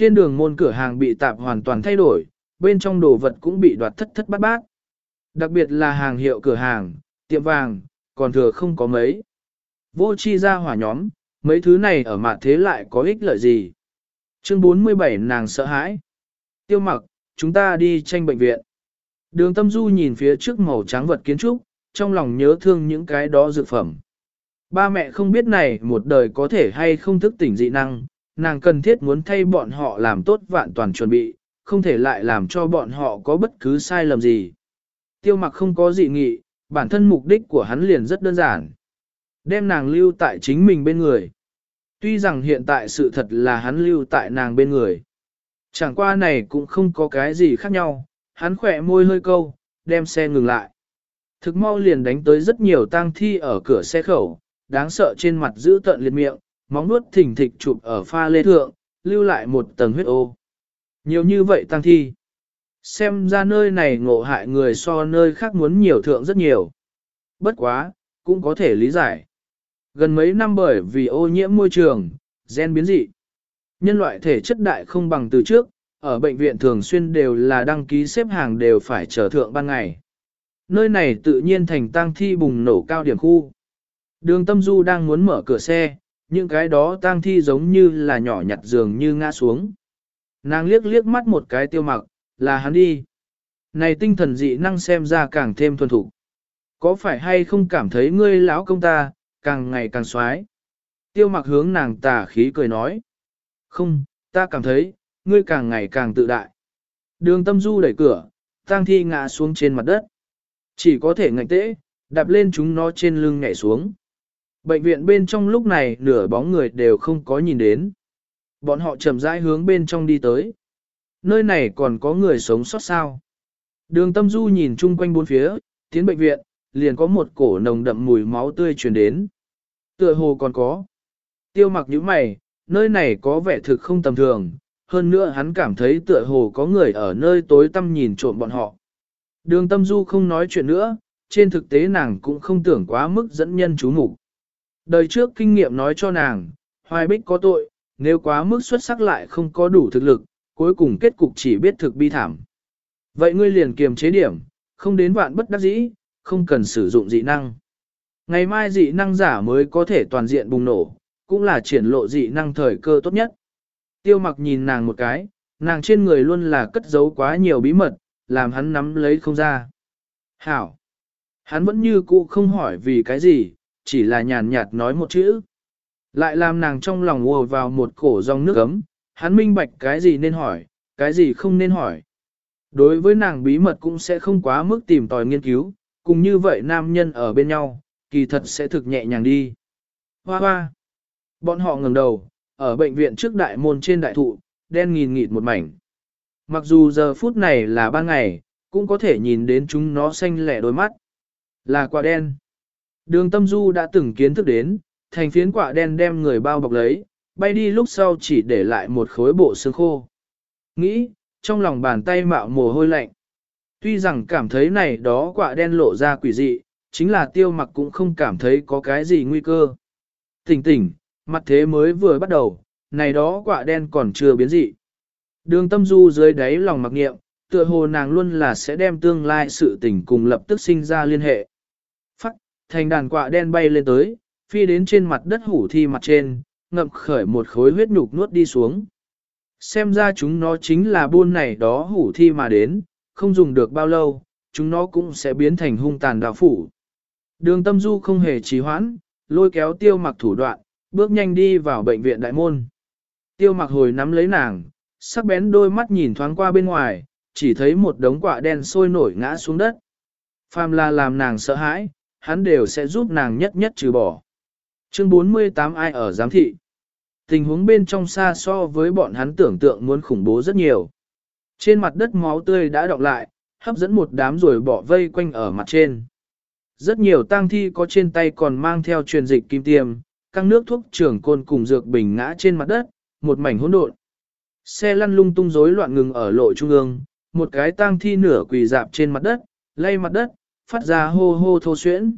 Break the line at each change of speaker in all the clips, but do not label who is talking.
Trên đường môn cửa hàng bị tạp hoàn toàn thay đổi, bên trong đồ vật cũng bị đoạt thất thất bát bát. Đặc biệt là hàng hiệu cửa hàng, tiệm vàng, còn thừa không có mấy. Vô chi ra hỏa nhóm, mấy thứ này ở mặt thế lại có ích lợi gì? Chương 47 nàng sợ hãi. Tiêu mặc, chúng ta đi tranh bệnh viện. Đường tâm du nhìn phía trước màu trắng vật kiến trúc, trong lòng nhớ thương những cái đó dược phẩm. Ba mẹ không biết này một đời có thể hay không thức tỉnh dị năng, nàng cần thiết muốn thay bọn họ làm tốt vạn toàn chuẩn bị, không thể lại làm cho bọn họ có bất cứ sai lầm gì. Tiêu mặc không có dị nghị, bản thân mục đích của hắn liền rất đơn giản. Đem nàng lưu tại chính mình bên người. Tuy rằng hiện tại sự thật là hắn lưu tại nàng bên người. Chẳng qua này cũng không có cái gì khác nhau, hắn khỏe môi hơi câu, đem xe ngừng lại. Thực mau liền đánh tới rất nhiều tang thi ở cửa xe khẩu, đáng sợ trên mặt giữ tận liệt miệng, móng nuốt thỉnh thịch chụp ở pha lê thượng, lưu lại một tầng huyết ô. Nhiều như vậy tang thi. Xem ra nơi này ngộ hại người so nơi khác muốn nhiều thượng rất nhiều. Bất quá, cũng có thể lý giải. Gần mấy năm bởi vì ô nhiễm môi trường, gen biến dị. Nhân loại thể chất đại không bằng từ trước, ở bệnh viện thường xuyên đều là đăng ký xếp hàng đều phải chờ thượng ban ngày. Nơi này tự nhiên thành tang thi bùng nổ cao điểm khu. Đường tâm du đang muốn mở cửa xe, những cái đó tang thi giống như là nhỏ nhặt giường như ngã xuống. Nàng liếc liếc mắt một cái tiêu mặc, là hắn đi. Này tinh thần dị năng xem ra càng thêm thuần thủ. Có phải hay không cảm thấy ngươi lão công ta, càng ngày càng xoái? Tiêu mặc hướng nàng tà khí cười nói. Không, ta cảm thấy, ngươi càng ngày càng tự đại. Đường tâm du đẩy cửa, tang thi ngã xuống trên mặt đất. Chỉ có thể ngạnh tễ, đạp lên chúng nó trên lưng nhảy xuống. Bệnh viện bên trong lúc này nửa bóng người đều không có nhìn đến. Bọn họ chậm rãi hướng bên trong đi tới. Nơi này còn có người sống sót sao. Đường tâm du nhìn chung quanh bốn phía, tiến bệnh viện, liền có một cổ nồng đậm mùi máu tươi truyền đến. Tựa hồ còn có. Tiêu mặc những mày, nơi này có vẻ thực không tầm thường, hơn nữa hắn cảm thấy tựa hồ có người ở nơi tối tăm nhìn trộm bọn họ. Đường tâm du không nói chuyện nữa, trên thực tế nàng cũng không tưởng quá mức dẫn nhân chú mục Đời trước kinh nghiệm nói cho nàng, hoài bích có tội, nếu quá mức xuất sắc lại không có đủ thực lực, cuối cùng kết cục chỉ biết thực bi thảm. Vậy ngươi liền kiềm chế điểm, không đến vạn bất đắc dĩ, không cần sử dụng dị năng. Ngày mai dị năng giả mới có thể toàn diện bùng nổ, cũng là triển lộ dị năng thời cơ tốt nhất. Tiêu mặc nhìn nàng một cái, nàng trên người luôn là cất giấu quá nhiều bí mật, làm hắn nắm lấy không ra. Hảo! Hắn vẫn như cũ không hỏi vì cái gì, chỉ là nhàn nhạt nói một chữ. Lại làm nàng trong lòng ùa vào một cổ dòng nước ấm, hắn minh bạch cái gì nên hỏi, cái gì không nên hỏi. Đối với nàng bí mật cũng sẽ không quá mức tìm tòi nghiên cứu, cùng như vậy nam nhân ở bên nhau, kỳ thật sẽ thực nhẹ nhàng đi. Hoa hoa! Bọn họ ngẩng đầu, ở bệnh viện trước đại môn trên đại thụ, đen nghìn nghịt một mảnh. Mặc dù giờ phút này là ban ngày, cũng có thể nhìn đến chúng nó xanh lẻ đôi mắt. Là quả đen. Đường tâm du đã từng kiến thức đến, thành phiến quả đen đem người bao bọc lấy, bay đi lúc sau chỉ để lại một khối bộ xương khô. Nghĩ, trong lòng bàn tay mạo mồ hôi lạnh. Tuy rằng cảm thấy này đó quả đen lộ ra quỷ dị, chính là tiêu mặc cũng không cảm thấy có cái gì nguy cơ. Tỉnh tỉnh, mặt thế mới vừa bắt đầu, này đó quả đen còn chưa biến dị. Đường tâm du dưới đáy lòng mặc nghiệm, tựa hồ nàng luôn là sẽ đem tương lai sự tình cùng lập tức sinh ra liên hệ. Thành đàn quạ đen bay lên tới, phi đến trên mặt đất hủ thi mặt trên, ngậm khởi một khối huyết nhục nuốt đi xuống. Xem ra chúng nó chính là buôn này đó hủ thi mà đến, không dùng được bao lâu, chúng nó cũng sẽ biến thành hung tàn đạo phủ. Đường tâm du không hề trì hoãn, lôi kéo tiêu mặc thủ đoạn, bước nhanh đi vào bệnh viện đại môn. Tiêu mặc hồi nắm lấy nàng, sắc bén đôi mắt nhìn thoáng qua bên ngoài, chỉ thấy một đống quả đen sôi nổi ngã xuống đất. Phàm là làm nàng sợ hãi, hắn đều sẽ giúp nàng nhất nhất trừ bỏ. Chương 48 ai ở giám thị? Tình huống bên trong xa so với bọn hắn tưởng tượng muốn khủng bố rất nhiều. Trên mặt đất máu tươi đã đọng lại, hấp dẫn một đám rồi bỏ vây quanh ở mặt trên. Rất nhiều tang thi có trên tay còn mang theo truyền dịch kim tiêm, căng nước thuốc trưởng côn cùng dược bình ngã trên mặt đất, một mảnh hỗn độn. Xe lăn lung tung rối loạn ngừng ở lộ trung ương, một cái tang thi nửa quỳ dạp trên mặt đất, lay mặt đất, phát ra hô hô thô xuyễn.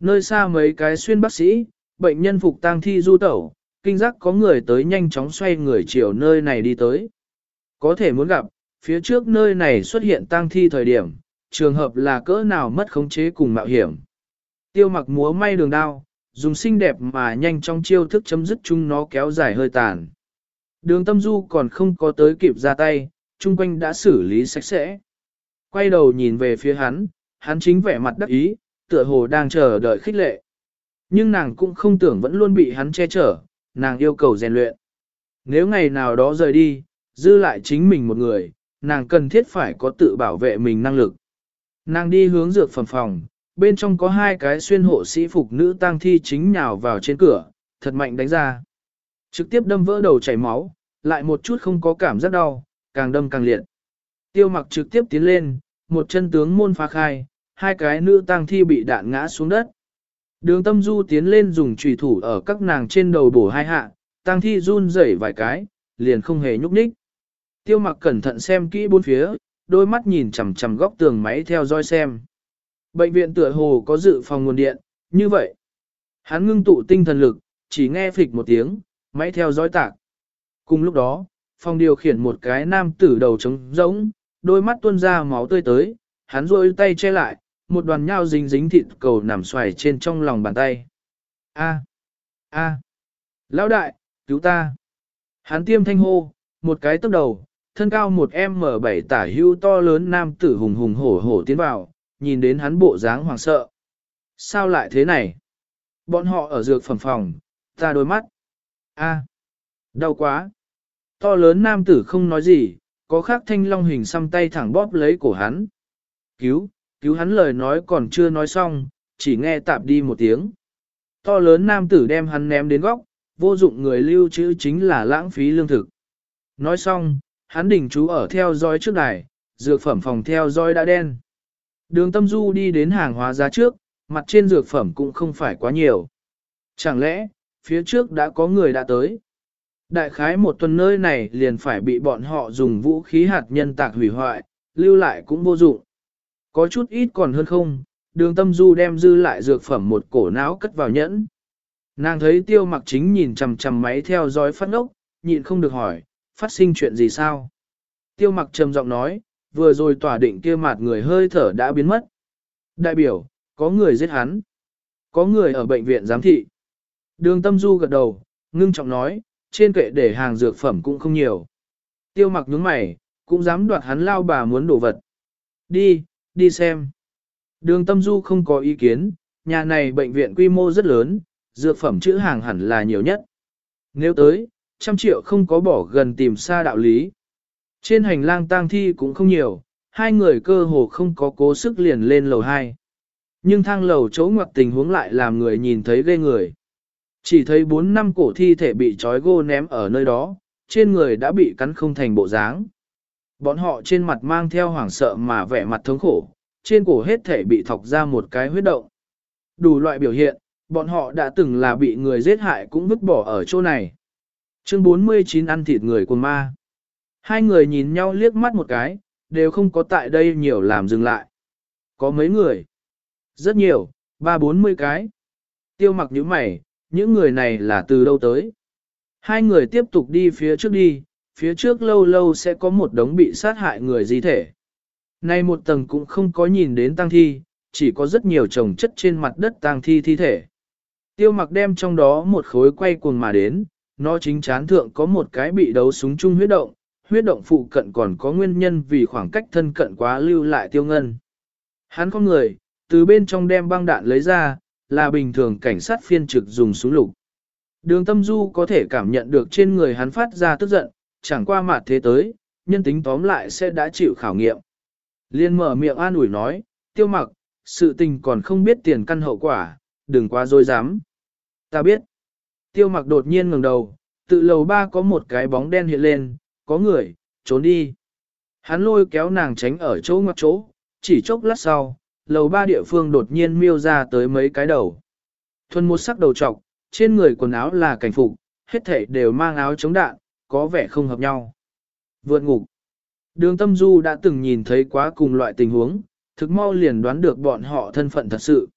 Nơi xa mấy cái xuyên bác sĩ, bệnh nhân phục tang thi du tẩu, kinh giác có người tới nhanh chóng xoay người chiều nơi này đi tới. Có thể muốn gặp, phía trước nơi này xuất hiện tang thi thời điểm, trường hợp là cỡ nào mất khống chế cùng mạo hiểm. Tiêu mặc múa may đường đao, dùng xinh đẹp mà nhanh trong chiêu thức chấm dứt chúng nó kéo dài hơi tàn. Đường tâm du còn không có tới kịp ra tay, chung quanh đã xử lý sạch sẽ. Quay đầu nhìn về phía hắn, hắn chính vẻ mặt đắc ý, tựa hồ đang chờ đợi khích lệ. Nhưng nàng cũng không tưởng vẫn luôn bị hắn che chở, nàng yêu cầu rèn luyện. Nếu ngày nào đó rời đi, dư lại chính mình một người, nàng cần thiết phải có tự bảo vệ mình năng lực. Nàng đi hướng dược phẩm phòng, bên trong có hai cái xuyên hộ sĩ phục nữ tang thi chính nhào vào trên cửa, thật mạnh đánh ra. Trực tiếp đâm vỡ đầu chảy máu, lại một chút không có cảm giác đau, càng đâm càng liệt. Tiêu mặc trực tiếp tiến lên, một chân tướng môn phá khai, hai cái nữ tang thi bị đạn ngã xuống đất. Đường tâm du tiến lên dùng trùy thủ ở các nàng trên đầu bổ hai hạ, tang thi run rẩy vài cái, liền không hề nhúc nhích. Tiêu mặc cẩn thận xem kỹ bốn phía, đôi mắt nhìn chằm chằm góc tường máy theo dõi xem. Bệnh viện tựa hồ có dự phòng nguồn điện, như vậy. Hắn ngưng tụ tinh thần lực, chỉ nghe phịch một tiếng, máy theo dõi tạc. Cùng lúc đó, phòng điều khiển một cái nam tử đầu trống rỗng, đôi mắt tuôn ra máu tươi tới, hắn rôi tay che lại, một đoàn nhau dính dính thịt cầu nằm xoài trên trong lòng bàn tay. A, a, lão đại, cứu ta. Hắn tiêm thanh hô, một cái tốc đầu, thân cao một M7 tả hưu to lớn nam tử hùng hùng hổ hổ tiến vào, nhìn đến hắn bộ dáng hoảng sợ. Sao lại thế này? Bọn họ ở dược phẩm phòng, ta đôi mắt. A, đau quá. To lớn nam tử không nói gì, có khác thanh long hình xăm tay thẳng bóp lấy cổ hắn. Cứu, cứu hắn lời nói còn chưa nói xong, chỉ nghe tạp đi một tiếng. To lớn nam tử đem hắn ném đến góc, vô dụng người lưu trữ chính là lãng phí lương thực. Nói xong, hắn đỉnh chú ở theo dõi trước đài, dược phẩm phòng theo dõi đã đen. Đường tâm du đi đến hàng hóa giá trước, mặt trên dược phẩm cũng không phải quá nhiều. Chẳng lẽ, phía trước đã có người đã tới? Đại khái một tuần nơi này liền phải bị bọn họ dùng vũ khí hạt nhân tạc hủy hoại, lưu lại cũng vô dụng. Có chút ít còn hơn không, đường tâm du đem dư lại dược phẩm một cổ não cất vào nhẫn. Nàng thấy tiêu mặc chính nhìn chằm chằm máy theo dõi phát ngốc, nhịn không được hỏi, phát sinh chuyện gì sao? Tiêu mặc trầm giọng nói, vừa rồi tỏa định kia mặt người hơi thở đã biến mất. Đại biểu, có người giết hắn. Có người ở bệnh viện giám thị. Đường tâm du gật đầu, ngưng trọng nói, trên kệ để hàng dược phẩm cũng không nhiều. Tiêu mặc nhướng mày, cũng dám đoạt hắn lao bà muốn đổ vật. Đi, đi xem. Đường tâm du không có ý kiến, nhà này bệnh viện quy mô rất lớn, dược phẩm chữ hàng hẳn là nhiều nhất. Nếu tới, trăm triệu không có bỏ gần tìm xa đạo lý. Trên hành lang tang thi cũng không nhiều, hai người cơ hồ không có cố sức liền lên lầu hai. Nhưng thang lầu chỗ ngoặc tình huống lại làm người nhìn thấy ghê người. Chỉ thấy bốn năm cổ thi thể bị trói gô ném ở nơi đó, trên người đã bị cắn không thành bộ dáng. Bọn họ trên mặt mang theo hoảng sợ mà vẻ mặt thống khổ, trên cổ hết thể bị thọc ra một cái huyết động. Đủ loại biểu hiện, bọn họ đã từng là bị người giết hại cũng vứt bỏ ở chỗ này. Chương 49 ăn thịt người của ma. Hai người nhìn nhau liếc mắt một cái, đều không có tại đây nhiều làm dừng lại. Có mấy người? Rất nhiều, ba bốn mươi cái. Tiêu mặc những mày, những người này là từ đâu tới? Hai người tiếp tục đi phía trước đi, phía trước lâu lâu sẽ có một đống bị sát hại người di thể. Nay một tầng cũng không có nhìn đến tang thi, chỉ có rất nhiều chồng chất trên mặt đất tang thi thi thể. Tiêu mặc đem trong đó một khối quay cuồng mà đến, nó chính chán thượng có một cái bị đấu súng chung huyết động, huyết động phụ cận còn có nguyên nhân vì khoảng cách thân cận quá lưu lại tiêu ngân. Hắn có người, từ bên trong đem băng đạn lấy ra, là bình thường cảnh sát phiên trực dùng súng lục. Đường tâm du có thể cảm nhận được trên người hắn phát ra tức giận, chẳng qua mặt thế tới, nhân tính tóm lại sẽ đã chịu khảo nghiệm. Liên mở miệng an ủi nói, tiêu mặc, sự tình còn không biết tiền căn hậu quả, đừng quá dối dám. Ta biết. Tiêu mặc đột nhiên ngẩng đầu, tự lầu ba có một cái bóng đen hiện lên, có người, trốn đi. Hắn lôi kéo nàng tránh ở chỗ ngoặc chỗ, chỉ chốc lát sau, lầu ba địa phương đột nhiên miêu ra tới mấy cái đầu. Thuần một sắc đầu trọc, trên người quần áo là cảnh phục, hết thảy đều mang áo chống đạn, có vẻ không hợp nhau. Vượt ngục. Đường tâm du đã từng nhìn thấy quá cùng loại tình huống, thực mau liền đoán được bọn họ thân phận thật sự.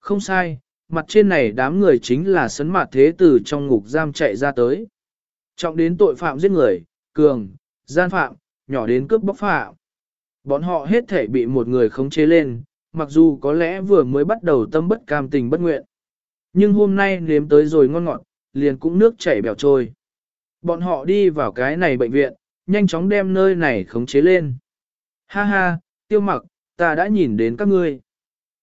Không sai, mặt trên này đám người chính là sấn mặt thế tử trong ngục giam chạy ra tới. Trọng đến tội phạm giết người, cường, gian phạm, nhỏ đến cướp bóc phạm. Bọn họ hết thể bị một người khống chế lên, mặc dù có lẽ vừa mới bắt đầu tâm bất cam tình bất nguyện. Nhưng hôm nay nếm tới rồi ngon ngọt, liền cũng nước chảy bèo trôi. Bọn họ đi vào cái này bệnh viện, nhanh chóng đem nơi này khống chế lên. Ha ha, tiêu mặc, ta đã nhìn đến các ngươi.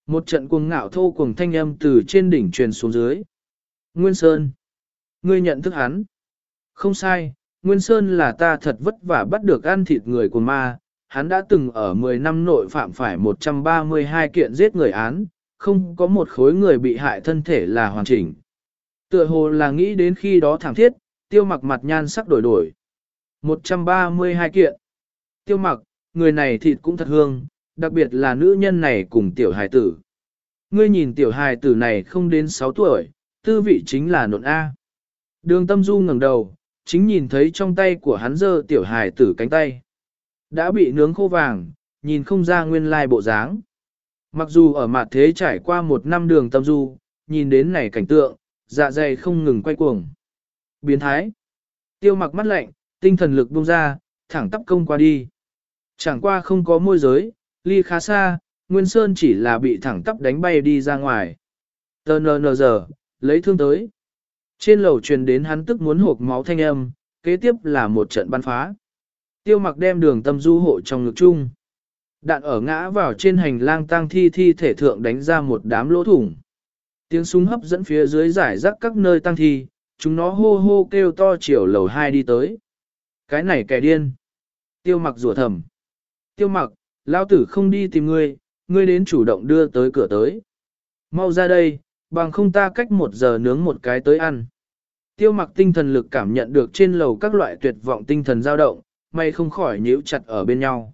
Một trận cuồng ngạo thô cuồng thanh âm từ trên đỉnh truyền xuống dưới. Nguyên Sơn. Ngươi nhận thức hắn. Không sai, Nguyên Sơn là ta thật vất vả bắt được ăn thịt người của ma. Hắn đã từng ở 10 năm nội phạm phải 132 kiện giết người án, không có một khối người bị hại thân thể là hoàn chỉnh. Tựa hồ là nghĩ đến khi đó thảm thiết, tiêu mặc mặt nhan sắc đổi đổi. 132 kiện. Tiêu mặc, người này thịt cũng thật hương, đặc biệt là nữ nhân này cùng tiểu hài tử. Ngươi nhìn tiểu hài tử này không đến 6 tuổi, tư vị chính là nộn A. Đường tâm du ngẩng đầu, chính nhìn thấy trong tay của hắn dơ tiểu hài tử cánh tay. Đã bị nướng khô vàng, nhìn không ra nguyên lai bộ dáng. Mặc dù ở mặt thế trải qua một năm đường tâm du, nhìn đến này cảnh tượng, dạ dày không ngừng quay cuồng. Biến thái. Tiêu mặc mắt lạnh, tinh thần lực buông ra, thẳng tắp công qua đi. Chẳng qua không có môi giới, ly khá xa, Nguyên Sơn chỉ là bị thẳng tắp đánh bay đi ra ngoài. Tờ nờ nờ giờ, lấy thương tới. Trên lầu truyền đến hắn tức muốn hộp máu thanh âm, kế tiếp là một trận bắn phá. Tiêu mặc đem đường tâm du hộ trong ngực chung. Đạn ở ngã vào trên hành lang tang thi thi thể thượng đánh ra một đám lỗ thủng. Tiếng súng hấp dẫn phía dưới giải rác các nơi tăng thi, chúng nó hô hô kêu to chiều lầu hai đi tới. Cái này kẻ điên. Tiêu mặc rủa thầm. Tiêu mặc, lao tử không đi tìm ngươi, ngươi đến chủ động đưa tới cửa tới. Mau ra đây, bằng không ta cách một giờ nướng một cái tới ăn. Tiêu mặc tinh thần lực cảm nhận được trên lầu các loại tuyệt vọng tinh thần dao động, may không khỏi nhíu chặt ở bên nhau.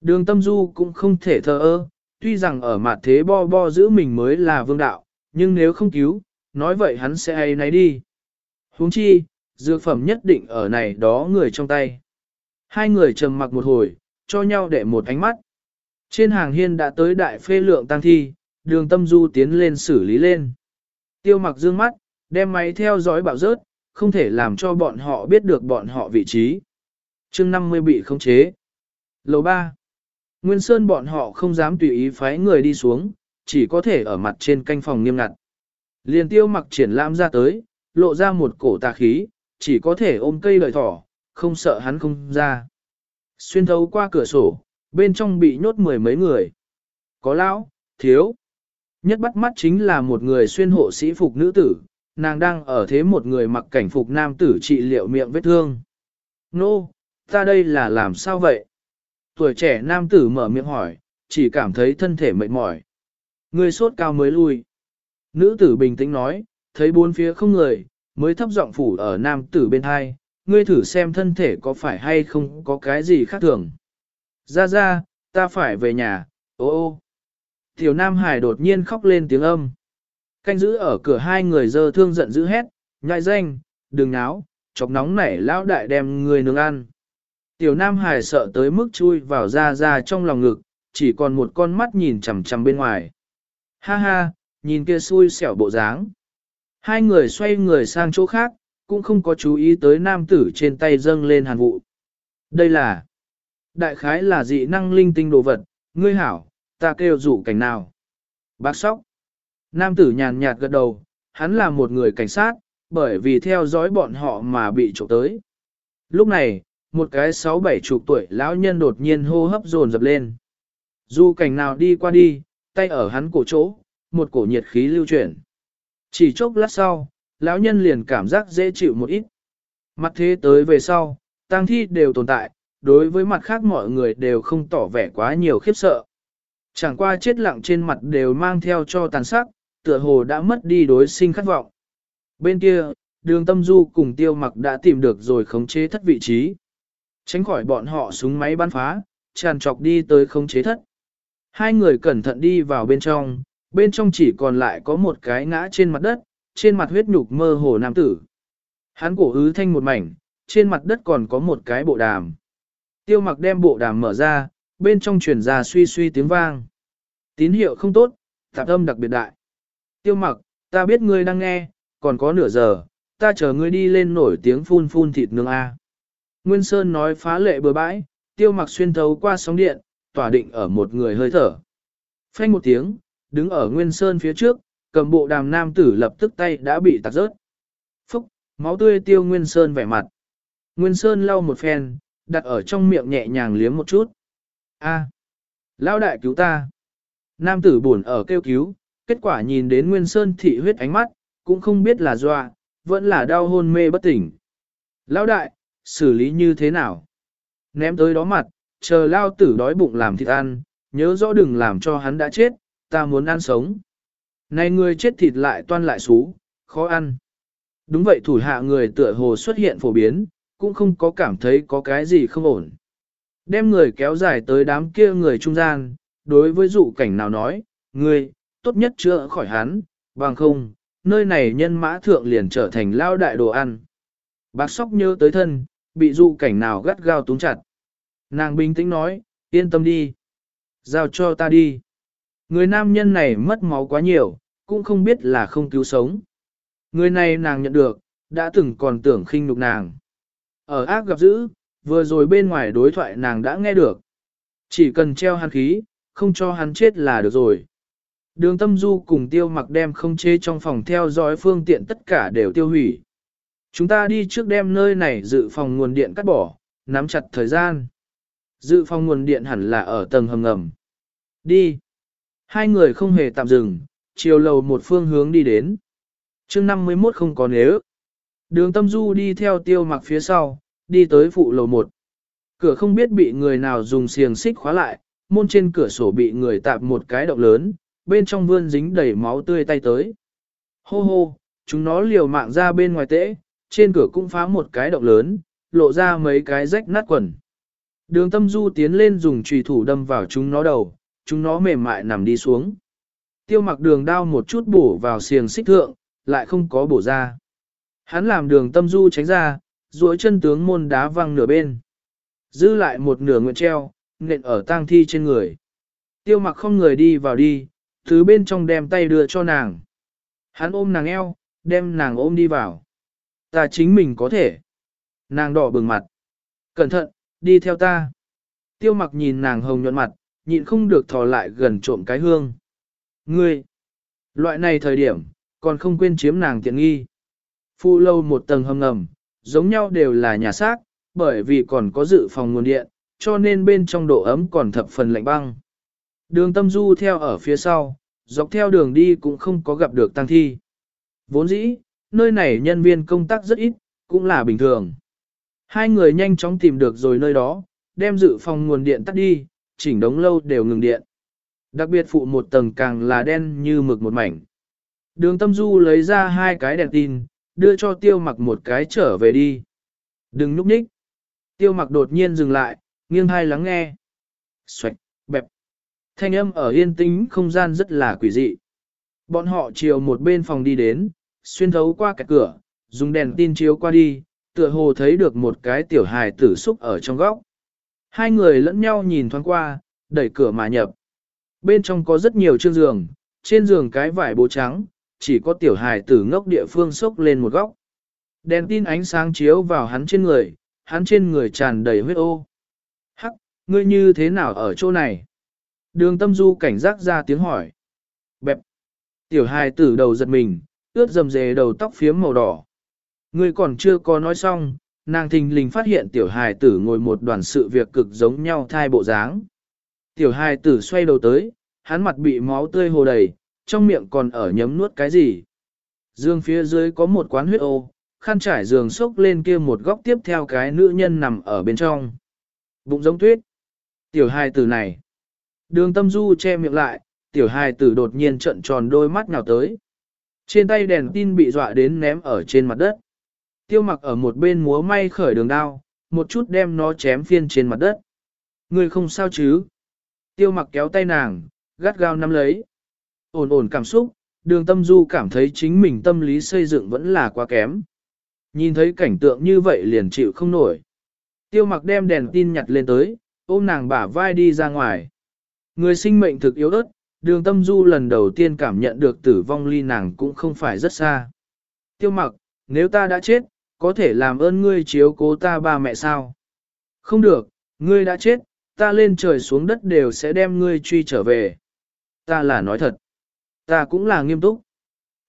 Đường tâm du cũng không thể thờ ơ, tuy rằng ở mặt thế bo bo giữ mình mới là vương đạo, nhưng nếu không cứu, nói vậy hắn sẽ ấy nấy đi huống chi, dược phẩm nhất định ở này đó người trong tay. Hai người trầm mặc một hồi, cho nhau để một ánh mắt. Trên hàng hiên đã tới đại phê lượng tăng thi, đường tâm du tiến lên xử lý lên. Tiêu mặc dương mắt, đem máy theo dõi bảo rớt, không thể làm cho bọn họ biết được bọn họ vị trí. chương 50 bị khống chế. Lầu 3. Nguyên Sơn bọn họ không dám tùy ý phái người đi xuống, chỉ có thể ở mặt trên canh phòng nghiêm ngặt. Liền tiêu mặc triển lãm ra tới, lộ ra một cổ tà khí, chỉ có thể ôm cây lợi thỏ, không sợ hắn không ra. Xuyên thấu qua cửa sổ, bên trong bị nhốt mười mấy người. Có lão, thiếu. Nhất bắt mắt chính là một người xuyên hộ sĩ phục nữ tử, nàng đang ở thế một người mặc cảnh phục nam tử trị liệu miệng vết thương. Nô, no, ta đây là làm sao vậy? Tuổi trẻ nam tử mở miệng hỏi, chỉ cảm thấy thân thể mệt mỏi. Người sốt cao mới lui. Nữ tử bình tĩnh nói, thấy bốn phía không người, mới thấp giọng phủ ở nam tử bên hai, ngươi thử xem thân thể có phải hay không có cái gì khác thường. Ra ra, ta phải về nhà, ô ô. Tiểu Nam Hải đột nhiên khóc lên tiếng âm. Canh giữ ở cửa hai người dơ thương giận dữ hét, nhại danh, đừng náo, chọc nóng nảy lão đại đem người nướng ăn. Tiểu Nam Hải sợ tới mức chui vào ra ra trong lòng ngực, chỉ còn một con mắt nhìn chằm chằm bên ngoài. Ha ha, nhìn kia xui xẻo bộ dáng. Hai người xoay người sang chỗ khác, cũng không có chú ý tới nam tử trên tay dâng lên hàn vụ. Đây là, đại khái là dị năng linh tinh đồ vật, ngươi hảo, ta kêu rủ cảnh nào. Bác sóc, nam tử nhàn nhạt gật đầu, hắn là một người cảnh sát, bởi vì theo dõi bọn họ mà bị trộm tới. Lúc này, một cái sáu bảy chục tuổi lão nhân đột nhiên hô hấp dồn dập lên. Dù cảnh nào đi qua đi, tay ở hắn cổ chỗ, một cổ nhiệt khí lưu chuyển. Chỉ chốc lát sau, lão nhân liền cảm giác dễ chịu một ít. Mặt thế tới về sau, tang thi đều tồn tại, đối với mặt khác mọi người đều không tỏ vẻ quá nhiều khiếp sợ. Chẳng qua chết lặng trên mặt đều mang theo cho tàn sắc, tựa hồ đã mất đi đối sinh khát vọng. Bên kia, đường tâm du cùng tiêu mặc đã tìm được rồi khống chế thất vị trí. Tránh khỏi bọn họ súng máy bắn phá, tràn trọc đi tới khống chế thất. Hai người cẩn thận đi vào bên trong, bên trong chỉ còn lại có một cái ngã trên mặt đất, trên mặt huyết nhục mơ hồ nam tử. Hắn cổ hứ thanh một mảnh, trên mặt đất còn có một cái bộ đàm. Tiêu mặc đem bộ đàm mở ra, bên trong truyền ra suy suy tiếng vang. Tín hiệu không tốt, tạp âm đặc biệt đại. Tiêu mặc, Ta biết ngươi đang nghe, còn có nửa giờ, ta chờ ngươi đi lên nổi tiếng phun phun thịt nướng A. Nguyên Sơn nói phá lệ bừa bãi, tiêu mặc xuyên thấu qua sóng điện, tỏa định ở một người hơi thở. Phanh một tiếng, đứng ở Nguyên Sơn phía trước, cầm bộ đàm nam tử lập tức tay đã bị tạt rớt. Phúc, máu tươi tiêu Nguyên Sơn vẻ mặt. Nguyên Sơn lau một phen, đặt ở trong miệng nhẹ nhàng liếm một chút. A, lão đại cứu ta. Nam tử buồn ở kêu cứu, kết quả nhìn đến Nguyên Sơn thị huyết ánh mắt, cũng không biết là dọa, vẫn là đau hôn mê bất tỉnh. Lão đại, xử lý như thế nào? Ném tới đó mặt, chờ lao tử đói bụng làm thịt ăn, nhớ rõ đừng làm cho hắn đã chết, ta muốn ăn sống. Này người chết thịt lại toan lại xú, khó ăn. Đúng vậy thủ hạ người tựa hồ xuất hiện phổ biến, cũng không có cảm thấy có cái gì không ổn. Đem người kéo dài tới đám kia người trung gian, đối với dụ cảnh nào nói, người, tốt nhất chữa khỏi hắn, bằng không, nơi này nhân mã thượng liền trở thành lao đại đồ ăn. Bác sóc nhớ tới thân, bị dụ cảnh nào gắt gao túng chặt. Nàng bình tĩnh nói, yên tâm đi. Giao cho ta đi. Người nam nhân này mất máu quá nhiều, cũng không biết là không cứu sống. Người này nàng nhận được, đã từng còn tưởng khinh nhục nàng. Ở ác gặp dữ, vừa rồi bên ngoài đối thoại nàng đã nghe được. Chỉ cần treo hắn khí, không cho hắn chết là được rồi. Đường tâm du cùng tiêu mặc đem không chế trong phòng theo dõi phương tiện tất cả đều tiêu hủy. Chúng ta đi trước đem nơi này dự phòng nguồn điện cắt bỏ, nắm chặt thời gian. Dự phòng nguồn điện hẳn là ở tầng hầm ngầm. Đi. Hai người không hề tạm dừng, chiều lầu một phương hướng đi đến. chương 51 không có nếu. Đường tâm du đi theo tiêu mặc phía sau, đi tới phụ lầu một. Cửa không biết bị người nào dùng xiềng xích khóa lại, môn trên cửa sổ bị người tạp một cái động lớn, bên trong vươn dính đầy máu tươi tay tới. Hô hô, chúng nó liều mạng ra bên ngoài tễ, trên cửa cũng phá một cái động lớn, lộ ra mấy cái rách nát quần. Đường tâm du tiến lên dùng trùy thủ đâm vào chúng nó đầu, chúng nó mềm mại nằm đi xuống. Tiêu mặc đường đao một chút bổ vào xiềng xích thượng, lại không có bổ ra. Hắn làm đường tâm du tránh ra, duỗi chân tướng môn đá văng nửa bên. Giữ lại một nửa nguyện treo, nện ở tang thi trên người. Tiêu mặc không người đi vào đi, thứ bên trong đem tay đưa cho nàng. Hắn ôm nàng eo, đem nàng ôm đi vào. Ta chính mình có thể. Nàng đỏ bừng mặt. Cẩn thận, đi theo ta. Tiêu mặc nhìn nàng hồng nhuận mặt, nhịn không được thò lại gần trộm cái hương. Ngươi, loại này thời điểm, còn không quên chiếm nàng tiện nghi. Phu lâu một tầng hầm ngầm, giống nhau đều là nhà xác, bởi vì còn có dự phòng nguồn điện, cho nên bên trong độ ấm còn thập phần lạnh băng. Đường tâm du theo ở phía sau, dọc theo đường đi cũng không có gặp được tăng thi. Vốn dĩ, nơi này nhân viên công tác rất ít, cũng là bình thường. Hai người nhanh chóng tìm được rồi nơi đó, đem dự phòng nguồn điện tắt đi, chỉnh đống lâu đều ngừng điện. Đặc biệt phụ một tầng càng là đen như mực một mảnh. Đường tâm du lấy ra hai cái đèn tin, đưa cho tiêu mặc một cái trở về đi. Đừng núp ních. Tiêu mặc đột nhiên dừng lại, nghiêng hai lắng nghe. Xoạch, bẹp. Thanh âm ở yên tĩnh không gian rất là quỷ dị. Bọn họ chiều một bên phòng đi đến, xuyên thấu qua cái cửa, dùng đèn tin chiếu qua đi, tựa hồ thấy được một cái tiểu hài tử xúc ở trong góc. Hai người lẫn nhau nhìn thoáng qua, đẩy cửa mà nhập. Bên trong có rất nhiều chương giường, trên giường cái vải bố trắng, chỉ có tiểu hài tử ngốc địa phương sốc lên một góc. Đèn tin ánh sáng chiếu vào hắn trên người, hắn trên người tràn đầy huyết ô. Hắc, ngươi như thế nào ở chỗ này? Đường tâm du cảnh giác ra tiếng hỏi. Bẹp. Tiểu hài tử đầu giật mình, ướt dầm dề đầu tóc phiếm màu đỏ. Ngươi còn chưa có nói xong, nàng thình lình phát hiện tiểu hài tử ngồi một đoàn sự việc cực giống nhau thai bộ dáng. Tiểu hài tử xoay đầu tới, hắn mặt bị máu tươi hồ đầy, trong miệng còn ở nhấm nuốt cái gì. Dương phía dưới có một quán huyết ô, khăn trải giường xốc lên kia một góc tiếp theo cái nữ nhân nằm ở bên trong. Bụng giống tuyết. Tiểu hài tử này. Đường tâm du che miệng lại, tiểu hài tử đột nhiên trận tròn đôi mắt nhào tới. Trên tay đèn tin bị dọa đến ném ở trên mặt đất. Tiêu mặc ở một bên múa may khởi đường đao, một chút đem nó chém phiên trên mặt đất. Người không sao chứ? Tiêu mặc kéo tay nàng, gắt gao nắm lấy. Ổn ổn cảm xúc, đường tâm du cảm thấy chính mình tâm lý xây dựng vẫn là quá kém. Nhìn thấy cảnh tượng như vậy liền chịu không nổi. Tiêu mặc đem đèn tin nhặt lên tới, ôm nàng bả vai đi ra ngoài. Người sinh mệnh thực yếu ớt, đường tâm du lần đầu tiên cảm nhận được tử vong ly nàng cũng không phải rất xa. Tiêu mặc, nếu ta đã chết, có thể làm ơn ngươi chiếu cố ta ba mẹ sao? Không được, ngươi đã chết, ta lên trời xuống đất đều sẽ đem ngươi truy trở về. Ta là nói thật. Ta cũng là nghiêm túc.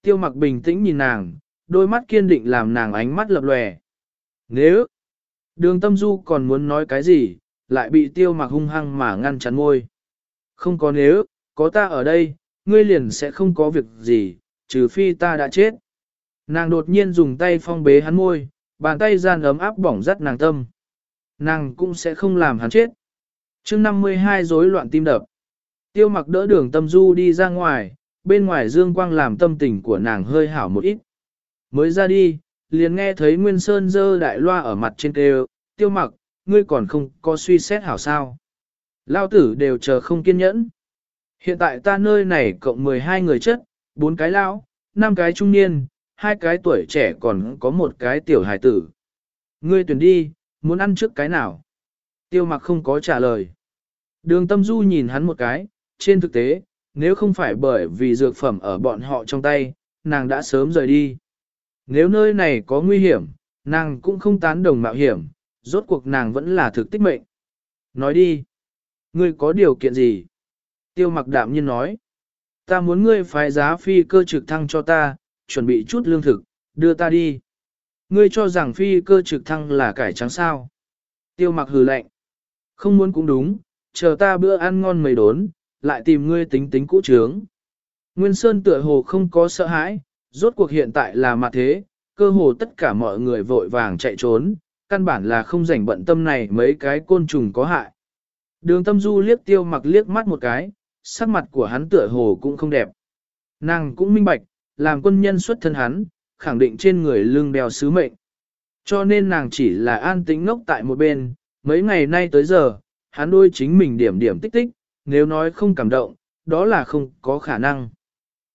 Tiêu mặc bình tĩnh nhìn nàng, đôi mắt kiên định làm nàng ánh mắt lập lòe. Nếu, đường tâm du còn muốn nói cái gì, lại bị tiêu mặc hung hăng mà ngăn chắn môi. Không có nếu, có ta ở đây, ngươi liền sẽ không có việc gì, trừ phi ta đã chết. Nàng đột nhiên dùng tay phong bế hắn môi, bàn tay gian ấm áp bỏng rất nàng tâm. Nàng cũng sẽ không làm hắn chết. chương 52 rối loạn tim đập. Tiêu mặc đỡ đường tâm du đi ra ngoài, bên ngoài dương quang làm tâm tình của nàng hơi hảo một ít. Mới ra đi, liền nghe thấy Nguyên Sơn dơ đại loa ở mặt trên kêu, tiêu mặc, ngươi còn không có suy xét hảo sao. Lao tử đều chờ không kiên nhẫn. Hiện tại ta nơi này cộng 12 người chất, 4 cái lão, 5 cái trung niên, hai cái tuổi trẻ còn có một cái tiểu hài tử. Ngươi tuyển đi, muốn ăn trước cái nào? Tiêu mặc không có trả lời. Đường tâm du nhìn hắn một cái, trên thực tế, nếu không phải bởi vì dược phẩm ở bọn họ trong tay, nàng đã sớm rời đi. Nếu nơi này có nguy hiểm, nàng cũng không tán đồng mạo hiểm, rốt cuộc nàng vẫn là thực tích mệnh. Nói đi, ngươi có điều kiện gì? Tiêu mặc đạm nhiên nói, ta muốn ngươi phái giá phi cơ trực thăng cho ta, chuẩn bị chút lương thực, đưa ta đi. Ngươi cho rằng phi cơ trực thăng là cải trắng sao. Tiêu mặc hừ lạnh. Không muốn cũng đúng, chờ ta bữa ăn ngon mầy đốn, lại tìm ngươi tính tính cũ trướng. Nguyên Sơn tựa hồ không có sợ hãi, rốt cuộc hiện tại là mặt thế, cơ hồ tất cả mọi người vội vàng chạy trốn, căn bản là không rảnh bận tâm này mấy cái côn trùng có hại. Đường tâm du liếc tiêu mặc liếc mắt một cái, sắc mặt của hắn tựa hồ cũng không đẹp. Nàng cũng minh bạch, làm quân nhân xuất thân hắn, khẳng định trên người lưng đeo sứ mệnh. Cho nên nàng chỉ là an tĩnh ngốc tại một bên, mấy ngày nay tới giờ, hắn đôi chính mình điểm điểm tích tích, nếu nói không cảm động, đó là không có khả năng.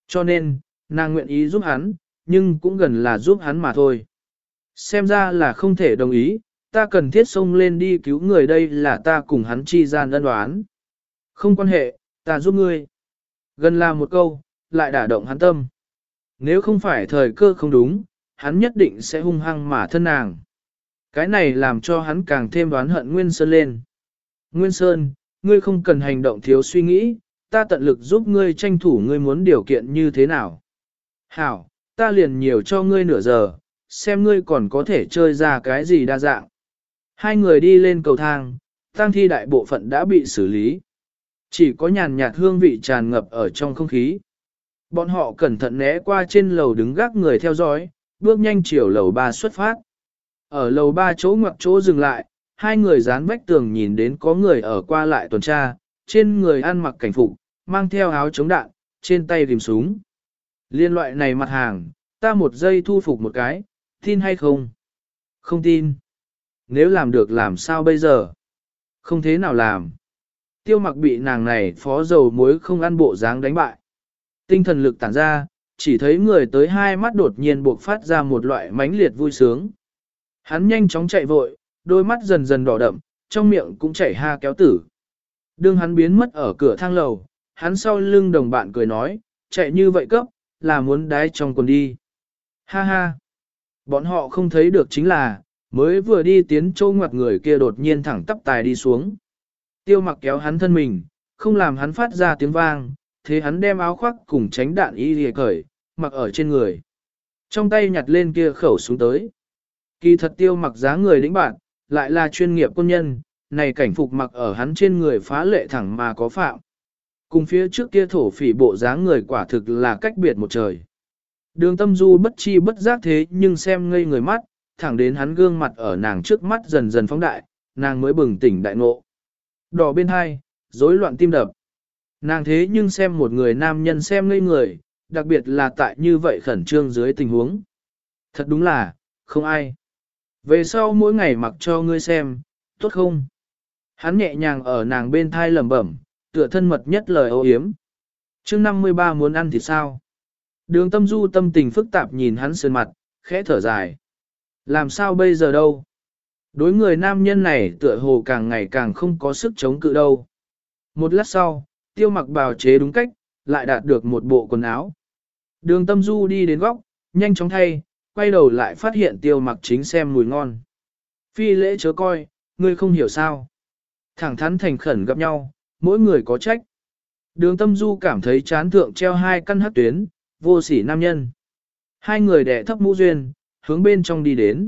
Cho nên, nàng nguyện ý giúp hắn, nhưng cũng gần là giúp hắn mà thôi. Xem ra là không thể đồng ý, ta cần thiết xông lên đi cứu người đây là ta cùng hắn chi gian đơn đoán. Không quan hệ, ta giúp ngươi. Gần là một câu, lại đả động hắn tâm. Nếu không phải thời cơ không đúng, hắn nhất định sẽ hung hăng mà thân nàng. Cái này làm cho hắn càng thêm đoán hận Nguyên Sơn lên. Nguyên Sơn, ngươi không cần hành động thiếu suy nghĩ, ta tận lực giúp ngươi tranh thủ ngươi muốn điều kiện như thế nào. Hảo, ta liền nhiều cho ngươi nửa giờ, xem ngươi còn có thể chơi ra cái gì đa dạng. Hai người đi lên cầu thang, tang thi đại bộ phận đã bị xử lý. Chỉ có nhàn nhạt hương vị tràn ngập ở trong không khí. Bọn họ cẩn thận né qua trên lầu đứng gác người theo dõi, bước nhanh chiều lầu ba xuất phát. Ở lầu ba chỗ ngoặc chỗ dừng lại, hai người dán vách tường nhìn đến có người ở qua lại tuần tra, trên người ăn mặc cảnh phục, mang theo áo chống đạn, trên tay rìm súng. Liên loại này mặt hàng, ta một giây thu phục một cái, tin hay không? Không tin. Nếu làm được làm sao bây giờ? Không thế nào làm. Tiêu mặc bị nàng này phó dầu muối không ăn bộ dáng đánh bại. Tinh thần lực tản ra, chỉ thấy người tới hai mắt đột nhiên buộc phát ra một loại mãnh liệt vui sướng. Hắn nhanh chóng chạy vội, đôi mắt dần dần đỏ đậm, trong miệng cũng chảy ha kéo tử. Đương hắn biến mất ở cửa thang lầu, hắn sau lưng đồng bạn cười nói, chạy như vậy cấp, là muốn đái trong quần đi. Ha ha! Bọn họ không thấy được chính là, mới vừa đi tiến châu ngoặt người kia đột nhiên thẳng tắp tài đi xuống. Tiêu mặc kéo hắn thân mình, không làm hắn phát ra tiếng vang, thế hắn đem áo khoác cùng tránh đạn y lìa cởi, mặc ở trên người. Trong tay nhặt lên kia khẩu xuống tới. Kỳ thật tiêu mặc giá người lĩnh bạn, lại là chuyên nghiệp quân nhân, này cảnh phục mặc ở hắn trên người phá lệ thẳng mà có phạm. Cùng phía trước kia thổ phỉ bộ dáng người quả thực là cách biệt một trời. Đường tâm du bất chi bất giác thế nhưng xem ngây người mắt, thẳng đến hắn gương mặt ở nàng trước mắt dần dần phóng đại, nàng mới bừng tỉnh đại ngộ. Đỏ bên hai, rối loạn tim đập. Nàng thế nhưng xem một người nam nhân xem ngây người, đặc biệt là tại như vậy khẩn trương dưới tình huống. Thật đúng là, không ai. Về sau mỗi ngày mặc cho ngươi xem, tốt không? Hắn nhẹ nhàng ở nàng bên thai lẩm bẩm, tựa thân mật nhất lời ô yếm. chương 53 muốn ăn thì sao? Đường tâm du tâm tình phức tạp nhìn hắn sơn mặt, khẽ thở dài. Làm sao bây giờ đâu? Đối người nam nhân này tựa hồ càng ngày càng không có sức chống cự đâu. Một lát sau, tiêu mặc bào chế đúng cách, lại đạt được một bộ quần áo. Đường tâm du đi đến góc, nhanh chóng thay, quay đầu lại phát hiện tiêu mặc chính xem mùi ngon. Phi lễ chớ coi, ngươi không hiểu sao. Thẳng thắn thành khẩn gặp nhau, mỗi người có trách. Đường tâm du cảm thấy chán thượng treo hai căn hát tuyến, vô sỉ nam nhân. Hai người đẻ thấp mũ duyên, hướng bên trong đi đến.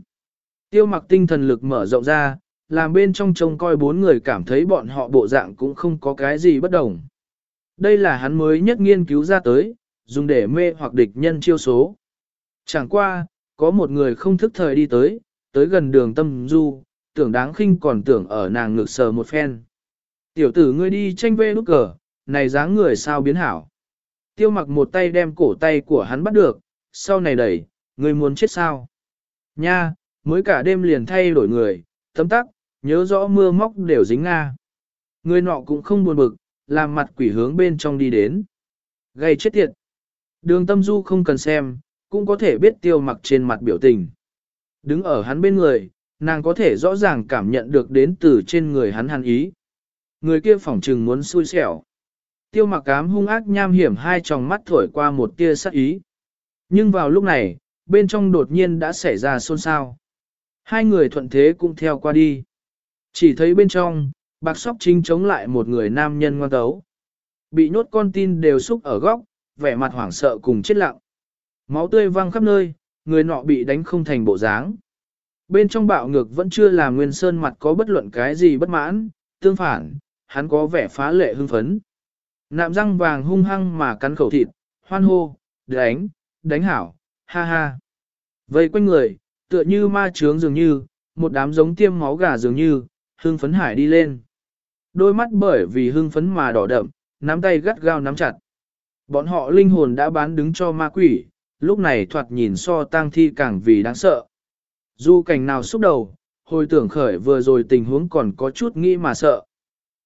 Tiêu mặc tinh thần lực mở rộng ra, làm bên trong trông coi bốn người cảm thấy bọn họ bộ dạng cũng không có cái gì bất đồng. Đây là hắn mới nhất nghiên cứu ra tới, dùng để mê hoặc địch nhân chiêu số. Chẳng qua, có một người không thức thời đi tới, tới gần đường tâm du, tưởng đáng khinh còn tưởng ở nàng ngực sờ một phen. Tiểu tử ngươi đi tranh vê nút cờ, này dáng người sao biến hảo. Tiêu mặc một tay đem cổ tay của hắn bắt được, sau này đẩy, ngươi muốn chết sao? Nha, mới cả đêm liền thay đổi người, tấm tắc, nhớ rõ mưa móc đều dính Nga. Người nọ cũng không buồn bực, làm mặt quỷ hướng bên trong đi đến. Gây chết tiệt. Đường tâm du không cần xem, cũng có thể biết tiêu mặc trên mặt biểu tình. Đứng ở hắn bên người, nàng có thể rõ ràng cảm nhận được đến từ trên người hắn hắn ý. Người kia phỏng trừng muốn xui xẻo. Tiêu mặc cám hung ác nham hiểm hai tròng mắt thổi qua một tia sắc ý. Nhưng vào lúc này, bên trong đột nhiên đã xảy ra xôn xao. Hai người thuận thế cũng theo qua đi. Chỉ thấy bên trong, bạc sóc chính chống lại một người nam nhân ngoan tấu. Bị nhốt con tin đều xúc ở góc, vẻ mặt hoảng sợ cùng chết lặng. Máu tươi văng khắp nơi, người nọ bị đánh không thành bộ dáng. Bên trong bạo ngược vẫn chưa làm Nguyên Sơn mặt có bất luận cái gì bất mãn, tương phản, hắn có vẻ phá lệ hưng phấn. Nạm răng vàng hung hăng mà cắn khẩu thịt, hoan hô, đánh, đánh hảo, ha ha. Vây quanh người, tựa như ma trướng dường như, một đám giống tiêm máu gà dường như, hưng phấn hải đi lên. Đôi mắt bởi vì hưng phấn mà đỏ đậm, nắm tay gắt gao nắm chặt. Bọn họ linh hồn đã bán đứng cho ma quỷ, lúc này thoạt nhìn so tang thi càng vì đáng sợ. Dù cảnh nào xúc đầu, hồi tưởng khởi vừa rồi tình huống còn có chút nghĩ mà sợ.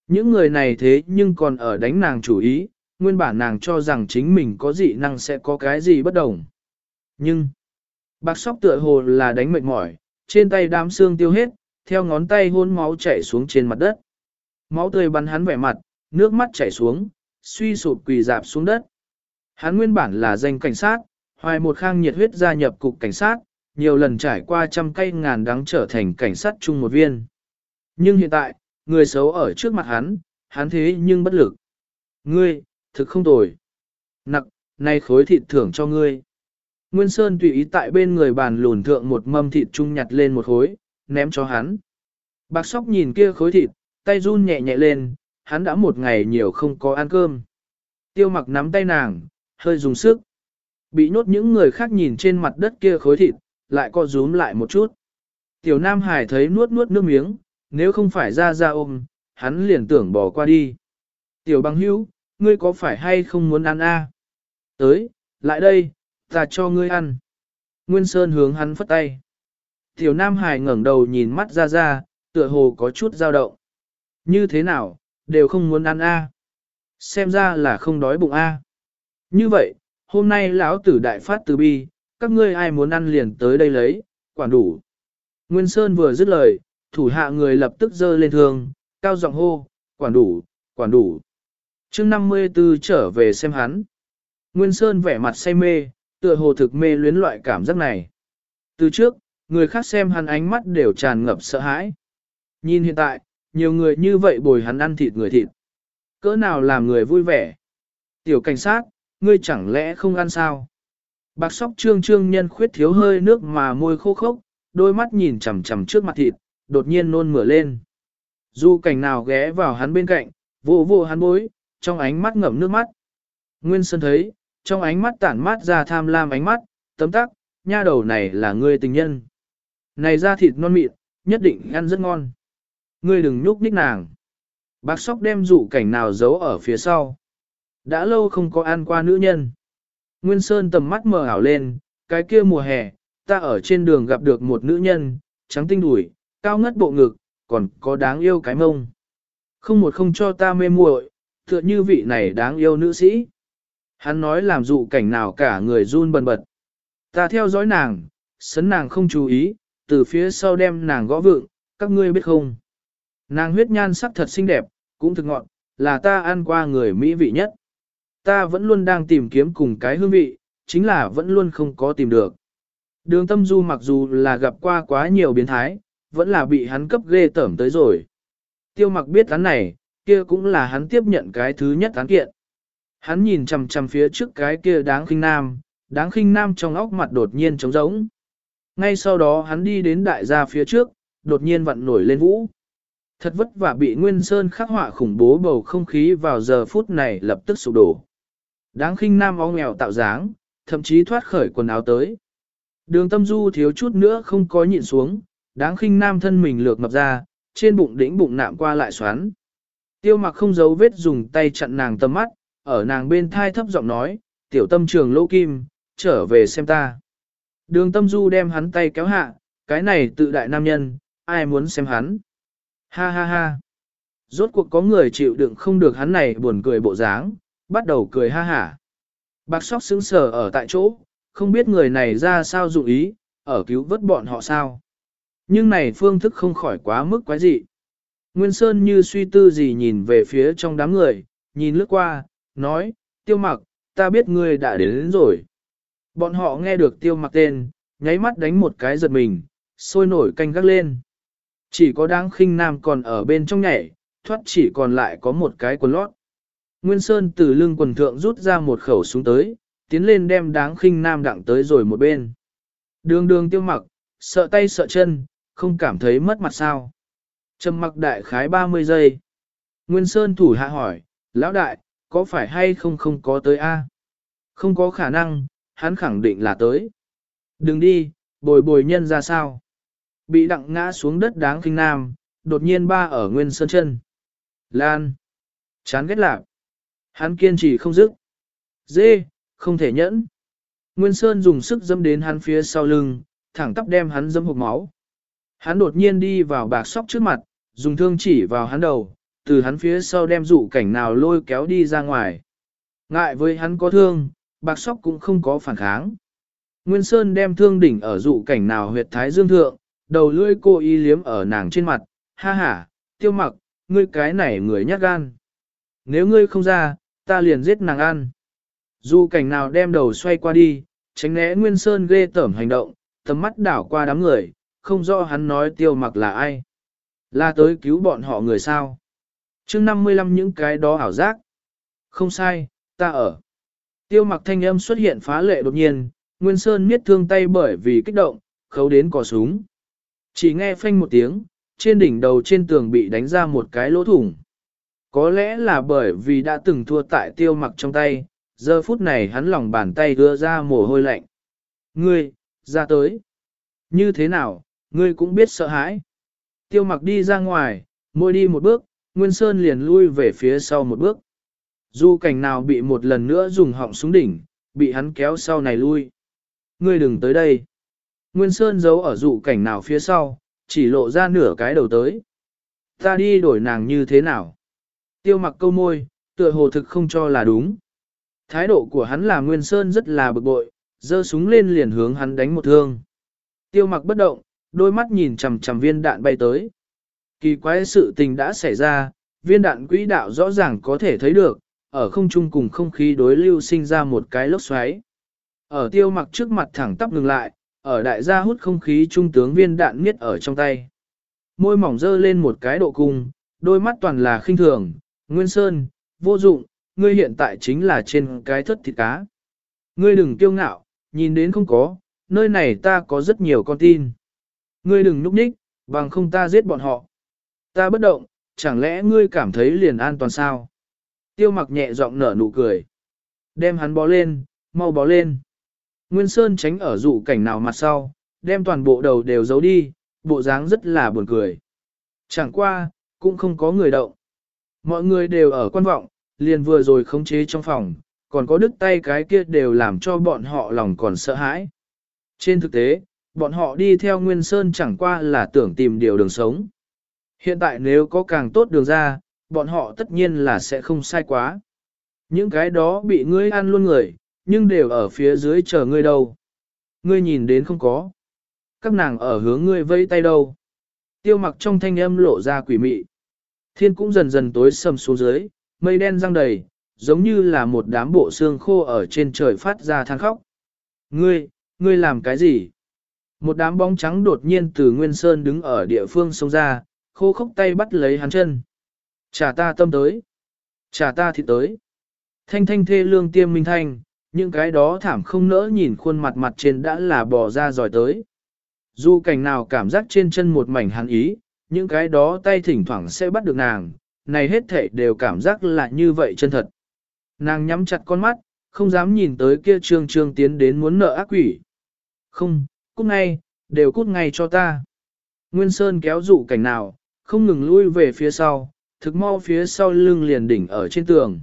Những người này thế nhưng còn ở đánh nàng chủ ý, nguyên bản nàng cho rằng chính mình có dị năng sẽ có cái gì bất đồng. Nhưng, bạc sóc tựa hồ là đánh mệt mỏi, trên tay đám xương tiêu hết, theo ngón tay hôn máu chảy xuống trên mặt đất. Máu tươi bắn hắn vẻ mặt, nước mắt chảy xuống, suy sụp quỳ dạp xuống đất. Hắn nguyên bản là danh cảnh sát, hoài một khang nhiệt huyết gia nhập cục cảnh sát, nhiều lần trải qua trăm cây ngàn đắng trở thành cảnh sát chung một viên. Nhưng hiện tại, người xấu ở trước mặt hắn, hắn thế nhưng bất lực. Ngươi, thực không tồi. Nặc, nay khối thịt thưởng cho ngươi. Nguyên Sơn tùy ý tại bên người bàn lùn thượng một mâm thịt trung nhặt lên một khối, ném cho hắn. Bạc sóc nhìn kia khối thịt, tay run nhẹ nhẹ lên, hắn đã một ngày nhiều không có ăn cơm. Tiêu mặc nắm tay nàng, hơi dùng sức. Bị nhốt những người khác nhìn trên mặt đất kia khối thịt, lại co rúm lại một chút. Tiểu Nam Hải thấy nuốt nuốt nước miếng, nếu không phải ra ra ôm, hắn liền tưởng bỏ qua đi. Tiểu bằng hữu, ngươi có phải hay không muốn ăn a? Tới, lại đây, ta cho ngươi ăn. Nguyên Sơn hướng hắn phất tay. Tiểu Nam Hải ngẩng đầu nhìn mắt ra ra, tựa hồ có chút dao động. Như thế nào, đều không muốn ăn a. Xem ra là không đói bụng a. Như vậy, hôm nay lão tử đại phát từ bi, các ngươi ai muốn ăn liền tới đây lấy, quản đủ. Nguyên Sơn vừa dứt lời, thủ hạ người lập tức dơ lên thương, cao giọng hô, quản đủ, quản đủ. chương 54 trở về xem hắn. Nguyên Sơn vẻ mặt say mê, tựa hồ thực mê luyến loại cảm giác này. Từ trước, người khác xem hắn ánh mắt đều tràn ngập sợ hãi. Nhìn hiện tại, nhiều người như vậy bồi hắn ăn thịt người thịt. Cỡ nào làm người vui vẻ. Tiểu cảnh sát, ngươi chẳng lẽ không ăn sao? Bạc sóc trương trương nhân khuyết thiếu hơi nước mà môi khô khốc, đôi mắt nhìn chằm chằm trước mặt thịt, đột nhiên nôn mửa lên. du cảnh nào ghé vào hắn bên cạnh, vô vô hắn bối, trong ánh mắt ngậm nước mắt. Nguyên Sơn thấy, trong ánh mắt tản mát ra tham lam ánh mắt, tấm tắc, nha đầu này là ngươi tình nhân. Này ra thịt non mịn, nhất định ăn rất ngon. Ngươi đừng nhúc nhích nàng. Bác sóc đem dụ cảnh nào giấu ở phía sau. Đã lâu không có ăn qua nữ nhân. Nguyên Sơn tầm mắt mở ảo lên, cái kia mùa hè, ta ở trên đường gặp được một nữ nhân, trắng tinh đùi, cao ngất bộ ngực, còn có đáng yêu cái mông. Không một không cho ta mê muội, tựa như vị này đáng yêu nữ sĩ. Hắn nói làm dụ cảnh nào cả người run bần bật. Ta theo dõi nàng, sấn nàng không chú ý, từ phía sau đem nàng gõ vượng, các ngươi biết không. Nàng huyết nhan sắc thật xinh đẹp, cũng thực ngọn, là ta ăn qua người mỹ vị nhất. ta vẫn luôn đang tìm kiếm cùng cái hương vị, chính là vẫn luôn không có tìm được. Đường tâm du mặc dù là gặp qua quá nhiều biến thái, vẫn là bị hắn cấp ghê tởm tới rồi. Tiêu mặc biết án này, kia cũng là hắn tiếp nhận cái thứ nhất án kiện. Hắn nhìn chằm chằm phía trước cái kia đáng khinh nam, đáng khinh nam trong óc mặt đột nhiên trống rỗng. Ngay sau đó hắn đi đến đại gia phía trước, đột nhiên vặn nổi lên vũ. Thật vất vả bị Nguyên Sơn khắc họa khủng bố bầu không khí vào giờ phút này lập tức sụp đổ. Đáng khinh nam áo nghèo tạo dáng, thậm chí thoát khởi quần áo tới. Đường tâm du thiếu chút nữa không có nhịn xuống, đáng khinh nam thân mình lược ngập ra, trên bụng đỉnh bụng nạm qua lại xoắn. Tiêu mặc không giấu vết dùng tay chặn nàng tầm mắt, ở nàng bên thai thấp giọng nói, tiểu tâm trường lỗ kim, trở về xem ta. Đường tâm du đem hắn tay kéo hạ, cái này tự đại nam nhân, ai muốn xem hắn. Ha ha ha. Rốt cuộc có người chịu đựng không được hắn này buồn cười bộ dáng, bắt đầu cười ha hả. Bạc sóc sững sờ ở tại chỗ, không biết người này ra sao dụng ý, ở cứu vớt bọn họ sao. Nhưng này phương thức không khỏi quá mức quái dị. Nguyên Sơn như suy tư gì nhìn về phía trong đám người, nhìn lướt qua, nói, tiêu mặc, ta biết ngươi đã đến, đến rồi. Bọn họ nghe được tiêu mặc tên, nháy mắt đánh một cái giật mình, sôi nổi canh gác lên. Chỉ có đáng khinh nam còn ở bên trong nhảy, thoát chỉ còn lại có một cái quần lót. Nguyên Sơn từ lưng quần thượng rút ra một khẩu súng tới, tiến lên đem đáng khinh nam đặng tới rồi một bên. Đường đường tiêu mặc, sợ tay sợ chân, không cảm thấy mất mặt sao. Trầm mặc đại khái 30 giây. Nguyên Sơn thủ hạ hỏi, lão đại, có phải hay không không có tới a? Không có khả năng, hắn khẳng định là tới. Đừng đi, bồi bồi nhân ra sao. Bị đặng ngã xuống đất đáng kinh nam, đột nhiên ba ở Nguyên Sơn chân. Lan. Chán ghét lạc. Hắn kiên trì không dứt. Dê, không thể nhẫn. Nguyên Sơn dùng sức dâm đến hắn phía sau lưng, thẳng tắp đem hắn dâm hộp máu. Hắn đột nhiên đi vào bạc sóc trước mặt, dùng thương chỉ vào hắn đầu, từ hắn phía sau đem dụ cảnh nào lôi kéo đi ra ngoài. Ngại với hắn có thương, bạc sóc cũng không có phản kháng. Nguyên Sơn đem thương đỉnh ở dụ cảnh nào huyệt thái dương thượng, đầu lưỡi cô y liếm ở nàng trên mặt, ha ha, tiêu mặc, ngươi cái này người nhát gan. Nếu ngươi không ra, ta liền giết nàng ăn. Dù cảnh nào đem đầu xoay qua đi, tránh né Nguyên Sơn ghê tởm hành động, tầm mắt đảo qua đám người, không rõ hắn nói tiêu mặc là ai. Là tới cứu bọn họ người sao. chương 55 những cái đó ảo giác. Không sai, ta ở. Tiêu mặc thanh âm xuất hiện phá lệ đột nhiên, Nguyên Sơn miết thương tay bởi vì kích động, khấu đến cò súng. Chỉ nghe phanh một tiếng, trên đỉnh đầu trên tường bị đánh ra một cái lỗ thủng. Có lẽ là bởi vì đã từng thua tại tiêu mặc trong tay, giờ phút này hắn lòng bàn tay đưa ra mồ hôi lạnh. Ngươi, ra tới. Như thế nào, ngươi cũng biết sợ hãi. Tiêu mặc đi ra ngoài, môi đi một bước, Nguyên Sơn liền lui về phía sau một bước. Dù cảnh nào bị một lần nữa dùng họng xuống đỉnh, bị hắn kéo sau này lui. Ngươi đừng tới đây. Nguyên Sơn giấu ở dụ cảnh nào phía sau, chỉ lộ ra nửa cái đầu tới. Ta đi đổi nàng như thế nào? Tiêu mặc câu môi, tựa hồ thực không cho là đúng. Thái độ của hắn là Nguyên Sơn rất là bực bội, giơ súng lên liền hướng hắn đánh một thương. Tiêu mặc bất động, đôi mắt nhìn chằm chằm viên đạn bay tới. Kỳ quái sự tình đã xảy ra, viên đạn quỹ đạo rõ ràng có thể thấy được, ở không trung cùng không khí đối lưu sinh ra một cái lốc xoáy. Ở tiêu mặc trước mặt thẳng tắp ngừng lại, ở đại gia hút không khí trung tướng viên đạn miết ở trong tay. Môi mỏng dơ lên một cái độ cung, đôi mắt toàn là khinh thường, nguyên sơn, vô dụng, ngươi hiện tại chính là trên cái thất thịt cá. Ngươi đừng kiêu ngạo, nhìn đến không có, nơi này ta có rất nhiều con tin. Ngươi đừng núp nhích, bằng không ta giết bọn họ. Ta bất động, chẳng lẽ ngươi cảm thấy liền an toàn sao? Tiêu mặc nhẹ giọng nở nụ cười. Đem hắn bó lên, mau bó lên. Nguyên Sơn tránh ở dụ cảnh nào mặt sau, đem toàn bộ đầu đều giấu đi, bộ dáng rất là buồn cười. Chẳng qua, cũng không có người động. Mọi người đều ở quan vọng, liền vừa rồi khống chế trong phòng, còn có đứt tay cái kia đều làm cho bọn họ lòng còn sợ hãi. Trên thực tế, bọn họ đi theo Nguyên Sơn chẳng qua là tưởng tìm điều đường sống. Hiện tại nếu có càng tốt đường ra, bọn họ tất nhiên là sẽ không sai quá. Những cái đó bị ngươi ăn luôn người, nhưng đều ở phía dưới chờ ngươi đâu. Ngươi nhìn đến không có. Các nàng ở hướng ngươi vây tay đâu. Tiêu mặc trong thanh âm lộ ra quỷ mị. Thiên cũng dần dần tối sầm xuống dưới, mây đen răng đầy, giống như là một đám bộ xương khô ở trên trời phát ra than khóc. Ngươi, ngươi làm cái gì? Một đám bóng trắng đột nhiên từ Nguyên Sơn đứng ở địa phương sông ra, khô khốc tay bắt lấy hắn chân. Trả ta tâm tới. Trả ta thịt tới. Thanh thanh thê lương tiêm minh thanh, những cái đó thảm không nỡ nhìn khuôn mặt mặt trên đã là bò ra giỏi tới. Dù cảnh nào cảm giác trên chân một mảnh hắn ý, những cái đó tay thỉnh thoảng sẽ bắt được nàng, này hết thể đều cảm giác là như vậy chân thật. Nàng nhắm chặt con mắt, không dám nhìn tới kia trương trương tiến đến muốn nợ ác quỷ. Không, cút ngay, đều cút ngay cho ta. Nguyên Sơn kéo dụ cảnh nào, không ngừng lui về phía sau, thực mau phía sau lưng liền đỉnh ở trên tường.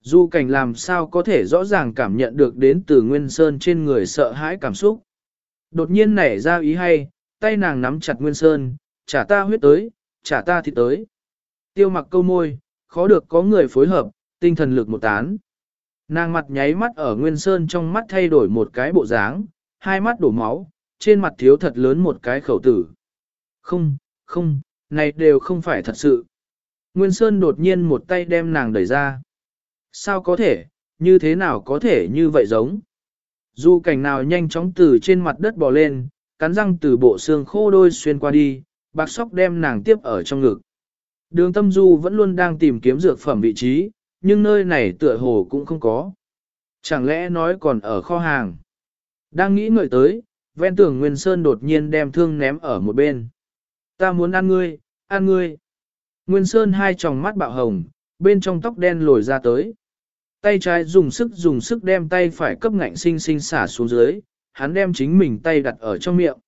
Du cảnh làm sao có thể rõ ràng cảm nhận được đến từ Nguyên Sơn trên người sợ hãi cảm xúc. Đột nhiên nảy ra ý hay, tay nàng nắm chặt Nguyên Sơn, trả ta huyết tới, trả ta thịt tới. Tiêu mặc câu môi, khó được có người phối hợp, tinh thần lực một tán. Nàng mặt nháy mắt ở Nguyên Sơn trong mắt thay đổi một cái bộ dáng, hai mắt đổ máu, trên mặt thiếu thật lớn một cái khẩu tử. Không, không, này đều không phải thật sự. Nguyên Sơn đột nhiên một tay đem nàng đẩy ra. Sao có thể, như thế nào có thể như vậy giống? Dù cảnh nào nhanh chóng từ trên mặt đất bò lên, cắn răng từ bộ xương khô đôi xuyên qua đi, bạc sóc đem nàng tiếp ở trong ngực. Đường tâm du vẫn luôn đang tìm kiếm dược phẩm vị trí, nhưng nơi này tựa hồ cũng không có. Chẳng lẽ nói còn ở kho hàng? Đang nghĩ ngợi tới, ven tường Nguyên Sơn đột nhiên đem thương ném ở một bên. Ta muốn ăn ngươi, ăn ngươi. Nguyên Sơn hai tròng mắt bạo hồng, bên trong tóc đen lồi ra tới. Tay trái dùng sức dùng sức đem tay phải cấp ngạnh sinh sinh xả xuống dưới, hắn đem chính mình tay đặt ở trong miệng.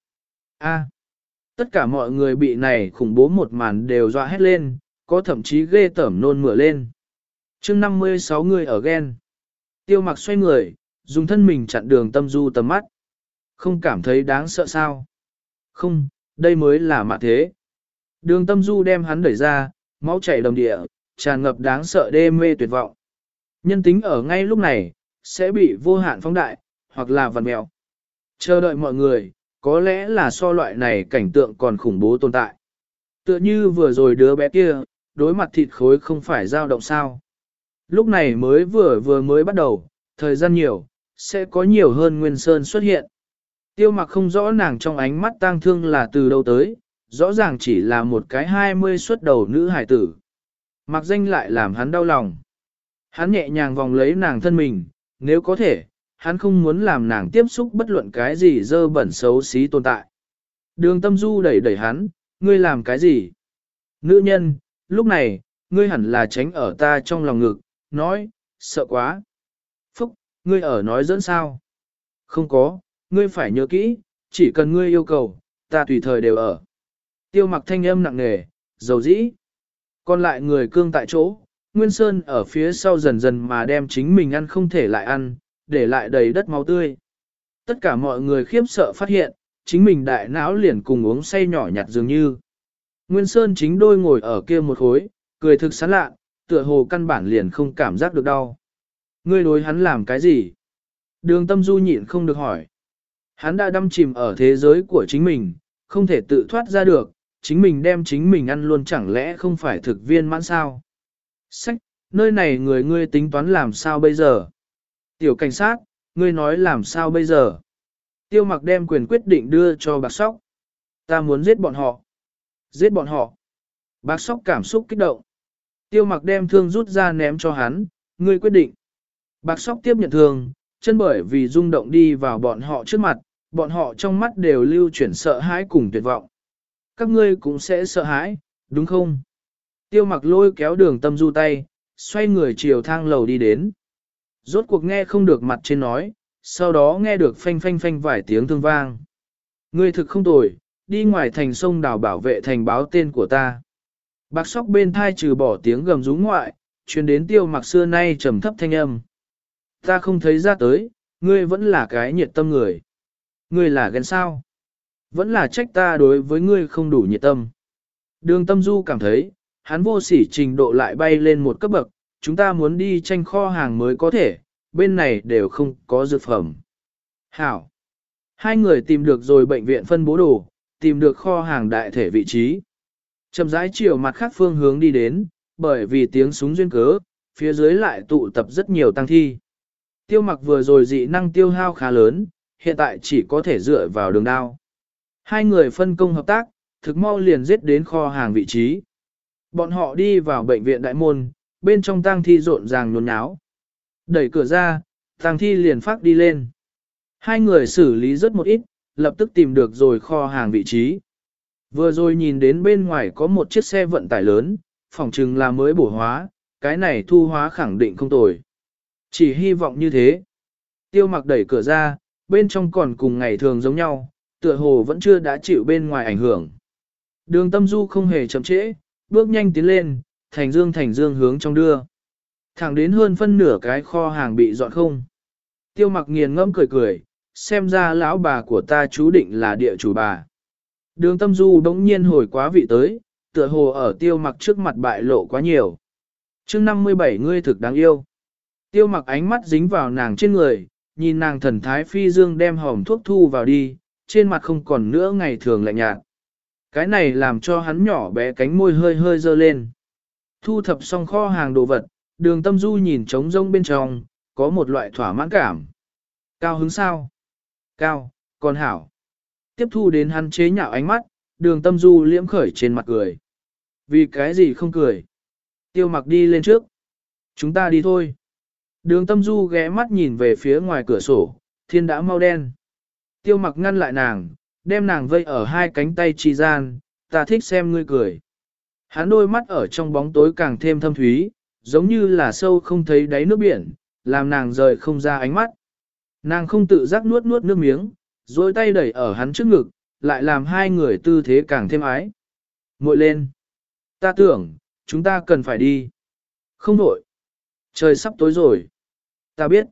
A. tất cả mọi người bị này khủng bố một màn đều dọa hét lên, có thậm chí ghê tởm nôn mửa lên. chương 56 người ở ghen. Tiêu mặc xoay người, dùng thân mình chặn đường tâm du tầm mắt. Không cảm thấy đáng sợ sao? Không, đây mới là mạ thế. Đường tâm du đem hắn đẩy ra, máu chảy đồng địa, tràn ngập đáng sợ đê mê tuyệt vọng. Nhân tính ở ngay lúc này, sẽ bị vô hạn phóng đại, hoặc là vằn mèo. Chờ đợi mọi người, có lẽ là so loại này cảnh tượng còn khủng bố tồn tại. Tựa như vừa rồi đứa bé kia, đối mặt thịt khối không phải dao động sao. Lúc này mới vừa vừa mới bắt đầu, thời gian nhiều, sẽ có nhiều hơn Nguyên Sơn xuất hiện. Tiêu mặc không rõ nàng trong ánh mắt tang thương là từ đâu tới, rõ ràng chỉ là một cái hai mươi xuất đầu nữ hải tử. Mặc danh lại làm hắn đau lòng. Hắn nhẹ nhàng vòng lấy nàng thân mình, nếu có thể, hắn không muốn làm nàng tiếp xúc bất luận cái gì dơ bẩn xấu xí tồn tại. Đường tâm du đẩy đẩy hắn, ngươi làm cái gì? Nữ nhân, lúc này, ngươi hẳn là tránh ở ta trong lòng ngực, nói, sợ quá. Phúc, ngươi ở nói dẫn sao? Không có, ngươi phải nhớ kỹ, chỉ cần ngươi yêu cầu, ta tùy thời đều ở. Tiêu mặc thanh âm nặng nề, dầu dĩ. Còn lại người cương tại chỗ, Nguyên Sơn ở phía sau dần dần mà đem chính mình ăn không thể lại ăn, để lại đầy đất máu tươi. Tất cả mọi người khiếp sợ phát hiện, chính mình đại não liền cùng uống say nhỏ nhặt dường như. Nguyên Sơn chính đôi ngồi ở kia một khối, cười thực sán lạ, tựa hồ căn bản liền không cảm giác được đau. Ngươi đối hắn làm cái gì? Đường tâm du nhịn không được hỏi. Hắn đã đâm chìm ở thế giới của chính mình, không thể tự thoát ra được, chính mình đem chính mình ăn luôn chẳng lẽ không phải thực viên mãn sao? Sách, nơi này người ngươi tính toán làm sao bây giờ? Tiểu cảnh sát, ngươi nói làm sao bây giờ? Tiêu mặc đem quyền quyết định đưa cho bạc sóc. Ta muốn giết bọn họ. Giết bọn họ. Bạc sóc cảm xúc kích động. Tiêu mặc đem thương rút ra ném cho hắn, ngươi quyết định. Bạc sóc tiếp nhận thương, chân bởi vì rung động đi vào bọn họ trước mặt, bọn họ trong mắt đều lưu chuyển sợ hãi cùng tuyệt vọng. Các ngươi cũng sẽ sợ hãi, đúng không? Tiêu mặc lôi kéo đường tâm du tay, xoay người chiều thang lầu đi đến. Rốt cuộc nghe không được mặt trên nói, sau đó nghe được phanh phanh phanh vài tiếng thương vang. Ngươi thực không tồi, đi ngoài thành sông đảo bảo vệ thành báo tên của ta. Bạc sóc bên thai trừ bỏ tiếng gầm rú ngoại, truyền đến tiêu mặc xưa nay trầm thấp thanh âm. Ta không thấy ra tới, ngươi vẫn là cái nhiệt tâm người. Ngươi là ghen sao? Vẫn là trách ta đối với ngươi không đủ nhiệt tâm. Đường tâm du cảm thấy, hắn vô sỉ trình độ lại bay lên một cấp bậc, chúng ta muốn đi tranh kho hàng mới có thể, bên này đều không có dược phẩm. Hảo! Hai người tìm được rồi bệnh viện phân bố đồ, tìm được kho hàng đại thể vị trí. Chậm rãi chiều mặt khác phương hướng đi đến, bởi vì tiếng súng duyên cớ, phía dưới lại tụ tập rất nhiều tăng thi. Tiêu mặc vừa rồi dị năng tiêu hao khá lớn, hiện tại chỉ có thể dựa vào đường đao. Hai người phân công hợp tác, thực mau liền giết đến kho hàng vị trí. Bọn họ đi vào bệnh viện đại môn, bên trong tang thi rộn ràng nhốn nháo. Đẩy cửa ra, tang thi liền phát đi lên. Hai người xử lý rất một ít, lập tức tìm được rồi kho hàng vị trí. Vừa rồi nhìn đến bên ngoài có một chiếc xe vận tải lớn, phòng chừng là mới bổ hóa, cái này thu hóa khẳng định không tồi. Chỉ hy vọng như thế. Tiêu mặc đẩy cửa ra, bên trong còn cùng ngày thường giống nhau, tựa hồ vẫn chưa đã chịu bên ngoài ảnh hưởng. Đường tâm du không hề chậm trễ, bước nhanh tiến lên, thành dương thành dương hướng trong đưa. Thẳng đến hơn phân nửa cái kho hàng bị dọn không. Tiêu mặc nghiền ngẫm cười cười, xem ra lão bà của ta chú định là địa chủ bà. Đường tâm du đống nhiên hồi quá vị tới, tựa hồ ở tiêu mặc trước mặt bại lộ quá nhiều. chương 57 ngươi thực đáng yêu. Tiêu mặc ánh mắt dính vào nàng trên người, nhìn nàng thần thái phi dương đem hòm thuốc thu vào đi, trên mặt không còn nữa ngày thường lạnh nhạt. Cái này làm cho hắn nhỏ bé cánh môi hơi hơi dơ lên. Thu thập xong kho hàng đồ vật, đường tâm du nhìn trống rông bên trong, có một loại thỏa mãn cảm. Cao hứng sao? Cao, còn hảo. Tiếp thu đến hắn chế nhạo ánh mắt, đường tâm du liễm khởi trên mặt cười. Vì cái gì không cười? Tiêu mặc đi lên trước. Chúng ta đi thôi. Đường tâm du ghé mắt nhìn về phía ngoài cửa sổ, thiên đã mau đen. Tiêu mặc ngăn lại nàng, đem nàng vây ở hai cánh tay chi gian, ta thích xem ngươi cười. Hắn đôi mắt ở trong bóng tối càng thêm thâm thúy, giống như là sâu không thấy đáy nước biển, làm nàng rời không ra ánh mắt. Nàng không tự giác nuốt nuốt nước miếng, rồi tay đẩy ở hắn trước ngực, lại làm hai người tư thế càng thêm ái. Ngồi lên. Ta tưởng, chúng ta cần phải đi. Không đổi. Trời sắp tối rồi. Ta biết.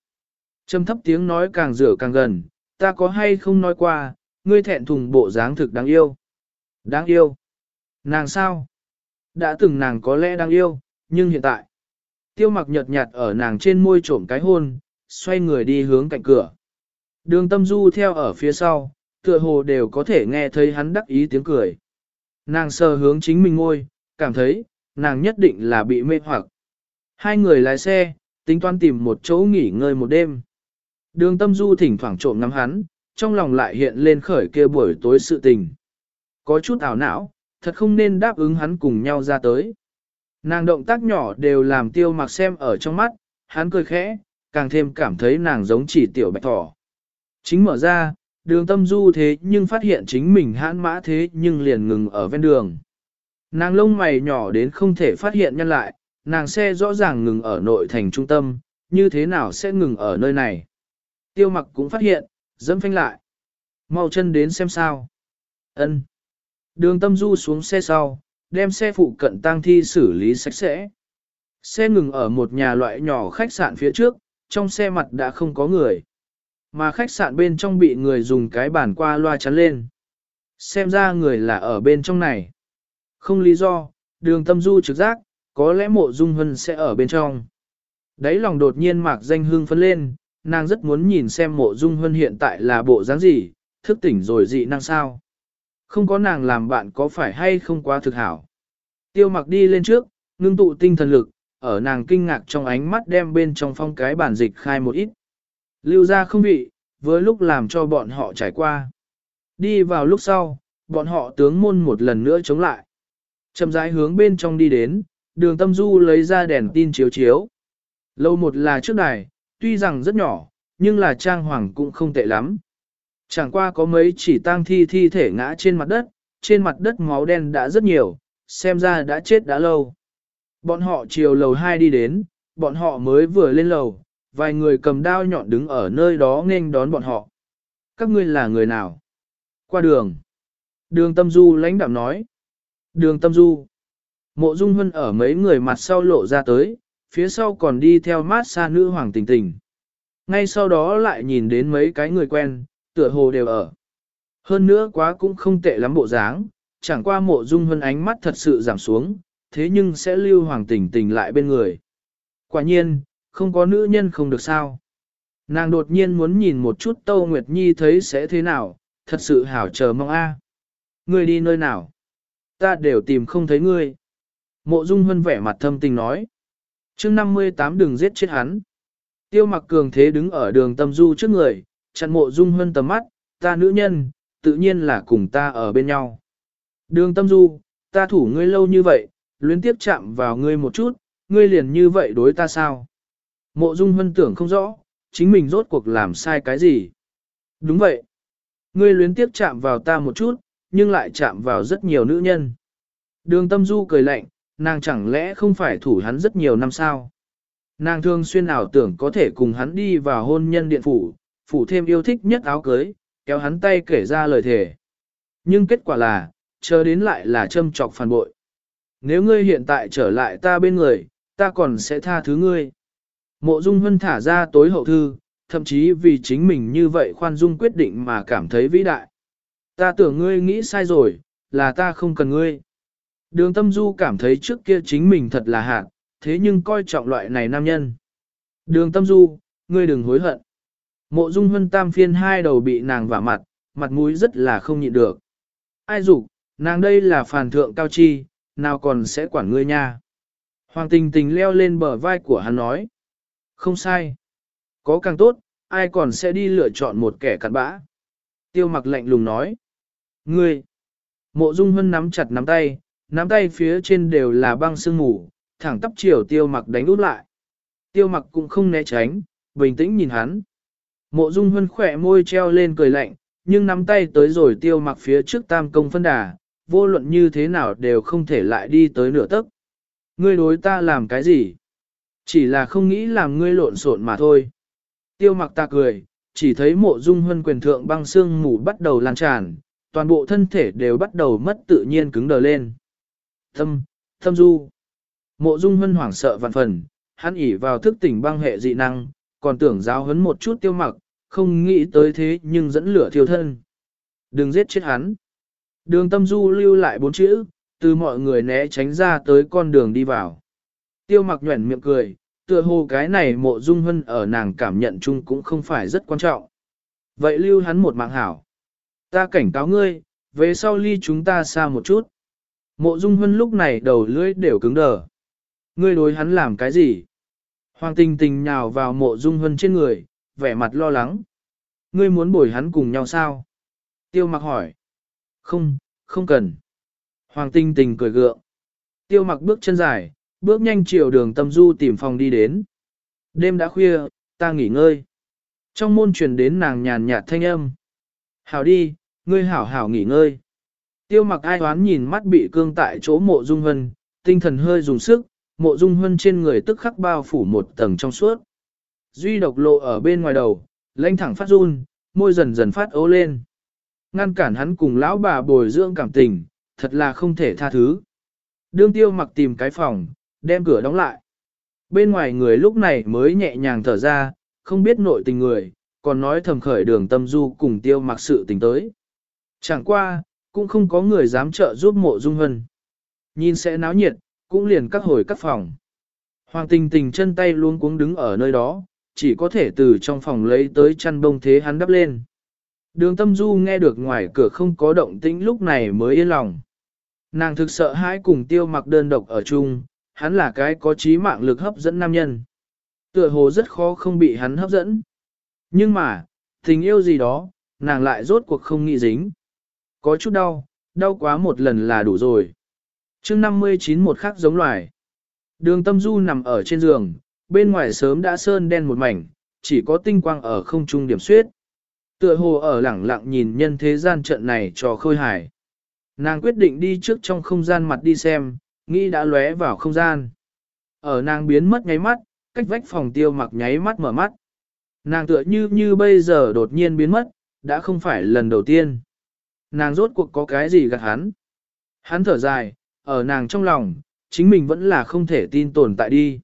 Trầm thấp tiếng nói càng rửa càng gần, ta có hay không nói qua, ngươi thẹn thùng bộ dáng thực đáng yêu. Đáng yêu. Nàng sao? Đã từng nàng có lẽ đáng yêu, nhưng hiện tại. Tiêu mặc nhợt nhạt ở nàng trên môi trộm cái hôn, xoay người đi hướng cạnh cửa. Đường tâm du theo ở phía sau, tựa hồ đều có thể nghe thấy hắn đắc ý tiếng cười. Nàng sờ hướng chính mình ngôi, cảm thấy, nàng nhất định là bị mê hoặc. Hai người lái xe, tính toán tìm một chỗ nghỉ ngơi một đêm. Đường tâm du thỉnh thoảng trộm ngắm hắn, trong lòng lại hiện lên khởi kia buổi tối sự tình. Có chút ảo não, thật không nên đáp ứng hắn cùng nhau ra tới. Nàng động tác nhỏ đều làm tiêu mặc xem ở trong mắt, hắn cười khẽ, càng thêm cảm thấy nàng giống chỉ tiểu bạch thỏ. Chính mở ra, đường tâm du thế nhưng phát hiện chính mình hãn mã thế nhưng liền ngừng ở ven đường. Nàng lông mày nhỏ đến không thể phát hiện nhân lại, nàng xe rõ ràng ngừng ở nội thành trung tâm, như thế nào sẽ ngừng ở nơi này. Tiêu mặc cũng phát hiện, dẫm phanh lại. Mau chân đến xem sao. ân Đường tâm du xuống xe sau, đem xe phụ cận tang thi xử lý sạch sẽ. Xe ngừng ở một nhà loại nhỏ khách sạn phía trước, trong xe mặt đã không có người. Mà khách sạn bên trong bị người dùng cái bàn qua loa chắn lên. Xem ra người là ở bên trong này. Không lý do, đường tâm du trực giác, có lẽ mộ dung hân sẽ ở bên trong. Đấy lòng đột nhiên mạc danh hương phấn lên, nàng rất muốn nhìn xem mộ dung hân hiện tại là bộ dáng gì, thức tỉnh rồi dị năng sao. Không có nàng làm bạn có phải hay không quá thực hảo. Tiêu mặc đi lên trước, ngưng tụ tinh thần lực, ở nàng kinh ngạc trong ánh mắt đem bên trong phong cái bản dịch khai một ít. Lưu ra không vị, với lúc làm cho bọn họ trải qua. Đi vào lúc sau, bọn họ tướng môn một lần nữa chống lại. Chậm rãi hướng bên trong đi đến, đường tâm du lấy ra đèn tin chiếu chiếu. Lâu một là trước đài, tuy rằng rất nhỏ, nhưng là trang hoàng cũng không tệ lắm. Chẳng qua có mấy chỉ tang thi thi thể ngã trên mặt đất, trên mặt đất máu đen đã rất nhiều, xem ra đã chết đã lâu. Bọn họ chiều lầu 2 đi đến, bọn họ mới vừa lên lầu, vài người cầm đao nhọn đứng ở nơi đó nghênh đón bọn họ. Các ngươi là người nào? Qua đường. Đường Tâm Du lãnh đạm nói. Đường Tâm Du. Mộ Dung Hân ở mấy người mặt sau lộ ra tới, phía sau còn đi theo mát xa nữ hoàng tình tình. Ngay sau đó lại nhìn đến mấy cái người quen, tựa hồ đều ở. Hơn nữa quá cũng không tệ lắm bộ dáng, chẳng qua mộ dung hơn ánh mắt thật sự giảm xuống, thế nhưng sẽ lưu hoàng tình tình lại bên người. Quả nhiên, không có nữ nhân không được sao. Nàng đột nhiên muốn nhìn một chút Tâu Nguyệt Nhi thấy sẽ thế nào, thật sự hảo chờ mong a. Ngươi đi nơi nào? Ta đều tìm không thấy ngươi. Mộ Dung Hân vẻ mặt thâm tình nói chương 58 đừng giết chết hắn. Tiêu mặc cường thế đứng ở đường tâm du trước người, chặn mộ dung hơn tầm mắt, ta nữ nhân, tự nhiên là cùng ta ở bên nhau. Đường tâm du, ta thủ ngươi lâu như vậy, luyến tiếp chạm vào ngươi một chút, ngươi liền như vậy đối ta sao? Mộ dung hân tưởng không rõ, chính mình rốt cuộc làm sai cái gì? Đúng vậy. Ngươi luyến tiếp chạm vào ta một chút, nhưng lại chạm vào rất nhiều nữ nhân. Đường tâm du cười lạnh, nàng chẳng lẽ không phải thủ hắn rất nhiều năm sao? Nàng thường xuyên ảo tưởng có thể cùng hắn đi vào hôn nhân điện phủ, phủ thêm yêu thích nhất áo cưới, kéo hắn tay kể ra lời thề. Nhưng kết quả là, chờ đến lại là châm trọc phản bội. Nếu ngươi hiện tại trở lại ta bên người, ta còn sẽ tha thứ ngươi. Mộ Dung Hân thả ra tối hậu thư, thậm chí vì chính mình như vậy khoan dung quyết định mà cảm thấy vĩ đại. Ta tưởng ngươi nghĩ sai rồi, là ta không cần ngươi. Đường tâm du cảm thấy trước kia chính mình thật là hạn, thế nhưng coi trọng loại này nam nhân. Đường tâm du, ngươi đừng hối hận. Mộ dung hân tam phiên hai đầu bị nàng vả mặt, mặt mũi rất là không nhịn được. Ai dục nàng đây là phản thượng cao chi, nào còn sẽ quản ngươi nha. Hoàng tình tình leo lên bờ vai của hắn nói. Không sai. Có càng tốt, ai còn sẽ đi lựa chọn một kẻ cặn bã. Tiêu mặc lạnh lùng nói. Ngươi. Mộ dung hân nắm chặt nắm tay, nắm tay phía trên đều là băng sương ngủ, thẳng tắp chiều tiêu mặc đánh út lại. Tiêu mặc cũng không né tránh, bình tĩnh nhìn hắn. Mộ dung hân khỏe môi treo lên cười lạnh, nhưng nắm tay tới rồi tiêu mặc phía trước tam công phân đà, vô luận như thế nào đều không thể lại đi tới nửa tấc. Ngươi đối ta làm cái gì? Chỉ là không nghĩ làm ngươi lộn xộn mà thôi. Tiêu mặc ta cười, chỉ thấy mộ dung hân quyền thượng băng xương mù bắt đầu lan tràn, toàn bộ thân thể đều bắt đầu mất tự nhiên cứng đờ lên. Thâm, thâm du. Mộ dung hân hoảng sợ vạn phần, hắn ỉ vào thức tỉnh băng hệ dị năng, còn tưởng giáo hấn một chút tiêu mặc, không nghĩ tới thế nhưng dẫn lửa thiêu thân. Đừng giết chết hắn. Đường tâm du lưu lại bốn chữ, từ mọi người né tránh ra tới con đường đi vào. Tiêu mặc nhuẩn miệng cười, tựa hồ cái này mộ dung hân ở nàng cảm nhận chung cũng không phải rất quan trọng. Vậy lưu hắn một mạng hảo. Ta cảnh cáo ngươi, về sau ly chúng ta xa một chút. Mộ dung hân lúc này đầu lưỡi đều cứng đờ. Ngươi đối hắn làm cái gì? Hoàng tình tình nhào vào mộ dung hân trên người, vẻ mặt lo lắng. Ngươi muốn bồi hắn cùng nhau sao? Tiêu mặc hỏi. Không, không cần. Hoàng tinh tình cười gượng. Tiêu mặc bước chân dài, bước nhanh chiều đường tâm du tìm phòng đi đến. Đêm đã khuya, ta nghỉ ngơi. Trong môn truyền đến nàng nhàn nhạt thanh âm. Hảo đi, ngươi hảo hảo nghỉ ngơi. Tiêu mặc ai hoán nhìn mắt bị cương tại chỗ mộ dung hân, tinh thần hơi dùng sức, mộ dung hân trên người tức khắc bao phủ một tầng trong suốt. Duy độc lộ ở bên ngoài đầu, lanh thẳng phát run, môi dần dần phát ố lên. Ngăn cản hắn cùng lão bà bồi dưỡng cảm tình, thật là không thể tha thứ. Đương tiêu mặc tìm cái phòng, đem cửa đóng lại. Bên ngoài người lúc này mới nhẹ nhàng thở ra, không biết nội tình người, còn nói thầm khởi đường tâm du cùng tiêu mặc sự tình tới. Chẳng qua, cũng không có người dám trợ giúp mộ dung hân. Nhìn sẽ náo nhiệt, cũng liền các hồi các phòng. Hoàng tình tình chân tay luôn cuống đứng ở nơi đó, chỉ có thể từ trong phòng lấy tới chăn bông thế hắn đắp lên. Đường tâm du nghe được ngoài cửa không có động tĩnh lúc này mới yên lòng. Nàng thực sợ hãi cùng tiêu mặc đơn độc ở chung, hắn là cái có trí mạng lực hấp dẫn nam nhân. Tựa hồ rất khó không bị hắn hấp dẫn. Nhưng mà, tình yêu gì đó, nàng lại rốt cuộc không nghĩ dính. Có chút đau, đau quá một lần là đủ rồi. chương 59 một khắc giống loài. Đường tâm du nằm ở trên giường, bên ngoài sớm đã sơn đen một mảnh, chỉ có tinh quang ở không trung điểm suyết. Tựa hồ ở lẳng lặng nhìn nhân thế gian trận này cho khôi hài. Nàng quyết định đi trước trong không gian mặt đi xem, nghĩ đã lóe vào không gian. Ở nàng biến mất nháy mắt, cách vách phòng tiêu mặc nháy mắt mở mắt. Nàng tựa như như bây giờ đột nhiên biến mất, đã không phải lần đầu tiên. Nàng rốt cuộc có cái gì gạt hắn. Hắn thở dài, ở nàng trong lòng, chính mình vẫn là không thể tin tồn tại đi.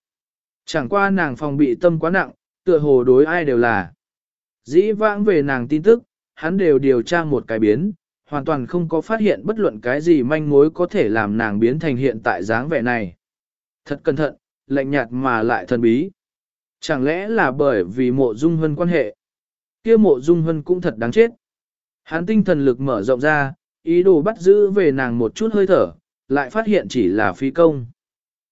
Chẳng qua nàng phòng bị tâm quá nặng, tựa hồ đối ai đều là. Dĩ vãng về nàng tin tức, hắn đều điều tra một cái biến, hoàn toàn không có phát hiện bất luận cái gì manh mối có thể làm nàng biến thành hiện tại dáng vẻ này. Thật cẩn thận, lạnh nhạt mà lại thần bí. Chẳng lẽ là bởi vì mộ dung hân quan hệ? kia mộ dung hân cũng thật đáng chết. Hắn tinh thần lực mở rộng ra, ý đồ bắt giữ về nàng một chút hơi thở, lại phát hiện chỉ là phi công.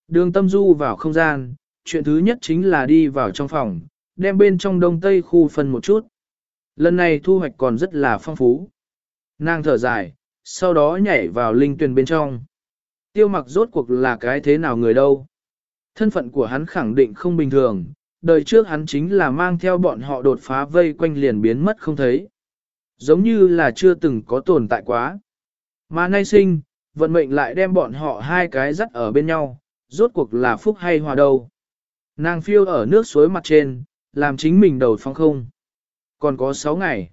Đường tâm du vào không gian, chuyện thứ nhất chính là đi vào trong phòng, đem bên trong đông tây khu phân một chút. Lần này thu hoạch còn rất là phong phú. Nàng thở dài, sau đó nhảy vào linh tuyền bên trong. Tiêu mặc rốt cuộc là cái thế nào người đâu. Thân phận của hắn khẳng định không bình thường, đời trước hắn chính là mang theo bọn họ đột phá vây quanh liền biến mất không thấy. Giống như là chưa từng có tồn tại quá. Mà nay sinh, vận mệnh lại đem bọn họ hai cái dắt ở bên nhau, rốt cuộc là phúc hay hòa đâu. Nàng phiêu ở nước suối mặt trên, làm chính mình đầu phong không. Còn có 6 ngày.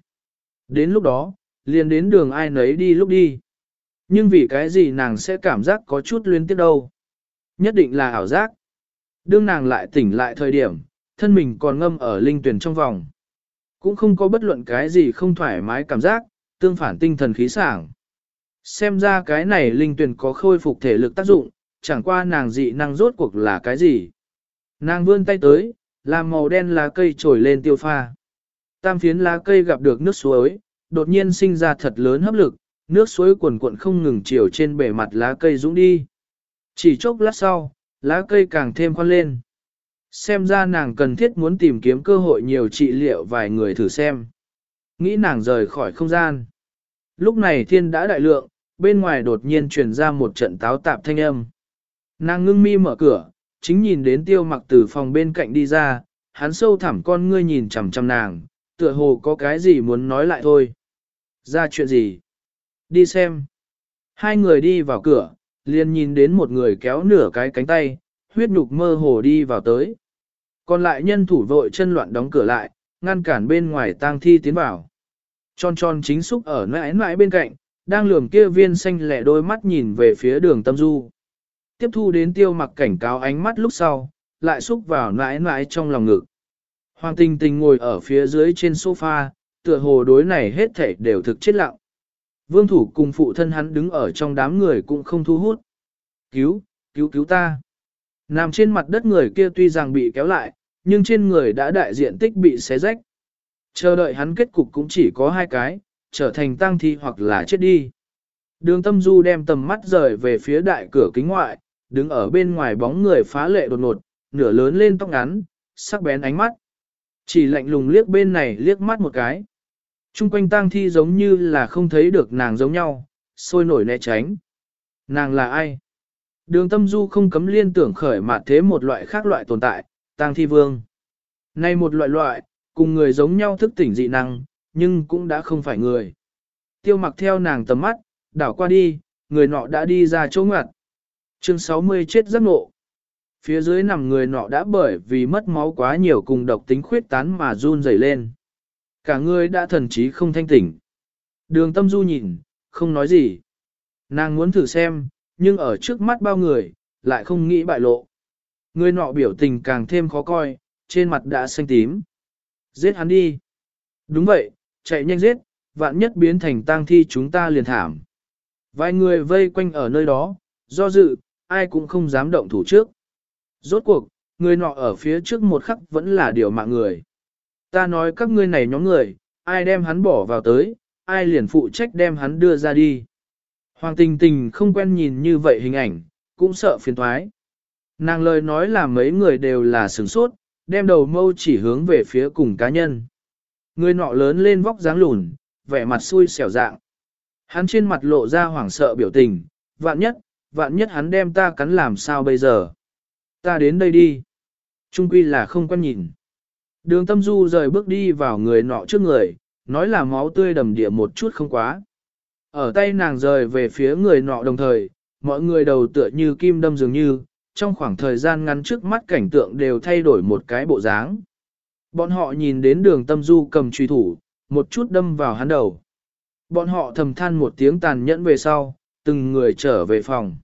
Đến lúc đó, liền đến đường ai nấy đi lúc đi. Nhưng vì cái gì nàng sẽ cảm giác có chút luyến tiếc đâu. Nhất định là ảo giác. Đương nàng lại tỉnh lại thời điểm, thân mình còn ngâm ở linh tuyển trong vòng. Cũng không có bất luận cái gì không thoải mái cảm giác, tương phản tinh thần khí sảng. Xem ra cái này linh tuyển có khôi phục thể lực tác dụng, chẳng qua nàng dị năng rốt cuộc là cái gì. Nàng vươn tay tới, làm màu đen lá cây trồi lên tiêu pha. Tam phiến lá cây gặp được nước suối, đột nhiên sinh ra thật lớn hấp lực, nước suối cuồn cuộn không ngừng chiều trên bề mặt lá cây dũng đi. Chỉ chốc lát sau, lá cây càng thêm khoan lên. Xem ra nàng cần thiết muốn tìm kiếm cơ hội nhiều trị liệu vài người thử xem. Nghĩ nàng rời khỏi không gian. Lúc này thiên đã đại lượng, bên ngoài đột nhiên truyền ra một trận táo tạp thanh âm. Nàng ngưng mi mở cửa, chính nhìn đến tiêu mặc từ phòng bên cạnh đi ra, hắn sâu thẳm con ngươi nhìn chằm chằm nàng, tựa hồ có cái gì muốn nói lại thôi. Ra chuyện gì? Đi xem. Hai người đi vào cửa, liền nhìn đến một người kéo nửa cái cánh tay, huyết nhục mơ hồ đi vào tới. Còn lại nhân thủ vội chân loạn đóng cửa lại, ngăn cản bên ngoài tang thi tiến vào. Tròn tròn chính xúc ở mãi mãi bên cạnh, đang lườm kia viên xanh lẻ đôi mắt nhìn về phía đường tâm du. Tiếp thu đến tiêu mặc cảnh cáo ánh mắt lúc sau, lại xúc vào mãi mãi trong lòng ngực. Hoàng tình tình ngồi ở phía dưới trên sofa, tựa hồ đối này hết thảy đều thực chết lặng. Vương thủ cùng phụ thân hắn đứng ở trong đám người cũng không thu hút. Cứu, cứu cứu ta. Nằm trên mặt đất người kia tuy rằng bị kéo lại, nhưng trên người đã đại diện tích bị xé rách. Chờ đợi hắn kết cục cũng chỉ có hai cái, trở thành tang thi hoặc là chết đi. Đường tâm du đem tầm mắt rời về phía đại cửa kính ngoại, đứng ở bên ngoài bóng người phá lệ đột ngột, nửa lớn lên tóc ngắn, sắc bén ánh mắt. Chỉ lạnh lùng liếc bên này liếc mắt một cái. Trung quanh tang thi giống như là không thấy được nàng giống nhau, sôi nổi né tránh. Nàng là ai? Đường tâm du không cấm liên tưởng khởi mà thế một loại khác loại tồn tại, tang thi vương. Này một loại loại, cùng người giống nhau thức tỉnh dị năng, nhưng cũng đã không phải người. Tiêu mặc theo nàng tầm mắt, đảo qua đi, người nọ đã đi ra chỗ ngoặt. Chương 60 chết giấc nộ. Phía dưới nằm người nọ đã bởi vì mất máu quá nhiều cùng độc tính khuyết tán mà run rẩy lên. Cả người đã thần trí không thanh tỉnh. Đường tâm du nhìn, không nói gì. Nàng muốn thử xem, nhưng ở trước mắt bao người, lại không nghĩ bại lộ. Người nọ biểu tình càng thêm khó coi, trên mặt đã xanh tím. Giết hắn đi. Đúng vậy, chạy nhanh giết, vạn nhất biến thành tang thi chúng ta liền thảm. Vài người vây quanh ở nơi đó, do dự, ai cũng không dám động thủ trước. Rốt cuộc, người nọ ở phía trước một khắc vẫn là điều mạng người. Ta nói các ngươi này nhóm người, ai đem hắn bỏ vào tới, ai liền phụ trách đem hắn đưa ra đi. Hoàng tình tình không quen nhìn như vậy hình ảnh, cũng sợ phiền thoái. Nàng lời nói là mấy người đều là sửng sốt, đem đầu mâu chỉ hướng về phía cùng cá nhân. Người nọ lớn lên vóc dáng lùn, vẻ mặt xui xẻo dạng. Hắn trên mặt lộ ra hoảng sợ biểu tình, vạn nhất, vạn nhất hắn đem ta cắn làm sao bây giờ. Ta đến đây đi. Trung quy là không quan nhìn. Đường tâm du rời bước đi vào người nọ trước người, nói là máu tươi đầm địa một chút không quá. Ở tay nàng rời về phía người nọ đồng thời, mọi người đầu tựa như kim đâm dường như, trong khoảng thời gian ngắn trước mắt cảnh tượng đều thay đổi một cái bộ dáng. Bọn họ nhìn đến đường tâm du cầm truy thủ, một chút đâm vào hắn đầu. Bọn họ thầm than một tiếng tàn nhẫn về sau, từng người trở về phòng.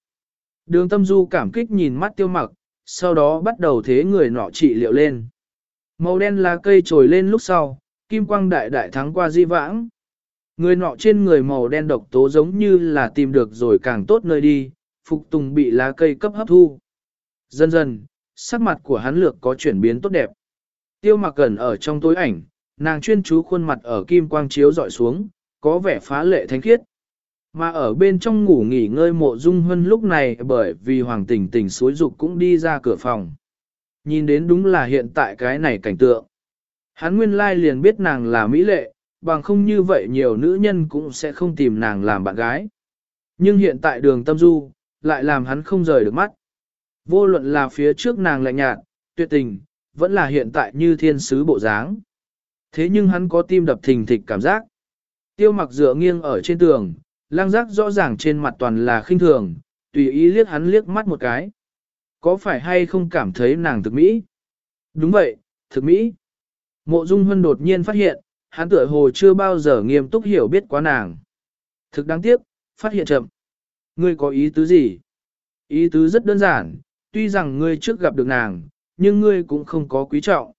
Đường tâm du cảm kích nhìn mắt tiêu mặc, sau đó bắt đầu thế người nọ trị liệu lên. Màu đen lá cây trồi lên lúc sau, kim quang đại đại thắng qua di vãng. Người nọ trên người màu đen độc tố giống như là tìm được rồi càng tốt nơi đi, phục tùng bị lá cây cấp hấp thu. Dần dần, sắc mặt của hắn lược có chuyển biến tốt đẹp. Tiêu mặc gần ở trong tối ảnh, nàng chuyên chú khuôn mặt ở kim quang chiếu dọi xuống, có vẻ phá lệ thánh khiết. Mà ở bên trong ngủ nghỉ ngơi mộ dung hân lúc này bởi vì hoàng tình tình suối dục cũng đi ra cửa phòng. Nhìn đến đúng là hiện tại cái này cảnh tượng. Hắn nguyên lai liền biết nàng là mỹ lệ, bằng không như vậy nhiều nữ nhân cũng sẽ không tìm nàng làm bạn gái. Nhưng hiện tại đường tâm du, lại làm hắn không rời được mắt. Vô luận là phía trước nàng lạnh nhạt, tuyệt tình, vẫn là hiện tại như thiên sứ bộ dáng. Thế nhưng hắn có tim đập thình thịch cảm giác. Tiêu mặc dựa nghiêng ở trên tường, lang giác rõ ràng trên mặt toàn là khinh thường, tùy ý liếc hắn liếc mắt một cái. Có phải hay không cảm thấy nàng thực mỹ? Đúng vậy, thực mỹ. Mộ Dung Hân đột nhiên phát hiện, hắn tựa hồ chưa bao giờ nghiêm túc hiểu biết quá nàng. Thực đáng tiếc, phát hiện chậm. Ngươi có ý tứ gì? Ý tứ rất đơn giản, tuy rằng ngươi trước gặp được nàng, nhưng ngươi cũng không có quý trọng.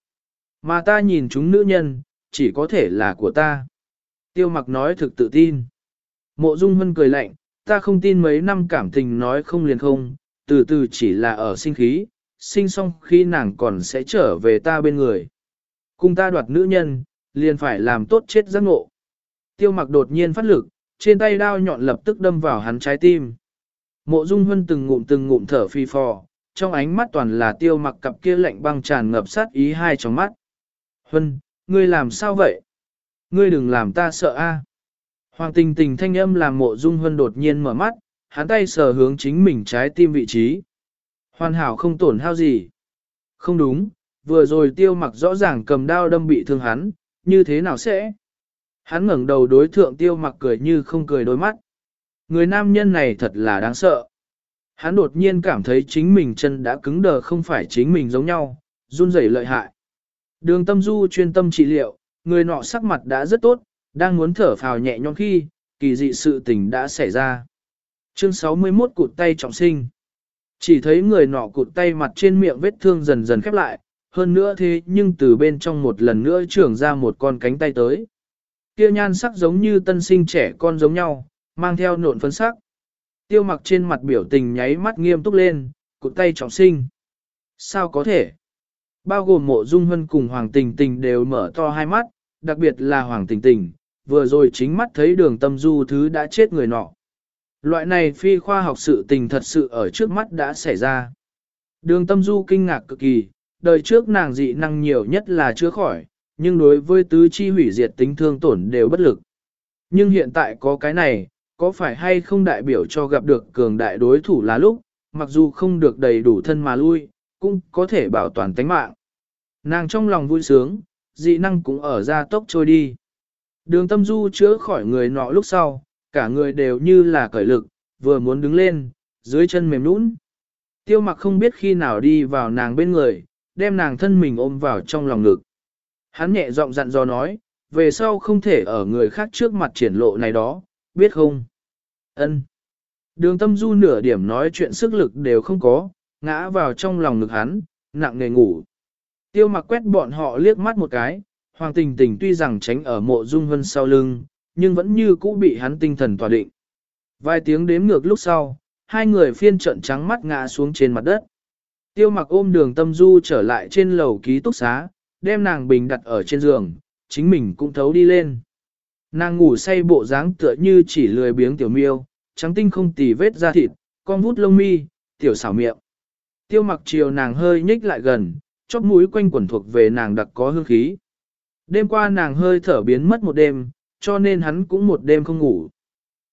Mà ta nhìn chúng nữ nhân, chỉ có thể là của ta. Tiêu mặc nói thực tự tin. Mộ Dung Hân cười lạnh, ta không tin mấy năm cảm tình nói không liền không, từ từ chỉ là ở sinh khí, sinh xong khi nàng còn sẽ trở về ta bên người. Cùng ta đoạt nữ nhân, liền phải làm tốt chết giác ngộ. Tiêu mặc đột nhiên phát lực, trên tay đao nhọn lập tức đâm vào hắn trái tim. Mộ Dung Hân từng ngụm từng ngụm thở phi phò, trong ánh mắt toàn là tiêu mặc cặp kia lạnh băng tràn ngập sát ý hai trong mắt. huân ngươi làm sao vậy? Ngươi đừng làm ta sợ a. Hoàng tình tình thanh âm làm mộ Dung huân đột nhiên mở mắt, hắn tay sờ hướng chính mình trái tim vị trí. Hoàn hảo không tổn hao gì. Không đúng, vừa rồi tiêu mặc rõ ràng cầm đao đâm bị thương hắn, như thế nào sẽ? Hắn ngẩng đầu đối thượng tiêu mặc cười như không cười đôi mắt. Người nam nhân này thật là đáng sợ. Hắn đột nhiên cảm thấy chính mình chân đã cứng đờ không phải chính mình giống nhau, run rẩy lợi hại. Đường tâm du chuyên tâm trị liệu, người nọ sắc mặt đã rất tốt, đang muốn thở phào nhẹ nhõm khi, kỳ dị sự tình đã xảy ra. Chương 61 cụt tay trọng sinh. Chỉ thấy người nọ cụt tay mặt trên miệng vết thương dần dần khép lại, hơn nữa thế nhưng từ bên trong một lần nữa trưởng ra một con cánh tay tới. Kia nhan sắc giống như tân sinh trẻ con giống nhau, mang theo nộn phấn sắc. Tiêu mặc trên mặt biểu tình nháy mắt nghiêm túc lên, cụt tay trọng sinh. Sao có thể? Bao gồm mộ dung hân cùng Hoàng Tình Tình đều mở to hai mắt, đặc biệt là Hoàng Tình Tình, vừa rồi chính mắt thấy đường tâm du thứ đã chết người nọ. Loại này phi khoa học sự tình thật sự ở trước mắt đã xảy ra. Đường tâm du kinh ngạc cực kỳ, đời trước nàng dị năng nhiều nhất là chữa khỏi, nhưng đối với tứ chi hủy diệt tính thương tổn đều bất lực. Nhưng hiện tại có cái này, có phải hay không đại biểu cho gặp được cường đại đối thủ là lúc, mặc dù không được đầy đủ thân mà lui, cũng có thể bảo toàn tánh mạng. Nàng trong lòng vui sướng, dị năng cũng ở ra tốc trôi đi. Đường tâm du chữa khỏi người nọ lúc sau, cả người đều như là cởi lực, vừa muốn đứng lên, dưới chân mềm nũng. Tiêu mặc không biết khi nào đi vào nàng bên người, đem nàng thân mình ôm vào trong lòng ngực. Hắn nhẹ giọng dặn dò nói, về sau không thể ở người khác trước mặt triển lộ này đó, biết không? Ân. Đường tâm du nửa điểm nói chuyện sức lực đều không có, ngã vào trong lòng ngực hắn, nặng nề ngủ. Tiêu mặc quét bọn họ liếc mắt một cái, hoàng tình tình tuy rằng tránh ở mộ dung hân sau lưng, nhưng vẫn như cũ bị hắn tinh thần tỏa định. Vài tiếng đếm ngược lúc sau, hai người phiên trận trắng mắt ngã xuống trên mặt đất. Tiêu mặc ôm đường tâm du trở lại trên lầu ký túc xá, đem nàng bình đặt ở trên giường, chính mình cũng thấu đi lên. Nàng ngủ say bộ dáng tựa như chỉ lười biếng tiểu miêu, trắng tinh không tì vết da thịt, con vút lông mi, tiểu xảo miệng. Tiêu mặc chiều nàng hơi nhích lại gần, chóp mũi quanh quẩn thuộc về nàng đặc có hương khí. Đêm qua nàng hơi thở biến mất một đêm, cho nên hắn cũng một đêm không ngủ.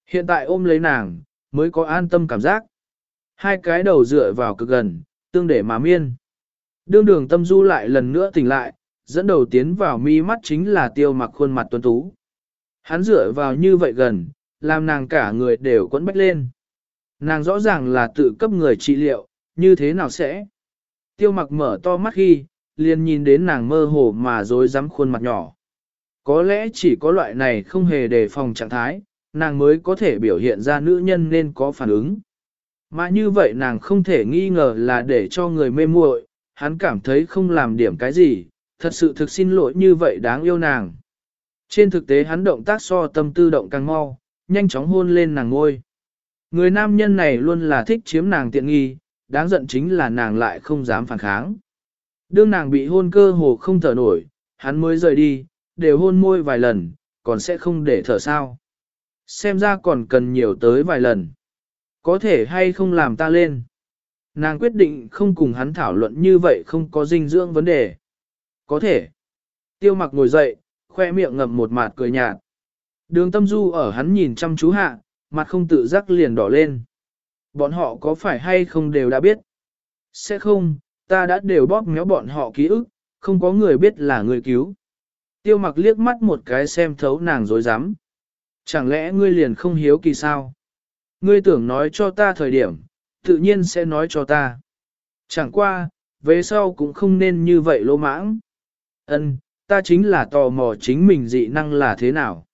Hiện tại ôm lấy nàng, mới có an tâm cảm giác. Hai cái đầu dựa vào cực gần, tương để mà miên. Đương đường tâm du lại lần nữa tỉnh lại, dẫn đầu tiến vào mi mắt chính là tiêu mặc khuôn mặt tuấn tú. Hắn dựa vào như vậy gần, làm nàng cả người đều quấn bách lên. Nàng rõ ràng là tự cấp người trị liệu, như thế nào sẽ? Tiêu mặc mở to mắt khi, liền nhìn đến nàng mơ hồ mà dối rắm khuôn mặt nhỏ. Có lẽ chỉ có loại này không hề đề phòng trạng thái, nàng mới có thể biểu hiện ra nữ nhân nên có phản ứng. Mà như vậy nàng không thể nghi ngờ là để cho người mê muội, hắn cảm thấy không làm điểm cái gì, thật sự thực xin lỗi như vậy đáng yêu nàng. Trên thực tế hắn động tác so tâm tư động càng mau, nhanh chóng hôn lên nàng ngôi. Người nam nhân này luôn là thích chiếm nàng tiện nghi, đáng giận chính là nàng lại không dám phản kháng. Đương nàng bị hôn cơ hồ không thở nổi, hắn mới rời đi, đều hôn môi vài lần, còn sẽ không để thở sao. Xem ra còn cần nhiều tới vài lần. Có thể hay không làm ta lên. nàng quyết định không cùng hắn thảo luận như vậy không có dinh dưỡng vấn đề. Có thể. Tiêu mặc ngồi dậy, khoe miệng ngậm một mạt cười nhạt. Đường tâm du ở hắn nhìn chăm chú hạ, mặt không tự giác liền đỏ lên. Bọn họ có phải hay không đều đã biết? Sẽ không, ta đã đều bóp méo bọn họ ký ức, không có người biết là người cứu. Tiêu mặc liếc mắt một cái xem thấu nàng dối rắm Chẳng lẽ ngươi liền không hiếu kỳ sao? Ngươi tưởng nói cho ta thời điểm, tự nhiên sẽ nói cho ta. Chẳng qua, về sau cũng không nên như vậy lỗ mãng. Ân, ta chính là tò mò chính mình dị năng là thế nào.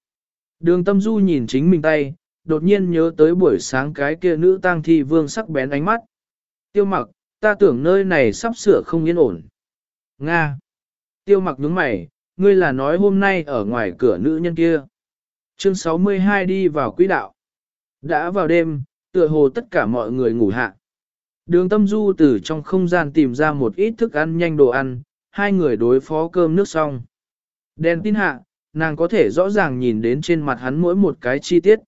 Đường tâm du nhìn chính mình tay, đột nhiên nhớ tới buổi sáng cái kia nữ tang thi vương sắc bén ánh mắt. Tiêu mặc, ta tưởng nơi này sắp sửa không yên ổn. Nga. Tiêu mặc nhướng mày, ngươi là nói hôm nay ở ngoài cửa nữ nhân kia. Chương 62 đi vào quỹ đạo. Đã vào đêm, tựa hồ tất cả mọi người ngủ hạ. Đường tâm du từ trong không gian tìm ra một ít thức ăn nhanh đồ ăn, hai người đối phó cơm nước xong. Đèn tin hạ, nàng có thể rõ ràng nhìn đến trên mặt hắn mỗi một cái chi tiết.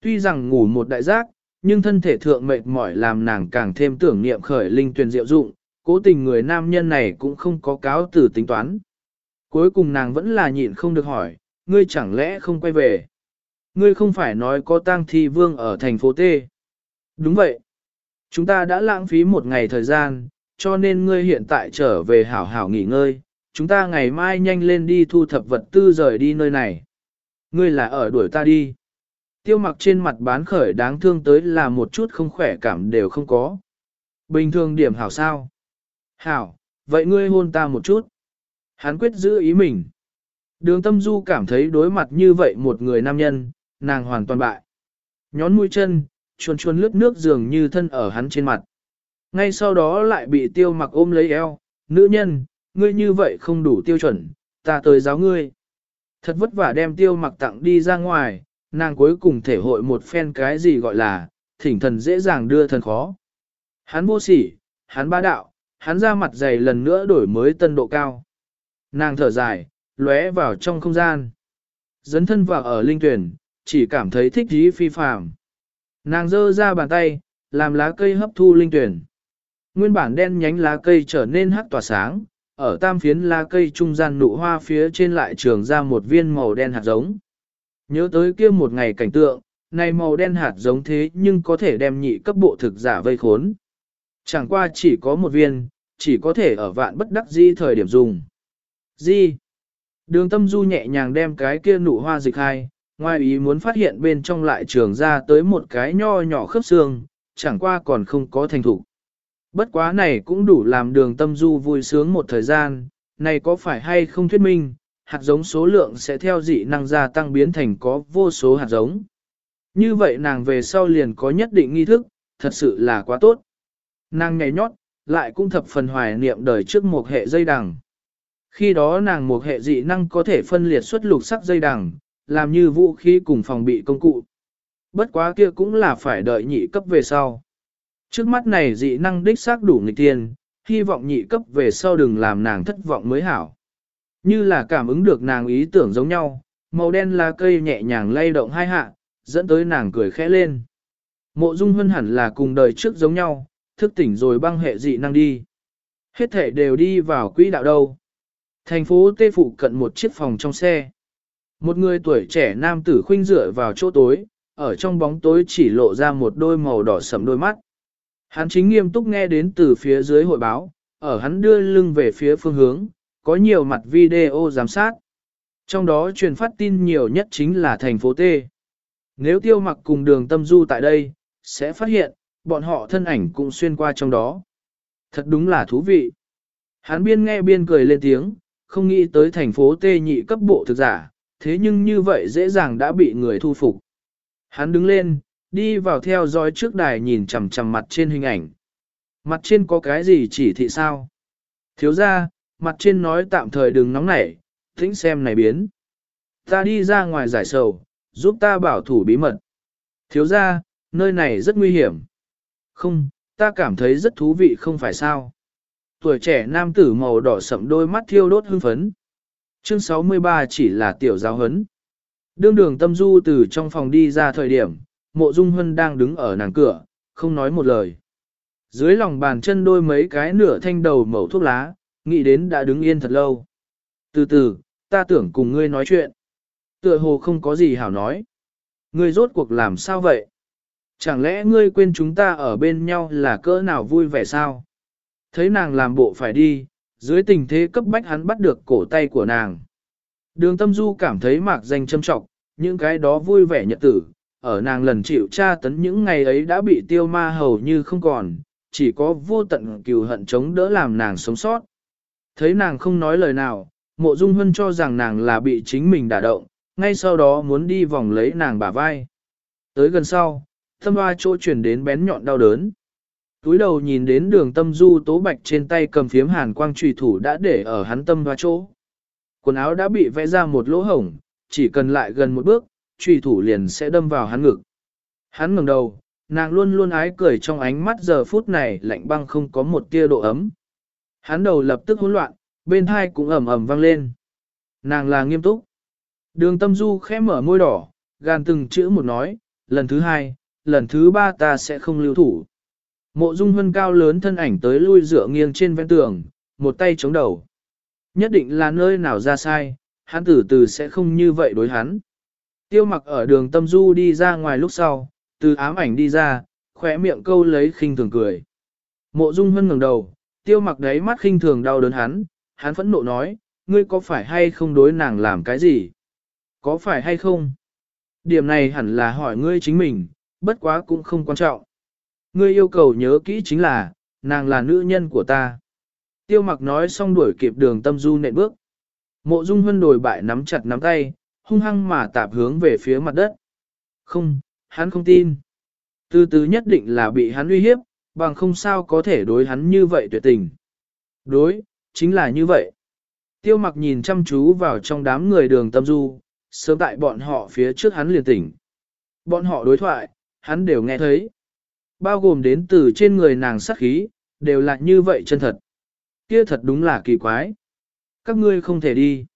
Tuy rằng ngủ một đại giác, nhưng thân thể thượng mệt mỏi làm nàng càng thêm tưởng niệm khởi linh tuyền diệu dụng, cố tình người nam nhân này cũng không có cáo từ tính toán. Cuối cùng nàng vẫn là nhịn không được hỏi, ngươi chẳng lẽ không quay về? Ngươi không phải nói có tang thi vương ở thành phố T. Đúng vậy. Chúng ta đã lãng phí một ngày thời gian, cho nên ngươi hiện tại trở về hảo hảo nghỉ ngơi. Chúng ta ngày mai nhanh lên đi thu thập vật tư rời đi nơi này. Ngươi là ở đuổi ta đi. Tiêu mặc trên mặt bán khởi đáng thương tới là một chút không khỏe cảm đều không có. Bình thường điểm hảo sao? Hảo, vậy ngươi hôn ta một chút. Hắn quyết giữ ý mình. Đường tâm du cảm thấy đối mặt như vậy một người nam nhân, nàng hoàn toàn bại. Nhón mũi chân, chuồn chuồn lướt nước dường như thân ở hắn trên mặt. Ngay sau đó lại bị tiêu mặc ôm lấy eo, nữ nhân, ngươi như vậy không đủ tiêu chuẩn, ta tới giáo ngươi. Thật vất vả đem tiêu mặc tặng đi ra ngoài, nàng cuối cùng thể hội một phen cái gì gọi là, thỉnh thần dễ dàng đưa thần khó. Hắn vô sỉ, hắn ba đạo, hắn ra mặt dày lần nữa đổi mới tân độ cao. Nàng thở dài, lóe vào trong không gian. Dấn thân vào ở linh tuyển, chỉ cảm thấy thích dí phi phàm. Nàng giơ ra bàn tay, làm lá cây hấp thu linh tuyển. Nguyên bản đen nhánh lá cây trở nên hắc tỏa sáng, ở tam phiến lá cây trung gian nụ hoa phía trên lại trường ra một viên màu đen hạt giống. Nhớ tới kia một ngày cảnh tượng, này màu đen hạt giống thế nhưng có thể đem nhị cấp bộ thực giả vây khốn. Chẳng qua chỉ có một viên, chỉ có thể ở vạn bất đắc di thời điểm dùng. Di. Đường tâm du nhẹ nhàng đem cái kia nụ hoa dịch hai, ngoài ý muốn phát hiện bên trong lại trường ra tới một cái nho nhỏ khớp xương, chẳng qua còn không có thành thủ. Bất quá này cũng đủ làm đường tâm du vui sướng một thời gian, này có phải hay không thuyết minh, hạt giống số lượng sẽ theo dị năng gia tăng biến thành có vô số hạt giống. Như vậy nàng về sau liền có nhất định nghi thức, thật sự là quá tốt. Nàng nhảy nhót, lại cũng thập phần hoài niệm đời trước một hệ dây đằng. Khi đó nàng một hệ dị năng có thể phân liệt xuất lục sắc dây đằng, làm như vũ khí cùng phòng bị công cụ. Bất quá kia cũng là phải đợi nhị cấp về sau. Trước mắt này dị năng đích xác đủ nghịch tiền, hy vọng nhị cấp về sau đừng làm nàng thất vọng mới hảo. Như là cảm ứng được nàng ý tưởng giống nhau, màu đen lá cây nhẹ nhàng lay động hai hạ, dẫn tới nàng cười khẽ lên. Mộ dung hân hẳn là cùng đời trước giống nhau, thức tỉnh rồi băng hệ dị năng đi. Hết thể đều đi vào quỹ đạo đâu. Thành phố Tê Phụ cận một chiếc phòng trong xe. Một người tuổi trẻ nam tử khuynh dựa vào chỗ tối, ở trong bóng tối chỉ lộ ra một đôi màu đỏ sẫm đôi mắt. Hắn chính nghiêm túc nghe đến từ phía dưới hội báo, ở hắn đưa lưng về phía phương hướng, có nhiều mặt video giám sát. Trong đó truyền phát tin nhiều nhất chính là thành phố T. Nếu tiêu mặc cùng đường tâm du tại đây, sẽ phát hiện, bọn họ thân ảnh cũng xuyên qua trong đó. Thật đúng là thú vị. Hắn biên nghe biên cười lên tiếng, không nghĩ tới thành phố T nhị cấp bộ thực giả, thế nhưng như vậy dễ dàng đã bị người thu phục. Hắn đứng lên, đi vào theo dõi trước đài nhìn chằm chằm mặt trên hình ảnh. Mặt trên có cái gì chỉ thị sao? Thiếu ra, mặt trên nói tạm thời đừng nóng nảy, thính xem này biến. Ta đi ra ngoài giải sầu, giúp ta bảo thủ bí mật. Thiếu ra, nơi này rất nguy hiểm. Không, ta cảm thấy rất thú vị không phải sao. Tuổi trẻ nam tử màu đỏ sậm đôi mắt thiêu đốt hưng phấn. Chương 63 chỉ là tiểu giáo hấn. Đương đường tâm du từ trong phòng đi ra thời điểm, mộ dung hân đang đứng ở nàng cửa, không nói một lời. Dưới lòng bàn chân đôi mấy cái nửa thanh đầu mẩu thuốc lá, nghĩ đến đã đứng yên thật lâu. Từ từ, ta tưởng cùng ngươi nói chuyện. Tựa hồ không có gì hảo nói. Ngươi rốt cuộc làm sao vậy? Chẳng lẽ ngươi quên chúng ta ở bên nhau là cỡ nào vui vẻ sao? Thấy nàng làm bộ phải đi, dưới tình thế cấp bách hắn bắt được cổ tay của nàng. Đường tâm du cảm thấy mạc danh châm trọng, những cái đó vui vẻ nhật tử, ở nàng lần chịu tra tấn những ngày ấy đã bị tiêu ma hầu như không còn, chỉ có vô tận cừu hận chống đỡ làm nàng sống sót. Thấy nàng không nói lời nào, mộ dung hân cho rằng nàng là bị chính mình đả động, ngay sau đó muốn đi vòng lấy nàng bả vai. Tới gần sau, thâm hoa chỗ chuyển đến bén nhọn đau đớn. Túi đầu nhìn đến đường tâm du tố bạch trên tay cầm phiếm hàn quang trùy thủ đã để ở hắn tâm hoa chỗ. Quần áo đã bị vẽ ra một lỗ hổng, chỉ cần lại gần một bước, trùy thủ liền sẽ đâm vào hắn ngực. Hắn ngẩng đầu, nàng luôn luôn ái cười trong ánh mắt giờ phút này lạnh băng không có một tia độ ấm. Hắn đầu lập tức hỗn loạn, bên hai cũng ẩm ẩm vang lên. Nàng là nghiêm túc. Đường tâm du khẽ mở môi đỏ, gan từng chữ một nói, lần thứ hai, lần thứ ba ta sẽ không lưu thủ. Mộ dung hân cao lớn thân ảnh tới lui dựa nghiêng trên ven tường, một tay chống đầu. Nhất định là nơi nào ra sai, hắn từ từ sẽ không như vậy đối hắn. Tiêu mặc ở đường tâm du đi ra ngoài lúc sau, từ ám ảnh đi ra, khỏe miệng câu lấy khinh thường cười. Mộ dung hân ngẩng đầu, tiêu mặc đấy mắt khinh thường đau đớn hắn, hắn phẫn nộ nói, ngươi có phải hay không đối nàng làm cái gì? Có phải hay không? Điểm này hẳn là hỏi ngươi chính mình, bất quá cũng không quan trọng. Ngươi yêu cầu nhớ kỹ chính là, nàng là nữ nhân của ta. Tiêu mặc nói xong đuổi kịp đường tâm du nện bước. Mộ dung hân đổi bại nắm chặt nắm tay, hung hăng mà tạp hướng về phía mặt đất. Không, hắn không tin. Từ từ nhất định là bị hắn uy hiếp, bằng không sao có thể đối hắn như vậy tuyệt tình. Đối, chính là như vậy. Tiêu mặc nhìn chăm chú vào trong đám người đường tâm du, sớm tại bọn họ phía trước hắn liền tỉnh. Bọn họ đối thoại, hắn đều nghe thấy. Bao gồm đến từ trên người nàng sắc khí, đều là như vậy chân thật. Kia thật đúng là kỳ quái. Các ngươi không thể đi.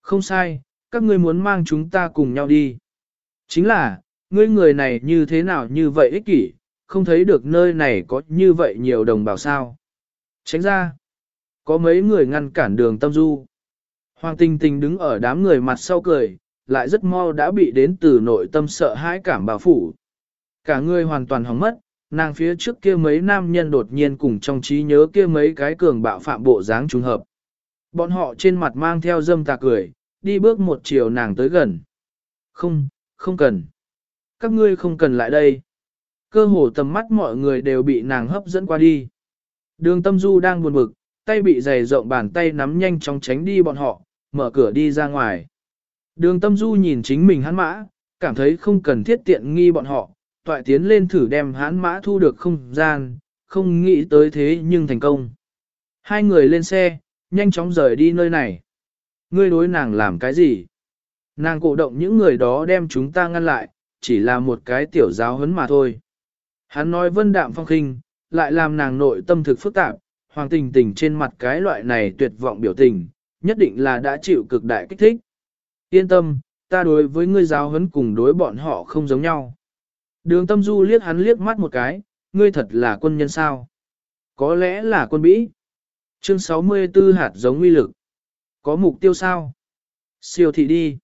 Không sai, các ngươi muốn mang chúng ta cùng nhau đi. Chính là, ngươi người này như thế nào như vậy ích kỷ, không thấy được nơi này có như vậy nhiều đồng bào sao. Tránh ra, có mấy người ngăn cản đường tâm du. Hoàng tình tình đứng ở đám người mặt sau cười, lại rất mau đã bị đến từ nội tâm sợ hãi cảm bảo phủ. Cả người hoàn toàn hóng mất, nàng phía trước kia mấy nam nhân đột nhiên cùng trong trí nhớ kia mấy cái cường bạo phạm bộ dáng trùng hợp. Bọn họ trên mặt mang theo dâm tà cười, đi bước một chiều nàng tới gần. Không, không cần. Các ngươi không cần lại đây. Cơ hồ tầm mắt mọi người đều bị nàng hấp dẫn qua đi. Đường tâm du đang buồn bực, tay bị dày rộng bàn tay nắm nhanh chóng tránh đi bọn họ, mở cửa đi ra ngoài. Đường tâm du nhìn chính mình hắn mã, cảm thấy không cần thiết tiện nghi bọn họ, toại tiến lên thử đem hắn mã thu được không gian, không nghĩ tới thế nhưng thành công. Hai người lên xe, nhanh chóng rời đi nơi này. Ngươi đối nàng làm cái gì? Nàng cổ động những người đó đem chúng ta ngăn lại, chỉ là một cái tiểu giáo huấn mà thôi. Hắn nói vân đạm phong khinh, lại làm nàng nội tâm thực phức tạp, hoàng tình tình trên mặt cái loại này tuyệt vọng biểu tình, nhất định là đã chịu cực đại kích thích. Yên tâm, ta đối với ngươi giáo huấn cùng đối bọn họ không giống nhau. Đường tâm du liếc hắn liếc mắt một cái, ngươi thật là quân nhân sao? Có lẽ là quân Mỹ. Chương 64 hạt giống uy lực. Có mục tiêu sao? Siêu thị đi.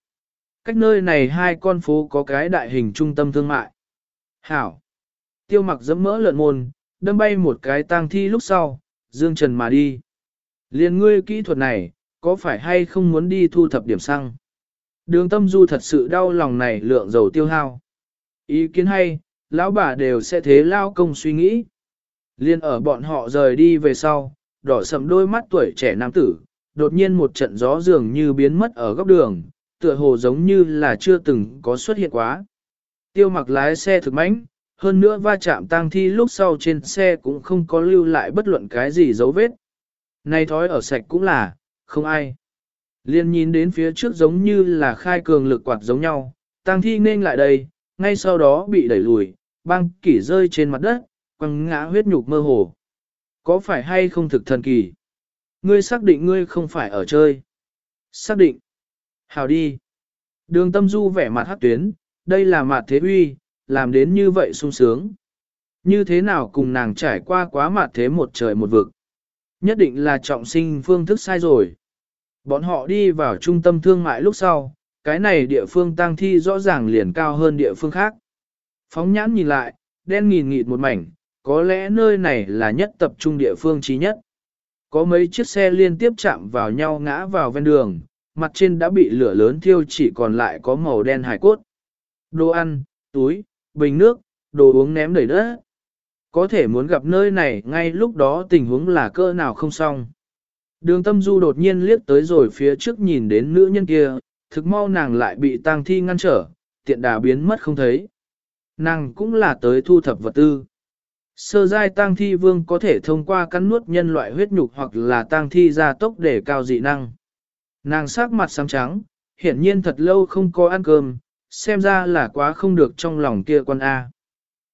Cách nơi này hai con phố có cái đại hình trung tâm thương mại. Hảo. Tiêu mặc dẫm mỡ lợn môn, đâm bay một cái tang thi lúc sau, dương trần mà đi. Liên ngươi kỹ thuật này, có phải hay không muốn đi thu thập điểm xăng? Đường tâm du thật sự đau lòng này lượng dầu tiêu hao. Ý kiến hay, lão bà đều sẽ thế lao công suy nghĩ. Liên ở bọn họ rời đi về sau, đỏ sầm đôi mắt tuổi trẻ nam tử, đột nhiên một trận gió dường như biến mất ở góc đường, tựa hồ giống như là chưa từng có xuất hiện quá. Tiêu mặc lái xe thực mãnh, hơn nữa va chạm tang thi lúc sau trên xe cũng không có lưu lại bất luận cái gì dấu vết. Này thói ở sạch cũng là, không ai. Liên nhìn đến phía trước giống như là khai cường lực quạt giống nhau, tang thi nên lại đây, ngay sau đó bị đẩy lùi, băng kỷ rơi trên mặt đất, quăng ngã huyết nhục mơ hồ. Có phải hay không thực thần kỳ? Ngươi xác định ngươi không phải ở chơi. Xác định. Hào đi. Đường tâm du vẻ mặt hát tuyến, đây là mặt thế uy, làm đến như vậy sung sướng. Như thế nào cùng nàng trải qua quá mặt thế một trời một vực. Nhất định là trọng sinh phương thức sai rồi. Bọn họ đi vào trung tâm thương mại lúc sau, cái này địa phương tăng thi rõ ràng liền cao hơn địa phương khác. Phóng nhãn nhìn lại, đen nghìn nghịt một mảnh, có lẽ nơi này là nhất tập trung địa phương trí nhất. Có mấy chiếc xe liên tiếp chạm vào nhau ngã vào ven đường, mặt trên đã bị lửa lớn thiêu chỉ còn lại có màu đen hải cốt. Đồ ăn, túi, bình nước, đồ uống ném đầy đất. Có thể muốn gặp nơi này ngay lúc đó tình huống là cơ nào không xong. Đường tâm du đột nhiên liếc tới rồi phía trước nhìn đến nữ nhân kia, thực mau nàng lại bị tang thi ngăn trở, tiện đà biến mất không thấy. Nàng cũng là tới thu thập vật tư. Sơ giai tang thi vương có thể thông qua cắn nuốt nhân loại huyết nhục hoặc là tang thi gia tốc để cao dị năng. Nàng sắc mặt xám trắng, hiển nhiên thật lâu không có ăn cơm, xem ra là quá không được trong lòng kia con A.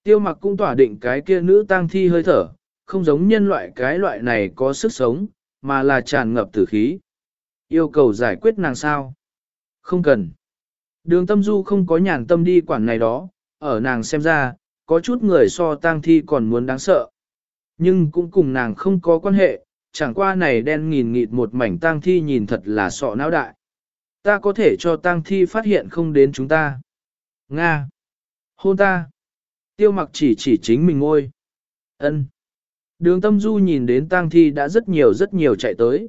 Tiêu mặc cũng tỏa định cái kia nữ tang thi hơi thở, không giống nhân loại cái loại này có sức sống, mà là tràn ngập tử khí. Yêu cầu giải quyết nàng sao? Không cần. Đường tâm du không có nhàn tâm đi quản này đó, ở nàng xem ra, có chút người so tang thi còn muốn đáng sợ. Nhưng cũng cùng nàng không có quan hệ, chẳng qua này đen nghìn nghịt một mảnh tang thi nhìn thật là sọ não đại. Ta có thể cho tang thi phát hiện không đến chúng ta. Nga. Hôn ta. Tiêu mặc chỉ chỉ chính mình ngôi. ân Đường tâm du nhìn đến tang thi đã rất nhiều rất nhiều chạy tới.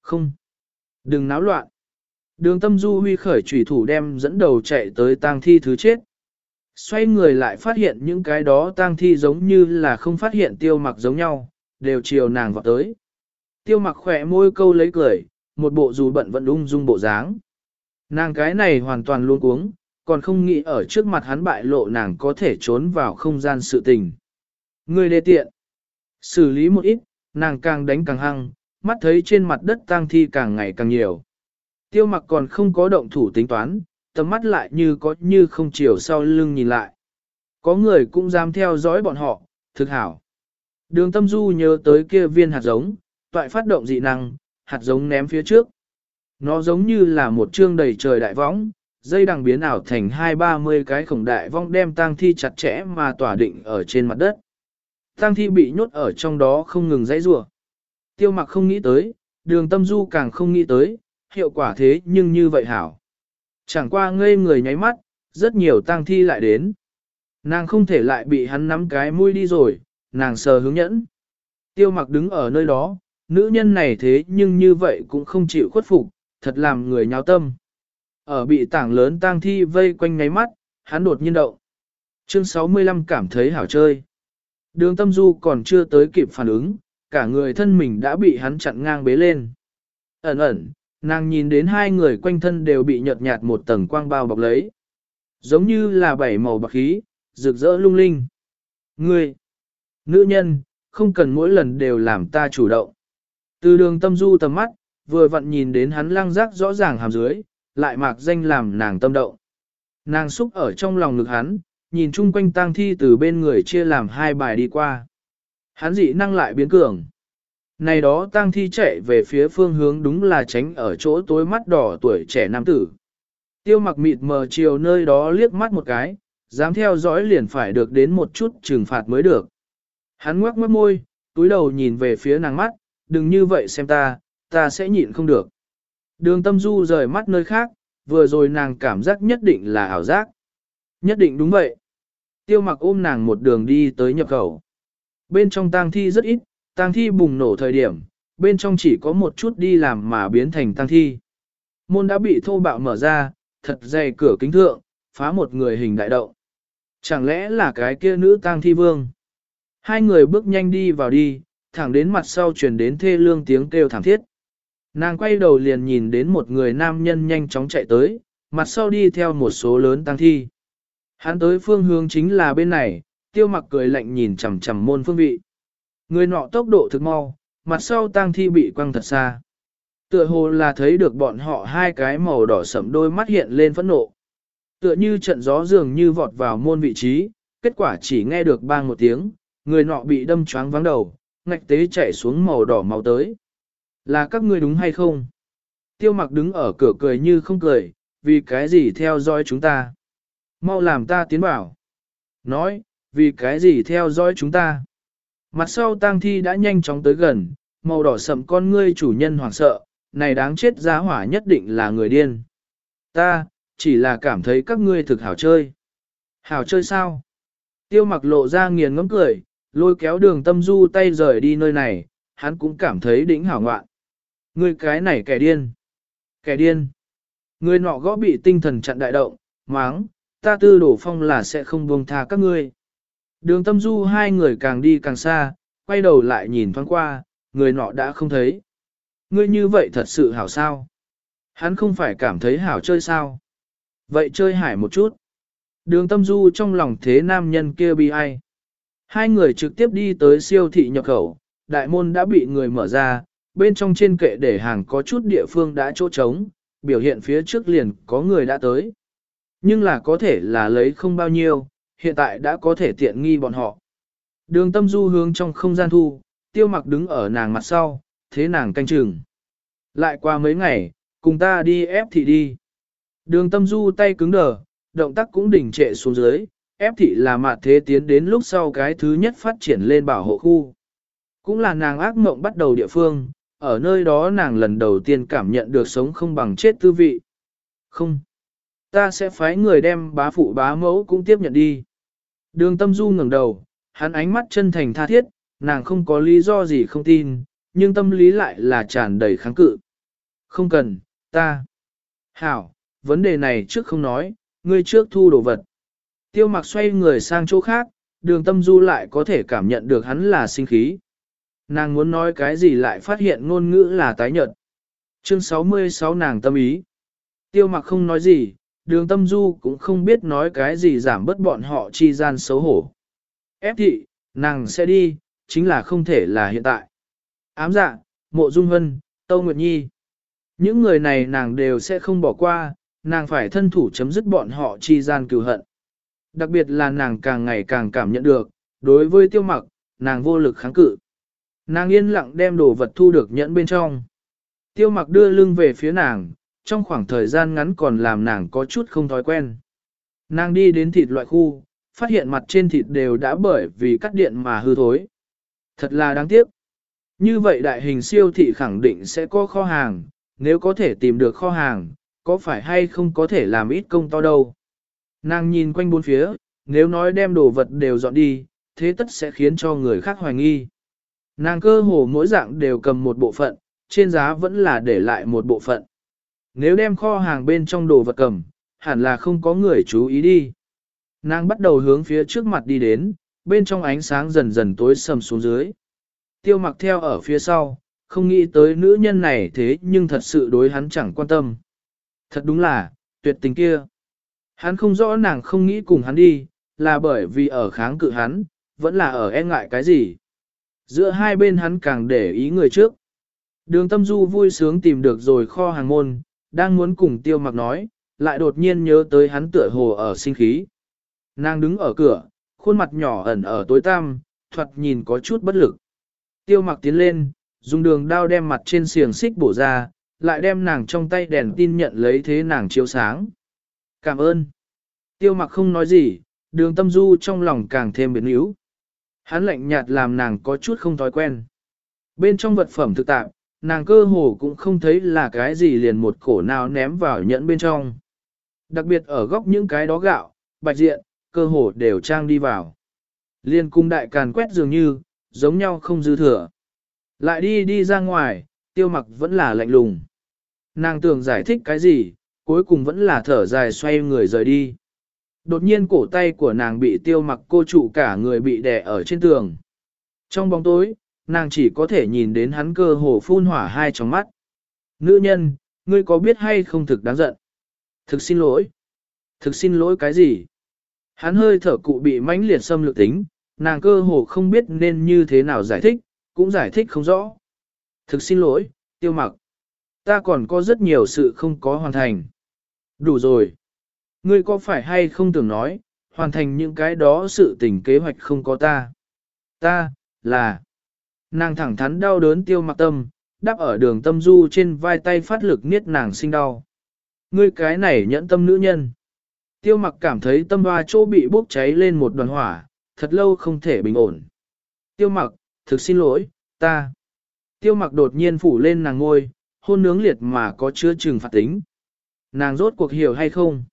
Không. Đừng náo loạn. Đường tâm du huy khởi trùy thủ đem dẫn đầu chạy tới tang thi thứ chết. Xoay người lại phát hiện những cái đó tang thi giống như là không phát hiện tiêu mặc giống nhau, đều chiều nàng vào tới. Tiêu mặc khỏe môi câu lấy cười, một bộ dù bận vẫn ung dung bộ dáng. Nàng cái này hoàn toàn luôn cuống, còn không nghĩ ở trước mặt hắn bại lộ nàng có thể trốn vào không gian sự tình. Người đề tiện. Xử lý một ít, nàng càng đánh càng hăng, mắt thấy trên mặt đất tang thi càng ngày càng nhiều. Tiêu mặc còn không có động thủ tính toán, tầm mắt lại như có như không chiều sau lưng nhìn lại. Có người cũng dám theo dõi bọn họ, thực hảo. Đường tâm du nhớ tới kia viên hạt giống, toại phát động dị năng, hạt giống ném phía trước. Nó giống như là một chương đầy trời đại võng, dây đằng biến ảo thành hai ba mươi cái khổng đại vong đem tang thi chặt chẽ mà tỏa định ở trên mặt đất. Tang thi bị nhốt ở trong đó không ngừng dãy rủa. Tiêu mặc không nghĩ tới, đường tâm du càng không nghĩ tới, hiệu quả thế nhưng như vậy hảo. Chẳng qua ngây người nháy mắt, rất nhiều tang thi lại đến. Nàng không thể lại bị hắn nắm cái mũi đi rồi, nàng sờ hướng nhẫn. Tiêu mặc đứng ở nơi đó, nữ nhân này thế nhưng như vậy cũng không chịu khuất phục, thật làm người nháo tâm. Ở bị tảng lớn tang thi vây quanh nháy mắt, hắn đột nhiên động. Chương 65 cảm thấy hảo chơi. Đường tâm du còn chưa tới kịp phản ứng, cả người thân mình đã bị hắn chặn ngang bế lên. Ẩn ẩn, nàng nhìn đến hai người quanh thân đều bị nhợt nhạt một tầng quang bao bọc lấy. Giống như là bảy màu bạc khí, rực rỡ lung linh. Ngươi, nữ nhân, không cần mỗi lần đều làm ta chủ động. Từ đường tâm du tầm mắt, vừa vặn nhìn đến hắn lăng giác rõ ràng hàm dưới, lại mạc danh làm nàng tâm động. Nàng xúc ở trong lòng ngực hắn, nhìn chung quanh tang thi từ bên người chia làm hai bài đi qua. Hắn dị năng lại biến cường. Này đó tang thi chạy về phía phương hướng đúng là tránh ở chỗ tối mắt đỏ tuổi trẻ nam tử. Tiêu mặc mịt mờ chiều nơi đó liếc mắt một cái, dám theo dõi liền phải được đến một chút trừng phạt mới được. Hắn ngoắc mất môi, túi đầu nhìn về phía nàng mắt, đừng như vậy xem ta, ta sẽ nhịn không được. Đường tâm du rời mắt nơi khác, vừa rồi nàng cảm giác nhất định là ảo giác. Nhất định đúng vậy. Tiêu mặc ôm nàng một đường đi tới nhập khẩu. Bên trong tang thi rất ít, tang thi bùng nổ thời điểm, bên trong chỉ có một chút đi làm mà biến thành tang thi. Môn đã bị thô bạo mở ra, thật dày cửa kính thượng, phá một người hình đại động. Chẳng lẽ là cái kia nữ tang thi vương? Hai người bước nhanh đi vào đi, thẳng đến mặt sau truyền đến thê lương tiếng kêu thảm thiết. Nàng quay đầu liền nhìn đến một người nam nhân nhanh chóng chạy tới, mặt sau đi theo một số lớn tăng thi. Hắn tới phương hướng chính là bên này, tiêu mặc cười lạnh nhìn chằm chằm môn phương vị. Người nọ tốc độ thực mau, mặt sau tang thi bị quăng thật xa. Tựa hồ là thấy được bọn họ hai cái màu đỏ sẫm đôi mắt hiện lên phẫn nộ. Tựa như trận gió dường như vọt vào môn vị trí, kết quả chỉ nghe được bang một tiếng, người nọ bị đâm choáng vắng đầu, ngạch tế chảy xuống màu đỏ máu tới. Là các ngươi đúng hay không? Tiêu mặc đứng ở cửa cười như không cười, vì cái gì theo dõi chúng ta? Mau làm ta tiến bảo. Nói, vì cái gì theo dõi chúng ta. Mặt sau tang thi đã nhanh chóng tới gần, màu đỏ sậm con ngươi chủ nhân hoảng sợ, này đáng chết giá hỏa nhất định là người điên. Ta, chỉ là cảm thấy các ngươi thực hảo chơi. Hảo chơi sao? Tiêu mặc lộ ra nghiền ngấm cười, lôi kéo đường tâm du tay rời đi nơi này, hắn cũng cảm thấy đỉnh hảo ngoạn. Ngươi cái này kẻ điên. Kẻ điên. Người nọ gõ bị tinh thần chặn đại động, máng, ta tư đổ phong là sẽ không buông tha các ngươi. Đường tâm du hai người càng đi càng xa, quay đầu lại nhìn thoáng qua, người nọ đã không thấy. Ngươi như vậy thật sự hảo sao? Hắn không phải cảm thấy hảo chơi sao? Vậy chơi hải một chút. Đường tâm du trong lòng thế nam nhân kia bi ai. Hai người trực tiếp đi tới siêu thị nhập khẩu, đại môn đã bị người mở ra, bên trong trên kệ để hàng có chút địa phương đã chỗ trống, biểu hiện phía trước liền có người đã tới. Nhưng là có thể là lấy không bao nhiêu, hiện tại đã có thể tiện nghi bọn họ. Đường tâm du hướng trong không gian thu, tiêu mặc đứng ở nàng mặt sau, thế nàng canh chừng. Lại qua mấy ngày, cùng ta đi ép thị đi. Đường tâm du tay cứng đờ, động tác cũng đỉnh trệ xuống dưới, ép thị là mặt thế tiến đến lúc sau cái thứ nhất phát triển lên bảo hộ khu. Cũng là nàng ác mộng bắt đầu địa phương, ở nơi đó nàng lần đầu tiên cảm nhận được sống không bằng chết tư vị. Không. Ta sẽ phái người đem bá phụ bá mẫu cũng tiếp nhận đi. Đường tâm du ngẩng đầu, hắn ánh mắt chân thành tha thiết, nàng không có lý do gì không tin, nhưng tâm lý lại là tràn đầy kháng cự. Không cần, ta. Hảo, vấn đề này trước không nói, ngươi trước thu đồ vật. Tiêu mặc xoay người sang chỗ khác, đường tâm du lại có thể cảm nhận được hắn là sinh khí. Nàng muốn nói cái gì lại phát hiện ngôn ngữ là tái nhợt. Chương 66 nàng tâm ý. Tiêu mặc không nói gì, đường tâm du cũng không biết nói cái gì giảm bớt bọn họ chi gian xấu hổ. Ép thị, nàng sẽ đi, chính là không thể là hiện tại. Ám dạ, mộ dung hân, tâu nguyệt nhi. Những người này nàng đều sẽ không bỏ qua, nàng phải thân thủ chấm dứt bọn họ chi gian cừu hận. Đặc biệt là nàng càng ngày càng cảm nhận được, đối với tiêu mặc, nàng vô lực kháng cự. Nàng yên lặng đem đồ vật thu được nhẫn bên trong. Tiêu mặc đưa lưng về phía nàng, trong khoảng thời gian ngắn còn làm nàng có chút không thói quen. Nàng đi đến thịt loại khu, phát hiện mặt trên thịt đều đã bởi vì cắt điện mà hư thối. Thật là đáng tiếc. Như vậy đại hình siêu thị khẳng định sẽ có kho hàng, nếu có thể tìm được kho hàng, có phải hay không có thể làm ít công to đâu. Nàng nhìn quanh bốn phía, nếu nói đem đồ vật đều dọn đi, thế tất sẽ khiến cho người khác hoài nghi. Nàng cơ hồ mỗi dạng đều cầm một bộ phận, trên giá vẫn là để lại một bộ phận. Nếu đem kho hàng bên trong đồ vật cầm, hẳn là không có người chú ý đi. Nàng bắt đầu hướng phía trước mặt đi đến, bên trong ánh sáng dần dần tối sầm xuống dưới. Tiêu mặc theo ở phía sau, không nghĩ tới nữ nhân này thế nhưng thật sự đối hắn chẳng quan tâm. Thật đúng là, tuyệt tình kia. Hắn không rõ nàng không nghĩ cùng hắn đi, là bởi vì ở kháng cự hắn, vẫn là ở e ngại cái gì. Giữa hai bên hắn càng để ý người trước. Đường tâm du vui sướng tìm được rồi kho hàng môn, đang muốn cùng tiêu mặc nói, lại đột nhiên nhớ tới hắn tựa hồ ở sinh khí. Nàng đứng ở cửa, khuôn mặt nhỏ ẩn ở tối tăm, thoạt nhìn có chút bất lực. Tiêu mặc tiến lên, dùng đường đao đem mặt trên xiềng xích bổ ra, lại đem nàng trong tay đèn tin nhận lấy thế nàng chiếu sáng. Cảm ơn. Tiêu mặc không nói gì, đường tâm du trong lòng càng thêm biến yếu. Hắn lạnh nhạt làm nàng có chút không thói quen. Bên trong vật phẩm thực tạp, nàng cơ hồ cũng không thấy là cái gì liền một cổ nào ném vào nhẫn bên trong. Đặc biệt ở góc những cái đó gạo, bạch diện, cơ hồ đều trang đi vào. Liên cung đại càn quét dường như, giống nhau không dư thừa. Lại đi đi ra ngoài, tiêu mặc vẫn là lạnh lùng. Nàng tưởng giải thích cái gì, cuối cùng vẫn là thở dài xoay người rời đi. Đột nhiên cổ tay của nàng bị tiêu mặc cô trụ cả người bị đè ở trên tường. Trong bóng tối, nàng chỉ có thể nhìn đến hắn cơ hồ phun hỏa hai trong mắt. Nữ nhân, ngươi có biết hay không thực đáng giận? Thực xin lỗi. Thực xin lỗi cái gì? Hắn hơi thở cụ bị mãnh liệt xâm lược tính, nàng cơ hồ không biết nên như thế nào giải thích, cũng giải thích không rõ. Thực xin lỗi, tiêu mặc. Ta còn có rất nhiều sự không có hoàn thành. Đủ rồi. Ngươi có phải hay không tưởng nói, hoàn thành những cái đó sự tình kế hoạch không có ta. Ta, là. Nàng thẳng thắn đau đớn tiêu mặc tâm, đắp ở đường tâm du trên vai tay phát lực niết nàng sinh đau. Ngươi cái này nhẫn tâm nữ nhân. Tiêu mặc cảm thấy tâm hoa chỗ bị bốc cháy lên một đoàn hỏa, thật lâu không thể bình ổn. Tiêu mặc, thực xin lỗi, ta. Tiêu mặc đột nhiên phủ lên nàng ngôi, hôn nướng liệt mà có chứa trừng phạt tính. Nàng rốt cuộc hiểu hay không?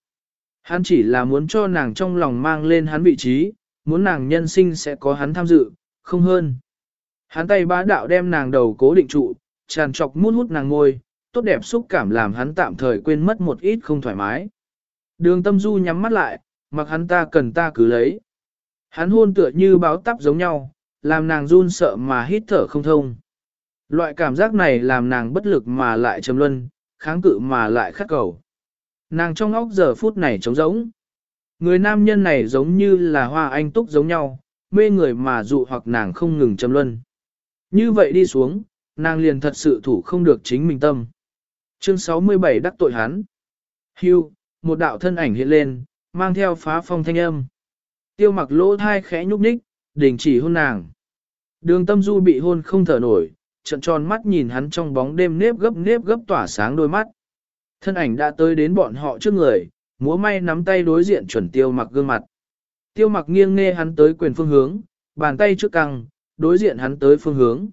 Hắn chỉ là muốn cho nàng trong lòng mang lên hắn vị trí, muốn nàng nhân sinh sẽ có hắn tham dự, không hơn. Hắn tay bá đạo đem nàng đầu cố định trụ, tràn trọc mút hút nàng ngôi, tốt đẹp xúc cảm làm hắn tạm thời quên mất một ít không thoải mái. Đường tâm du nhắm mắt lại, mặc hắn ta cần ta cứ lấy. Hắn hôn tựa như báo tắp giống nhau, làm nàng run sợ mà hít thở không thông. Loại cảm giác này làm nàng bất lực mà lại trầm luân, kháng cự mà lại khắc cầu. Nàng trong óc giờ phút này trống rỗng. Người nam nhân này giống như là hoa anh túc giống nhau, mê người mà dụ hoặc nàng không ngừng trầm luân. Như vậy đi xuống, nàng liền thật sự thủ không được chính mình tâm. Chương 67 đắc tội hắn. Hưu, một đạo thân ảnh hiện lên, mang theo phá phong thanh âm. Tiêu mặc lỗ thai khẽ nhúc nhích, đình chỉ hôn nàng. Đường tâm du bị hôn không thở nổi, trận tròn mắt nhìn hắn trong bóng đêm nếp gấp nếp gấp tỏa sáng đôi mắt. Thân ảnh đã tới đến bọn họ trước người, múa may nắm tay đối diện chuẩn tiêu mặc gương mặt. Tiêu mặc nghiêng nghe hắn tới quyền phương hướng, bàn tay trước căng, đối diện hắn tới phương hướng.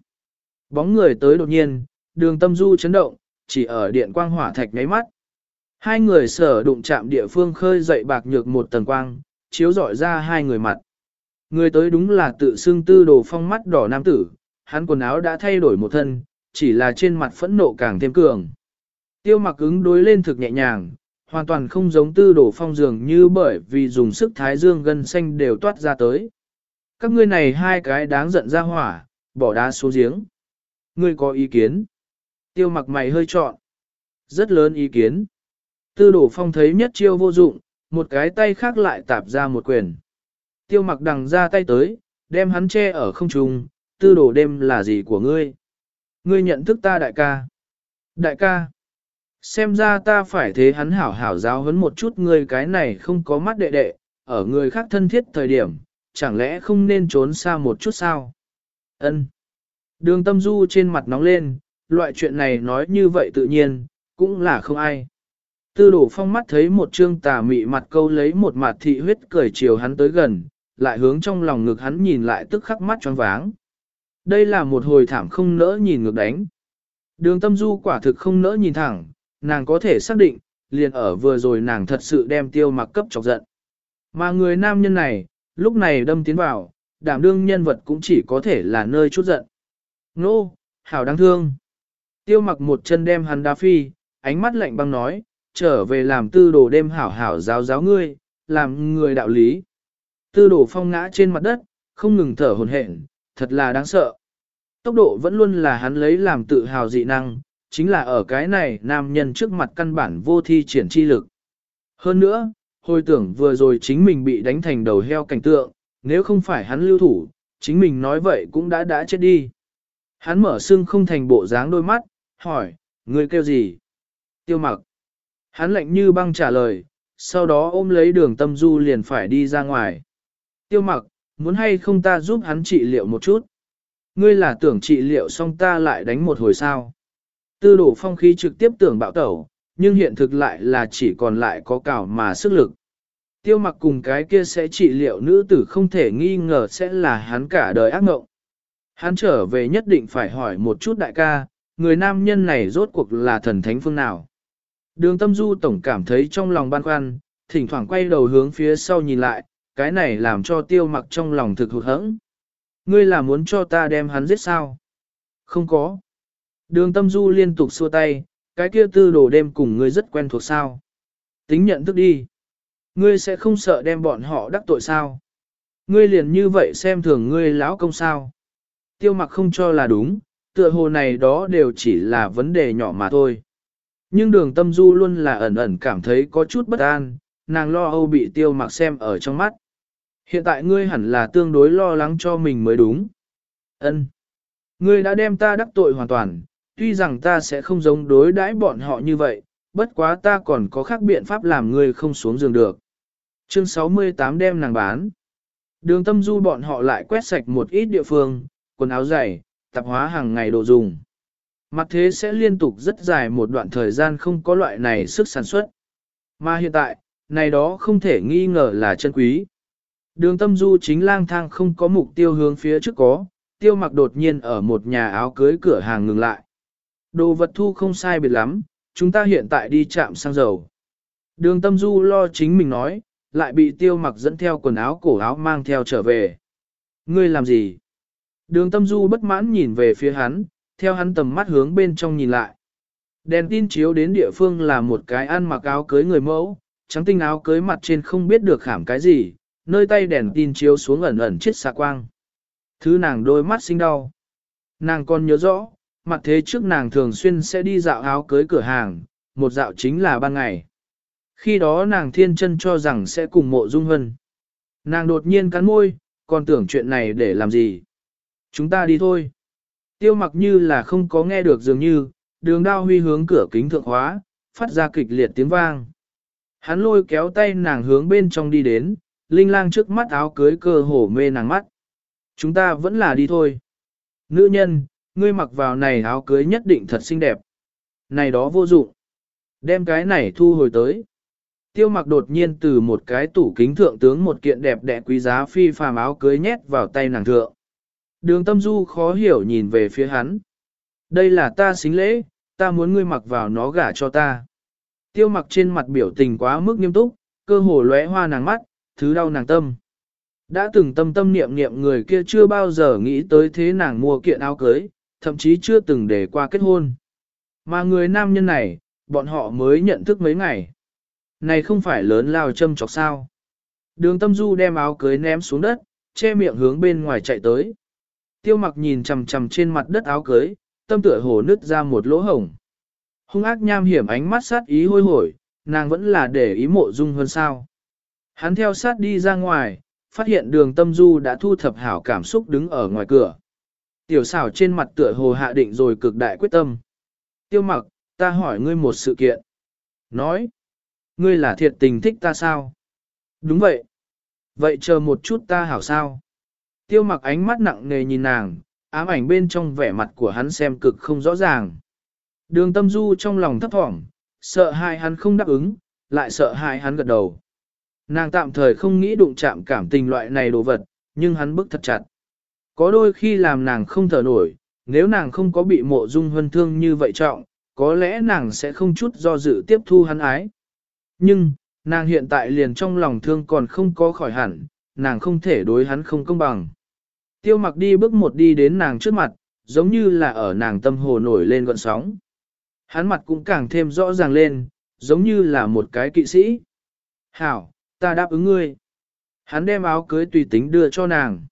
Bóng người tới đột nhiên, đường tâm du chấn động, chỉ ở điện quang hỏa thạch nháy mắt. Hai người sở đụng chạm địa phương khơi dậy bạc nhược một tầng quang, chiếu rọi ra hai người mặt. Người tới đúng là tự xưng tư đồ phong mắt đỏ nam tử, hắn quần áo đã thay đổi một thân, chỉ là trên mặt phẫn nộ càng thêm cường. Tiêu mặc ứng đối lên thực nhẹ nhàng, hoàn toàn không giống tư đồ phong dường như bởi vì dùng sức thái dương gân xanh đều toát ra tới. Các ngươi này hai cái đáng giận ra hỏa, bỏ đá xuống giếng. Ngươi có ý kiến? Tiêu mặc mày hơi trọn. Rất lớn ý kiến. Tư đổ phong thấy nhất chiêu vô dụng, một cái tay khác lại tạp ra một quyền. Tiêu mặc đằng ra tay tới, đem hắn che ở không trung, tư đổ đêm là gì của ngươi? Ngươi nhận thức ta đại ca. Đại ca. Xem ra ta phải thế hắn hảo hảo giáo huấn một chút ngươi cái này không có mắt đệ đệ, ở người khác thân thiết thời điểm, chẳng lẽ không nên trốn xa một chút sao? Ân. Đường tâm du trên mặt nóng lên, loại chuyện này nói như vậy tự nhiên, cũng là không ai. Tư đổ phong mắt thấy một trương tà mị mặt câu lấy một mặt thị huyết cười chiều hắn tới gần, lại hướng trong lòng ngực hắn nhìn lại tức khắc mắt choáng váng. Đây là một hồi thảm không nỡ nhìn ngược đánh. Đường tâm du quả thực không nỡ nhìn thẳng, nàng có thể xác định, liền ở vừa rồi nàng thật sự đem tiêu mặc cấp chọc giận. Mà người nam nhân này, lúc này đâm tiến vào, đảm đương nhân vật cũng chỉ có thể là nơi chút giận. Nô, hảo đáng thương. Tiêu mặc một chân đem hắn đá phi, ánh mắt lạnh băng nói, trở về làm tư đồ đêm hảo hảo giáo giáo ngươi, làm người đạo lý. Tư đồ phong ngã trên mặt đất, không ngừng thở hồn hển, thật là đáng sợ. Tốc độ vẫn luôn là hắn lấy làm tự hào dị năng, chính là ở cái này nam nhân trước mặt căn bản vô thi triển chi lực. Hơn nữa, hồi tưởng vừa rồi chính mình bị đánh thành đầu heo cảnh tượng, nếu không phải hắn lưu thủ, chính mình nói vậy cũng đã đã chết đi. Hắn mở sưng không thành bộ dáng đôi mắt, hỏi, người kêu gì? Tiêu mặc. Hắn lạnh như băng trả lời, sau đó ôm lấy đường tâm du liền phải đi ra ngoài. Tiêu mặc, muốn hay không ta giúp hắn trị liệu một chút? Ngươi là tưởng trị liệu xong ta lại đánh một hồi sao? Tư đổ phong khí trực tiếp tưởng bạo tẩu, nhưng hiện thực lại là chỉ còn lại có cảo mà sức lực. Tiêu mặc cùng cái kia sẽ trị liệu nữ tử không thể nghi ngờ sẽ là hắn cả đời ác ngộng Hắn trở về nhất định phải hỏi một chút đại ca, người nam nhân này rốt cuộc là thần thánh phương nào. Đường tâm du tổng cảm thấy trong lòng băn khoăn, thỉnh thoảng quay đầu hướng phía sau nhìn lại, cái này làm cho tiêu mặc trong lòng thực hụt hẫng. Ngươi là muốn cho ta đem hắn giết sao? Không có. Đường tâm du liên tục xua tay, cái kia tư đồ đêm cùng ngươi rất quen thuộc sao. Tính nhận thức đi. Ngươi sẽ không sợ đem bọn họ đắc tội sao. Ngươi liền như vậy xem thường ngươi lão công sao. Tiêu mặc không cho là đúng, tựa hồ này đó đều chỉ là vấn đề nhỏ mà thôi. Nhưng đường tâm du luôn là ẩn ẩn cảm thấy có chút bất an, nàng lo âu bị tiêu mặc xem ở trong mắt. Hiện tại ngươi hẳn là tương đối lo lắng cho mình mới đúng. Ân, Ngươi đã đem ta đắc tội hoàn toàn, tuy rằng ta sẽ không giống đối đãi bọn họ như vậy, bất quá ta còn có khác biện pháp làm ngươi không xuống giường được. Chương 68 đem nàng bán. Đường tâm du bọn họ lại quét sạch một ít địa phương, quần áo dày, tạp hóa hàng ngày đồ dùng. Mặt thế sẽ liên tục rất dài một đoạn thời gian không có loại này sức sản xuất. Mà hiện tại, này đó không thể nghi ngờ là chân quý. Đường tâm du chính lang thang không có mục tiêu hướng phía trước có, tiêu mặc đột nhiên ở một nhà áo cưới cửa hàng ngừng lại. Đồ vật thu không sai biệt lắm, chúng ta hiện tại đi chạm xăng dầu. Đường tâm du lo chính mình nói, lại bị tiêu mặc dẫn theo quần áo cổ áo mang theo trở về. Ngươi làm gì? Đường tâm du bất mãn nhìn về phía hắn, theo hắn tầm mắt hướng bên trong nhìn lại. Đèn tin chiếu đến địa phương là một cái ăn mặc áo cưới người mẫu, trắng tinh áo cưới mặt trên không biết được khảm cái gì, nơi tay đèn tin chiếu xuống ẩn ẩn chết xạ quang. Thứ nàng đôi mắt sinh đau. Nàng còn nhớ rõ, mặt thế trước nàng thường xuyên sẽ đi dạo áo cưới cửa hàng, một dạo chính là ban ngày. Khi đó nàng thiên chân cho rằng sẽ cùng mộ dung hân. Nàng đột nhiên cắn môi, còn tưởng chuyện này để làm gì. Chúng ta đi thôi. Tiêu mặc như là không có nghe được dường như, đường đao huy hướng cửa kính thượng hóa, phát ra kịch liệt tiếng vang. Hắn lôi kéo tay nàng hướng bên trong đi đến, linh lang trước mắt áo cưới cơ hổ mê nàng mắt. Chúng ta vẫn là đi thôi. Nữ nhân, ngươi mặc vào này áo cưới nhất định thật xinh đẹp. Này đó vô dụng. Đem cái này thu hồi tới. Tiêu mặc đột nhiên từ một cái tủ kính thượng tướng một kiện đẹp đẽ quý giá phi phàm áo cưới nhét vào tay nàng thượng. Đường tâm du khó hiểu nhìn về phía hắn. Đây là ta xính lễ, ta muốn ngươi mặc vào nó gả cho ta. Tiêu mặc trên mặt biểu tình quá mức nghiêm túc, cơ hồ lóe hoa nàng mắt, thứ đau nàng tâm. Đã từng tâm tâm niệm niệm người kia chưa bao giờ nghĩ tới thế nàng mua kiện áo cưới, thậm chí chưa từng để qua kết hôn. Mà người nam nhân này, bọn họ mới nhận thức mấy ngày. Này không phải lớn lao châm chọc sao. Đường tâm du đem áo cưới ném xuống đất, che miệng hướng bên ngoài chạy tới. Tiêu mặc nhìn chầm chầm trên mặt đất áo cưới, tâm tựa hồ nứt ra một lỗ hổng. Hung ác nham hiểm ánh mắt sát ý hôi hổi, nàng vẫn là để ý mộ dung hơn sao. Hắn theo sát đi ra ngoài, phát hiện đường tâm du đã thu thập hảo cảm xúc đứng ở ngoài cửa. Tiểu xảo trên mặt tựa hồ hạ định rồi cực đại quyết tâm. Tiêu mặc, ta hỏi ngươi một sự kiện. Nói, ngươi là thiệt tình thích ta sao? Đúng vậy. Vậy chờ một chút ta hảo sao? Tiêu mặc ánh mắt nặng nề nhìn nàng, ám ảnh bên trong vẻ mặt của hắn xem cực không rõ ràng. Đường tâm du trong lòng thấp thỏm, sợ hai hắn không đáp ứng, lại sợ hai hắn gật đầu. Nàng tạm thời không nghĩ đụng chạm cảm tình loại này đồ vật, nhưng hắn bức thật chặt. Có đôi khi làm nàng không thở nổi, nếu nàng không có bị mộ dung huân thương như vậy trọng, có lẽ nàng sẽ không chút do dự tiếp thu hắn ái. Nhưng, nàng hiện tại liền trong lòng thương còn không có khỏi hẳn, nàng không thể đối hắn không công bằng. Tiêu mặc đi bước một đi đến nàng trước mặt, giống như là ở nàng tâm hồ nổi lên gọn sóng. Hắn mặt cũng càng thêm rõ ràng lên, giống như là một cái kỵ sĩ. Hảo, ta đáp ứng ngươi. Hắn đem áo cưới tùy tính đưa cho nàng.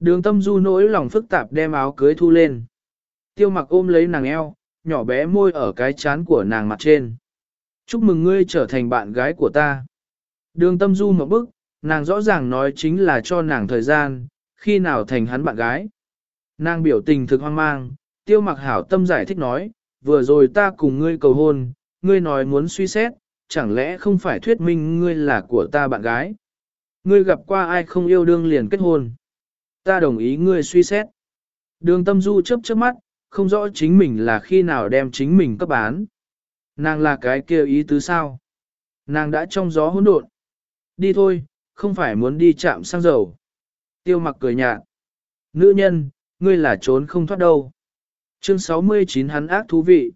Đường tâm du nỗi lòng phức tạp đem áo cưới thu lên. Tiêu mặc ôm lấy nàng eo, nhỏ bé môi ở cái chán của nàng mặt trên. Chúc mừng ngươi trở thành bạn gái của ta. Đường tâm du một bức, nàng rõ ràng nói chính là cho nàng thời gian, khi nào thành hắn bạn gái. Nàng biểu tình thực hoang mang, tiêu mặc hảo tâm giải thích nói, vừa rồi ta cùng ngươi cầu hôn, ngươi nói muốn suy xét, chẳng lẽ không phải thuyết minh ngươi là của ta bạn gái. Ngươi gặp qua ai không yêu đương liền kết hôn. Ta đồng ý ngươi suy xét. Đường tâm du chớp chớp mắt, không rõ chính mình là khi nào đem chính mình cấp bán. Nàng là cái kia ý tứ sao? Nàng đã trong gió hỗn độn. Đi thôi, không phải muốn đi chạm sang dầu. Tiêu mặc cười nhạt. Nữ nhân, ngươi là trốn không thoát đâu. Chương 69 hắn ác thú vị.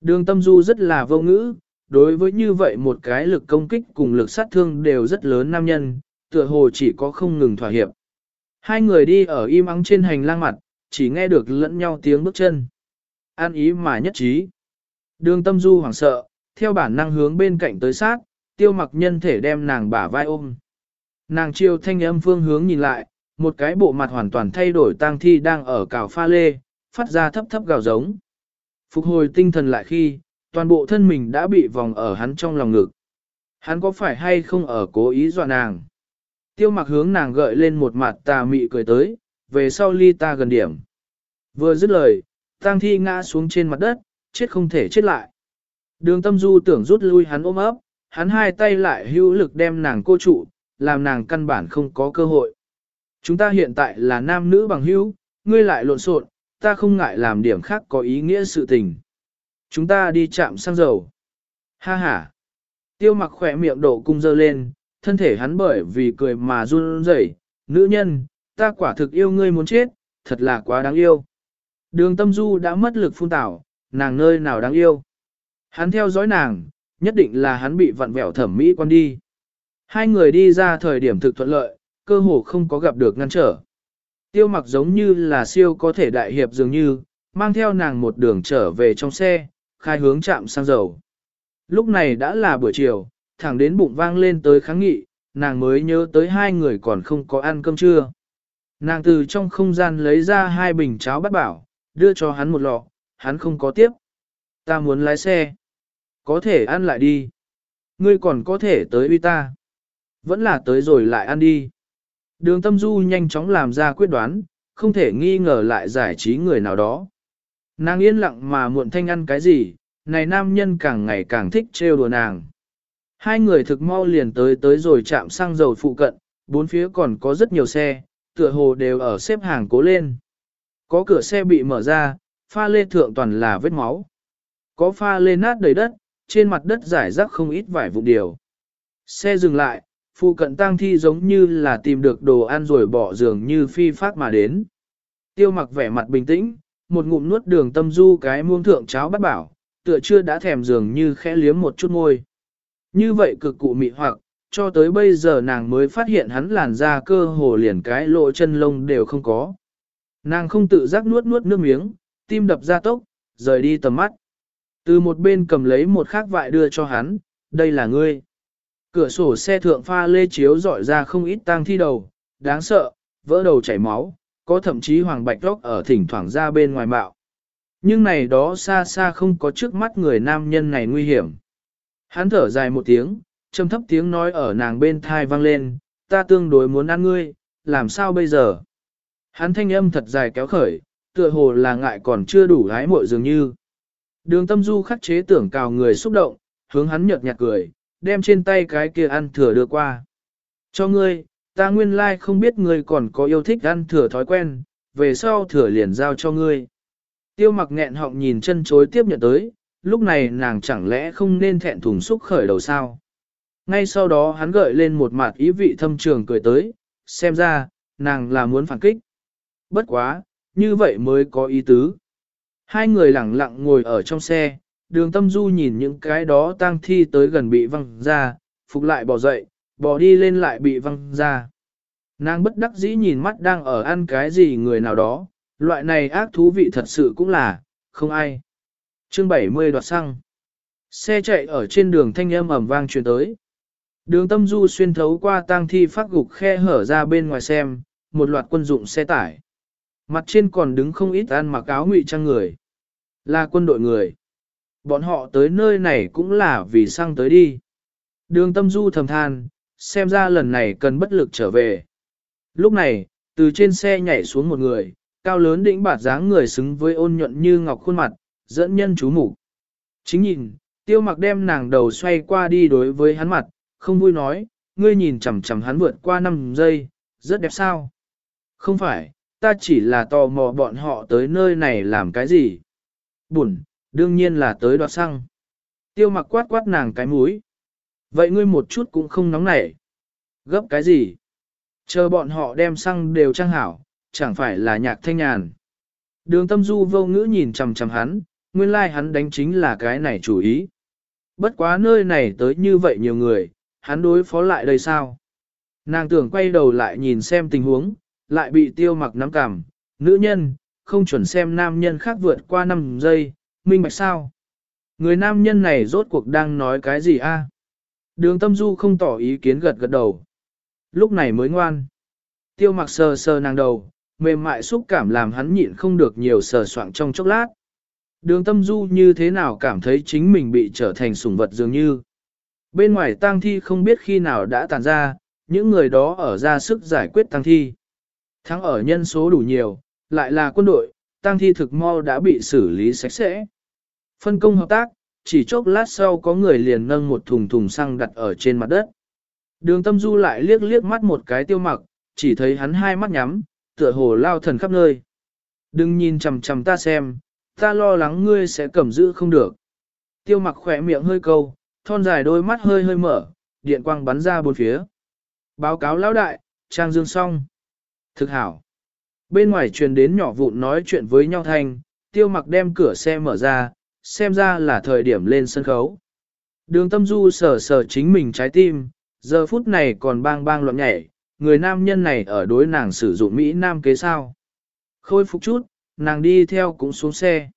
Đường tâm du rất là vô ngữ, đối với như vậy một cái lực công kích cùng lực sát thương đều rất lớn nam nhân, tựa hồ chỉ có không ngừng thỏa hiệp. Hai người đi ở im ắng trên hành lang mặt, chỉ nghe được lẫn nhau tiếng bước chân. An ý mà nhất trí. Đường tâm du hoảng sợ, theo bản năng hướng bên cạnh tới sát, tiêu mặc nhân thể đem nàng bả vai ôm. Nàng chiêu thanh âm phương hướng nhìn lại, một cái bộ mặt hoàn toàn thay đổi tang thi đang ở cào pha lê, phát ra thấp thấp gào giống. Phục hồi tinh thần lại khi, toàn bộ thân mình đã bị vòng ở hắn trong lòng ngực. Hắn có phải hay không ở cố ý dọa nàng? Tiêu mặc hướng nàng gợi lên một mặt tà mị cười tới, về sau ly ta gần điểm. Vừa dứt lời, tang thi ngã xuống trên mặt đất, chết không thể chết lại. Đường tâm du tưởng rút lui hắn ôm ấp, hắn hai tay lại hữu lực đem nàng cô trụ, làm nàng căn bản không có cơ hội. Chúng ta hiện tại là nam nữ bằng hữu, ngươi lại lộn xộn, ta không ngại làm điểm khác có ý nghĩa sự tình. Chúng ta đi chạm xăng dầu. Ha ha. Tiêu mặc khỏe miệng độ cung dơ lên, thân thể hắn bởi vì cười mà run rẩy, nữ nhân, ta quả thực yêu ngươi muốn chết, thật là quá đáng yêu. Đường tâm du đã mất lực phun tảo, nàng nơi nào đáng yêu. Hắn theo dõi nàng, nhất định là hắn bị vặn vẹo thẩm mỹ quan đi. Hai người đi ra thời điểm thực thuận lợi, cơ hồ không có gặp được ngăn trở. Tiêu mặc giống như là siêu có thể đại hiệp dường như, mang theo nàng một đường trở về trong xe, khai hướng chạm sang dầu. Lúc này đã là buổi chiều, thẳng đến bụng vang lên tới kháng nghị, nàng mới nhớ tới hai người còn không có ăn cơm trưa. Nàng từ trong không gian lấy ra hai bình cháo bắt bảo, đưa cho hắn một lọ, hắn không có tiếp. Ta muốn lái xe. Có thể ăn lại đi. Ngươi còn có thể tới uy ta. Vẫn là tới rồi lại ăn đi. Đường tâm du nhanh chóng làm ra quyết đoán, không thể nghi ngờ lại giải trí người nào đó. Nàng yên lặng mà muộn thanh ăn cái gì, này nam nhân càng ngày càng thích trêu đùa nàng. Hai người thực mau liền tới tới rồi chạm xăng dầu phụ cận, bốn phía còn có rất nhiều xe, tựa hồ đều ở xếp hàng cố lên. Có cửa xe bị mở ra, pha lê thượng toàn là vết máu. Có pha lê nát đầy đất, trên mặt đất rải rác không ít vải vụ điều. Xe dừng lại, phụ cận tang thi giống như là tìm được đồ ăn rồi bỏ giường như phi phát mà đến. Tiêu mặc vẻ mặt bình tĩnh, một ngụm nuốt đường tâm du cái muông thượng cháo bắt bảo, tựa chưa đã thèm giường như khẽ liếm một chút môi. Như vậy cực cụ mị hoặc, cho tới bây giờ nàng mới phát hiện hắn làn da cơ hồ liền cái lộ chân lông đều không có. Nàng không tự giác nuốt nuốt nước miếng, tim đập ra tốc, rời đi tầm mắt. Từ một bên cầm lấy một khác vại đưa cho hắn, đây là ngươi. Cửa sổ xe thượng pha lê chiếu dọi ra không ít tang thi đầu, đáng sợ, vỡ đầu chảy máu, có thậm chí hoàng bạch róc ở thỉnh thoảng ra bên ngoài bạo. Nhưng này đó xa xa không có trước mắt người nam nhân này nguy hiểm. Hắn thở dài một tiếng, trầm thấp tiếng nói ở nàng bên thai vang lên, ta tương đối muốn ăn ngươi, làm sao bây giờ? Hắn thanh âm thật dài kéo khởi, tựa hồ là ngại còn chưa đủ gái muội dường như. Đường tâm du khắc chế tưởng cào người xúc động, hướng hắn nhợt nhạt cười, đem trên tay cái kia ăn thừa đưa qua. Cho ngươi, ta nguyên lai like không biết ngươi còn có yêu thích ăn thừa thói quen, về sau thừa liền giao cho ngươi. Tiêu mặc nghẹn họng nhìn chân chối tiếp nhận tới, lúc này nàng chẳng lẽ không nên thẹn thùng xúc khởi đầu sao. Ngay sau đó hắn gợi lên một mặt ý vị thâm trường cười tới, xem ra, nàng là muốn phản kích. Bất quá, như vậy mới có ý tứ. Hai người lặng lặng ngồi ở trong xe, đường tâm du nhìn những cái đó tang thi tới gần bị văng ra, phục lại bỏ dậy, bỏ đi lên lại bị văng ra. Nàng bất đắc dĩ nhìn mắt đang ở ăn cái gì người nào đó, loại này ác thú vị thật sự cũng là, không ai. Chương 70 đoạt xăng. Xe chạy ở trên đường thanh âm ầm vang truyền tới. Đường tâm du xuyên thấu qua tang thi phát gục khe hở ra bên ngoài xem, một loạt quân dụng xe tải. Mặt trên còn đứng không ít ăn mặc áo ngụy trang người. Là quân đội người. Bọn họ tới nơi này cũng là vì xăng tới đi. Đường tâm du thầm than, xem ra lần này cần bất lực trở về. Lúc này, từ trên xe nhảy xuống một người, cao lớn đỉnh bạt dáng người xứng với ôn nhuận như ngọc khuôn mặt, dẫn nhân chú mục Chính nhìn, tiêu mặc đem nàng đầu xoay qua đi đối với hắn mặt, không vui nói, ngươi nhìn chằm chằm hắn vượt qua 5 giây, rất đẹp sao? Không phải, ta chỉ là tò mò bọn họ tới nơi này làm cái gì? Buồn, đương nhiên là tới đoạt xăng. Tiêu mặc quát quát nàng cái mũi. Vậy ngươi một chút cũng không nóng nảy. Gấp cái gì? Chờ bọn họ đem xăng đều trang hảo, chẳng phải là nhạc thanh nhàn. Đường tâm du vô ngữ nhìn chằm chằm hắn, nguyên lai like hắn đánh chính là cái này chủ ý. Bất quá nơi này tới như vậy nhiều người, hắn đối phó lại đây sao? Nàng tưởng quay đầu lại nhìn xem tình huống, lại bị tiêu mặc nắm cằm, nữ nhân, không chuẩn xem nam nhân khác vượt qua 5 giây, minh bạch sao? Người nam nhân này rốt cuộc đang nói cái gì a? Đường tâm du không tỏ ý kiến gật gật đầu. Lúc này mới ngoan. Tiêu mặc sờ sờ nàng đầu, mềm mại xúc cảm làm hắn nhịn không được nhiều sờ soạng trong chốc lát. Đường tâm du như thế nào cảm thấy chính mình bị trở thành sủng vật dường như. Bên ngoài tang thi không biết khi nào đã tàn ra, những người đó ở ra sức giải quyết tang thi. Thắng ở nhân số đủ nhiều, lại là quân đội, tang thi thực mau đã bị xử lý sạch sẽ. Phân công hợp tác, chỉ chốc lát sau có người liền nâng một thùng thùng xăng đặt ở trên mặt đất. Đường tâm du lại liếc liếc mắt một cái tiêu mặc, chỉ thấy hắn hai mắt nhắm, tựa hồ lao thần khắp nơi. Đừng nhìn chằm chằm ta xem, ta lo lắng ngươi sẽ cầm giữ không được. Tiêu mặc khỏe miệng hơi câu, thon dài đôi mắt hơi hơi mở, điện quang bắn ra bốn phía. Báo cáo lão đại, trang dương xong. Thực hảo. Bên ngoài truyền đến nhỏ vụn nói chuyện với nhau thanh, tiêu mặc đem cửa xe mở ra, xem ra là thời điểm lên sân khấu. Đường tâm du sờ sờ chính mình trái tim, giờ phút này còn bang bang loạn nhảy, người nam nhân này ở đối nàng sử dụng Mỹ Nam kế sao. Khôi phục chút, nàng đi theo cũng xuống xe.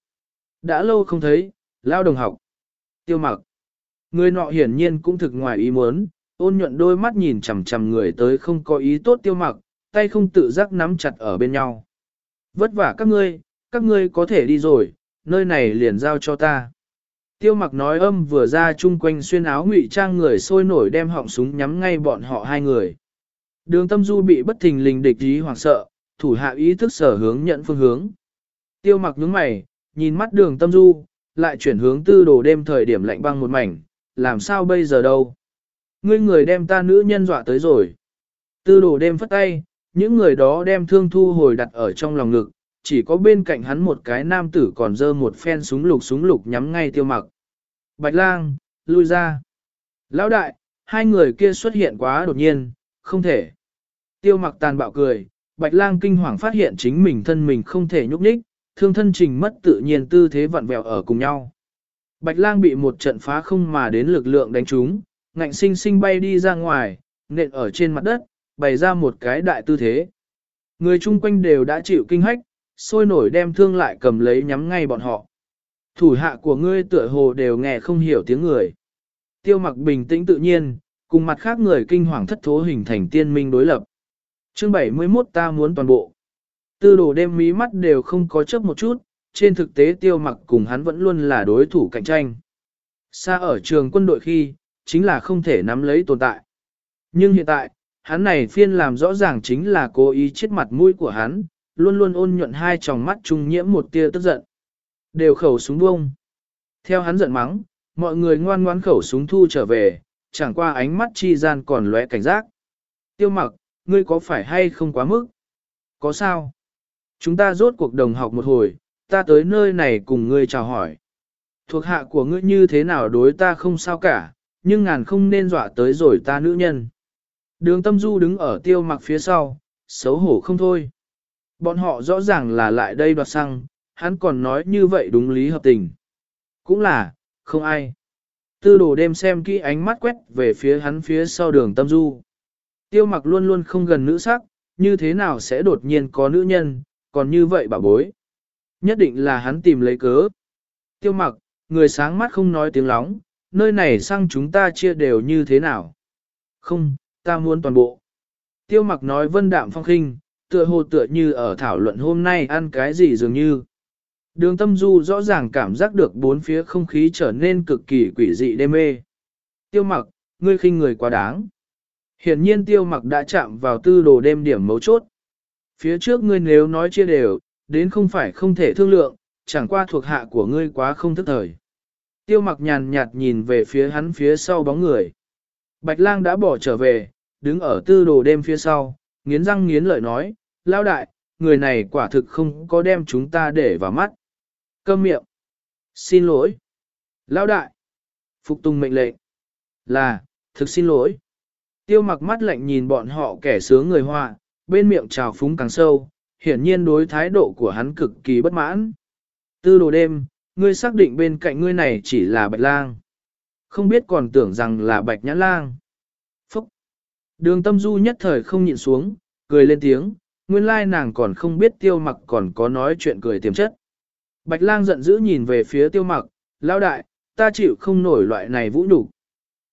Đã lâu không thấy, lao đồng học. Tiêu mặc. Người nọ hiển nhiên cũng thực ngoài ý muốn, ôn nhuận đôi mắt nhìn chằm chằm người tới không có ý tốt tiêu mặc, tay không tự giác nắm chặt ở bên nhau. Vất vả các ngươi, các ngươi có thể đi rồi, nơi này liền giao cho ta. Tiêu mặc nói âm vừa ra chung quanh xuyên áo ngụy trang người sôi nổi đem họng súng nhắm ngay bọn họ hai người. Đường tâm du bị bất thình lình địch ý hoảng sợ, thủ hạ ý thức sở hướng nhận phương hướng. Tiêu mặc nhướng mày, nhìn mắt đường tâm du, lại chuyển hướng tư đồ đêm thời điểm lạnh băng một mảnh, làm sao bây giờ đâu. Ngươi người đem ta nữ nhân dọa tới rồi. Tư đồ đêm phất tay, những người đó đem thương thu hồi đặt ở trong lòng ngực, chỉ có bên cạnh hắn một cái nam tử còn dơ một phen súng lục súng lục nhắm ngay tiêu mặc. Bạch lang, lui ra. Lão đại, hai người kia xuất hiện quá đột nhiên, không thể. Tiêu mặc tàn bạo cười, bạch lang kinh hoàng phát hiện chính mình thân mình không thể nhúc nhích, thương thân trình mất tự nhiên tư thế vặn vẹo ở cùng nhau. Bạch lang bị một trận phá không mà đến lực lượng đánh trúng, ngạnh sinh sinh bay đi ra ngoài, nện ở trên mặt đất, bày ra một cái đại tư thế. Người chung quanh đều đã chịu kinh hách, sôi nổi đem thương lại cầm lấy nhắm ngay bọn họ. Thủ hạ của ngươi tựa hồ đều nghe không hiểu tiếng người. Tiêu mặc bình tĩnh tự nhiên, cùng mặt khác người kinh hoàng thất thố hình thành tiên minh đối lập. Chương 71 ta muốn toàn bộ. Tư đồ đêm mí mắt đều không có chấp một chút, trên thực tế tiêu mặc cùng hắn vẫn luôn là đối thủ cạnh tranh. Xa ở trường quân đội khi, chính là không thể nắm lấy tồn tại. Nhưng hiện tại, hắn này phiên làm rõ ràng chính là cố ý chết mặt mũi của hắn, luôn luôn ôn nhuận hai tròng mắt trung nhiễm một tia tức giận. Đều khẩu súng bông. Theo hắn giận mắng, mọi người ngoan ngoan khẩu súng thu trở về, chẳng qua ánh mắt chi gian còn lóe cảnh giác. Tiêu mặc, ngươi có phải hay không quá mức? Có sao? Chúng ta rốt cuộc đồng học một hồi, ta tới nơi này cùng ngươi chào hỏi. Thuộc hạ của ngươi như thế nào đối ta không sao cả, nhưng ngàn không nên dọa tới rồi ta nữ nhân. Đường tâm du đứng ở tiêu mặc phía sau, xấu hổ không thôi. Bọn họ rõ ràng là lại đây đoạt xăng, hắn còn nói như vậy đúng lý hợp tình. Cũng là, không ai. Tư đồ đêm xem kỹ ánh mắt quét về phía hắn phía sau đường tâm du. Tiêu mặc luôn luôn không gần nữ sắc, như thế nào sẽ đột nhiên có nữ nhân, còn như vậy bảo bối. Nhất định là hắn tìm lấy cớ. Tiêu mặc, người sáng mắt không nói tiếng lóng, nơi này sang chúng ta chia đều như thế nào. Không, ta muốn toàn bộ. Tiêu mặc nói vân đạm phong khinh, tựa hồ tựa như ở thảo luận hôm nay ăn cái gì dường như. Đường tâm du rõ ràng cảm giác được bốn phía không khí trở nên cực kỳ quỷ dị đê mê. Tiêu mặc, ngươi khinh người quá đáng. Hiển nhiên tiêu mặc đã chạm vào tư đồ đêm điểm mấu chốt. Phía trước ngươi nếu nói chia đều, đến không phải không thể thương lượng, chẳng qua thuộc hạ của ngươi quá không thức thời. Tiêu mặc nhàn nhạt nhìn về phía hắn phía sau bóng người. Bạch lang đã bỏ trở về, đứng ở tư đồ đêm phía sau, nghiến răng nghiến lợi nói, lao đại, người này quả thực không có đem chúng ta để vào mắt. Câm miệng. Xin lỗi. Lao đại. Phục tùng mệnh lệnh. Là, thực xin lỗi. Tiêu mặc mắt lạnh nhìn bọn họ kẻ sướng người hoa, bên miệng trào phúng càng sâu, hiển nhiên đối thái độ của hắn cực kỳ bất mãn. Tư đồ đêm, ngươi xác định bên cạnh ngươi này chỉ là bạch lang. Không biết còn tưởng rằng là bạch nhãn lang. Phúc! Đường tâm du nhất thời không nhịn xuống, cười lên tiếng, nguyên lai nàng còn không biết tiêu mặc còn có nói chuyện cười tiềm chất. Bạch lang giận dữ nhìn về phía tiêu mặc, lão đại, ta chịu không nổi loại này vũ nhục.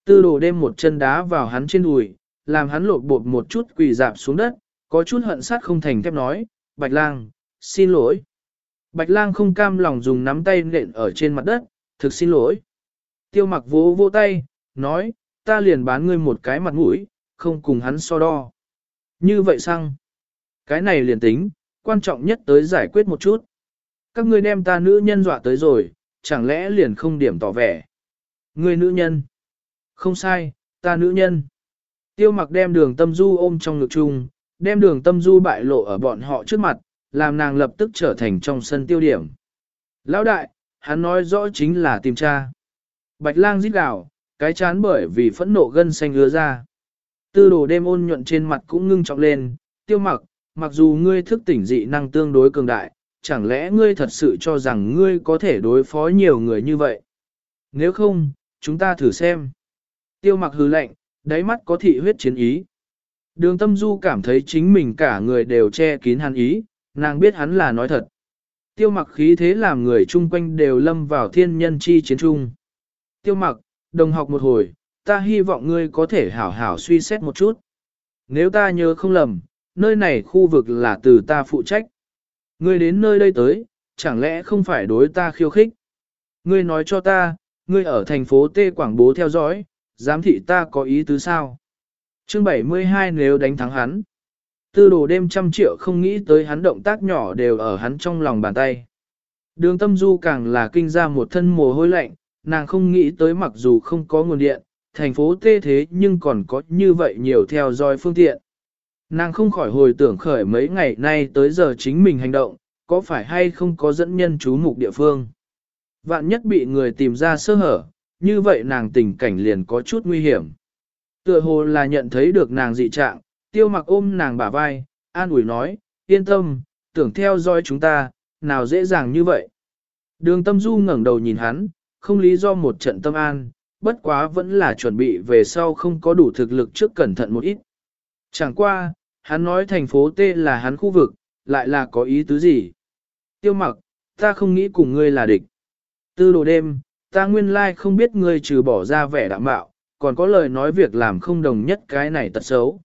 Tư đồ đêm một chân đá vào hắn trên đùi, làm hắn lột bột một chút quỳ dạp xuống đất, có chút hận sát không thành thép nói, Bạch lang, xin lỗi. Bạch lang không cam lòng dùng nắm tay nện ở trên mặt đất, thực xin lỗi. Tiêu mặc vỗ vỗ tay, nói, ta liền bán ngươi một cái mặt mũi, không cùng hắn so đo. Như vậy sang. Cái này liền tính, quan trọng nhất tới giải quyết một chút. Các ngươi đem ta nữ nhân dọa tới rồi, chẳng lẽ liền không điểm tỏ vẻ. Ngươi nữ nhân. Không sai, ta nữ nhân. Tiêu mặc đem đường tâm du ôm trong ngực chung, đem đường tâm du bại lộ ở bọn họ trước mặt, làm nàng lập tức trở thành trong sân tiêu điểm. Lão đại, hắn nói rõ chính là tìm cha. Bạch lang giết gào, cái chán bởi vì phẫn nộ gân xanh ứa ra. Tư đồ đêm ôn nhuận trên mặt cũng ngưng trọng lên, tiêu mặc, mặc dù ngươi thức tỉnh dị năng tương đối cường đại, chẳng lẽ ngươi thật sự cho rằng ngươi có thể đối phó nhiều người như vậy? Nếu không, chúng ta thử xem. Tiêu mặc hứ lạnh, đáy mắt có thị huyết chiến ý. Đường tâm du cảm thấy chính mình cả người đều che kín hắn ý, nàng biết hắn là nói thật. Tiêu mặc khí thế làm người chung quanh đều lâm vào thiên nhân chi chiến trung. Tiêu mặc, đồng học một hồi, ta hy vọng ngươi có thể hảo hảo suy xét một chút. Nếu ta nhớ không lầm, nơi này khu vực là từ ta phụ trách. Ngươi đến nơi đây tới, chẳng lẽ không phải đối ta khiêu khích? Ngươi nói cho ta, ngươi ở thành phố T Quảng Bố theo dõi, giám thị ta có ý tứ sao? Chương 72 nếu đánh thắng hắn. Tư đồ đêm trăm triệu không nghĩ tới hắn động tác nhỏ đều ở hắn trong lòng bàn tay. Đường tâm du càng là kinh ra một thân mồ hôi lạnh, nàng không nghĩ tới mặc dù không có nguồn điện, thành phố tê thế nhưng còn có như vậy nhiều theo dõi phương tiện. Nàng không khỏi hồi tưởng khởi mấy ngày nay tới giờ chính mình hành động, có phải hay không có dẫn nhân chú mục địa phương. Vạn nhất bị người tìm ra sơ hở, như vậy nàng tình cảnh liền có chút nguy hiểm. Tựa hồ là nhận thấy được nàng dị trạng, tiêu mặc ôm nàng bả vai, an ủi nói, yên tâm, tưởng theo dõi chúng ta, nào dễ dàng như vậy. Đường tâm du ngẩng đầu nhìn hắn, không lý do một trận tâm an, bất quá vẫn là chuẩn bị về sau không có đủ thực lực trước cẩn thận một ít. Chẳng qua, hắn nói thành phố T là hắn khu vực, lại là có ý tứ gì? Tiêu mặc, ta không nghĩ cùng ngươi là địch. Tư đồ đêm, ta nguyên lai không biết ngươi trừ bỏ ra vẻ đạm bạo, còn có lời nói việc làm không đồng nhất cái này tật xấu.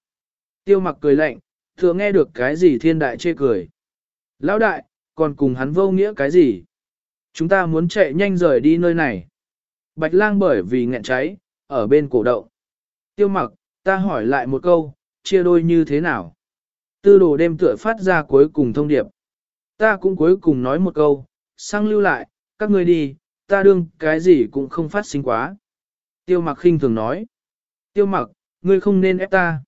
Tiêu mặc cười lạnh, thừa nghe được cái gì thiên đại chê cười. Lão đại, còn cùng hắn vô nghĩa cái gì? Chúng ta muốn chạy nhanh rời đi nơi này. Bạch lang bởi vì nghẹn cháy, ở bên cổ động. Tiêu mặc, ta hỏi lại một câu, chia đôi như thế nào? Tư đồ đêm tựa phát ra cuối cùng thông điệp. Ta cũng cuối cùng nói một câu, sang lưu lại, các ngươi đi, ta đương cái gì cũng không phát sinh quá. Tiêu mặc khinh thường nói. Tiêu mặc, ngươi không nên ép ta.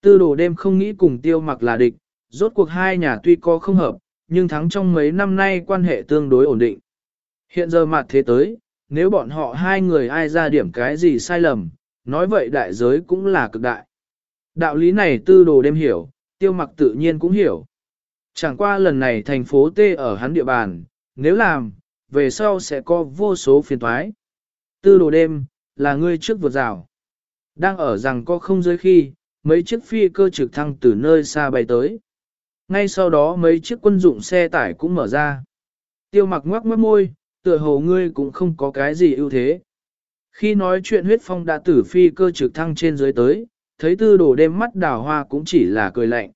Tư đồ đêm không nghĩ cùng tiêu mặc là địch, rốt cuộc hai nhà tuy có không hợp, nhưng thắng trong mấy năm nay quan hệ tương đối ổn định. Hiện giờ mặt thế tới, nếu bọn họ hai người ai ra điểm cái gì sai lầm, nói vậy đại giới cũng là cực đại. Đạo lý này tư đồ đêm hiểu, tiêu mặc tự nhiên cũng hiểu. Chẳng qua lần này thành phố T ở hắn địa bàn, nếu làm, về sau sẽ có vô số phiền toái. Tư đồ đêm, là ngươi trước vượt rào. Đang ở rằng có không giới khi, mấy chiếc phi cơ trực thăng từ nơi xa bay tới. Ngay sau đó mấy chiếc quân dụng xe tải cũng mở ra. Tiêu mặc ngoắc mất môi, tựa hồ ngươi cũng không có cái gì ưu thế. Khi nói chuyện huyết phong đã tử phi cơ trực thăng trên dưới tới, thấy tư đổ đêm mắt đào hoa cũng chỉ là cười lạnh.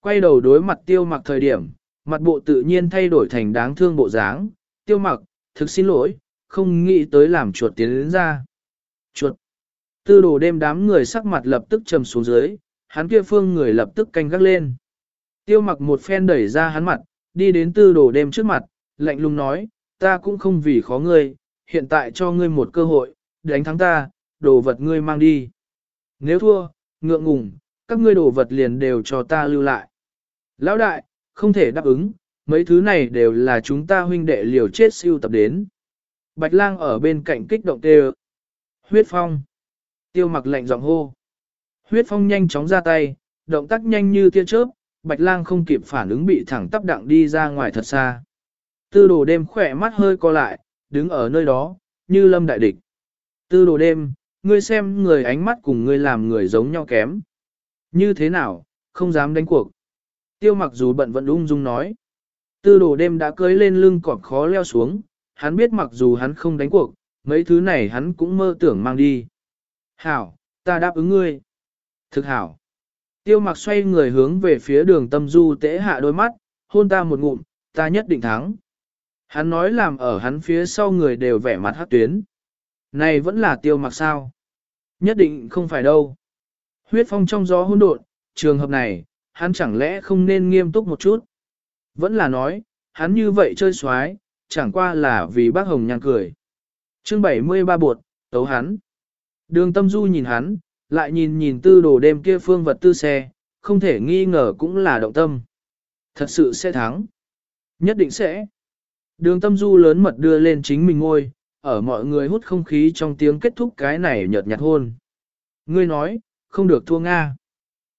Quay đầu đối mặt tiêu mặc thời điểm, mặt bộ tự nhiên thay đổi thành đáng thương bộ dáng, tiêu mặc, thực xin lỗi, không nghĩ tới làm chuột tiến đến ra. Chuột. Tư đồ đêm đám người sắc mặt lập tức trầm xuống dưới, hắn kia phương người lập tức canh gác lên. Tiêu mặc một phen đẩy ra hắn mặt, đi đến tư đồ đêm trước mặt, lạnh lùng nói, ta cũng không vì khó ngươi, hiện tại cho ngươi một cơ hội, đánh thắng ta, đồ vật ngươi mang đi. Nếu thua, ngượng ngùng, các ngươi đồ vật liền đều cho ta lưu lại. Lão đại, không thể đáp ứng, mấy thứ này đều là chúng ta huynh đệ liều chết siêu tập đến. Bạch lang ở bên cạnh kích động tê Huyết phong. Tiêu mặc lạnh giọng hô. Huyết phong nhanh chóng ra tay, động tác nhanh như tia chớp, bạch lang không kịp phản ứng bị thẳng tắp đặng đi ra ngoài thật xa. Tư đồ đêm khỏe mắt hơi co lại, đứng ở nơi đó, như lâm đại địch. Tư đồ đêm, ngươi xem người ánh mắt cùng ngươi làm người giống nhau kém. Như thế nào, không dám đánh cuộc. Tiêu mặc dù bận vẫn ung dung nói. Tư đồ đêm đã cưới lên lưng cọp khó leo xuống, hắn biết mặc dù hắn không đánh cuộc, mấy thứ này hắn cũng mơ tưởng mang đi. Hảo, ta đáp ứng ngươi. Thực hảo. Tiêu mặc xoay người hướng về phía đường tâm du tễ hạ đôi mắt, hôn ta một ngụm, ta nhất định thắng. Hắn nói làm ở hắn phía sau người đều vẻ mặt hát tuyến. Này vẫn là tiêu mặc sao? Nhất định không phải đâu. Huyết phong trong gió hỗn độn, trường hợp này, hắn chẳng lẽ không nên nghiêm túc một chút? Vẫn là nói, hắn như vậy chơi xoái, chẳng qua là vì bác Hồng nhàn cười chương 73 buột tấu hắn. Đường tâm du nhìn hắn, lại nhìn nhìn tư đồ đêm kia phương vật tư xe, không thể nghi ngờ cũng là động tâm. Thật sự sẽ thắng. Nhất định sẽ. Đường tâm du lớn mật đưa lên chính mình ngôi, ở mọi người hút không khí trong tiếng kết thúc cái này nhợt nhạt hôn. Ngươi nói, không được thua Nga.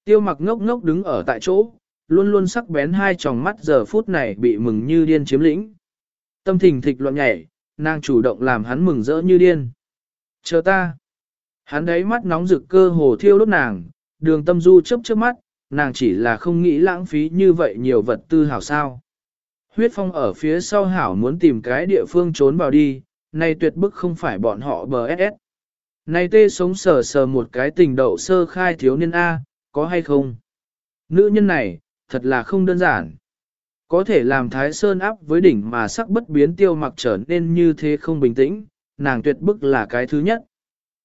Tiêu mặc ngốc ngốc đứng ở tại chỗ, luôn luôn sắc bén hai tròng mắt giờ phút này bị mừng như điên chiếm lĩnh. Tâm thình thịch loạn nhảy, nàng chủ động làm hắn mừng rỡ như điên. Chờ ta. Hắn đấy mắt nóng rực cơ hồ thiêu đốt nàng, đường tâm du chớp chớp mắt, nàng chỉ là không nghĩ lãng phí như vậy nhiều vật tư hảo sao. Huyết phong ở phía sau hảo muốn tìm cái địa phương trốn vào đi, nay tuyệt bức không phải bọn họ bờ SS. Này tê sống sờ sờ một cái tình đậu sơ khai thiếu niên A, có hay không? Nữ nhân này, thật là không đơn giản. Có thể làm thái sơn áp với đỉnh mà sắc bất biến tiêu mặc trở nên như thế không bình tĩnh, nàng tuyệt bức là cái thứ nhất.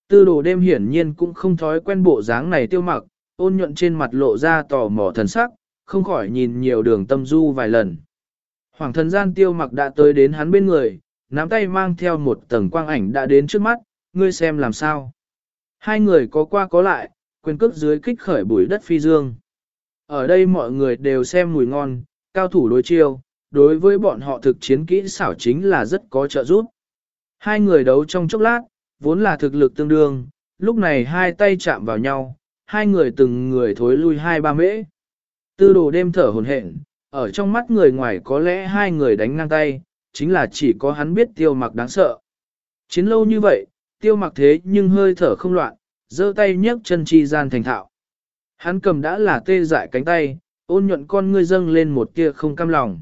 Tư đồ đêm hiển nhiên cũng không thói quen bộ dáng này tiêu mặc, ôn nhuận trên mặt lộ ra tò mò thần sắc, không khỏi nhìn nhiều đường tâm du vài lần. Hoàng thần gian tiêu mặc đã tới đến hắn bên người, nắm tay mang theo một tầng quang ảnh đã đến trước mắt, ngươi xem làm sao. Hai người có qua có lại, quyền cước dưới kích khởi bụi đất phi dương. Ở đây mọi người đều xem mùi ngon, cao thủ đối chiêu, đối với bọn họ thực chiến kỹ xảo chính là rất có trợ giúp. Hai người đấu trong chốc lát, vốn là thực lực tương đương, lúc này hai tay chạm vào nhau, hai người từng người thối lui hai ba mễ. Tư đồ đêm thở hồn hển, ở trong mắt người ngoài có lẽ hai người đánh ngang tay, chính là chỉ có hắn biết tiêu mặc đáng sợ. Chiến lâu như vậy, tiêu mặc thế nhưng hơi thở không loạn, giơ tay nhấc chân chi gian thành thạo. Hắn cầm đã là tê dại cánh tay, ôn nhuận con ngươi dâng lên một tia không cam lòng.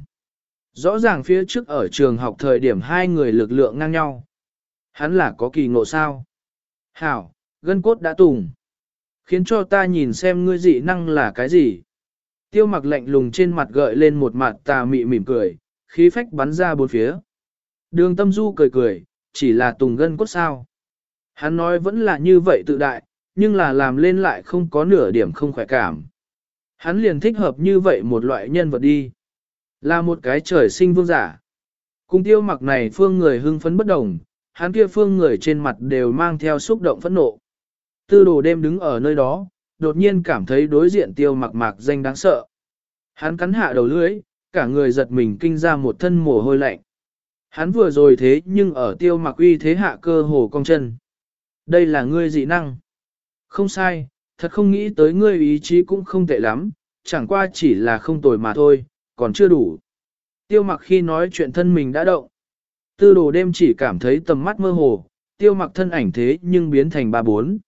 Rõ ràng phía trước ở trường học thời điểm hai người lực lượng ngang nhau. Hắn là có kỳ ngộ sao? Hảo, gân cốt đã tùng. Khiến cho ta nhìn xem ngươi dị năng là cái gì. Tiêu mặc lạnh lùng trên mặt gợi lên một mặt tà mị mỉm cười, khí phách bắn ra bốn phía. Đường tâm du cười cười, chỉ là tùng gân cốt sao. Hắn nói vẫn là như vậy tự đại, nhưng là làm lên lại không có nửa điểm không khỏe cảm. Hắn liền thích hợp như vậy một loại nhân vật đi. Là một cái trời sinh vương giả. Cùng tiêu mặc này phương người hưng phấn bất đồng, hắn kia phương người trên mặt đều mang theo xúc động phẫn nộ. Tư đồ đêm đứng ở nơi đó, đột nhiên cảm thấy đối diện tiêu mặc mạc danh đáng sợ. Hắn cắn hạ đầu lưỡi, cả người giật mình kinh ra một thân mồ hôi lạnh. Hắn vừa rồi thế nhưng ở tiêu mặc uy thế hạ cơ hồ cong chân. Đây là ngươi dị năng. Không sai, thật không nghĩ tới ngươi ý chí cũng không tệ lắm, chẳng qua chỉ là không tồi mà thôi, còn chưa đủ. Tiêu mặc khi nói chuyện thân mình đã động. Tư đồ đêm chỉ cảm thấy tầm mắt mơ hồ, tiêu mặc thân ảnh thế nhưng biến thành ba bốn.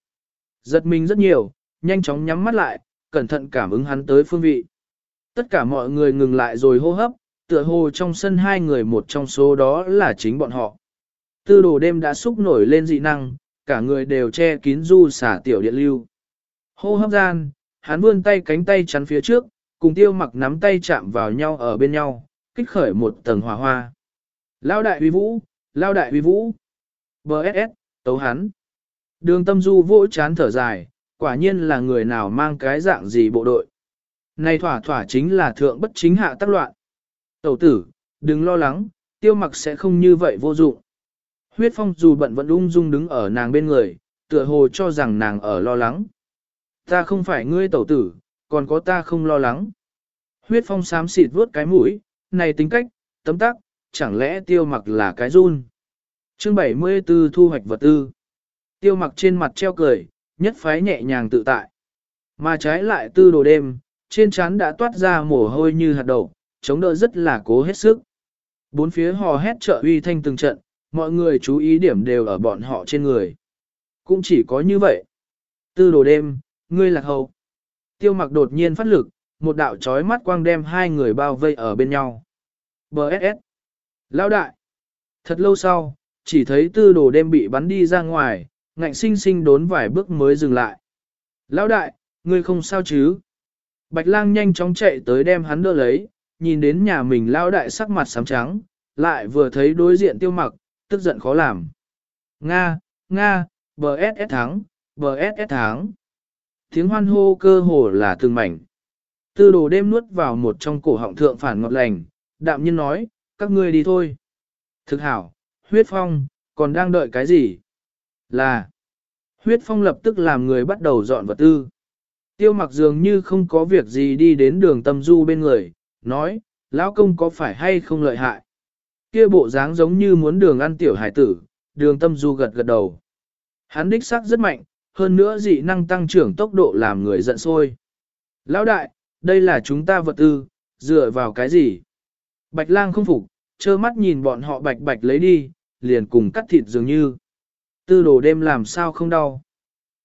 Giật mình rất nhiều, nhanh chóng nhắm mắt lại, cẩn thận cảm ứng hắn tới phương vị. Tất cả mọi người ngừng lại rồi hô hấp, tựa hồ trong sân hai người một trong số đó là chính bọn họ. Tư đồ đêm đã xúc nổi lên dị năng, cả người đều che kín du xả tiểu điện lưu. Hô hấp gian, hắn vươn tay cánh tay chắn phía trước, cùng tiêu mặc nắm tay chạm vào nhau ở bên nhau, kích khởi một tầng hỏa hoa. Lao đại uy vũ, lao đại uy vũ. B.S.S. tấu hắn. Đường tâm du vỗ chán thở dài, quả nhiên là người nào mang cái dạng gì bộ đội. Này thỏa thỏa chính là thượng bất chính hạ tác loạn. Tẩu tử, đừng lo lắng, tiêu mặc sẽ không như vậy vô dụng. Huyết phong dù bận vẫn ung dung đứng ở nàng bên người, tựa hồ cho rằng nàng ở lo lắng. Ta không phải ngươi tẩu tử, còn có ta không lo lắng. Huyết phong xám xịt vuốt cái mũi, này tính cách, tấm tắc, chẳng lẽ tiêu mặc là cái run. Chương 74 thu hoạch vật tư. Tiêu mặc trên mặt treo cười, nhất phái nhẹ nhàng tự tại. Mà trái lại tư đồ đêm, trên trán đã toát ra mồ hôi như hạt đậu, chống đỡ rất là cố hết sức. Bốn phía hò hét trợ uy thanh từng trận, mọi người chú ý điểm đều ở bọn họ trên người. Cũng chỉ có như vậy. Tư đồ đêm, ngươi lạc hậu. Tiêu mặc đột nhiên phát lực, một đạo chói mắt quang đem hai người bao vây ở bên nhau. B.S.S. Lão đại. Thật lâu sau, chỉ thấy tư đồ đêm bị bắn đi ra ngoài, ngạnh sinh sinh đốn vài bước mới dừng lại. Lão đại, ngươi không sao chứ? Bạch lang nhanh chóng chạy tới đem hắn đỡ lấy, nhìn đến nhà mình lão đại sắc mặt sám trắng, lại vừa thấy đối diện tiêu mặc, tức giận khó làm. Nga, Nga, BSS thắng, BSS thắng. Tiếng hoan hô cơ hồ là từng mảnh. Tư đồ đêm nuốt vào một trong cổ họng thượng phản ngọt lành, đạm nhiên nói, các ngươi đi thôi. Thực hảo, huyết phong, còn đang đợi cái gì? Là, huyết phong lập tức làm người bắt đầu dọn vật tư. Tiêu mặc dường như không có việc gì đi đến đường tâm du bên người, nói, lão công có phải hay không lợi hại? Kia bộ dáng giống như muốn đường ăn tiểu hải tử, đường tâm du gật gật đầu. Hắn đích xác rất mạnh, hơn nữa dị năng tăng trưởng tốc độ làm người giận sôi. Lão đại, đây là chúng ta vật tư, dựa vào cái gì? Bạch lang không phục, trơ mắt nhìn bọn họ bạch bạch lấy đi, liền cùng cắt thịt dường như. Tư đồ đêm làm sao không đau.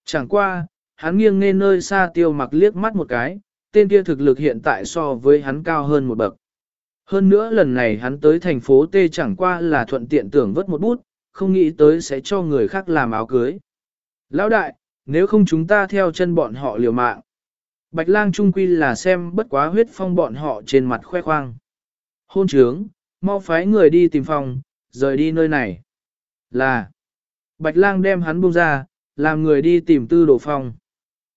Chẳng qua, hắn nghiêng nghe nơi xa tiêu mặc liếc mắt một cái, tên kia thực lực hiện tại so với hắn cao hơn một bậc. Hơn nữa lần này hắn tới thành phố T chẳng qua là thuận tiện tưởng vớt một bút, không nghĩ tới sẽ cho người khác làm áo cưới. Lão đại, nếu không chúng ta theo chân bọn họ liều mạng. Bạch lang trung quy là xem bất quá huyết phong bọn họ trên mặt khoe khoang. Hôn trướng, mau phái người đi tìm phòng, rời đi nơi này. Là, Bạch lang đem hắn buông ra, làm người đi tìm tư đồ phong.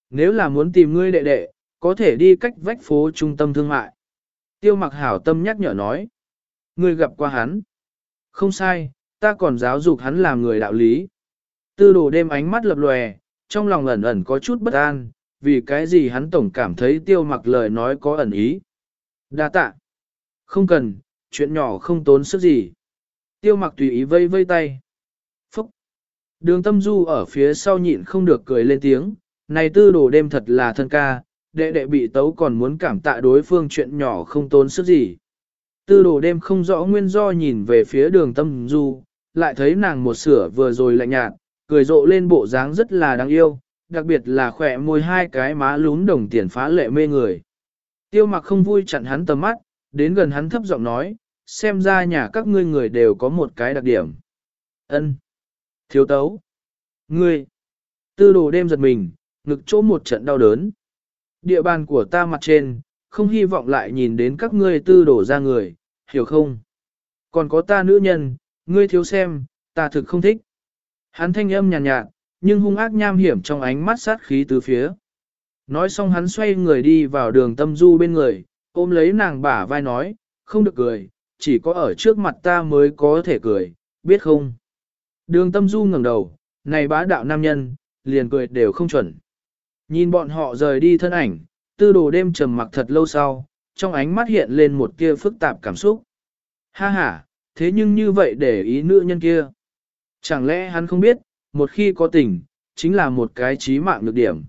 Nếu là muốn tìm ngươi đệ đệ, có thể đi cách vách phố trung tâm thương mại. Tiêu mặc hảo tâm nhắc nhở nói. Ngươi gặp qua hắn. Không sai, ta còn giáo dục hắn làm người đạo lý. Tư đồ đêm ánh mắt lập lòe, trong lòng ẩn ẩn có chút bất an, vì cái gì hắn tổng cảm thấy tiêu mặc lời nói có ẩn ý. Đa tạ. Không cần, chuyện nhỏ không tốn sức gì. Tiêu mặc tùy ý vây vây tay. Phúc. Đường tâm du ở phía sau nhịn không được cười lên tiếng, này tư đồ đêm thật là thân ca, đệ đệ bị tấu còn muốn cảm tạ đối phương chuyện nhỏ không tốn sức gì. Tư đồ đêm không rõ nguyên do nhìn về phía đường tâm du, lại thấy nàng một sửa vừa rồi lạnh nhạt, cười rộ lên bộ dáng rất là đáng yêu, đặc biệt là khỏe môi hai cái má lún đồng tiền phá lệ mê người. Tiêu mặc không vui chặn hắn tầm mắt, đến gần hắn thấp giọng nói, xem ra nhà các ngươi người đều có một cái đặc điểm. ân Thiếu tấu. Ngươi. Tư đồ đêm giật mình, ngực chỗ một trận đau đớn. Địa bàn của ta mặt trên, không hy vọng lại nhìn đến các ngươi tư đổ ra người, hiểu không? Còn có ta nữ nhân, ngươi thiếu xem, ta thực không thích. Hắn thanh âm nhàn nhạt, nhạt, nhưng hung ác nham hiểm trong ánh mắt sát khí từ phía. Nói xong hắn xoay người đi vào đường tâm du bên người, ôm lấy nàng bả vai nói, không được cười, chỉ có ở trước mặt ta mới có thể cười, biết không? Đường tâm du ngẩng đầu, này bá đạo nam nhân, liền cười đều không chuẩn. Nhìn bọn họ rời đi thân ảnh, tư đồ đêm trầm mặc thật lâu sau, trong ánh mắt hiện lên một kia phức tạp cảm xúc. Ha ha, thế nhưng như vậy để ý nữ nhân kia. Chẳng lẽ hắn không biết, một khi có tình, chính là một cái trí mạng lực điểm.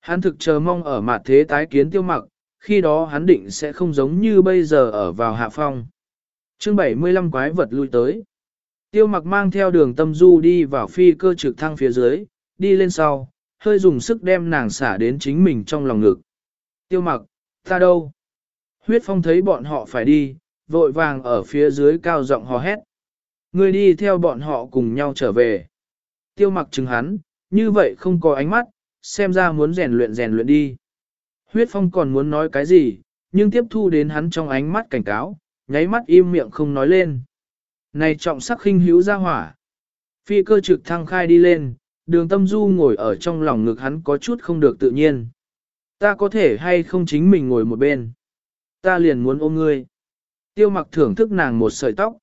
Hắn thực chờ mong ở mặt thế tái kiến tiêu mặc, khi đó hắn định sẽ không giống như bây giờ ở vào hạ phong. chương 75 quái vật lui tới. Tiêu mặc mang theo đường tâm du đi vào phi cơ trực thăng phía dưới, đi lên sau, hơi dùng sức đem nàng xả đến chính mình trong lòng ngực. Tiêu mặc, ta đâu? Huyết phong thấy bọn họ phải đi, vội vàng ở phía dưới cao giọng hò hét. Ngươi đi theo bọn họ cùng nhau trở về. Tiêu mặc chừng hắn, như vậy không có ánh mắt, xem ra muốn rèn luyện rèn luyện đi. Huyết phong còn muốn nói cái gì, nhưng tiếp thu đến hắn trong ánh mắt cảnh cáo, nháy mắt im miệng không nói lên. Này trọng sắc khinh hữu ra hỏa. Phi cơ trực thăng khai đi lên, đường tâm du ngồi ở trong lòng ngực hắn có chút không được tự nhiên. Ta có thể hay không chính mình ngồi một bên. Ta liền muốn ôm ngươi. Tiêu mặc thưởng thức nàng một sợi tóc.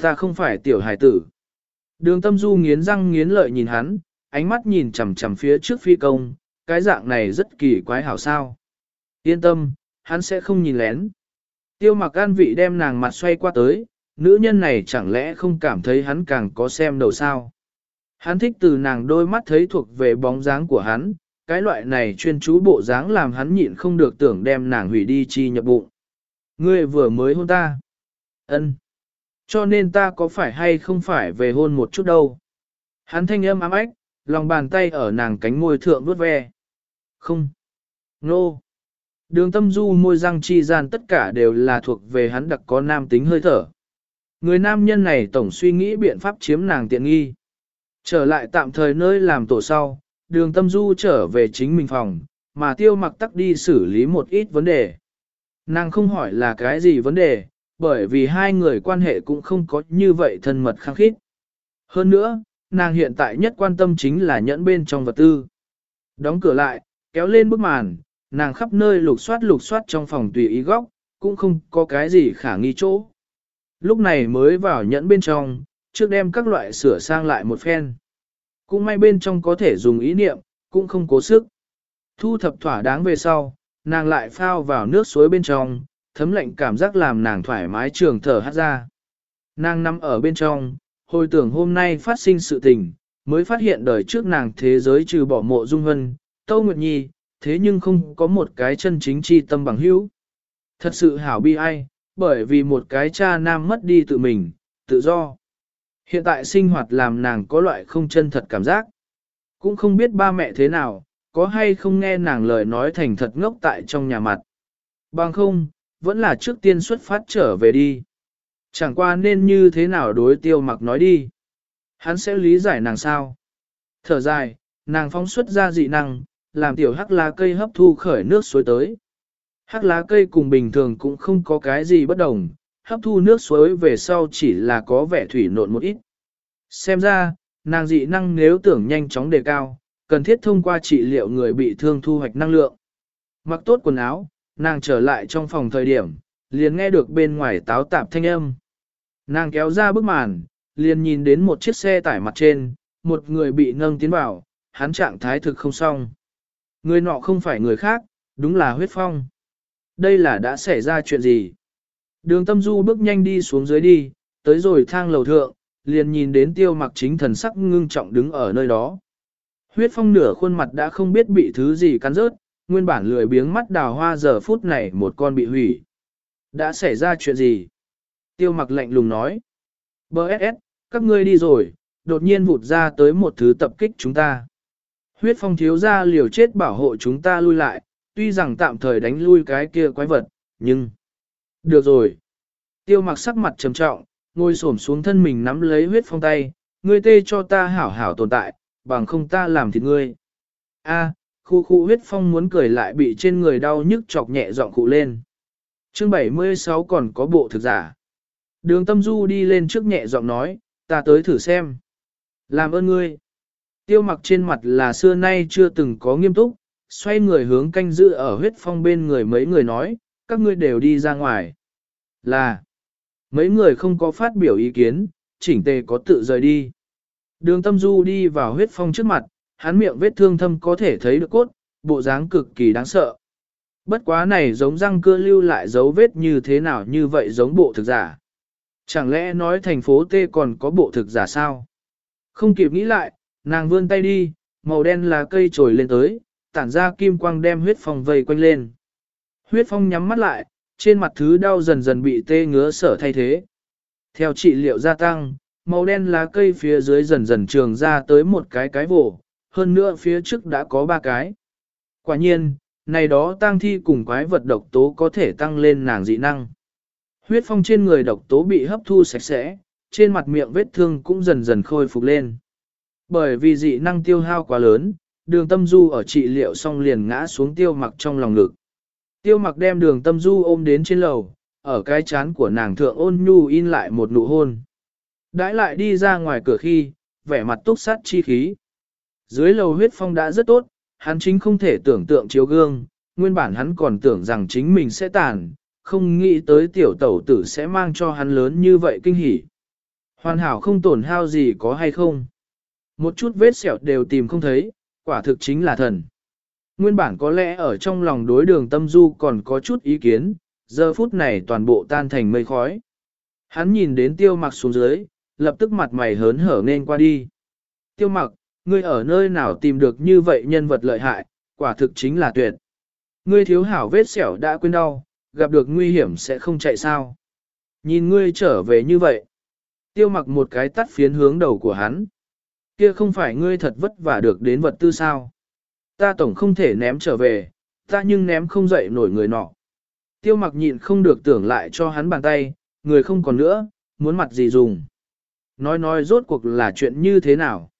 Ta không phải tiểu hải tử. Đường tâm du nghiến răng nghiến lợi nhìn hắn, ánh mắt nhìn chằm chằm phía trước phi công, cái dạng này rất kỳ quái hảo sao. Yên tâm, hắn sẽ không nhìn lén. Tiêu mặc an vị đem nàng mặt xoay qua tới, nữ nhân này chẳng lẽ không cảm thấy hắn càng có xem đầu sao. Hắn thích từ nàng đôi mắt thấy thuộc về bóng dáng của hắn, cái loại này chuyên chú bộ dáng làm hắn nhịn không được tưởng đem nàng hủy đi chi nhập bụng. Ngươi vừa mới hôn ta. ân, cho nên ta có phải hay không phải về hôn một chút đâu. Hắn thanh âm ám ách, lòng bàn tay ở nàng cánh môi thượng vuốt ve. Không. Nô. No. Đường tâm du môi răng chi gian tất cả đều là thuộc về hắn đặc có nam tính hơi thở. Người nam nhân này tổng suy nghĩ biện pháp chiếm nàng tiện nghi. Trở lại tạm thời nơi làm tổ sau, đường tâm du trở về chính mình phòng, mà tiêu mặc tắc đi xử lý một ít vấn đề. Nàng không hỏi là cái gì vấn đề, bởi vì hai người quan hệ cũng không có như vậy thân mật khăng khít. Hơn nữa, nàng hiện tại nhất quan tâm chính là nhẫn bên trong vật tư. Đóng cửa lại, kéo lên bức màn, nàng khắp nơi lục soát lục soát trong phòng tùy ý góc, cũng không có cái gì khả nghi chỗ. Lúc này mới vào nhẫn bên trong, trước đem các loại sửa sang lại một phen. Cũng may bên trong có thể dùng ý niệm, cũng không cố sức. Thu thập thỏa đáng về sau, nàng lại phao vào nước suối bên trong, thấm lạnh cảm giác làm nàng thoải mái trường thở hát ra. Nàng nằm ở bên trong, hồi tưởng hôm nay phát sinh sự tình, mới phát hiện đời trước nàng thế giới trừ bỏ mộ dung hân, Tâu Nguyệt Nhi, thế nhưng không có một cái chân chính chi tâm bằng hữu. Thật sự hảo bi ai, bởi vì một cái cha nam mất đi tự mình, tự do. Hiện tại sinh hoạt làm nàng có loại không chân thật cảm giác. Cũng không biết ba mẹ thế nào, có hay không nghe nàng lời nói thành thật ngốc tại trong nhà mặt. Bằng không, vẫn là trước tiên xuất phát trở về đi. Chẳng qua nên như thế nào đối tiêu mặc nói đi. Hắn sẽ lý giải nàng sao. Thở dài, nàng phóng xuất ra dị năng, làm tiểu hắc lá cây hấp thu khởi nước suối tới. Hắc lá cây cùng bình thường cũng không có cái gì bất đồng, hấp thu nước suối về sau chỉ là có vẻ thủy nộn một ít. Xem ra, nàng dị năng nếu tưởng nhanh chóng đề cao, cần thiết thông qua trị liệu người bị thương thu hoạch năng lượng. Mặc tốt quần áo, nàng trở lại trong phòng thời điểm, liền nghe được bên ngoài táo tạp thanh âm. Nàng kéo ra bức màn, liền nhìn đến một chiếc xe tải mặt trên, một người bị nâng tiến vào, hắn trạng thái thực không xong. Người nọ không phải người khác, đúng là huyết phong. Đây là đã xảy ra chuyện gì? Đường tâm du bước nhanh đi xuống dưới đi, tới rồi thang lầu thượng, liền nhìn đến tiêu mặc chính thần sắc ngưng trọng đứng ở nơi đó. Huyết phong nửa khuôn mặt đã không biết bị thứ gì cắn rớt, nguyên bản lười biếng mắt đào hoa giờ phút này một con bị hủy. Đã xảy ra chuyện gì? Tiêu mặc lạnh lùng nói. B.S.S. các ngươi đi rồi, đột nhiên vụt ra tới một thứ tập kích chúng ta. Huyết phong thiếu ra liều chết bảo hộ chúng ta lui lại, tuy rằng tạm thời đánh lui cái kia quái vật, nhưng... Được rồi. Tiêu mặc sắc mặt trầm trọng, ngồi xổm xuống thân mình nắm lấy huyết phong tay, ngươi tê cho ta hảo hảo tồn tại, bằng không ta làm thịt ngươi. A, khu khu huyết phong muốn cười lại bị trên người đau nhức chọc nhẹ giọng cụ lên. Chương 76 còn có bộ thực giả. Đường tâm du đi lên trước nhẹ giọng nói, ta tới thử xem. Làm ơn ngươi. Tiêu mặc trên mặt là xưa nay chưa từng có nghiêm túc, xoay người hướng canh giữ ở huyết phong bên người mấy người nói, các ngươi đều đi ra ngoài. Là, mấy người không có phát biểu ý kiến, chỉnh tề có tự rời đi. Đường tâm du đi vào huyết phong trước mặt, hắn miệng vết thương thâm có thể thấy được cốt, bộ dáng cực kỳ đáng sợ. Bất quá này giống răng cưa lưu lại dấu vết như thế nào như vậy giống bộ thực giả. Chẳng lẽ nói thành phố T còn có bộ thực giả sao? Không kịp nghĩ lại, nàng vươn tay đi, màu đen là cây trồi lên tới, tản ra kim quang đem huyết phong vây quanh lên. Huyết phong nhắm mắt lại, trên mặt thứ đau dần dần bị tê ngứa sở thay thế. Theo trị liệu gia tăng, màu đen lá cây phía dưới dần dần trường ra tới một cái cái vổ, hơn nữa phía trước đã có ba cái. Quả nhiên, này đó tang thi cùng quái vật độc tố có thể tăng lên nàng dị năng. Huyết phong trên người độc tố bị hấp thu sạch sẽ, trên mặt miệng vết thương cũng dần dần khôi phục lên. Bởi vì dị năng tiêu hao quá lớn, đường tâm du ở trị liệu xong liền ngã xuống tiêu mặc trong lòng ngực. Tiêu mặc đem đường tâm du ôm đến trên lầu, ở cái chán của nàng thượng ôn nhu in lại một nụ hôn. Đãi lại đi ra ngoài cửa khi, vẻ mặt túc sát chi khí. Dưới lầu huyết phong đã rất tốt, hắn chính không thể tưởng tượng chiếu gương, nguyên bản hắn còn tưởng rằng chính mình sẽ tàn, không nghĩ tới tiểu tẩu tử sẽ mang cho hắn lớn như vậy kinh hỉ. Hoàn hảo không tổn hao gì có hay không. Một chút vết sẹo đều tìm không thấy, quả thực chính là thần. Nguyên bản có lẽ ở trong lòng đối đường tâm du còn có chút ý kiến, giờ phút này toàn bộ tan thành mây khói. Hắn nhìn đến tiêu mặc xuống dưới, lập tức mặt mày hớn hở nên qua đi. Tiêu mặc, ngươi ở nơi nào tìm được như vậy nhân vật lợi hại, quả thực chính là tuyệt. Ngươi thiếu hảo vết sẹo đã quên đau, gặp được nguy hiểm sẽ không chạy sao. Nhìn ngươi trở về như vậy. Tiêu mặc một cái tắt phiến hướng đầu của hắn. Kia không phải ngươi thật vất vả được đến vật tư sao. Ta tổng không thể ném trở về, ta nhưng ném không dậy nổi người nọ. Tiêu mặc nhịn không được tưởng lại cho hắn bàn tay, người không còn nữa, muốn mặt gì dùng. Nói nói rốt cuộc là chuyện như thế nào.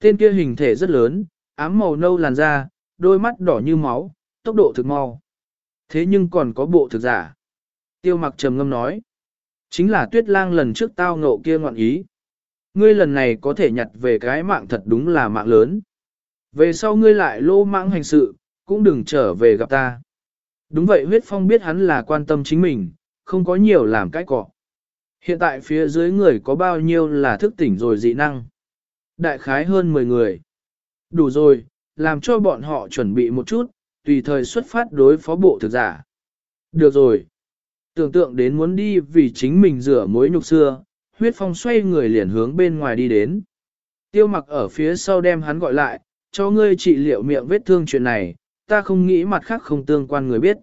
Tên kia hình thể rất lớn, ám màu nâu làn da, đôi mắt đỏ như máu, tốc độ thực mau. Thế nhưng còn có bộ thực giả. Tiêu mặc trầm ngâm nói. Chính là tuyết lang lần trước tao ngộ kia ngọn ý. Ngươi lần này có thể nhặt về cái mạng thật đúng là mạng lớn. Về sau ngươi lại lô mạng hành sự, cũng đừng trở về gặp ta. Đúng vậy huyết phong biết hắn là quan tâm chính mình, không có nhiều làm cái cọ. Hiện tại phía dưới người có bao nhiêu là thức tỉnh rồi dị năng. Đại khái hơn 10 người. Đủ rồi, làm cho bọn họ chuẩn bị một chút, tùy thời xuất phát đối phó bộ thực giả. Được rồi. Tưởng tượng đến muốn đi vì chính mình rửa mối nhục xưa, huyết phong xoay người liền hướng bên ngoài đi đến. Tiêu mặc ở phía sau đem hắn gọi lại, cho ngươi trị liệu miệng vết thương chuyện này, ta không nghĩ mặt khác không tương quan người biết.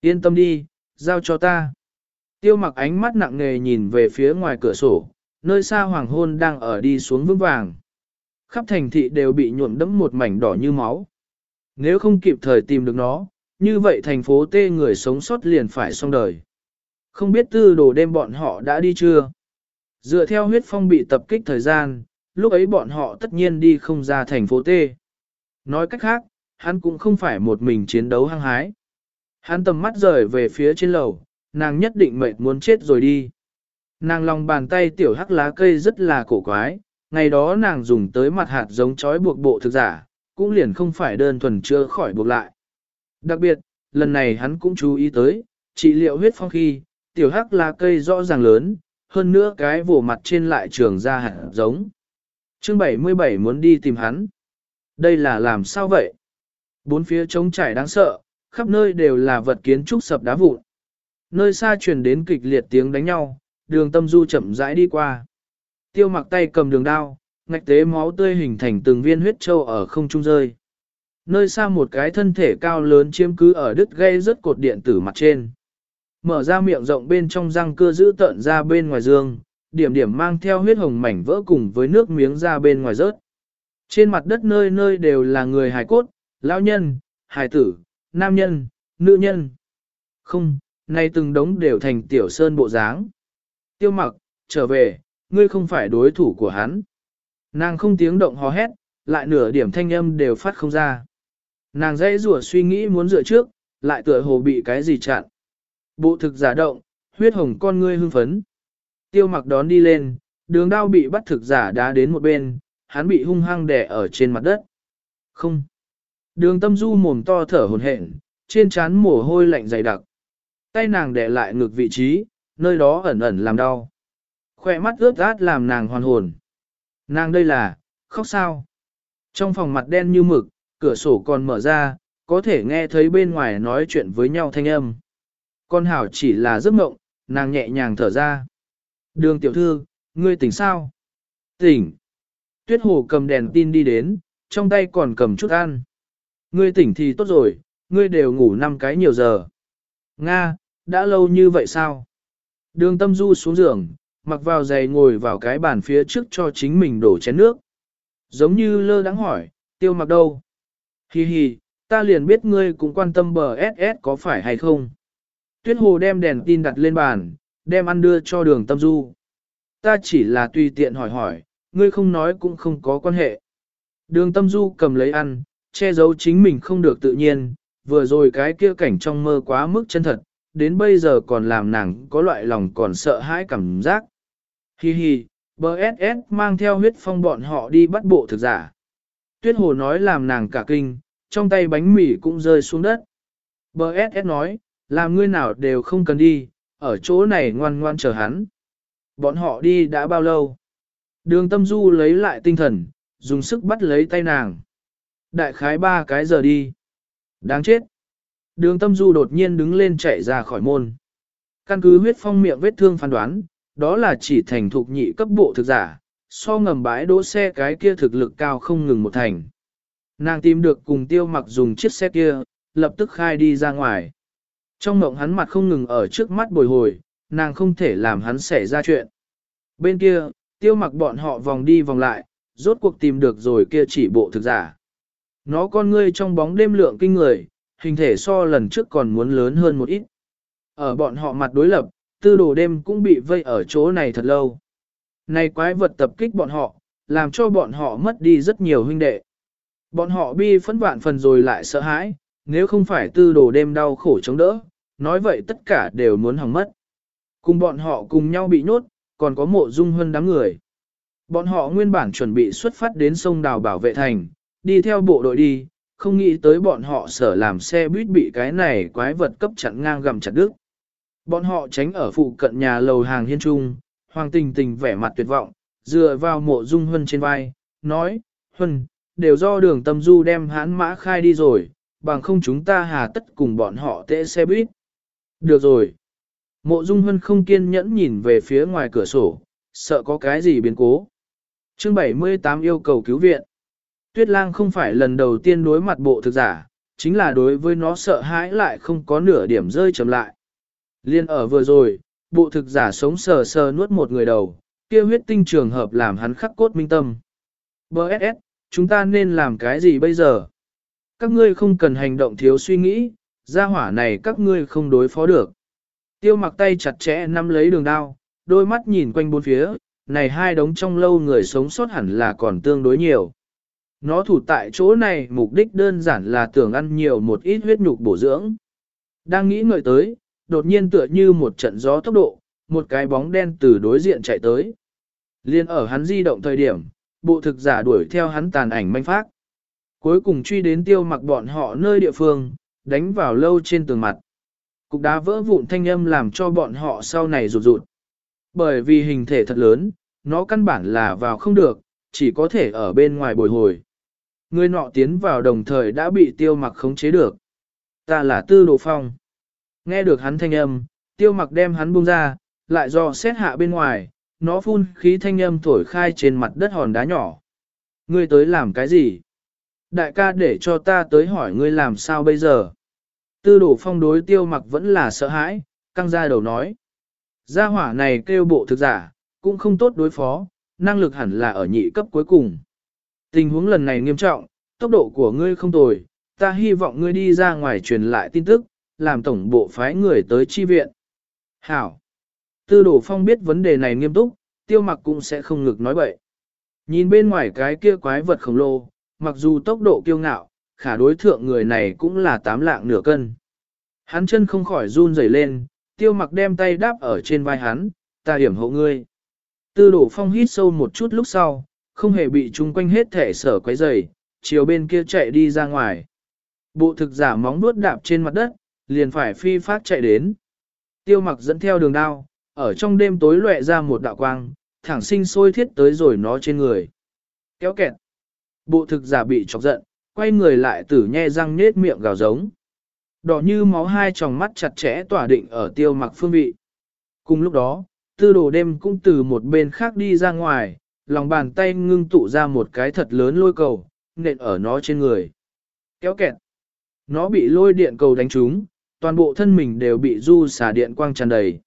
Yên tâm đi, giao cho ta. Tiêu mặc ánh mắt nặng nề nhìn về phía ngoài cửa sổ, nơi xa hoàng hôn đang ở đi xuống vững vàng. Khắp thành thị đều bị nhuộm đẫm một mảnh đỏ như máu. Nếu không kịp thời tìm được nó, như vậy thành phố tê người sống sót liền phải xong đời. Không biết tư đồ đêm bọn họ đã đi chưa? Dựa theo huyết phong bị tập kích thời gian, lúc ấy bọn họ tất nhiên đi không ra thành phố tê. Nói cách khác, hắn cũng không phải một mình chiến đấu hăng hái. Hắn tầm mắt rời về phía trên lầu, nàng nhất định mệt muốn chết rồi đi. Nàng lòng bàn tay tiểu hắc lá cây rất là cổ quái, ngày đó nàng dùng tới mặt hạt giống chói buộc bộ thực giả, cũng liền không phải đơn thuần chưa khỏi buộc lại. Đặc biệt, lần này hắn cũng chú ý tới, trị liệu huyết phong khi, tiểu hắc lá cây rõ ràng lớn, hơn nữa cái vổ mặt trên lại trường ra hạt giống. Chương 77 muốn đi tìm hắn. Đây là làm sao vậy? Bốn phía trống trải đáng sợ, khắp nơi đều là vật kiến trúc sập đá vụn. Nơi xa truyền đến kịch liệt tiếng đánh nhau, đường tâm du chậm rãi đi qua. Tiêu mặc tay cầm đường đao, ngạch tế máu tươi hình thành từng viên huyết châu ở không trung rơi. Nơi xa một cái thân thể cao lớn chiếm cứ ở đứt gây rất cột điện tử mặt trên. Mở ra miệng rộng bên trong răng cưa giữ tận ra bên ngoài dương, điểm điểm mang theo huyết hồng mảnh vỡ cùng với nước miếng ra bên ngoài rớt. Trên mặt đất nơi nơi đều là người hài cốt, lão nhân, hài tử, nam nhân, nữ nhân. Không, nay từng đống đều thành tiểu sơn bộ dáng. Tiêu mặc, trở về, ngươi không phải đối thủ của hắn. Nàng không tiếng động hò hét, lại nửa điểm thanh âm đều phát không ra. Nàng dãy rủa suy nghĩ muốn dựa trước, lại tựa hồ bị cái gì chặn. Bộ thực giả động, huyết hồng con ngươi hưng phấn. Tiêu mặc đón đi lên, đường đao bị bắt thực giả đá đến một bên, hắn bị hung hăng đè ở trên mặt đất. Không. Đường tâm du mồm to thở hồn hển, trên trán mồ hôi lạnh dày đặc. Tay nàng đè lại ngược vị trí, nơi đó ẩn ẩn làm đau. Khoe mắt ướt át làm nàng hoàn hồn. Nàng đây là, khóc sao? Trong phòng mặt đen như mực, cửa sổ còn mở ra, có thể nghe thấy bên ngoài nói chuyện với nhau thanh âm. Con hảo chỉ là giấc mộng, nàng nhẹ nhàng thở ra. Đường tiểu thư, ngươi tỉnh sao? Tỉnh. Tuyết hồ cầm đèn tin đi đến, trong tay còn cầm chút ăn. Ngươi tỉnh thì tốt rồi, ngươi đều ngủ năm cái nhiều giờ. Nga, đã lâu như vậy sao? Đường tâm du xuống giường, mặc vào giày ngồi vào cái bàn phía trước cho chính mình đổ chén nước. Giống như lơ đắng hỏi, tiêu mặc đâu? Hi hi, ta liền biết ngươi cũng quan tâm bờ SS có phải hay không? Tuyết hồ đem đèn tin đặt lên bàn, đem ăn đưa cho đường tâm du. Ta chỉ là tùy tiện hỏi hỏi, ngươi không nói cũng không có quan hệ. Đường tâm du cầm lấy ăn, che giấu chính mình không được tự nhiên, vừa rồi cái kia cảnh trong mơ quá mức chân thật, đến bây giờ còn làm nàng có loại lòng còn sợ hãi cảm giác. Hi hi, BSS mang theo huyết phong bọn họ đi bắt bộ thực giả. Tuyết hồ nói làm nàng cả kinh, trong tay bánh mì cũng rơi xuống đất. BSS nói, làm ngươi nào đều không cần đi, ở chỗ này ngoan ngoan chờ hắn. Bọn họ đi đã bao lâu? Đường tâm du lấy lại tinh thần, dùng sức bắt lấy tay nàng. Đại khái ba cái giờ đi. Đáng chết. Đường tâm du đột nhiên đứng lên chạy ra khỏi môn. Căn cứ huyết phong miệng vết thương phán đoán, đó là chỉ thành thục nhị cấp bộ thực giả, so ngầm bãi đỗ xe cái kia thực lực cao không ngừng một thành. Nàng tìm được cùng tiêu mặc dùng chiếc xe kia, lập tức khai đi ra ngoài. Trong mộng hắn mặt không ngừng ở trước mắt bồi hồi, nàng không thể làm hắn xảy ra chuyện. Bên kia, tiêu mặc bọn họ vòng đi vòng lại, rốt cuộc tìm được rồi kia chỉ bộ thực giả. Nó con ngươi trong bóng đêm lượng kinh người, hình thể so lần trước còn muốn lớn hơn một ít. Ở bọn họ mặt đối lập, tư đồ đêm cũng bị vây ở chỗ này thật lâu. Này quái vật tập kích bọn họ, làm cho bọn họ mất đi rất nhiều huynh đệ. Bọn họ bi phẫn vạn phần rồi lại sợ hãi, nếu không phải tư đồ đêm đau khổ chống đỡ, nói vậy tất cả đều muốn hỏng mất. Cùng bọn họ cùng nhau bị nhốt, còn có mộ dung hơn đám người. Bọn họ nguyên bản chuẩn bị xuất phát đến sông đào bảo vệ thành, đi theo bộ đội đi, không nghĩ tới bọn họ sở làm xe buýt bị cái này quái vật cấp chặn ngang gầm chặt đứt. Bọn họ tránh ở phụ cận nhà lầu hàng hiên trung, hoàng tình tình vẻ mặt tuyệt vọng, dựa vào mộ dung huân trên vai, nói, huân, đều do đường tâm du đem hãn mã khai đi rồi, bằng không chúng ta hà tất cùng bọn họ tệ xe buýt. Được rồi. Mộ dung huân không kiên nhẫn nhìn về phía ngoài cửa sổ, sợ có cái gì biến cố. Chương 78 yêu cầu cứu viện. Tuyết lang không phải lần đầu tiên đối mặt bộ thực giả, chính là đối với nó sợ hãi lại không có nửa điểm rơi chậm lại. Liên ở vừa rồi, bộ thực giả sống sờ sờ nuốt một người đầu, kia huyết tinh trường hợp làm hắn khắc cốt minh tâm. B.S.S. chúng ta nên làm cái gì bây giờ? Các ngươi không cần hành động thiếu suy nghĩ, gia hỏa này các ngươi không đối phó được. Tiêu mặc tay chặt chẽ nắm lấy đường đao, đôi mắt nhìn quanh bốn phía, này hai đống trong lâu người sống sót hẳn là còn tương đối nhiều. Nó thủ tại chỗ này mục đích đơn giản là tưởng ăn nhiều một ít huyết nhục bổ dưỡng. Đang nghĩ ngợi tới, đột nhiên tựa như một trận gió tốc độ, một cái bóng đen từ đối diện chạy tới. Liên ở hắn di động thời điểm, bộ thực giả đuổi theo hắn tàn ảnh manh phát. Cuối cùng truy đến tiêu mặc bọn họ nơi địa phương, đánh vào lâu trên tường mặt. Cục đá vỡ vụn thanh âm làm cho bọn họ sau này rụt rụt. Bởi vì hình thể thật lớn, nó căn bản là vào không được, chỉ có thể ở bên ngoài bồi hồi. Người nọ tiến vào đồng thời đã bị tiêu mặc khống chế được. Ta là tư đồ phong. Nghe được hắn thanh âm, tiêu mặc đem hắn buông ra, lại do xét hạ bên ngoài, nó phun khí thanh âm thổi khai trên mặt đất hòn đá nhỏ. Ngươi tới làm cái gì? Đại ca để cho ta tới hỏi ngươi làm sao bây giờ? Tư đổ phong đối tiêu mặc vẫn là sợ hãi, căng ra đầu nói. Gia hỏa này kêu bộ thực giả, cũng không tốt đối phó, năng lực hẳn là ở nhị cấp cuối cùng. Tình huống lần này nghiêm trọng, tốc độ của ngươi không tồi, ta hy vọng ngươi đi ra ngoài truyền lại tin tức, làm tổng bộ phái người tới chi viện. Hảo! Tư đổ phong biết vấn đề này nghiêm túc, tiêu mặc cũng sẽ không ngực nói bậy. Nhìn bên ngoài cái kia quái vật khổng lồ, mặc dù tốc độ kiêu ngạo, khả đối thượng người này cũng là tám lạng nửa cân. Hắn chân không khỏi run rẩy lên, tiêu mặc đem tay đáp ở trên vai hắn, ta hiểm hộ ngươi. Tư đổ phong hít sâu một chút lúc sau, không hề bị chung quanh hết thể sở quấy rầy, chiều bên kia chạy đi ra ngoài. Bộ thực giả móng nuốt đạp trên mặt đất, liền phải phi phát chạy đến. Tiêu mặc dẫn theo đường đao, ở trong đêm tối lệ ra một đạo quang, thẳng sinh sôi thiết tới rồi nó trên người. Kéo kẹt. Bộ thực giả bị chọc giận, quay người lại tử nhe răng nết miệng gào giống. Đỏ như máu hai tròng mắt chặt chẽ tỏa định ở tiêu mặc phương vị. Cùng lúc đó, tư đồ đêm cũng từ một bên khác đi ra ngoài, lòng bàn tay ngưng tụ ra một cái thật lớn lôi cầu, nện ở nó trên người. Kéo kẹt. Nó bị lôi điện cầu đánh trúng, toàn bộ thân mình đều bị du xả điện quang tràn đầy.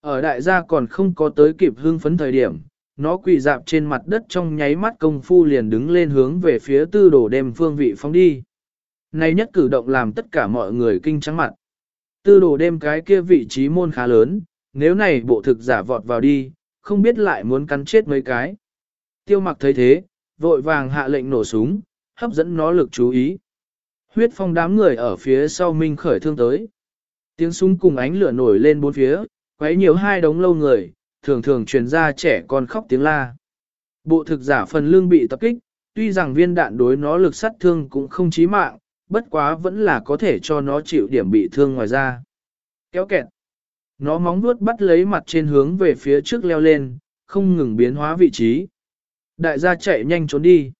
Ở đại gia còn không có tới kịp hưng phấn thời điểm, nó quỳ dạp trên mặt đất trong nháy mắt công phu liền đứng lên hướng về phía tư đồ đêm phương vị phóng đi. Này nhất cử động làm tất cả mọi người kinh trắng mặt. Tư đồ đêm cái kia vị trí môn khá lớn, nếu này bộ thực giả vọt vào đi, không biết lại muốn cắn chết mấy cái. Tiêu mặc thấy thế, vội vàng hạ lệnh nổ súng, hấp dẫn nó lực chú ý. Huyết phong đám người ở phía sau minh khởi thương tới. Tiếng súng cùng ánh lửa nổi lên bốn phía, quấy nhiều hai đống lâu người, thường thường truyền ra trẻ con khóc tiếng la. Bộ thực giả phần lương bị tập kích, tuy rằng viên đạn đối nó lực sát thương cũng không chí mạng, bất quá vẫn là có thể cho nó chịu điểm bị thương ngoài ra. Kéo kẹt. Nó móng vuốt bắt lấy mặt trên hướng về phía trước leo lên, không ngừng biến hóa vị trí. Đại gia chạy nhanh trốn đi.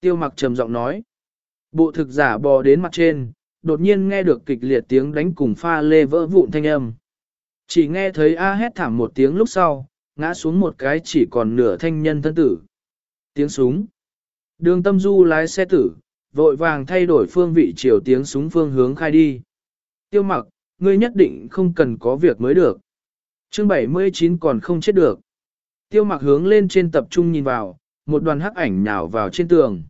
Tiêu mặc trầm giọng nói. Bộ thực giả bò đến mặt trên, đột nhiên nghe được kịch liệt tiếng đánh cùng pha lê vỡ vụn thanh âm. Chỉ nghe thấy A hét thảm một tiếng lúc sau, ngã xuống một cái chỉ còn nửa thanh nhân thân tử. Tiếng súng. Đường tâm du lái xe tử, vội vàng thay đổi phương vị chiều tiếng súng phương hướng khai đi. Tiêu mặc, ngươi nhất định không cần có việc mới được. Chương 79 còn không chết được. Tiêu mặc hướng lên trên tập trung nhìn vào, một đoàn hắc ảnh nhào vào trên tường.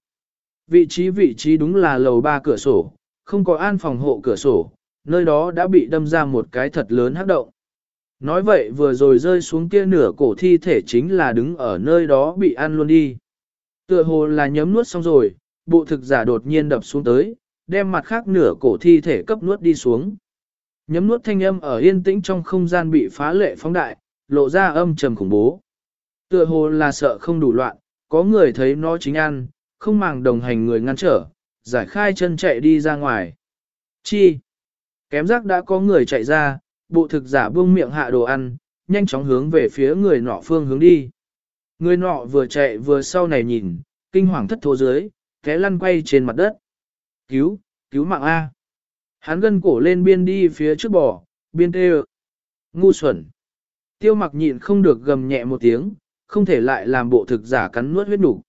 Vị trí vị trí đúng là lầu ba cửa sổ, không có an phòng hộ cửa sổ, nơi đó đã bị đâm ra một cái thật lớn hắc động. Nói vậy vừa rồi rơi xuống kia nửa cổ thi thể chính là đứng ở nơi đó bị ăn luôn đi. Tựa hồ là nhấm nuốt xong rồi, bộ thực giả đột nhiên đập xuống tới, đem mặt khác nửa cổ thi thể cấp nuốt đi xuống. Nhấm nuốt thanh âm ở yên tĩnh trong không gian bị phá lệ phóng đại, lộ ra âm trầm khủng bố. Tựa hồ là sợ không đủ loạn, có người thấy nó chính ăn, không màng đồng hành người ngăn trở, giải khai chân chạy đi ra ngoài. Chi? Kém rác đã có người chạy ra, bộ thực giả buông miệng hạ đồ ăn, nhanh chóng hướng về phía người nọ phương hướng đi. Người nọ vừa chạy vừa sau này nhìn, kinh hoàng thất thố dưới, té lăn quay trên mặt đất. Cứu, cứu mạng A. Hắn gân cổ lên biên đi phía trước bò, biên tê Ngu xuẩn. Tiêu mặc nhịn không được gầm nhẹ một tiếng, không thể lại làm bộ thực giả cắn nuốt huyết đủ.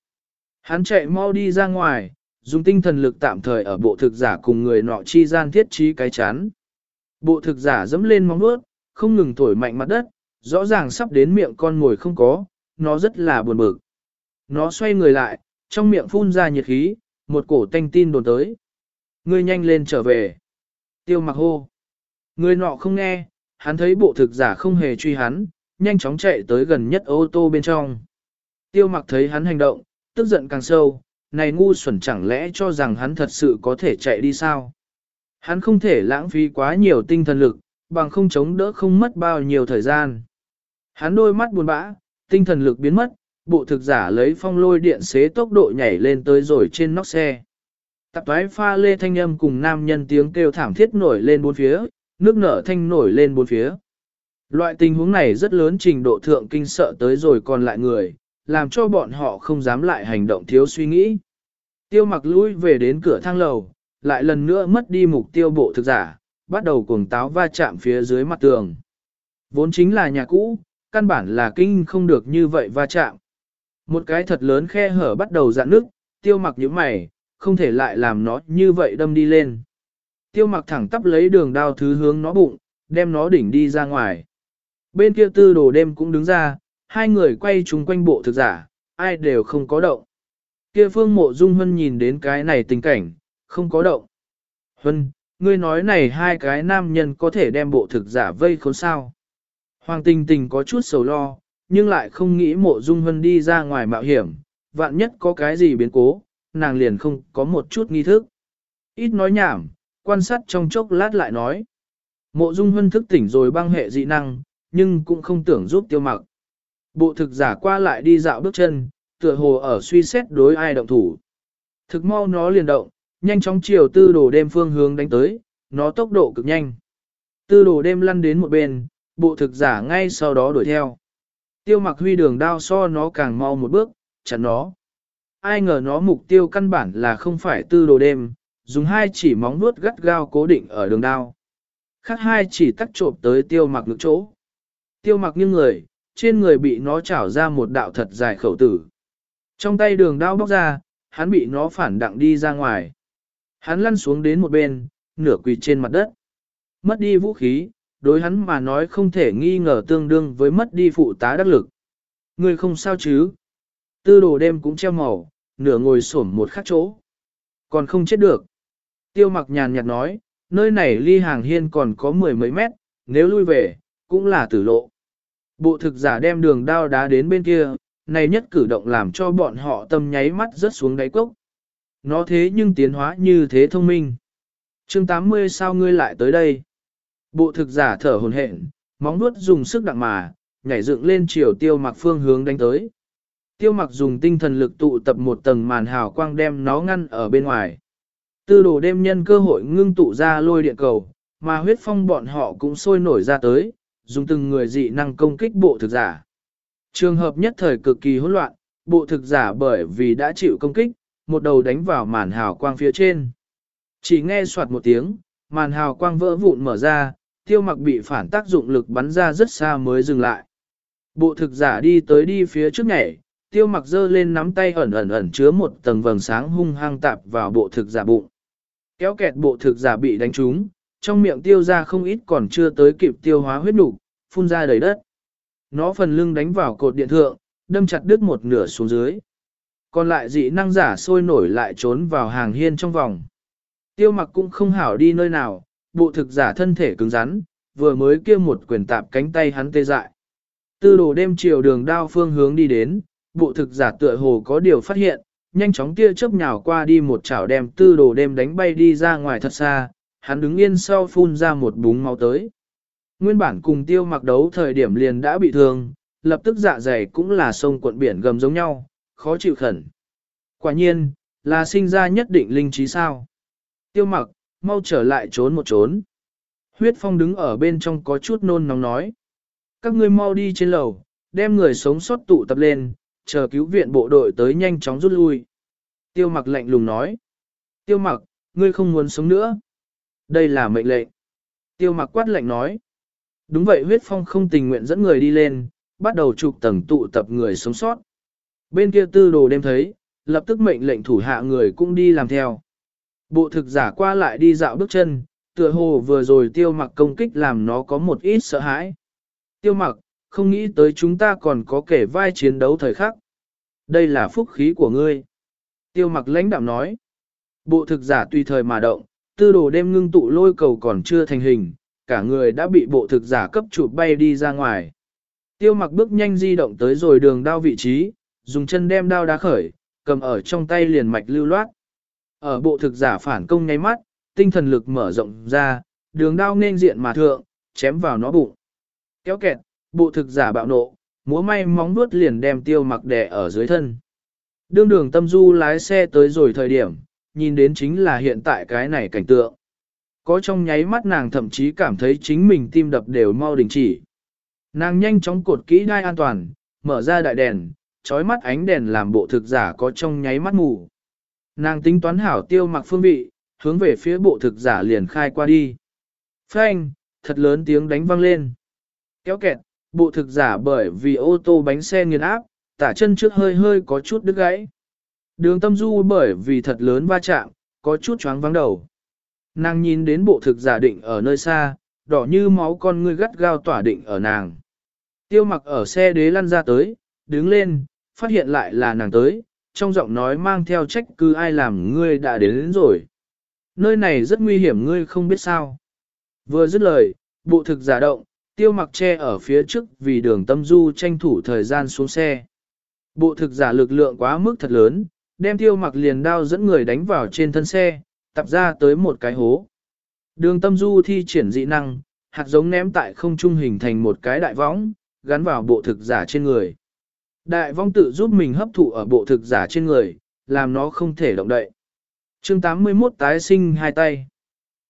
Hắn chạy mau đi ra ngoài, dùng tinh thần lực tạm thời ở bộ thực giả cùng người nọ chi gian thiết trí cái chán. Bộ thực giả dẫm lên móng nuốt, không ngừng thổi mạnh mặt đất, rõ ràng sắp đến miệng con ngồi không có, nó rất là buồn bực. Nó xoay người lại, trong miệng phun ra nhiệt khí, một cổ tanh tin đồn tới. Ngươi nhanh lên trở về. Tiêu mặc hô. Người nọ không nghe, hắn thấy bộ thực giả không hề truy hắn, nhanh chóng chạy tới gần nhất ô tô bên trong. Tiêu mặc thấy hắn hành động, tức giận càng sâu, này ngu xuẩn chẳng lẽ cho rằng hắn thật sự có thể chạy đi sao? Hắn không thể lãng phí quá nhiều tinh thần lực, bằng không chống đỡ không mất bao nhiêu thời gian. Hắn đôi mắt buồn bã, tinh thần lực biến mất, bộ thực giả lấy phong lôi điện xế tốc độ nhảy lên tới rồi trên nóc xe. Tạp toái pha lê thanh âm cùng nam nhân tiếng kêu thảm thiết nổi lên bốn phía, nước nở thanh nổi lên bốn phía. Loại tình huống này rất lớn trình độ thượng kinh sợ tới rồi còn lại người, làm cho bọn họ không dám lại hành động thiếu suy nghĩ. Tiêu mặc lui về đến cửa thang lầu, lại lần nữa mất đi mục tiêu bộ thực giả, bắt đầu cuồng táo va chạm phía dưới mặt tường. Vốn chính là nhà cũ, căn bản là kinh không được như vậy va chạm. Một cái thật lớn khe hở bắt đầu dạn nước, tiêu mặc những mày, không thể lại làm nó như vậy đâm đi lên. Tiêu mặc thẳng tắp lấy đường đao thứ hướng nó bụng, đem nó đỉnh đi ra ngoài. Bên kia tư đồ đêm cũng đứng ra, hai người quay chung quanh bộ thực giả, ai đều không có động. Kia phương mộ dung hân nhìn đến cái này tình cảnh, không có động. Hân, ngươi nói này hai cái nam nhân có thể đem bộ thực giả vây khốn sao. Hoàng tình tình có chút sầu lo, nhưng lại không nghĩ mộ dung hân đi ra ngoài mạo hiểm, vạn nhất có cái gì biến cố, nàng liền không có một chút nghi thức. Ít nói nhảm, quan sát trong chốc lát lại nói. Mộ dung hân thức tỉnh rồi băng hệ dị năng, nhưng cũng không tưởng giúp tiêu mặc. Bộ thực giả qua lại đi dạo bước chân, tựa hồ ở suy xét đối ai động thủ. Thực mau nó liền động, nhanh chóng chiều tư đồ đêm phương hướng đánh tới, nó tốc độ cực nhanh. Tư đồ đêm lăn đến một bên, bộ thực giả ngay sau đó đuổi theo. Tiêu mặc huy đường đao so nó càng mau một bước, chặn nó. Ai ngờ nó mục tiêu căn bản là không phải tư đồ đêm, dùng hai chỉ móng nuốt gắt gao cố định ở đường đao. Khác hai chỉ tắt trộm tới tiêu mặc ngực chỗ. Tiêu mặc như người, trên người bị nó chảo ra một đạo thật dài khẩu tử. Trong tay đường đao bóc ra, hắn bị nó phản đặng đi ra ngoài. Hắn lăn xuống đến một bên, nửa quỳ trên mặt đất. Mất đi vũ khí, đối hắn mà nói không thể nghi ngờ tương đương với mất đi phụ tá đắc lực. Người không sao chứ? Tư đồ đêm cũng treo màu, nửa ngồi xổm một khắc chỗ. Còn không chết được. Tiêu mặc nhàn nhạt nói, nơi này ly hàng hiên còn có mười mấy mét, nếu lui về, cũng là tử lộ. Bộ thực giả đem đường đao đá đến bên kia, này nhất cử động làm cho bọn họ tâm nháy mắt rớt xuống đáy cốc. Nó thế nhưng tiến hóa như thế thông minh. chương 80 sao ngươi lại tới đây? Bộ thực giả thở hồn hển, móng nuốt dùng sức đặng mà, nhảy dựng lên chiều tiêu mặc phương hướng đánh tới. Tiêu mặc dùng tinh thần lực tụ tập một tầng màn hào quang đem nó ngăn ở bên ngoài. Tư đồ đêm nhân cơ hội ngưng tụ ra lôi điện cầu, mà huyết phong bọn họ cũng sôi nổi ra tới, dùng từng người dị năng công kích bộ thực giả. Trường hợp nhất thời cực kỳ hỗn loạn, bộ thực giả bởi vì đã chịu công kích, một đầu đánh vào màn hào quang phía trên. Chỉ nghe soạt một tiếng, màn hào quang vỡ vụn mở ra, tiêu mặc bị phản tác dụng lực bắn ra rất xa mới dừng lại. Bộ thực giả đi tới đi phía trước nhảy, tiêu mặc giơ lên nắm tay ẩn ẩn ẩn chứa một tầng vầng sáng hung hăng tạp vào bộ thực giả bụng. Kéo kẹt bộ thực giả bị đánh trúng, trong miệng tiêu ra không ít còn chưa tới kịp tiêu hóa huyết nục, phun ra đầy đất. Nó phần lưng đánh vào cột điện thượng, đâm chặt đứt một nửa xuống dưới. Còn lại dị năng giả sôi nổi lại trốn vào hàng hiên trong vòng. Tiêu mặc cũng không hảo đi nơi nào, bộ thực giả thân thể cứng rắn, vừa mới kia một quyền tạp cánh tay hắn tê dại. Tư đồ đêm chiều đường đao phương hướng đi đến, bộ thực giả tựa hồ có điều phát hiện, nhanh chóng tia chớp nhào qua đi một chảo đem tư đồ đêm đánh bay đi ra ngoài thật xa, hắn đứng yên sau phun ra một búng máu tới. Nguyên bản cùng tiêu mặc đấu thời điểm liền đã bị thương, lập tức dạ dày cũng là sông cuộn biển gầm giống nhau, khó chịu khẩn. Quả nhiên, là sinh ra nhất định linh trí sao. Tiêu mặc, mau trở lại trốn một trốn. Huyết phong đứng ở bên trong có chút nôn nóng nói. Các ngươi mau đi trên lầu, đem người sống sót tụ tập lên, chờ cứu viện bộ đội tới nhanh chóng rút lui. Tiêu mặc lạnh lùng nói. Tiêu mặc, ngươi không muốn sống nữa. Đây là mệnh lệnh. Tiêu mặc quát lệnh nói. Đúng vậy huyết phong không tình nguyện dẫn người đi lên, bắt đầu trục tầng tụ tập người sống sót. Bên kia tư đồ đêm thấy, lập tức mệnh lệnh thủ hạ người cũng đi làm theo. Bộ thực giả qua lại đi dạo bước chân, tựa hồ vừa rồi tiêu mặc công kích làm nó có một ít sợ hãi. Tiêu mặc, không nghĩ tới chúng ta còn có kể vai chiến đấu thời khắc. Đây là phúc khí của ngươi. Tiêu mặc lãnh đạm nói. Bộ thực giả tùy thời mà động, tư đồ đêm ngưng tụ lôi cầu còn chưa thành hình, cả người đã bị bộ thực giả cấp chụp bay đi ra ngoài. Tiêu mặc bước nhanh di động tới rồi đường đao vị trí, dùng chân đem đao đá khởi, cầm ở trong tay liền mạch lưu loát. Ở bộ thực giả phản công ngay mắt, tinh thần lực mở rộng ra, đường đao nên diện mà thượng, chém vào nó bụng. Kéo kẹt, bộ thực giả bạo nộ, múa may móng vuốt liền đem tiêu mặc đè ở dưới thân. Đương đường tâm du lái xe tới rồi thời điểm, nhìn đến chính là hiện tại cái này cảnh tượng. Có trong nháy mắt nàng thậm chí cảm thấy chính mình tim đập đều mau đình chỉ. Nàng nhanh chóng cột kỹ đai an toàn, mở ra đại đèn, trói mắt ánh đèn làm bộ thực giả có trong nháy mắt mù. Nàng tính toán hảo tiêu mặc phương vị, hướng về phía bộ thực giả liền khai qua đi. Phanh, thật lớn tiếng đánh vang lên. Kéo kẹt, bộ thực giả bởi vì ô tô bánh xe nghiền áp, tả chân trước hơi hơi có chút đứt gãy. Đường tâm du bởi vì thật lớn va chạm, có chút choáng vắng đầu. Nàng nhìn đến bộ thực giả định ở nơi xa, đỏ như máu con ngươi gắt gao tỏa định ở nàng. Tiêu mặc ở xe đế lăn ra tới, đứng lên, phát hiện lại là nàng tới, trong giọng nói mang theo trách cứ ai làm ngươi đã đến, đến rồi. Nơi này rất nguy hiểm ngươi không biết sao. Vừa dứt lời, bộ thực giả động, tiêu mặc che ở phía trước vì đường tâm du tranh thủ thời gian xuống xe. Bộ thực giả lực lượng quá mức thật lớn, đem tiêu mặc liền đao dẫn người đánh vào trên thân xe, tập ra tới một cái hố. Đường tâm du thi triển dị năng, hạt giống ném tại không trung hình thành một cái đại võng, gắn vào bộ thực giả trên người. Đại vong tự giúp mình hấp thụ ở bộ thực giả trên người, làm nó không thể động đậy. chương 81 tái sinh hai tay.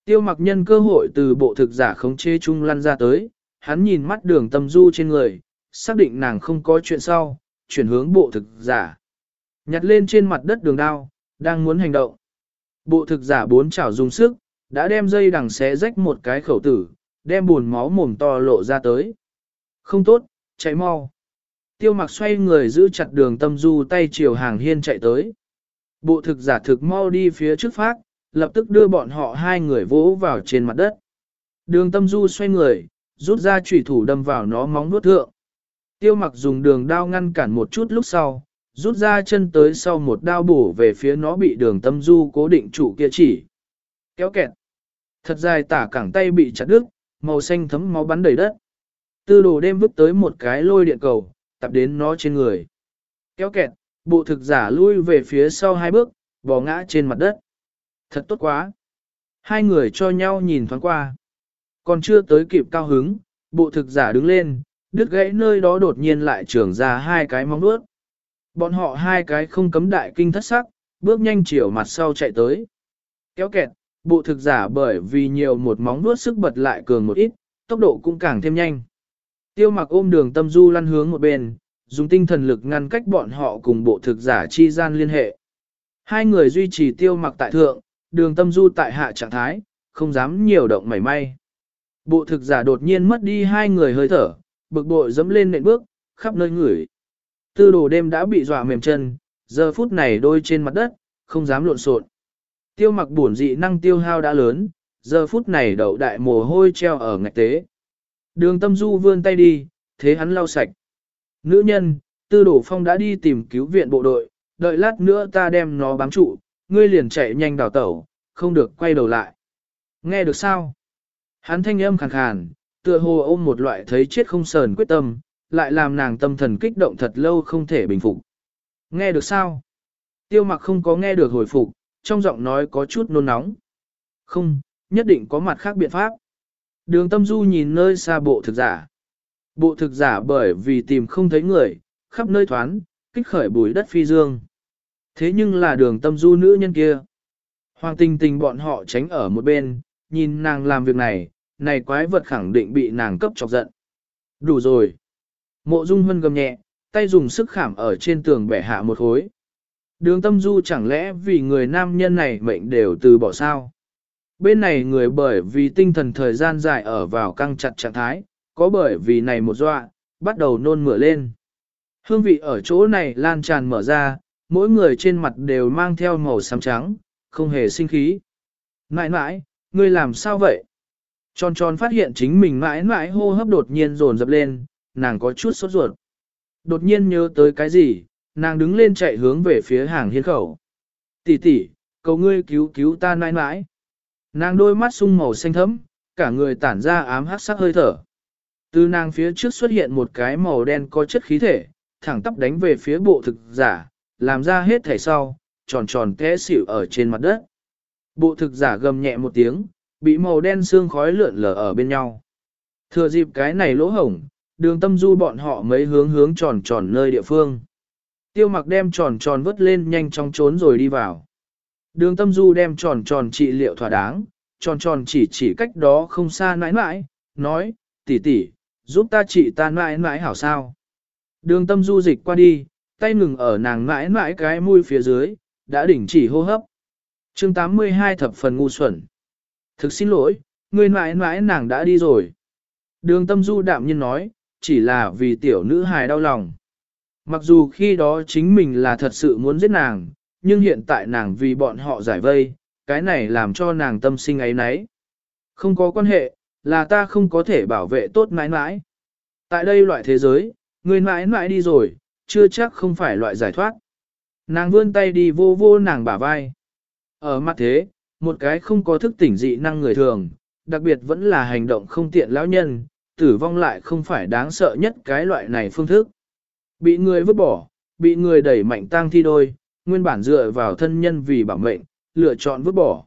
Tiêu mặc nhân cơ hội từ bộ thực giả khống chế chung lăn ra tới, hắn nhìn mắt đường tâm du trên người, xác định nàng không có chuyện sau, chuyển hướng bộ thực giả. Nhặt lên trên mặt đất đường đao, đang muốn hành động. Bộ thực giả bốn chảo dùng sức, đã đem dây đằng xé rách một cái khẩu tử, đem buồn máu mồm to lộ ra tới. Không tốt, chạy mau. Tiêu mặc xoay người giữ chặt đường tâm du tay chiều hàng hiên chạy tới. Bộ thực giả thực mau đi phía trước phát, lập tức đưa bọn họ hai người vỗ vào trên mặt đất. Đường tâm du xoay người, rút ra chủy thủ đâm vào nó móng nuốt thượng. Tiêu mặc dùng đường đao ngăn cản một chút lúc sau, rút ra chân tới sau một đao bổ về phía nó bị đường tâm du cố định trụ kia chỉ. Kéo kẹt. Thật dài tả cẳng tay bị chặt đứt, màu xanh thấm máu bắn đầy đất. Tư đồ đêm vứt tới một cái lôi điện cầu, tập đến nó trên người. Kéo kẹt, bộ thực giả lui về phía sau hai bước, bò ngã trên mặt đất. Thật tốt quá. Hai người cho nhau nhìn thoáng qua. Còn chưa tới kịp cao hứng, bộ thực giả đứng lên, đứt gãy nơi đó đột nhiên lại trưởng ra hai cái móng vuốt. Bọn họ hai cái không cấm đại kinh thất sắc, bước nhanh chiều mặt sau chạy tới. Kéo kẹt, bộ thực giả bởi vì nhiều một móng vuốt sức bật lại cường một ít, tốc độ cũng càng thêm nhanh. Tiêu mặc ôm đường tâm du lăn hướng một bên, dùng tinh thần lực ngăn cách bọn họ cùng bộ thực giả chi gian liên hệ. Hai người duy trì tiêu mặc tại thượng, đường tâm du tại hạ trạng thái, không dám nhiều động mảy may. Bộ thực giả đột nhiên mất đi hai người hơi thở, bực bội dẫm lên nệm bước, khắp nơi ngửi. Tư đồ đêm đã bị dọa mềm chân, giờ phút này đôi trên mặt đất, không dám lộn xộn. Tiêu mặc bổn dị năng tiêu hao đã lớn, giờ phút này đậu đại mồ hôi treo ở ngạch tế. Đường tâm du vươn tay đi, thế hắn lau sạch. Nữ nhân, tư đổ phong đã đi tìm cứu viện bộ đội, đợi lát nữa ta đem nó bám trụ, ngươi liền chạy nhanh đào tẩu, không được quay đầu lại. Nghe được sao? Hắn thanh âm khàn khàn, tựa hồ ôm một loại thấy chết không sờn quyết tâm, lại làm nàng tâm thần kích động thật lâu không thể bình phục. Nghe được sao? Tiêu mặc không có nghe được hồi phục, trong giọng nói có chút nôn nóng. Không, nhất định có mặt khác biện pháp. Đường tâm du nhìn nơi xa bộ thực giả. Bộ thực giả bởi vì tìm không thấy người, khắp nơi thoán, kích khởi bùi đất phi dương. Thế nhưng là đường tâm du nữ nhân kia. Hoàng tình tình bọn họ tránh ở một bên, nhìn nàng làm việc này, này quái vật khẳng định bị nàng cấp chọc giận. Đủ rồi. Mộ dung hân gầm nhẹ, tay dùng sức khảm ở trên tường bẻ hạ một khối. Đường tâm du chẳng lẽ vì người nam nhân này mệnh đều từ bỏ sao? Bên này người bởi vì tinh thần thời gian dài ở vào căng chặt trạng thái, có bởi vì này một dọa, bắt đầu nôn mửa lên. Hương vị ở chỗ này lan tràn mở ra, mỗi người trên mặt đều mang theo màu xám trắng, không hề sinh khí. Nãi nãi, ngươi làm sao vậy? Tròn tròn phát hiện chính mình mãi mãi hô hấp đột nhiên dồn dập lên, nàng có chút sốt ruột. Đột nhiên nhớ tới cái gì, nàng đứng lên chạy hướng về phía hàng hiên khẩu. Tỷ tỷ, cầu ngươi cứu cứu ta nãi nãi. Nàng đôi mắt sung màu xanh thẫm, cả người tản ra ám hắc sắc hơi thở. Từ nàng phía trước xuất hiện một cái màu đen có chất khí thể, thẳng tắp đánh về phía bộ thực giả, làm ra hết thể sau, tròn tròn té xỉu ở trên mặt đất. Bộ thực giả gầm nhẹ một tiếng, bị màu đen xương khói lượn lờ ở bên nhau. Thừa dịp cái này lỗ hổng, đường tâm du bọn họ mấy hướng hướng tròn tròn nơi địa phương. Tiêu mặc đem tròn tròn vứt lên nhanh chóng trốn rồi đi vào. Đường tâm du đem tròn tròn trị liệu thỏa đáng, tròn tròn chỉ chỉ cách đó không xa nãi nãi, nói, tỷ tỷ, giúp ta trị ta nãi nãi hảo sao. Đường tâm du dịch qua đi, tay ngừng ở nàng nãi nãi cái mũi phía dưới, đã đỉnh chỉ hô hấp. chương 82 thập phần ngu xuẩn. Thực xin lỗi, người nãi nãi nàng đã đi rồi. Đường tâm du đạm nhiên nói, chỉ là vì tiểu nữ hài đau lòng. Mặc dù khi đó chính mình là thật sự muốn giết nàng, nhưng hiện tại nàng vì bọn họ giải vây, cái này làm cho nàng tâm sinh ấy nấy. Không có quan hệ, là ta không có thể bảo vệ tốt mãi mãi. Tại đây loại thế giới, người mãi mãi đi rồi, chưa chắc không phải loại giải thoát. Nàng vươn tay đi vô vô nàng bả vai. Ở mặt thế, một cái không có thức tỉnh dị năng người thường, đặc biệt vẫn là hành động không tiện lão nhân, tử vong lại không phải đáng sợ nhất cái loại này phương thức. Bị người vứt bỏ, bị người đẩy mạnh tang thi đôi, nguyên bản dựa vào thân nhân vì bảo mệnh, lựa chọn vứt bỏ.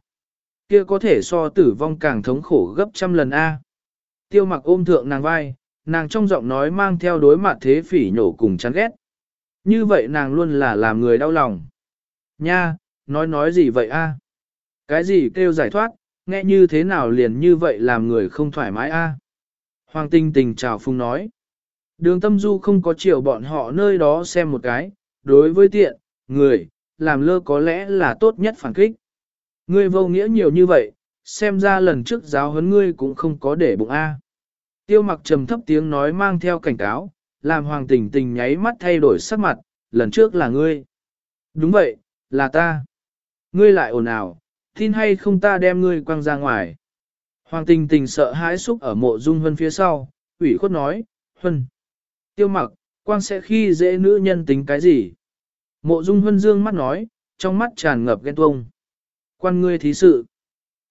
Kia có thể so tử vong càng thống khổ gấp trăm lần A. Tiêu mặc ôm thượng nàng vai, nàng trong giọng nói mang theo đối mặt thế phỉ nhổ cùng chán ghét. Như vậy nàng luôn là làm người đau lòng. Nha, nói nói gì vậy a? Cái gì kêu giải thoát, nghe như thế nào liền như vậy làm người không thoải mái a? Hoàng tinh tình chào phung nói. Đường tâm du không có chiều bọn họ nơi đó xem một cái, đối với tiện, người, làm lơ có lẽ là tốt nhất phản kích. Ngươi vô nghĩa nhiều như vậy, xem ra lần trước giáo huấn ngươi cũng không có để bụng A. Tiêu mặc trầm thấp tiếng nói mang theo cảnh cáo, làm hoàng tình tình nháy mắt thay đổi sắc mặt, lần trước là ngươi. Đúng vậy, là ta. Ngươi lại ồn ào, tin hay không ta đem ngươi quăng ra ngoài. Hoàng tình tình sợ hãi xúc ở mộ dung hân phía sau, ủy khuất nói, hân. Tiêu mặc, quan sẽ khi dễ nữ nhân tính cái gì? Mộ dung hân dương mắt nói, trong mắt tràn ngập ghen tuông. Quan ngươi thí sự.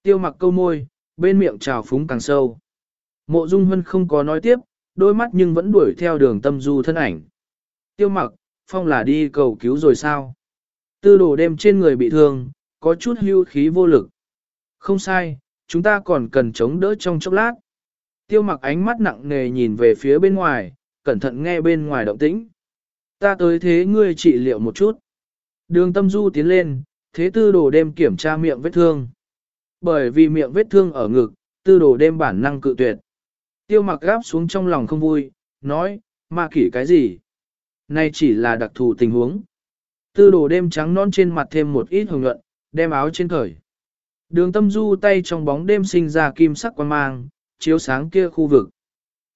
Tiêu mặc câu môi, bên miệng trào phúng càng sâu. Mộ dung hân không có nói tiếp, đôi mắt nhưng vẫn đuổi theo đường tâm du thân ảnh. Tiêu mặc, phong là đi cầu cứu rồi sao? Tư đồ đêm trên người bị thương, có chút hưu khí vô lực. Không sai, chúng ta còn cần chống đỡ trong chốc lát. Tiêu mặc ánh mắt nặng nề nhìn về phía bên ngoài, cẩn thận nghe bên ngoài động tĩnh. Ta tới thế ngươi trị liệu một chút. Đường tâm du tiến lên, thế tư đồ đêm kiểm tra miệng vết thương. Bởi vì miệng vết thương ở ngực, tư đồ đêm bản năng cự tuyệt. Tiêu mặc gáp xuống trong lòng không vui, nói, ma kỷ cái gì? Này chỉ là đặc thù tình huống. Tư đồ đêm trắng non trên mặt thêm một ít hồng nhuận, đem áo trên cởi. Đường tâm du tay trong bóng đêm sinh ra kim sắc quan mang, chiếu sáng kia khu vực.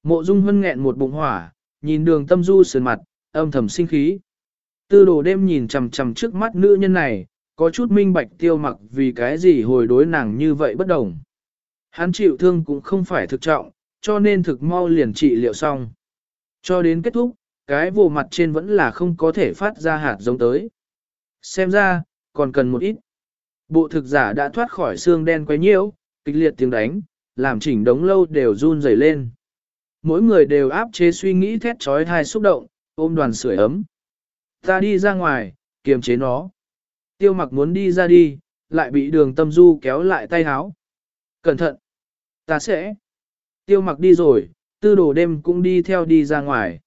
Mộ dung hân nghẹn một bụng hỏa, nhìn đường tâm du sườn mặt, âm thầm sinh khí. Tư đồ đêm nhìn chầm chầm trước mắt nữ nhân này, có chút minh bạch tiêu mặc vì cái gì hồi đối nàng như vậy bất đồng. Hắn chịu thương cũng không phải thực trọng, cho nên thực mau liền trị liệu xong. Cho đến kết thúc, cái vụ mặt trên vẫn là không có thể phát ra hạt giống tới. Xem ra, còn cần một ít. Bộ thực giả đã thoát khỏi xương đen quấy nhiễu, kịch liệt tiếng đánh, làm chỉnh đống lâu đều run rẩy lên. Mỗi người đều áp chế suy nghĩ thét trói thai xúc động, ôm đoàn sưởi ấm. Ta đi ra ngoài, kiềm chế nó. Tiêu mặc muốn đi ra đi, lại bị đường tâm du kéo lại tay háo. Cẩn thận! Ta sẽ... Tiêu mặc đi rồi, tư đồ đêm cũng đi theo đi ra ngoài.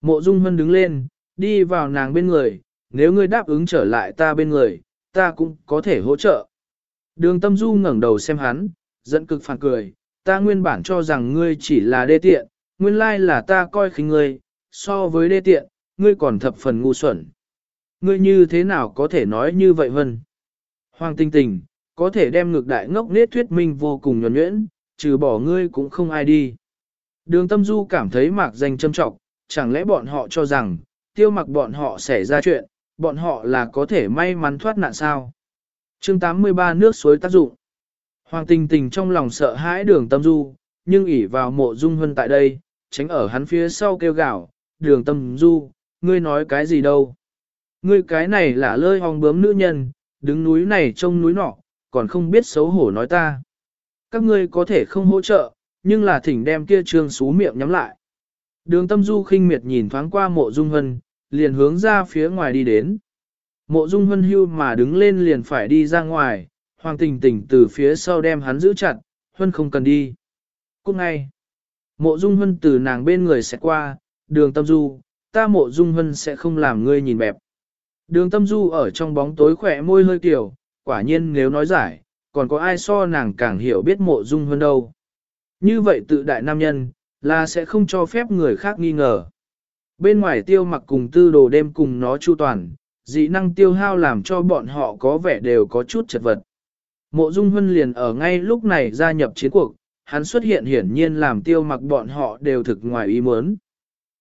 Mộ Dung Hân đứng lên, đi vào nàng bên người, nếu ngươi đáp ứng trở lại ta bên người, ta cũng có thể hỗ trợ. Đường tâm du ngẩng đầu xem hắn, giận cực phản cười, ta nguyên bản cho rằng ngươi chỉ là đê tiện, nguyên lai là ta coi khinh ngươi, so với đê tiện, ngươi còn thập phần ngu xuẩn. Ngươi như thế nào có thể nói như vậy vân? Hoàng tinh tình, có thể đem ngược đại ngốc nết thuyết minh vô cùng nhuẩn nhuyễn, trừ bỏ ngươi cũng không ai đi. Đường tâm du cảm thấy mạc danh châm trọng, chẳng lẽ bọn họ cho rằng, tiêu mặc bọn họ xảy ra chuyện, bọn họ là có thể may mắn thoát nạn sao? chương 83 nước suối tác dụng. Hoàng tình tình trong lòng sợ hãi đường tâm du, nhưng ỉ vào mộ dung hân tại đây, tránh ở hắn phía sau kêu gào, đường tâm du, ngươi nói cái gì đâu? Ngươi cái này là lơi hong bướm nữ nhân, đứng núi này trông núi nọ, còn không biết xấu hổ nói ta. Các ngươi có thể không hỗ trợ, nhưng là thỉnh đem kia trương xú miệng nhắm lại. Đường tâm du khinh miệt nhìn thoáng qua mộ dung hân, liền hướng ra phía ngoài đi đến. Mộ dung hân hưu mà đứng lên liền phải đi ra ngoài, hoàng tình tình từ phía sau đem hắn giữ chặt, hân không cần đi. Cũng ngay, mộ dung hân từ nàng bên người sẽ qua, đường tâm du, ta mộ dung hân sẽ không làm ngươi nhìn bẹp. Đường tâm du ở trong bóng tối khỏe môi hơi kiểu, quả nhiên nếu nói giải, còn có ai so nàng càng hiểu biết mộ dung hân đâu. Như vậy tự đại nam nhân, là sẽ không cho phép người khác nghi ngờ. Bên ngoài tiêu mặc cùng tư đồ đêm cùng nó chu toàn, dị năng tiêu hao làm cho bọn họ có vẻ đều có chút chật vật. Mộ Dung Huân liền ở ngay lúc này gia nhập chiến cuộc, hắn xuất hiện hiển nhiên làm tiêu mặc bọn họ đều thực ngoài ý muốn.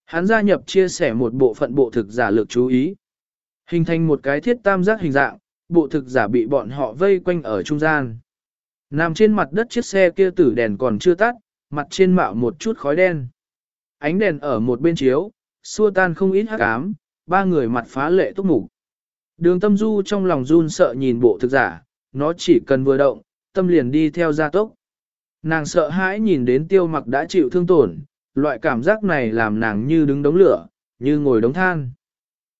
Hắn gia nhập chia sẻ một bộ phận bộ thực giả lực chú ý. Hình thành một cái thiết tam giác hình dạng, bộ thực giả bị bọn họ vây quanh ở trung gian. Nằm trên mặt đất chiếc xe kia tử đèn còn chưa tắt, mặt trên mạo một chút khói đen. Ánh đèn ở một bên chiếu, xua tan không ít hắc ám, ba người mặt phá lệ túc mục. Đường tâm du trong lòng run sợ nhìn bộ thực giả, nó chỉ cần vừa động, tâm liền đi theo gia tốc. Nàng sợ hãi nhìn đến tiêu mặc đã chịu thương tổn, loại cảm giác này làm nàng như đứng đống lửa, như ngồi đống than.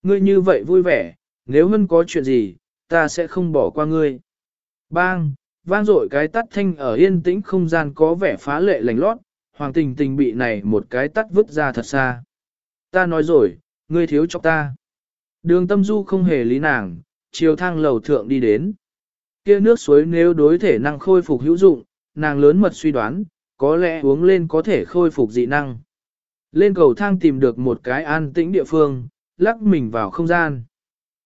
Ngươi như vậy vui vẻ, nếu hơn có chuyện gì, ta sẽ không bỏ qua ngươi. Bang, vang dội cái tắt thanh ở yên tĩnh không gian có vẻ phá lệ lành lót, hoàng tình tình bị này một cái tắt vứt ra thật xa. Ta nói rồi, ngươi thiếu cho ta. Đường tâm du không hề lý nàng, chiều thang lầu thượng đi đến. Kia nước suối nếu đối thể năng khôi phục hữu dụng, nàng lớn mật suy đoán, có lẽ uống lên có thể khôi phục dị năng. Lên cầu thang tìm được một cái an tĩnh địa phương, lắc mình vào không gian.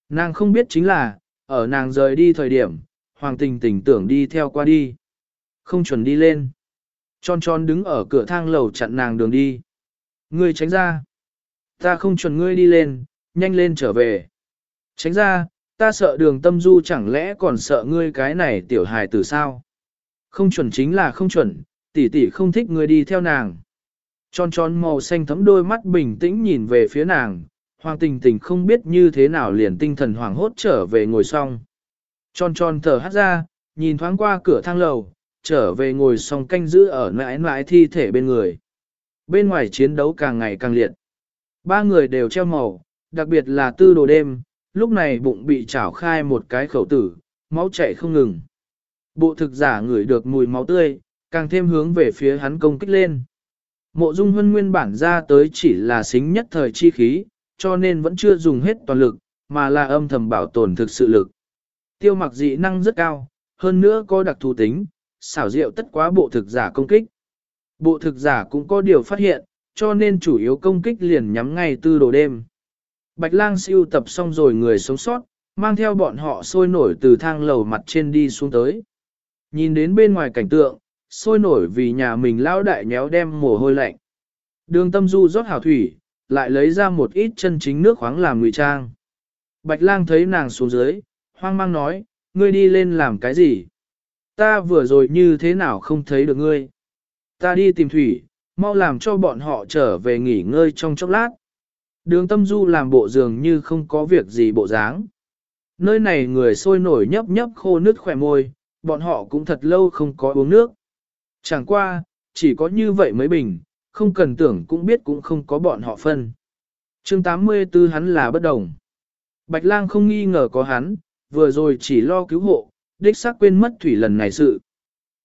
Nàng không biết chính là, ở nàng rời đi thời điểm, hoàng tình tình tưởng đi theo qua đi. Không chuẩn đi lên. Tròn tròn đứng ở cửa thang lầu chặn nàng đường đi. người tránh ra. Ta không chuẩn ngươi đi lên, nhanh lên trở về. Tránh ra, ta sợ đường tâm du chẳng lẽ còn sợ ngươi cái này tiểu hài tử sao? Không chuẩn chính là không chuẩn, tỷ tỷ không thích ngươi đi theo nàng. Tròn tròn màu xanh thấm đôi mắt bình tĩnh nhìn về phía nàng, Hoàng tình tình không biết như thế nào liền tinh thần hoảng hốt trở về ngồi xong. Tròn tròn thở hát ra, nhìn thoáng qua cửa thang lầu, trở về ngồi xong canh giữ ở mãi mãi thi thể bên người. Bên ngoài chiến đấu càng ngày càng liệt. Ba người đều treo màu, đặc biệt là tư đồ đêm, lúc này bụng bị chảo khai một cái khẩu tử, máu chảy không ngừng. Bộ thực giả ngửi được mùi máu tươi, càng thêm hướng về phía hắn công kích lên. Mộ dung huân nguyên bản ra tới chỉ là xính nhất thời chi khí, cho nên vẫn chưa dùng hết toàn lực, mà là âm thầm bảo tồn thực sự lực. Tiêu mặc dị năng rất cao, hơn nữa có đặc thù tính, xảo diệu tất quá bộ thực giả công kích. Bộ thực giả cũng có điều phát hiện, cho nên chủ yếu công kích liền nhắm ngay tư đồ đêm. Bạch lang siêu tập xong rồi người sống sót, mang theo bọn họ sôi nổi từ thang lầu mặt trên đi xuống tới. Nhìn đến bên ngoài cảnh tượng, sôi nổi vì nhà mình lao đại nhéo đem mồ hôi lạnh. Đường tâm du rót hảo thủy, lại lấy ra một ít chân chính nước khoáng làm ngụy trang. Bạch lang thấy nàng xuống dưới, hoang mang nói, ngươi đi lên làm cái gì? Ta vừa rồi như thế nào không thấy được ngươi? Ta đi tìm thủy, mau làm cho bọn họ trở về nghỉ ngơi trong chốc lát. Đường tâm du làm bộ dường như không có việc gì bộ dáng. Nơi này người sôi nổi nhấp nhấp khô nước khỏe môi, bọn họ cũng thật lâu không có uống nước. Chẳng qua, chỉ có như vậy mới bình, không cần tưởng cũng biết cũng không có bọn họ phân. chương 84 hắn là bất đồng. Bạch lang không nghi ngờ có hắn, vừa rồi chỉ lo cứu hộ, đích xác quên mất thủy lần này sự.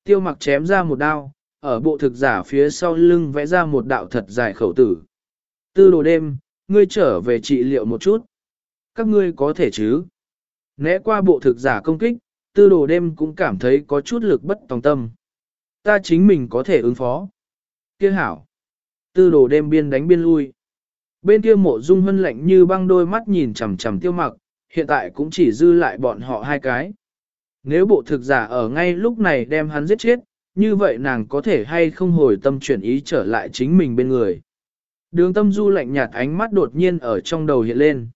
Tiêu mặc chém ra một đao, ở bộ thực giả phía sau lưng vẽ ra một đạo thật dài khẩu tử. Tư đồ đêm, ngươi trở về trị liệu một chút. Các ngươi có thể chứ? Né qua bộ thực giả công kích, tư đồ đêm cũng cảm thấy có chút lực bất tòng tâm. Ta chính mình có thể ứng phó. Kia hảo. Tư đồ đêm biên đánh biên lui. Bên kia mộ dung hân lạnh như băng đôi mắt nhìn chằm chằm tiêu mặc, hiện tại cũng chỉ dư lại bọn họ hai cái. Nếu bộ thực giả ở ngay lúc này đem hắn giết chết, như vậy nàng có thể hay không hồi tâm chuyển ý trở lại chính mình bên người. Đường tâm du lạnh nhạt ánh mắt đột nhiên ở trong đầu hiện lên.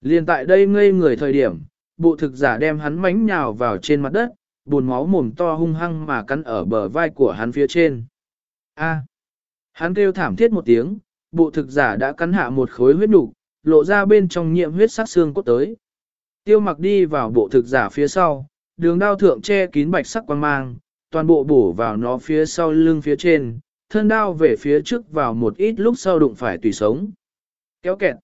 Liên tại đây ngây người thời điểm, bộ thực giả đem hắn mánh nhào vào trên mặt đất, buồn máu mồm to hung hăng mà cắn ở bờ vai của hắn phía trên. A. À. Hắn kêu thảm thiết một tiếng, bộ thực giả đã cắn hạ một khối huyết nục, lộ ra bên trong nhiệm huyết sắc xương cốt tới. Tiêu mặc đi vào bộ thực giả phía sau, đường đao thượng che kín bạch sắc quang mang, toàn bộ bổ vào nó phía sau lưng phía trên, thân đao về phía trước vào một ít lúc sau đụng phải tùy sống. Kéo kẹt.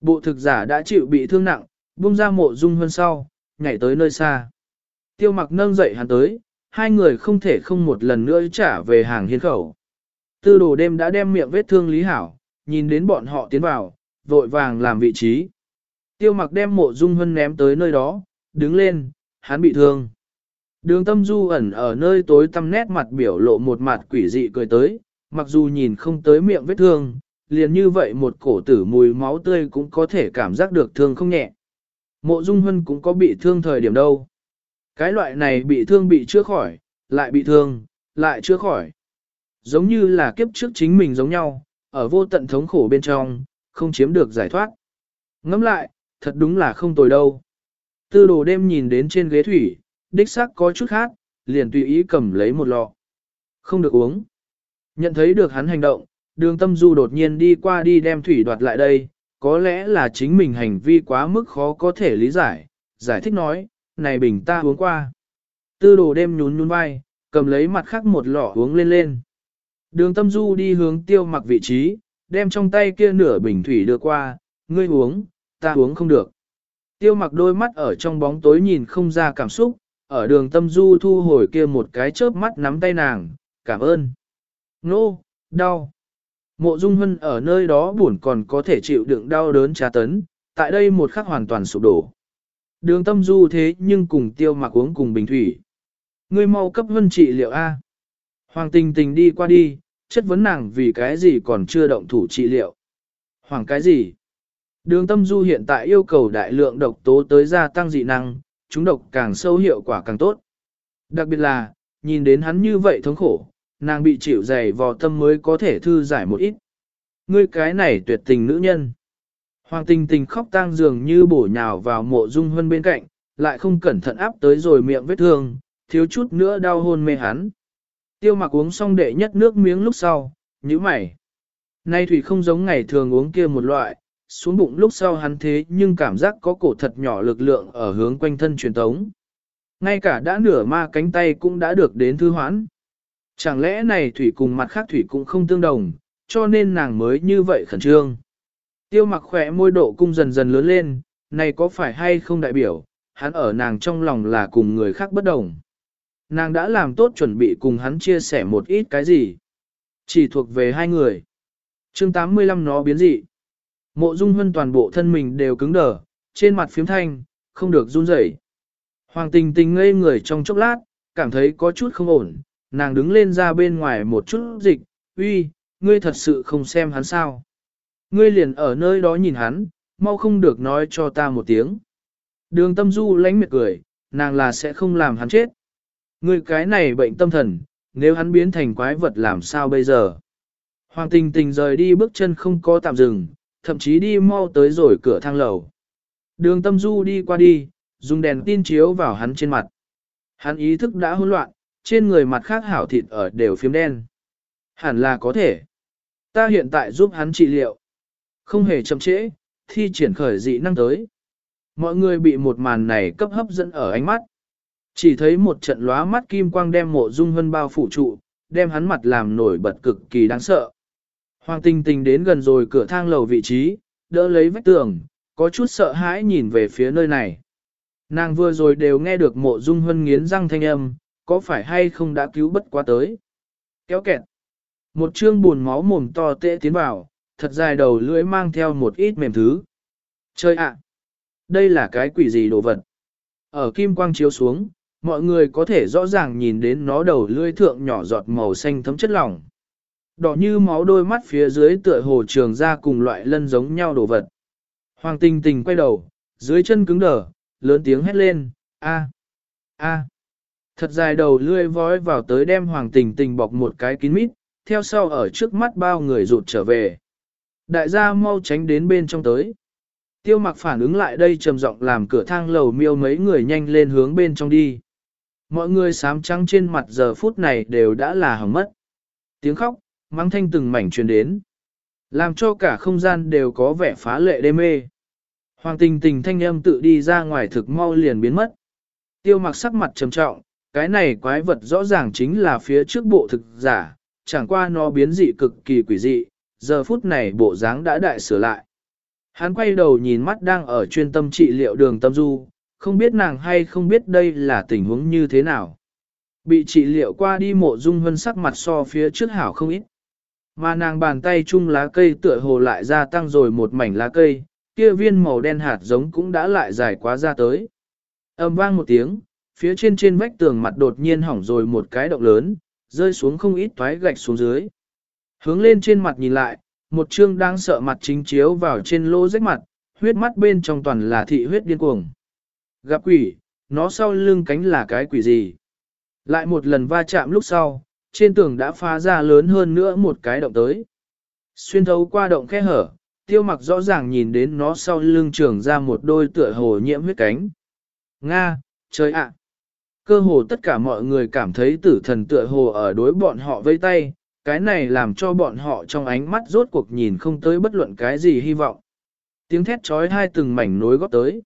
Bộ thực giả đã chịu bị thương nặng, buông ra mộ dung hơn sau, nhảy tới nơi xa. Tiêu mặc nâng dậy hắn tới, hai người không thể không một lần nữa trả về hàng hiên khẩu. Tư đồ đêm đã đem miệng vết thương lý hảo, nhìn đến bọn họ tiến vào, vội vàng làm vị trí. Tiêu mặc đem mộ dung hân ném tới nơi đó, đứng lên, hắn bị thương. Đường tâm du ẩn ở nơi tối tăm nét mặt biểu lộ một mặt quỷ dị cười tới, mặc dù nhìn không tới miệng vết thương, liền như vậy một cổ tử mùi máu tươi cũng có thể cảm giác được thương không nhẹ. Mộ dung hân cũng có bị thương thời điểm đâu. Cái loại này bị thương bị chữa khỏi, lại bị thương, lại chữa khỏi. Giống như là kiếp trước chính mình giống nhau, ở vô tận thống khổ bên trong, không chiếm được giải thoát. Ngẫm lại, thật đúng là không tồi đâu. Tư đồ đêm nhìn đến trên ghế thủy, đích xác có chút khác, liền tùy ý cầm lấy một lọ. Không được uống. Nhận thấy được hắn hành động, đường tâm du đột nhiên đi qua đi đem thủy đoạt lại đây, có lẽ là chính mình hành vi quá mức khó có thể lý giải, giải thích nói, này bình ta uống qua. Tư đồ đêm nhún nhún vai, cầm lấy mặt khác một lọ uống lên lên. Đường tâm du đi hướng tiêu mặc vị trí, đem trong tay kia nửa bình thủy đưa qua, ngươi uống, ta uống không được. Tiêu mặc đôi mắt ở trong bóng tối nhìn không ra cảm xúc, ở đường tâm du thu hồi kia một cái chớp mắt nắm tay nàng, cảm ơn. Nô, đau. Mộ Dung Hân ở nơi đó buồn còn có thể chịu đựng đau đớn tra tấn, tại đây một khắc hoàn toàn sụp đổ. Đường tâm du thế nhưng cùng tiêu mặc uống cùng bình thủy. Ngươi mau cấp Hân trị liệu A. Hoàng tình tình đi qua đi, chất vấn nàng vì cái gì còn chưa động thủ trị liệu. Hoàng cái gì? Đường tâm du hiện tại yêu cầu đại lượng độc tố tới gia tăng dị năng, chúng độc càng sâu hiệu quả càng tốt. Đặc biệt là, nhìn đến hắn như vậy thống khổ, nàng bị chịu dày vò tâm mới có thể thư giải một ít. Ngươi cái này tuyệt tình nữ nhân. Hoàng tình tình khóc tang dường như bổ nhào vào mộ dung hơn bên cạnh, lại không cẩn thận áp tới rồi miệng vết thương, thiếu chút nữa đau hôn mê hắn. Tiêu mặc uống xong đệ nhất nước miếng lúc sau, như mày. Nay thủy không giống ngày thường uống kia một loại, xuống bụng lúc sau hắn thế nhưng cảm giác có cổ thật nhỏ lực lượng ở hướng quanh thân truyền tống. Ngay cả đã nửa ma cánh tay cũng đã được đến thư hoãn. Chẳng lẽ này thủy cùng mặt khác thủy cũng không tương đồng, cho nên nàng mới như vậy khẩn trương. Tiêu mặc khỏe môi độ cung dần dần lớn lên, này có phải hay không đại biểu, hắn ở nàng trong lòng là cùng người khác bất đồng. Nàng đã làm tốt chuẩn bị cùng hắn chia sẻ một ít cái gì. Chỉ thuộc về hai người. chương 85 nó biến dị. Mộ dung hân toàn bộ thân mình đều cứng đờ, trên mặt phiếm thanh, không được run rẩy. Hoàng tình tình ngây người trong chốc lát, cảm thấy có chút không ổn, nàng đứng lên ra bên ngoài một chút dịch, uy, ngươi thật sự không xem hắn sao. Ngươi liền ở nơi đó nhìn hắn, mau không được nói cho ta một tiếng. Đường tâm du lánh miệt cười, nàng là sẽ không làm hắn chết. Ngươi cái này bệnh tâm thần, nếu hắn biến thành quái vật làm sao bây giờ? Hoàng tình tình rời đi bước chân không có tạm dừng, thậm chí đi mau tới rồi cửa thang lầu. Đường tâm du đi qua đi, dùng đèn tin chiếu vào hắn trên mặt. Hắn ý thức đã hỗn loạn, trên người mặt khác hảo thịt ở đều phiếm đen. Hẳn là có thể. Ta hiện tại giúp hắn trị liệu. Không hề chậm trễ, thi triển khởi dị năng tới. Mọi người bị một màn này cấp hấp dẫn ở ánh mắt. Chỉ thấy một trận lóa mắt kim quang đem mộ dung hân bao phủ trụ, đem hắn mặt làm nổi bật cực kỳ đáng sợ. Hoàng tình tình đến gần rồi cửa thang lầu vị trí, đỡ lấy vách tường, có chút sợ hãi nhìn về phía nơi này. Nàng vừa rồi đều nghe được mộ dung hân nghiến răng thanh âm, có phải hay không đã cứu bất quá tới. Kéo kẹt. Một chương buồn máu mồm to tệ tiến vào, thật dài đầu lưỡi mang theo một ít mềm thứ. Chơi ạ! đây là cái quỷ gì đồ vật? Ở kim quang chiếu xuống, mọi người có thể rõ ràng nhìn đến nó đầu lưỡi thượng nhỏ giọt màu xanh thấm chất lỏng. Đỏ như máu đôi mắt phía dưới tựa hồ trường ra cùng loại lân giống nhau đồ vật. Hoàng tình tình quay đầu, dưới chân cứng đờ, lớn tiếng hét lên, a, a. Thật dài đầu lươi vói vào tới đem hoàng tình tình bọc một cái kín mít, theo sau ở trước mắt bao người rụt trở về. Đại gia mau tránh đến bên trong tới. Tiêu mặc phản ứng lại đây trầm giọng làm cửa thang lầu miêu mấy người nhanh lên hướng bên trong đi. Mọi người sám trắng trên mặt giờ phút này đều đã là hỏng mất. Tiếng khóc, mắng thanh từng mảnh truyền đến. Làm cho cả không gian đều có vẻ phá lệ đê mê. Hoàng tình tình thanh âm tự đi ra ngoài thực mau liền biến mất. Tiêu mặc sắc mặt trầm trọng, cái này quái vật rõ ràng chính là phía trước bộ thực giả, chẳng qua nó biến dị cực kỳ quỷ dị, giờ phút này bộ dáng đã đại sửa lại. Hắn quay đầu nhìn mắt đang ở chuyên tâm trị liệu đường tâm du, không biết nàng hay không biết đây là tình huống như thế nào. Bị trị liệu qua đi mộ dung hân sắc mặt so phía trước hảo không ít. Mà nàng bàn tay chung lá cây tựa hồ lại gia tăng rồi một mảnh lá cây, kia viên màu đen hạt giống cũng đã lại dài quá ra tới. Âm vang một tiếng, phía trên trên vách tường mặt đột nhiên hỏng rồi một cái động lớn, rơi xuống không ít toái gạch xuống dưới. Hướng lên trên mặt nhìn lại, một chương đang sợ mặt chính chiếu vào trên lỗ rách mặt, huyết mắt bên trong toàn là thị huyết điên cuồng. Gặp quỷ, nó sau lưng cánh là cái quỷ gì? Lại một lần va chạm lúc sau, trên tường đã phá ra lớn hơn nữa một cái động tới. Xuyên thấu qua động khe hở, tiêu mặc rõ ràng nhìn đến nó sau lưng trường ra một đôi tựa hồ nhiễm huyết cánh. Nga, trời ạ! Cơ hồ tất cả mọi người cảm thấy tử thần tựa hồ ở đối bọn họ vây tay, cái này làm cho bọn họ trong ánh mắt rốt cuộc nhìn không tới bất luận cái gì hy vọng. Tiếng thét trói hai từng mảnh nối góp tới.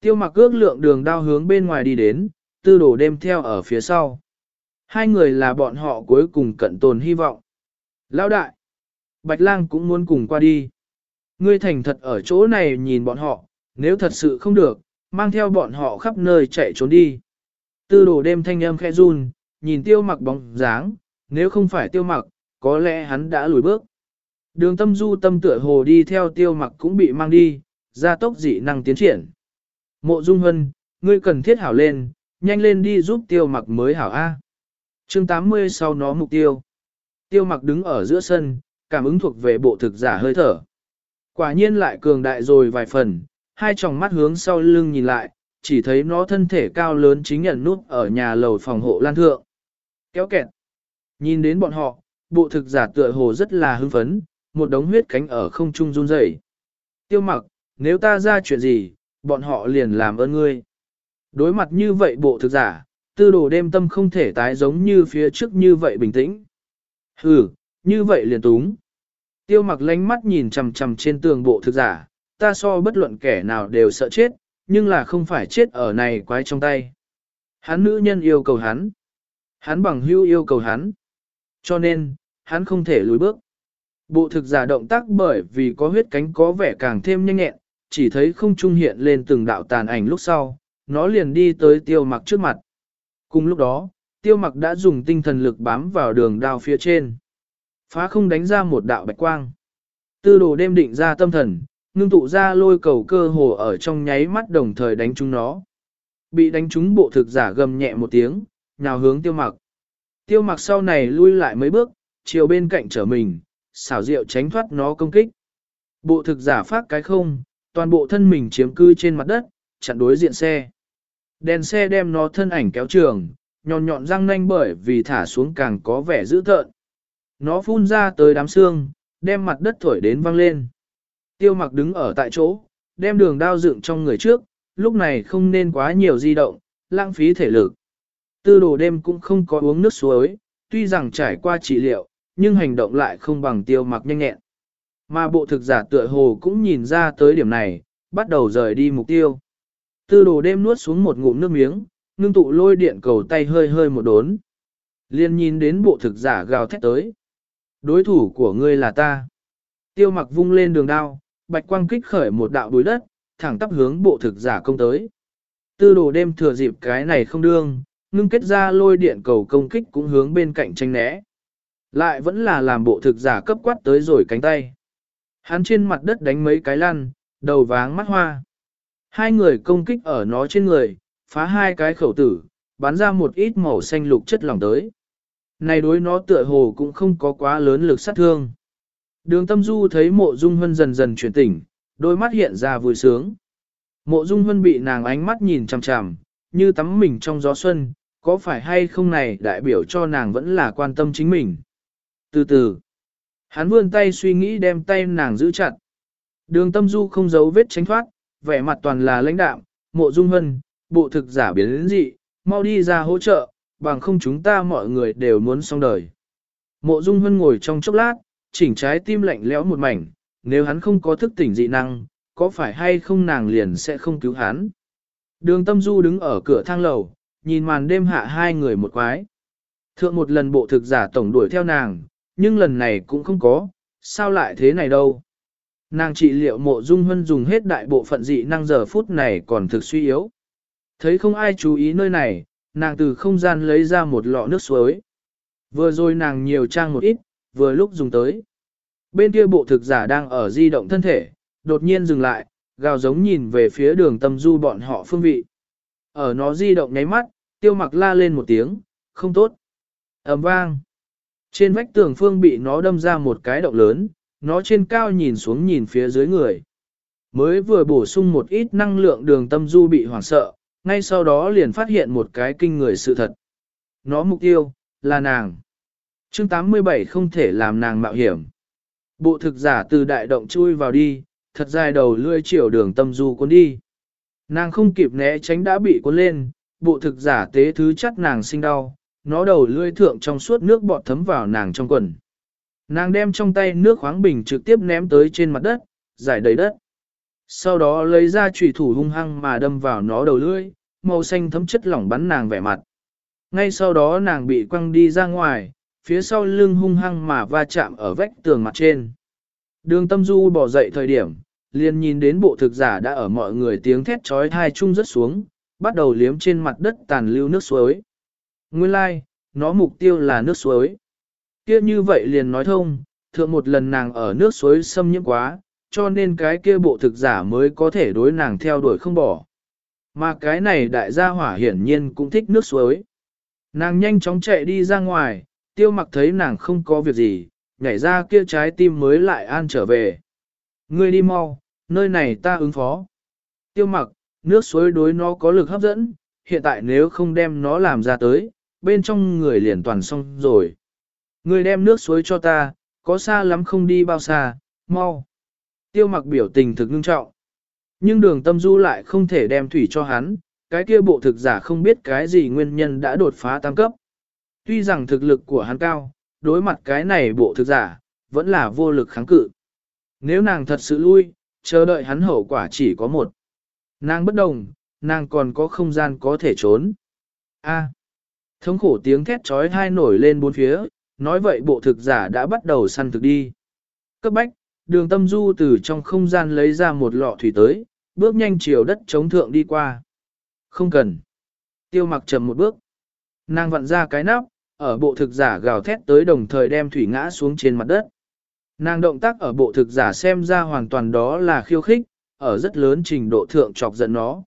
Tiêu mặc ước lượng đường đao hướng bên ngoài đi đến, tư đồ đem theo ở phía sau. Hai người là bọn họ cuối cùng cận tồn hy vọng. Lão đại, Bạch lang cũng muốn cùng qua đi. Ngươi thành thật ở chỗ này nhìn bọn họ, nếu thật sự không được, mang theo bọn họ khắp nơi chạy trốn đi. Tư đồ đêm thanh âm khẽ run, nhìn tiêu mặc bóng dáng, nếu không phải tiêu mặc, có lẽ hắn đã lùi bước. Đường tâm du tâm tựa hồ đi theo tiêu mặc cũng bị mang đi, ra tốc dị năng tiến triển. Mộ Dung Hân, ngươi cần thiết hảo lên, nhanh lên đi giúp tiêu mặc mới hảo A chương 80 sau nó mục tiêu. Tiêu mặc đứng ở giữa sân, cảm ứng thuộc về bộ thực giả hơi thở. Quả nhiên lại cường đại rồi vài phần, hai tròng mắt hướng sau lưng nhìn lại, chỉ thấy nó thân thể cao lớn chính nhận nút ở nhà lầu phòng hộ lan thượng. Kéo kẹt. Nhìn đến bọn họ, bộ thực giả tựa hồ rất là hưng phấn, một đống huyết cánh ở không trung run rẩy. Tiêu mặc, nếu ta ra chuyện gì, bọn họ liền làm ơn ngươi. Đối mặt như vậy bộ thực giả, tư đồ đêm tâm không thể tái giống như phía trước như vậy bình tĩnh. Hừ, như vậy liền túng. Tiêu mặc lánh mắt nhìn chằm chằm trên tường bộ thực giả, ta so bất luận kẻ nào đều sợ chết, nhưng là không phải chết ở này quái trong tay. Hắn nữ nhân yêu cầu hắn. Hắn bằng hưu yêu cầu hắn. Cho nên, hắn không thể lùi bước. Bộ thực giả động tác bởi vì có huyết cánh có vẻ càng thêm nhanh nhẹn, chỉ thấy không trung hiện lên từng đạo tàn ảnh lúc sau, nó liền đi tới tiêu mặc trước mặt. Cùng lúc đó, tiêu mặc đã dùng tinh thần lực bám vào đường đao phía trên. Phá không đánh ra một đạo bạch quang. Tư đồ đêm định ra tâm thần, ngưng tụ ra lôi cầu cơ hồ ở trong nháy mắt đồng thời đánh chúng nó. Bị đánh trúng bộ thực giả gầm nhẹ một tiếng, nào hướng tiêu mặc. Tiêu mặc sau này lui lại mấy bước, chiều bên cạnh trở mình, xảo diệu tránh thoát nó công kích. Bộ thực giả phát cái không, toàn bộ thân mình chiếm cư trên mặt đất, chặn đối diện xe. Đèn xe đem nó thân ảnh kéo trường, nhọn nhọn răng nanh bởi vì thả xuống càng có vẻ dữ tợn. Nó phun ra tới đám xương, đem mặt đất thổi đến văng lên. Tiêu mặc đứng ở tại chỗ, đem đường đao dựng trong người trước, lúc này không nên quá nhiều di động, lãng phí thể lực. Tư đồ đêm cũng không có uống nước suối, tuy rằng trải qua trị liệu, nhưng hành động lại không bằng tiêu mặc nhanh nhẹn. Mà bộ thực giả tựa hồ cũng nhìn ra tới điểm này, bắt đầu rời đi mục tiêu. Tư đồ đêm nuốt xuống một ngụm nước miếng, ngưng tụ lôi điện cầu tay hơi hơi một đốn. Liên nhìn đến bộ thực giả gào thét tới. Đối thủ của ngươi là ta. Tiêu mặc vung lên đường đao, bạch quang kích khởi một đạo đuối đất, thẳng tắp hướng bộ thực giả công tới. Tư đồ đêm thừa dịp cái này không đương, ngưng kết ra lôi điện cầu công kích cũng hướng bên cạnh tranh né. Lại vẫn là làm bộ thực giả cấp quát tới rồi cánh tay. Hắn trên mặt đất đánh mấy cái lăn, đầu váng mắt hoa. Hai người công kích ở nó trên người, phá hai cái khẩu tử, bắn ra một ít màu xanh lục chất lỏng tới. Này đối nó tựa hồ cũng không có quá lớn lực sát thương. Đường tâm du thấy mộ dung hân dần dần chuyển tỉnh, đôi mắt hiện ra vui sướng. Mộ dung hân bị nàng ánh mắt nhìn chằm chằm, như tắm mình trong gió xuân, có phải hay không này đại biểu cho nàng vẫn là quan tâm chính mình. Từ từ, Hắn vươn tay suy nghĩ đem tay nàng giữ chặt. Đường tâm du không giấu vết tránh thoát, vẻ mặt toàn là lãnh đạm, mộ dung hân, bộ thực giả biến đến dị, mau đi ra hỗ trợ, bằng không chúng ta mọi người đều muốn xong đời. Mộ dung hân ngồi trong chốc lát, chỉnh trái tim lạnh lẽo một mảnh, nếu hắn không có thức tỉnh dị năng, có phải hay không nàng liền sẽ không cứu hắn. Đường tâm du đứng ở cửa thang lầu, nhìn màn đêm hạ hai người một quái. Thượng một lần bộ thực giả tổng đuổi theo nàng, nhưng lần này cũng không có, sao lại thế này đâu. Nàng trị liệu mộ dung hân dùng hết đại bộ phận dị năng giờ phút này còn thực suy yếu. Thấy không ai chú ý nơi này, nàng từ không gian lấy ra một lọ nước suối. Vừa rồi nàng nhiều trang một ít, vừa lúc dùng tới. Bên kia bộ thực giả đang ở di động thân thể, đột nhiên dừng lại, gào giống nhìn về phía đường tâm du bọn họ phương vị. Ở nó di động nháy mắt, tiêu mặc la lên một tiếng, không tốt. ầm vang. Trên vách tường phương bị nó đâm ra một cái động lớn, nó trên cao nhìn xuống nhìn phía dưới người. Mới vừa bổ sung một ít năng lượng đường tâm du bị hoảng sợ, ngay sau đó liền phát hiện một cái kinh người sự thật. Nó mục tiêu, là nàng. chương 87 không thể làm nàng mạo hiểm. Bộ thực giả từ đại động chui vào đi, thật dài đầu lươi chiều đường tâm du cuốn đi. Nàng không kịp né tránh đã bị cuốn lên, bộ thực giả tế thứ chắc nàng sinh đau, nó đầu lươi thượng trong suốt nước bọt thấm vào nàng trong quần. Nàng đem trong tay nước khoáng bình trực tiếp ném tới trên mặt đất, giải đầy đất. Sau đó lấy ra chủy thủ hung hăng mà đâm vào nó đầu lưỡi, màu xanh thấm chất lỏng bắn nàng vẻ mặt. Ngay sau đó nàng bị quăng đi ra ngoài, phía sau lưng hung hăng mà va chạm ở vách tường mặt trên. Đường tâm du bỏ dậy thời điểm, liền nhìn đến bộ thực giả đã ở mọi người tiếng thét trói thai chung rất xuống, bắt đầu liếm trên mặt đất tàn lưu nước suối. Nguyên lai, like, nó mục tiêu là nước suối. Kia như vậy liền nói thông, thượng một lần nàng ở nước suối xâm nhiễm quá, cho nên cái kia bộ thực giả mới có thể đối nàng theo đuổi không bỏ. Mà cái này đại gia hỏa hiển nhiên cũng thích nước suối. Nàng nhanh chóng chạy đi ra ngoài, tiêu mặc thấy nàng không có việc gì, nhảy ra kia trái tim mới lại an trở về. Ngươi đi mau, nơi này ta ứng phó. Tiêu mặc, nước suối đối nó có lực hấp dẫn, hiện tại nếu không đem nó làm ra tới, bên trong người liền toàn xong rồi. Người đem nước suối cho ta, có xa lắm không đi bao xa, mau. Tiêu mặc biểu tình thực ngưng trọng. Nhưng đường tâm du lại không thể đem thủy cho hắn, cái kia bộ thực giả không biết cái gì nguyên nhân đã đột phá tam cấp. Tuy rằng thực lực của hắn cao, đối mặt cái này bộ thực giả, vẫn là vô lực kháng cự. Nếu nàng thật sự lui, chờ đợi hắn hậu quả chỉ có một. Nàng bất đồng, nàng còn có không gian có thể trốn. A. thống khổ tiếng thét trói thai nổi lên bốn phía, nói vậy bộ thực giả đã bắt đầu săn thực đi. Cấp bách, đường tâm du từ trong không gian lấy ra một lọ thủy tới, bước nhanh chiều đất chống thượng đi qua. Không cần. Tiêu mặc chậm một bước. Nàng vặn ra cái nắp, ở bộ thực giả gào thét tới đồng thời đem thủy ngã xuống trên mặt đất. Nàng động tác ở bộ thực giả xem ra hoàn toàn đó là khiêu khích, ở rất lớn trình độ thượng chọc giận nó.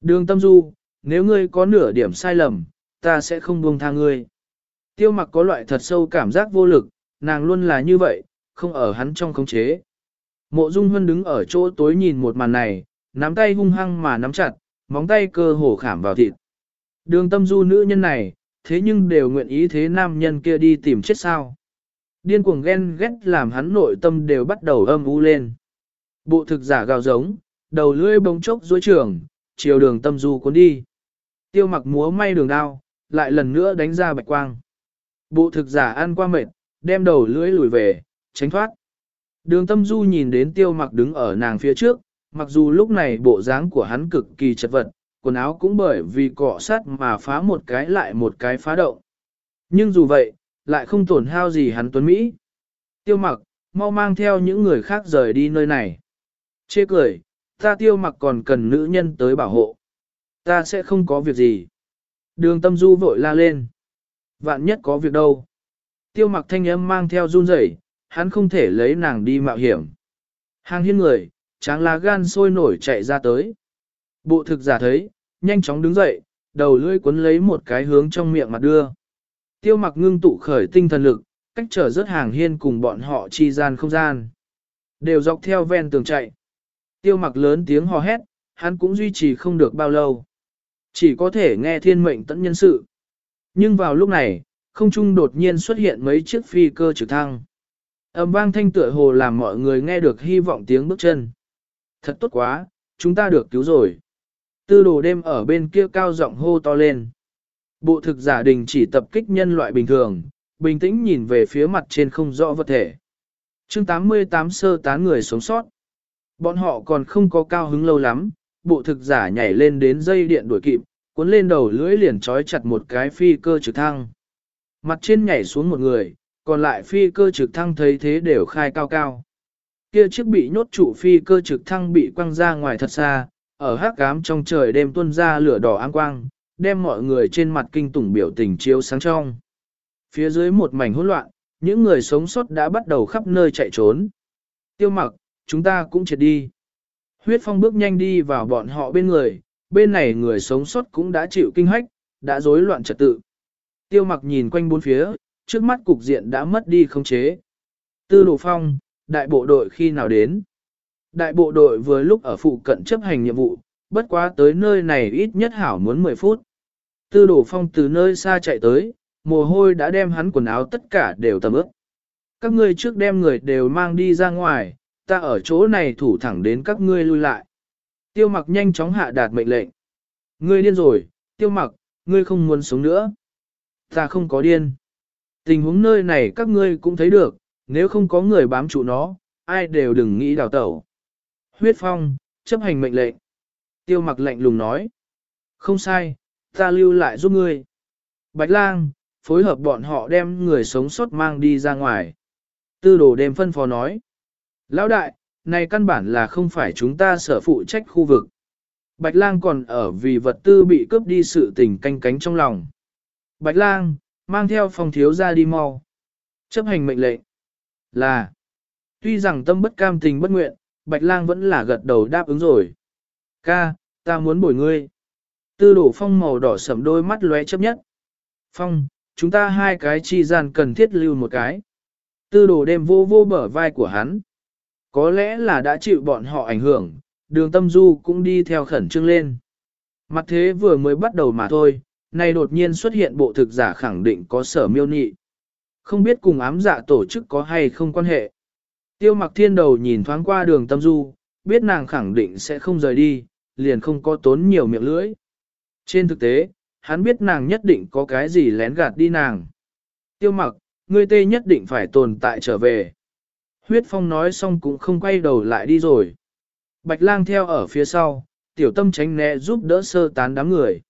Đường tâm du, nếu ngươi có nửa điểm sai lầm, ta sẽ không buông tha ngươi. Tiêu mặc có loại thật sâu cảm giác vô lực, nàng luôn là như vậy, không ở hắn trong khống chế. Mộ Dung Hân đứng ở chỗ tối nhìn một màn này, nắm tay hung hăng mà nắm chặt, móng tay cơ hồ khảm vào thịt. Đường tâm du nữ nhân này, thế nhưng đều nguyện ý thế nam nhân kia đi tìm chết sao. Điên cuồng ghen ghét làm hắn nội tâm đều bắt đầu âm u lên. Bộ thực giả gào giống, đầu lưỡi bông chốc dối trường, chiều đường tâm du cuốn đi. Tiêu mặc múa may đường đao, lại lần nữa đánh ra bạch quang. Bộ thực giả ăn qua mệt, đem đầu lưỡi lùi về, tránh thoát. Đường tâm du nhìn đến tiêu mặc đứng ở nàng phía trước, mặc dù lúc này bộ dáng của hắn cực kỳ chật vật, quần áo cũng bởi vì cọ sát mà phá một cái lại một cái phá động. Nhưng dù vậy, lại không tổn hao gì hắn tuấn Mỹ. Tiêu mặc, mau mang theo những người khác rời đi nơi này. Chê cười, ta tiêu mặc còn cần nữ nhân tới bảo hộ. Ta sẽ không có việc gì. Đường tâm du vội la lên. Vạn nhất có việc đâu. Tiêu mặc thanh âm mang theo run rẩy, hắn không thể lấy nàng đi mạo hiểm. Hàng hiên người, tráng lá gan sôi nổi chạy ra tới. Bộ thực giả thấy, nhanh chóng đứng dậy, đầu lưỡi cuốn lấy một cái hướng trong miệng mặt đưa. Tiêu mặc ngưng tụ khởi tinh thần lực, cách trở rớt hàng hiên cùng bọn họ chi gian không gian. Đều dọc theo ven tường chạy. Tiêu mặc lớn tiếng hò hét, hắn cũng duy trì không được bao lâu. Chỉ có thể nghe thiên mệnh tận nhân sự. Nhưng vào lúc này, không trung đột nhiên xuất hiện mấy chiếc phi cơ trực thăng. Âm vang thanh tựa hồ làm mọi người nghe được hy vọng tiếng bước chân. Thật tốt quá, chúng ta được cứu rồi. Tư đồ đêm ở bên kia cao giọng hô to lên. Bộ thực giả đình chỉ tập kích nhân loại bình thường, bình tĩnh nhìn về phía mặt trên không rõ vật thể. chương 88 sơ tán người sống sót. Bọn họ còn không có cao hứng lâu lắm, bộ thực giả nhảy lên đến dây điện đuổi kịp, cuốn lên đầu lưỡi liền trói chặt một cái phi cơ trực thăng. Mặt trên nhảy xuống một người, còn lại phi cơ trực thăng thấy thế đều khai cao cao. Kia chiếc bị nhốt trụ phi cơ trực thăng bị quăng ra ngoài thật xa, ở hắc cám trong trời đêm tuôn ra lửa đỏ áng quang, đem mọi người trên mặt kinh tủng biểu tình chiếu sáng trong. Phía dưới một mảnh hỗn loạn, những người sống sót đã bắt đầu khắp nơi chạy trốn. Tiêu mặc, chúng ta cũng triệt đi. Huyết phong bước nhanh đi vào bọn họ bên người, bên này người sống sót cũng đã chịu kinh hách, đã rối loạn trật tự. Tiêu mặc nhìn quanh bốn phía, trước mắt cục diện đã mất đi khống chế. Tư đồ phong, đại bộ đội khi nào đến? Đại bộ đội vừa lúc ở phụ cận chấp hành nhiệm vụ, bất quá tới nơi này ít nhất hảo muốn 10 phút. Tư đồ phong từ nơi xa chạy tới, mồ hôi đã đem hắn quần áo tất cả đều tầm ướt. Các ngươi trước đem người đều mang đi ra ngoài, ta ở chỗ này thủ thẳng đến các ngươi lui lại. Tiêu mặc nhanh chóng hạ đạt mệnh lệnh. Ngươi điên rồi, tiêu mặc, ngươi không muốn sống nữa. Ta không có điên. Tình huống nơi này các ngươi cũng thấy được, nếu không có người bám trụ nó, ai đều đừng nghĩ đào tẩu. Huyết phong, chấp hành mệnh lệnh. Tiêu mặc lạnh lùng nói. Không sai, ta lưu lại giúp ngươi. Bạch lang, phối hợp bọn họ đem người sống sót mang đi ra ngoài. Tư đồ đêm phân phó nói. Lão đại, này căn bản là không phải chúng ta sở phụ trách khu vực. Bạch lang còn ở vì vật tư bị cướp đi sự tình canh cánh trong lòng. Bạch lang, mang theo phòng thiếu ra đi mau. Chấp hành mệnh lệnh. Là. Tuy rằng tâm bất cam tình bất nguyện, Bạch lang vẫn là gật đầu đáp ứng rồi. Ca, ta muốn bồi ngươi. Tư đổ phong màu đỏ sẫm đôi mắt lóe chấp nhất. Phong, chúng ta hai cái chi gian cần thiết lưu một cái. Tư đồ đêm vô vô bở vai của hắn. Có lẽ là đã chịu bọn họ ảnh hưởng, đường tâm du cũng đi theo khẩn trương lên. Mặt thế vừa mới bắt đầu mà thôi, nay đột nhiên xuất hiện bộ thực giả khẳng định có sở miêu nị. Không biết cùng ám dạ tổ chức có hay không quan hệ. Tiêu mặc thiên đầu nhìn thoáng qua đường tâm du, biết nàng khẳng định sẽ không rời đi, liền không có tốn nhiều miệng lưỡi. Trên thực tế, hắn biết nàng nhất định có cái gì lén gạt đi nàng. Tiêu mặc, ngươi tê nhất định phải tồn tại trở về. Huyết phong nói xong cũng không quay đầu lại đi rồi. Bạch lang theo ở phía sau, tiểu tâm tránh né giúp đỡ sơ tán đám người.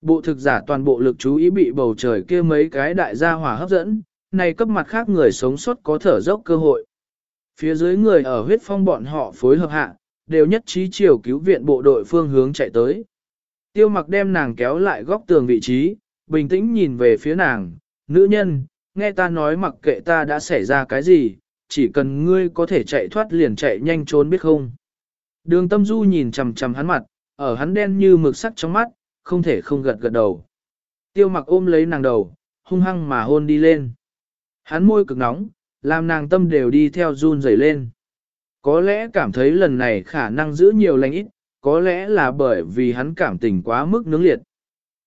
Bộ thực giả toàn bộ lực chú ý bị bầu trời kia mấy cái đại gia hỏa hấp dẫn, này cấp mặt khác người sống sót có thở dốc cơ hội. Phía dưới người ở huyết phong bọn họ phối hợp hạ, đều nhất trí chiều cứu viện bộ đội phương hướng chạy tới. Tiêu mặc đem nàng kéo lại góc tường vị trí, bình tĩnh nhìn về phía nàng, nữ nhân, nghe ta nói mặc kệ ta đã xảy ra cái gì, chỉ cần ngươi có thể chạy thoát liền chạy nhanh trốn biết không. Đường tâm du nhìn chằm chằm hắn mặt, ở hắn đen như mực sắc trong mắt, không thể không gật gật đầu. Tiêu mặc ôm lấy nàng đầu, hung hăng mà hôn đi lên. Hắn môi cực nóng, làm nàng tâm đều đi theo run rẩy lên. Có lẽ cảm thấy lần này khả năng giữ nhiều lành ít, có lẽ là bởi vì hắn cảm tình quá mức nướng liệt.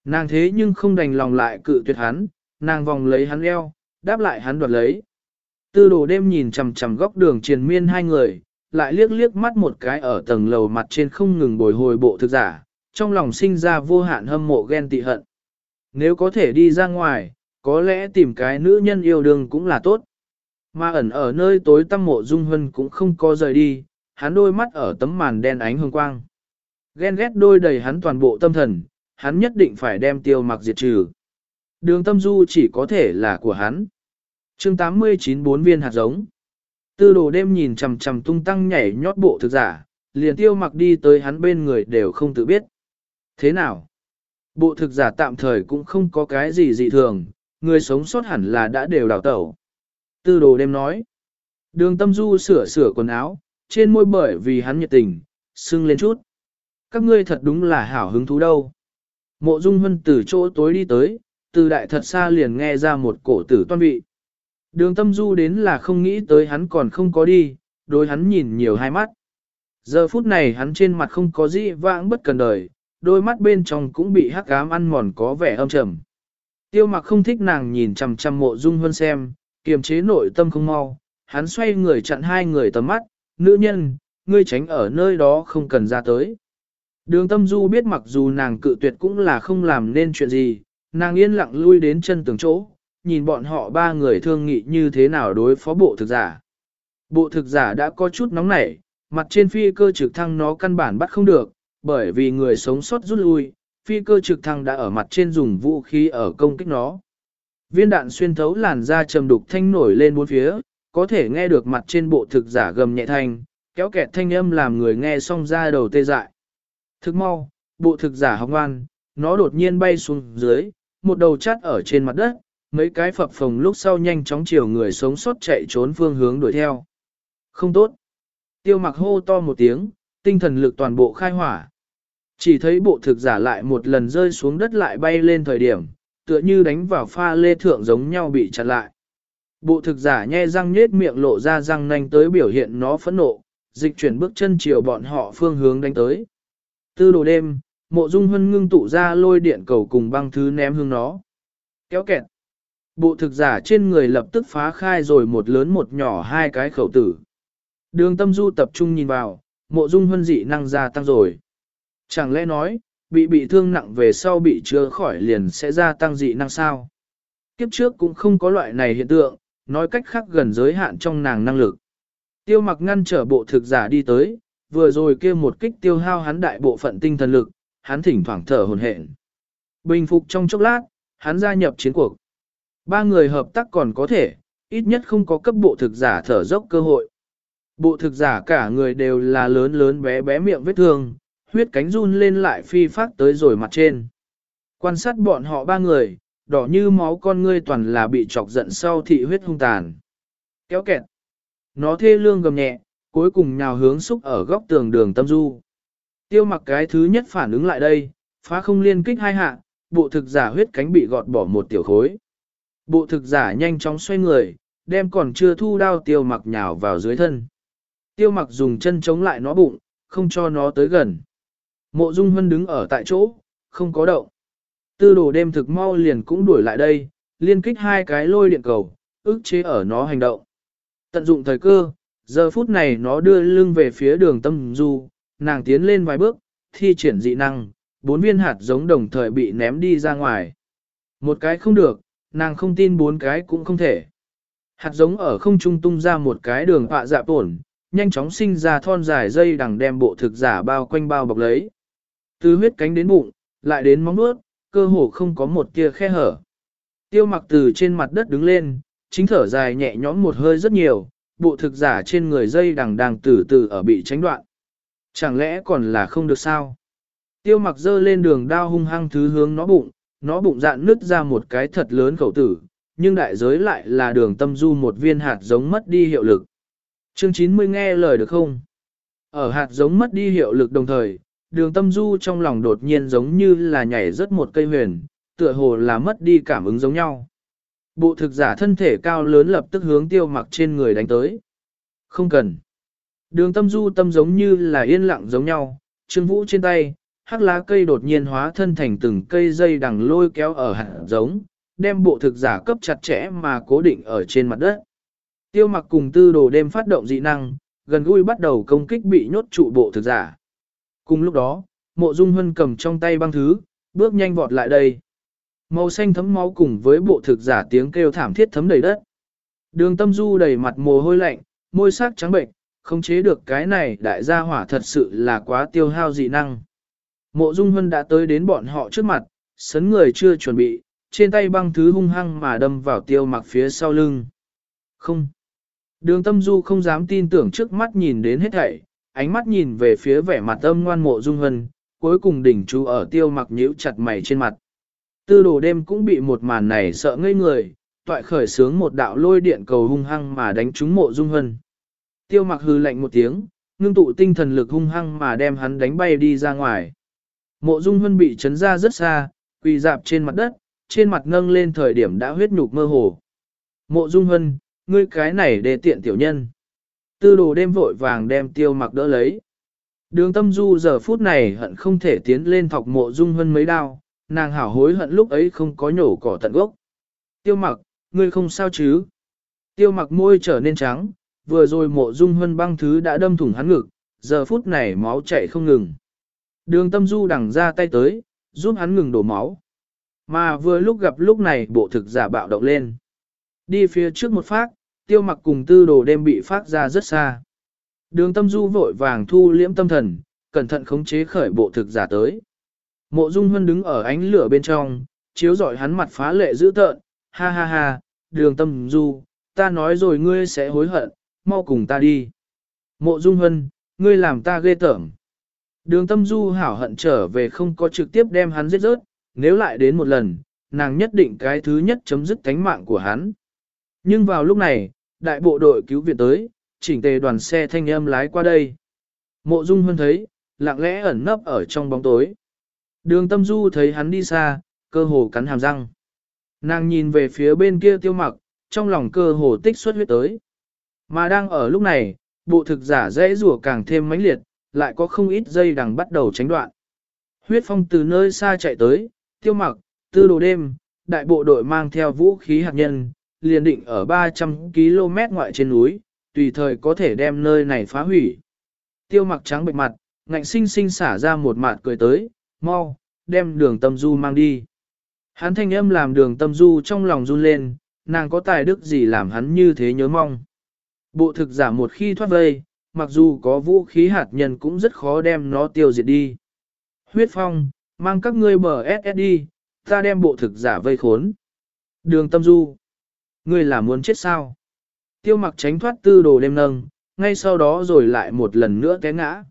Nàng thế nhưng không đành lòng lại cự tuyệt hắn, nàng vòng lấy hắn eo, đáp lại hắn đoạt lấy. Tư đồ đêm nhìn chằm chằm góc đường triền miên hai người, lại liếc liếc mắt một cái ở tầng lầu mặt trên không ngừng bồi hồi bộ thực giả, trong lòng sinh ra vô hạn hâm mộ ghen tị hận. Nếu có thể đi ra ngoài, có lẽ tìm cái nữ nhân yêu đương cũng là tốt. Mà ẩn ở nơi tối tăm mộ dung hân cũng không có rời đi, hắn đôi mắt ở tấm màn đen ánh hương quang. Ghen ghét đôi đầy hắn toàn bộ tâm thần, hắn nhất định phải đem tiêu mặc diệt trừ. Đường tâm du chỉ có thể là của hắn chương 89 bốn viên hạt giống. Tư đồ đêm nhìn chằm chằm tung tăng nhảy nhót bộ thực giả, liền tiêu mặc đi tới hắn bên người đều không tự biết. Thế nào? Bộ thực giả tạm thời cũng không có cái gì dị thường, người sống sót hẳn là đã đều đào tẩu. Tư đồ đêm nói. Đường tâm du sửa sửa quần áo, trên môi bởi vì hắn nhiệt tình, sưng lên chút. Các ngươi thật đúng là hảo hứng thú đâu. Mộ dung hân từ chỗ tối đi tới, từ đại thật xa liền nghe ra một cổ tử toan vị. Đường tâm du đến là không nghĩ tới hắn còn không có đi, đối hắn nhìn nhiều hai mắt. Giờ phút này hắn trên mặt không có gì vãng bất cần đời, đôi mắt bên trong cũng bị hắc ám ăn mòn có vẻ âm trầm. Tiêu mặc không thích nàng nhìn chằm chằm mộ dung hơn xem, kiềm chế nội tâm không mau, hắn xoay người chặn hai người tầm mắt, nữ nhân, ngươi tránh ở nơi đó không cần ra tới. Đường tâm du biết mặc dù nàng cự tuyệt cũng là không làm nên chuyện gì, nàng yên lặng lui đến chân tường chỗ, nhìn bọn họ ba người thương nghị như thế nào đối phó bộ thực giả. Bộ thực giả đã có chút nóng nảy, mặt trên phi cơ trực thăng nó căn bản bắt không được, bởi vì người sống sót rút lui, phi cơ trực thăng đã ở mặt trên dùng vũ khí ở công kích nó. Viên đạn xuyên thấu làn da trầm đục thanh nổi lên bốn phía, có thể nghe được mặt trên bộ thực giả gầm nhẹ thanh, kéo kẹt thanh âm làm người nghe xong ra đầu tê dại. Thực mau, bộ thực giả học ngoan, nó đột nhiên bay xuống dưới, một đầu chát ở trên mặt đất, mấy cái phập phồng lúc sau nhanh chóng chiều người sống sót chạy trốn phương hướng đuổi theo. Không tốt. Tiêu mặc hô to một tiếng, tinh thần lực toàn bộ khai hỏa. Chỉ thấy bộ thực giả lại một lần rơi xuống đất lại bay lên thời điểm, tựa như đánh vào pha lê thượng giống nhau bị chặn lại. Bộ thực giả nhe răng nhết miệng lộ ra răng nanh tới biểu hiện nó phẫn nộ, dịch chuyển bước chân chiều bọn họ phương hướng đánh tới. Tư đồ đêm, mộ dung hân ngưng tụ ra lôi điện cầu cùng băng thứ ném hướng nó. Kéo kẹt. Bộ thực giả trên người lập tức phá khai rồi một lớn một nhỏ hai cái khẩu tử. Đường tâm du tập trung nhìn vào, mộ dung huân dị năng gia tăng rồi. Chẳng lẽ nói, bị bị thương nặng về sau bị chữa khỏi liền sẽ gia tăng dị năng sao? Kiếp trước cũng không có loại này hiện tượng, nói cách khác gần giới hạn trong nàng năng lực. Tiêu mặc ngăn trở bộ thực giả đi tới, vừa rồi kia một kích tiêu hao hắn đại bộ phận tinh thần lực, hắn thỉnh thoảng thở hồn hển. Bình phục trong chốc lát, hắn gia nhập chiến cuộc. Ba người hợp tác còn có thể, ít nhất không có cấp bộ thực giả thở dốc cơ hội. Bộ thực giả cả người đều là lớn lớn bé bé miệng vết thương, huyết cánh run lên lại phi phát tới rồi mặt trên. Quan sát bọn họ ba người, đỏ như máu con ngươi toàn là bị chọc giận sau thị huyết hung tàn. Kéo kẹt. Nó thê lương gầm nhẹ, cuối cùng nhào hướng xúc ở góc tường đường tâm du. Tiêu mặc cái thứ nhất phản ứng lại đây, phá không liên kích hai hạ, bộ thực giả huyết cánh bị gọt bỏ một tiểu khối. Bộ thực giả nhanh chóng xoay người, đem còn chưa thu đao tiêu mặc nhào vào dưới thân. Tiêu mặc dùng chân chống lại nó bụng, không cho nó tới gần. Mộ Dung Hân đứng ở tại chỗ, không có động. Tư đồ đêm thực mau liền cũng đuổi lại đây, liên kích hai cái lôi điện cầu, ức chế ở nó hành động. Tận dụng thời cơ, giờ phút này nó đưa lưng về phía đường tâm du, nàng tiến lên vài bước, thi triển dị năng, bốn viên hạt giống đồng thời bị ném đi ra ngoài. Một cái không được, nàng không tin bốn cái cũng không thể. Hạt giống ở không trung tung ra một cái đường họa dạ tổn, nhanh chóng sinh ra thon dài dây đằng đem bộ thực giả bao quanh bao bọc lấy. Từ huyết cánh đến bụng, lại đến móng nuốt, cơ hồ không có một tia khe hở. Tiêu mặc từ trên mặt đất đứng lên, chính thở dài nhẹ nhõm một hơi rất nhiều, bộ thực giả trên người dây đằng đang từ từ ở bị tránh đoạn. Chẳng lẽ còn là không được sao? Tiêu mặc dơ lên đường đao hung hăng thứ hướng nó bụng, nó bụng dạn nứt ra một cái thật lớn khẩu tử, nhưng đại giới lại là đường tâm du một viên hạt giống mất đi hiệu lực. Chương 90 nghe lời được không? Ở hạt giống mất đi hiệu lực đồng thời, đường tâm du trong lòng đột nhiên giống như là nhảy rớt một cây huyền, tựa hồ là mất đi cảm ứng giống nhau. Bộ thực giả thân thể cao lớn lập tức hướng tiêu mặc trên người đánh tới. Không cần. Đường tâm du tâm giống như là yên lặng giống nhau, trương vũ trên tay, hắc lá cây đột nhiên hóa thân thành từng cây dây đằng lôi kéo ở hạt giống, đem bộ thực giả cấp chặt chẽ mà cố định ở trên mặt đất. Tiêu mặc cùng tư đồ đêm phát động dị năng, gần gũi bắt đầu công kích bị nhốt trụ bộ thực giả. Cùng lúc đó, mộ dung hân cầm trong tay băng thứ, bước nhanh vọt lại đây. Màu xanh thấm máu cùng với bộ thực giả tiếng kêu thảm thiết thấm đầy đất. Đường tâm du đầy mặt mồ hôi lạnh, môi sắc trắng bệnh, không chế được cái này đại gia hỏa thật sự là quá tiêu hao dị năng. Mộ dung hân đã tới đến bọn họ trước mặt, sấn người chưa chuẩn bị, trên tay băng thứ hung hăng mà đâm vào tiêu mặc phía sau lưng. Không. Đường tâm du không dám tin tưởng trước mắt nhìn đến hết thảy, ánh mắt nhìn về phía vẻ mặt âm ngoan mộ dung hân, cuối cùng đỉnh chú ở tiêu mặc nhíu chặt mày trên mặt. Tư đồ đêm cũng bị một màn này sợ ngây người, toại khởi sướng một đạo lôi điện cầu hung hăng mà đánh trúng mộ dung hân. Tiêu mặc hư lạnh một tiếng, ngưng tụ tinh thần lực hung hăng mà đem hắn đánh bay đi ra ngoài. Mộ dung hân bị chấn ra rất xa, quỳ dạp trên mặt đất, trên mặt ngâng lên thời điểm đã huyết nhục mơ hồ. Mộ dung hân, ngươi cái này để tiện tiểu nhân. Tư đồ đêm vội vàng đem tiêu mặc đỡ lấy. Đường tâm du giờ phút này hận không thể tiến lên thọc mộ dung hân mấy đao, nàng hảo hối hận lúc ấy không có nhổ cỏ tận gốc. Tiêu mặc, ngươi không sao chứ? Tiêu mặc môi trở nên trắng, vừa rồi mộ dung hân băng thứ đã đâm thủng hắn ngực, giờ phút này máu chảy không ngừng. Đường tâm du đằng ra tay tới, giúp hắn ngừng đổ máu. Mà vừa lúc gặp lúc này bộ thực giả bạo động lên. Đi phía trước một phát, tiêu mặc cùng tư đồ đêm bị phát ra rất xa. Đường tâm du vội vàng thu liễm tâm thần, cẩn thận khống chế khởi bộ thực giả tới. Mộ dung hân đứng ở ánh lửa bên trong, chiếu rọi hắn mặt phá lệ dữ tợn, ha ha ha, đường tâm du, ta nói rồi ngươi sẽ hối hận, mau cùng ta đi. Mộ dung hân, ngươi làm ta ghê tởm. Đường tâm du hảo hận trở về không có trực tiếp đem hắn giết rớt, nếu lại đến một lần, nàng nhất định cái thứ nhất chấm dứt cánh mạng của hắn. Nhưng vào lúc này, đại bộ đội cứu viện tới, chỉnh tề đoàn xe thanh âm lái qua đây. Mộ Dung Hân thấy, lặng lẽ ẩn nấp ở trong bóng tối. Đường tâm du thấy hắn đi xa, cơ hồ cắn hàm răng. Nàng nhìn về phía bên kia tiêu mặc, trong lòng cơ hồ tích xuất huyết tới. Mà đang ở lúc này, bộ thực giả dễ rủa càng thêm mãnh liệt, lại có không ít dây đằng bắt đầu tránh đoạn. Huyết phong từ nơi xa chạy tới, tiêu mặc, tư đồ đêm, đại bộ đội mang theo vũ khí hạt nhân, liền định ở 300 km ngoại trên núi, tùy thời có thể đem nơi này phá hủy. Tiêu mặc trắng bệnh mặt, ngạnh sinh sinh xả ra một mặt cười tới, mau, đem đường tâm du mang đi. Hắn thanh âm làm đường tâm du trong lòng run lên, nàng có tài đức gì làm hắn như thế nhớ mong. Bộ thực giả một khi thoát vây, mặc dù có vũ khí hạt nhân cũng rất khó đem nó tiêu diệt đi. Huyết phong, mang các ngươi bờ SS đi, ta đem bộ thực giả vây khốn. Đường tâm du, ngươi là muốn chết sao? Tiêu mặc tránh thoát tư đồ đêm nâng, ngay sau đó rồi lại một lần nữa té ngã.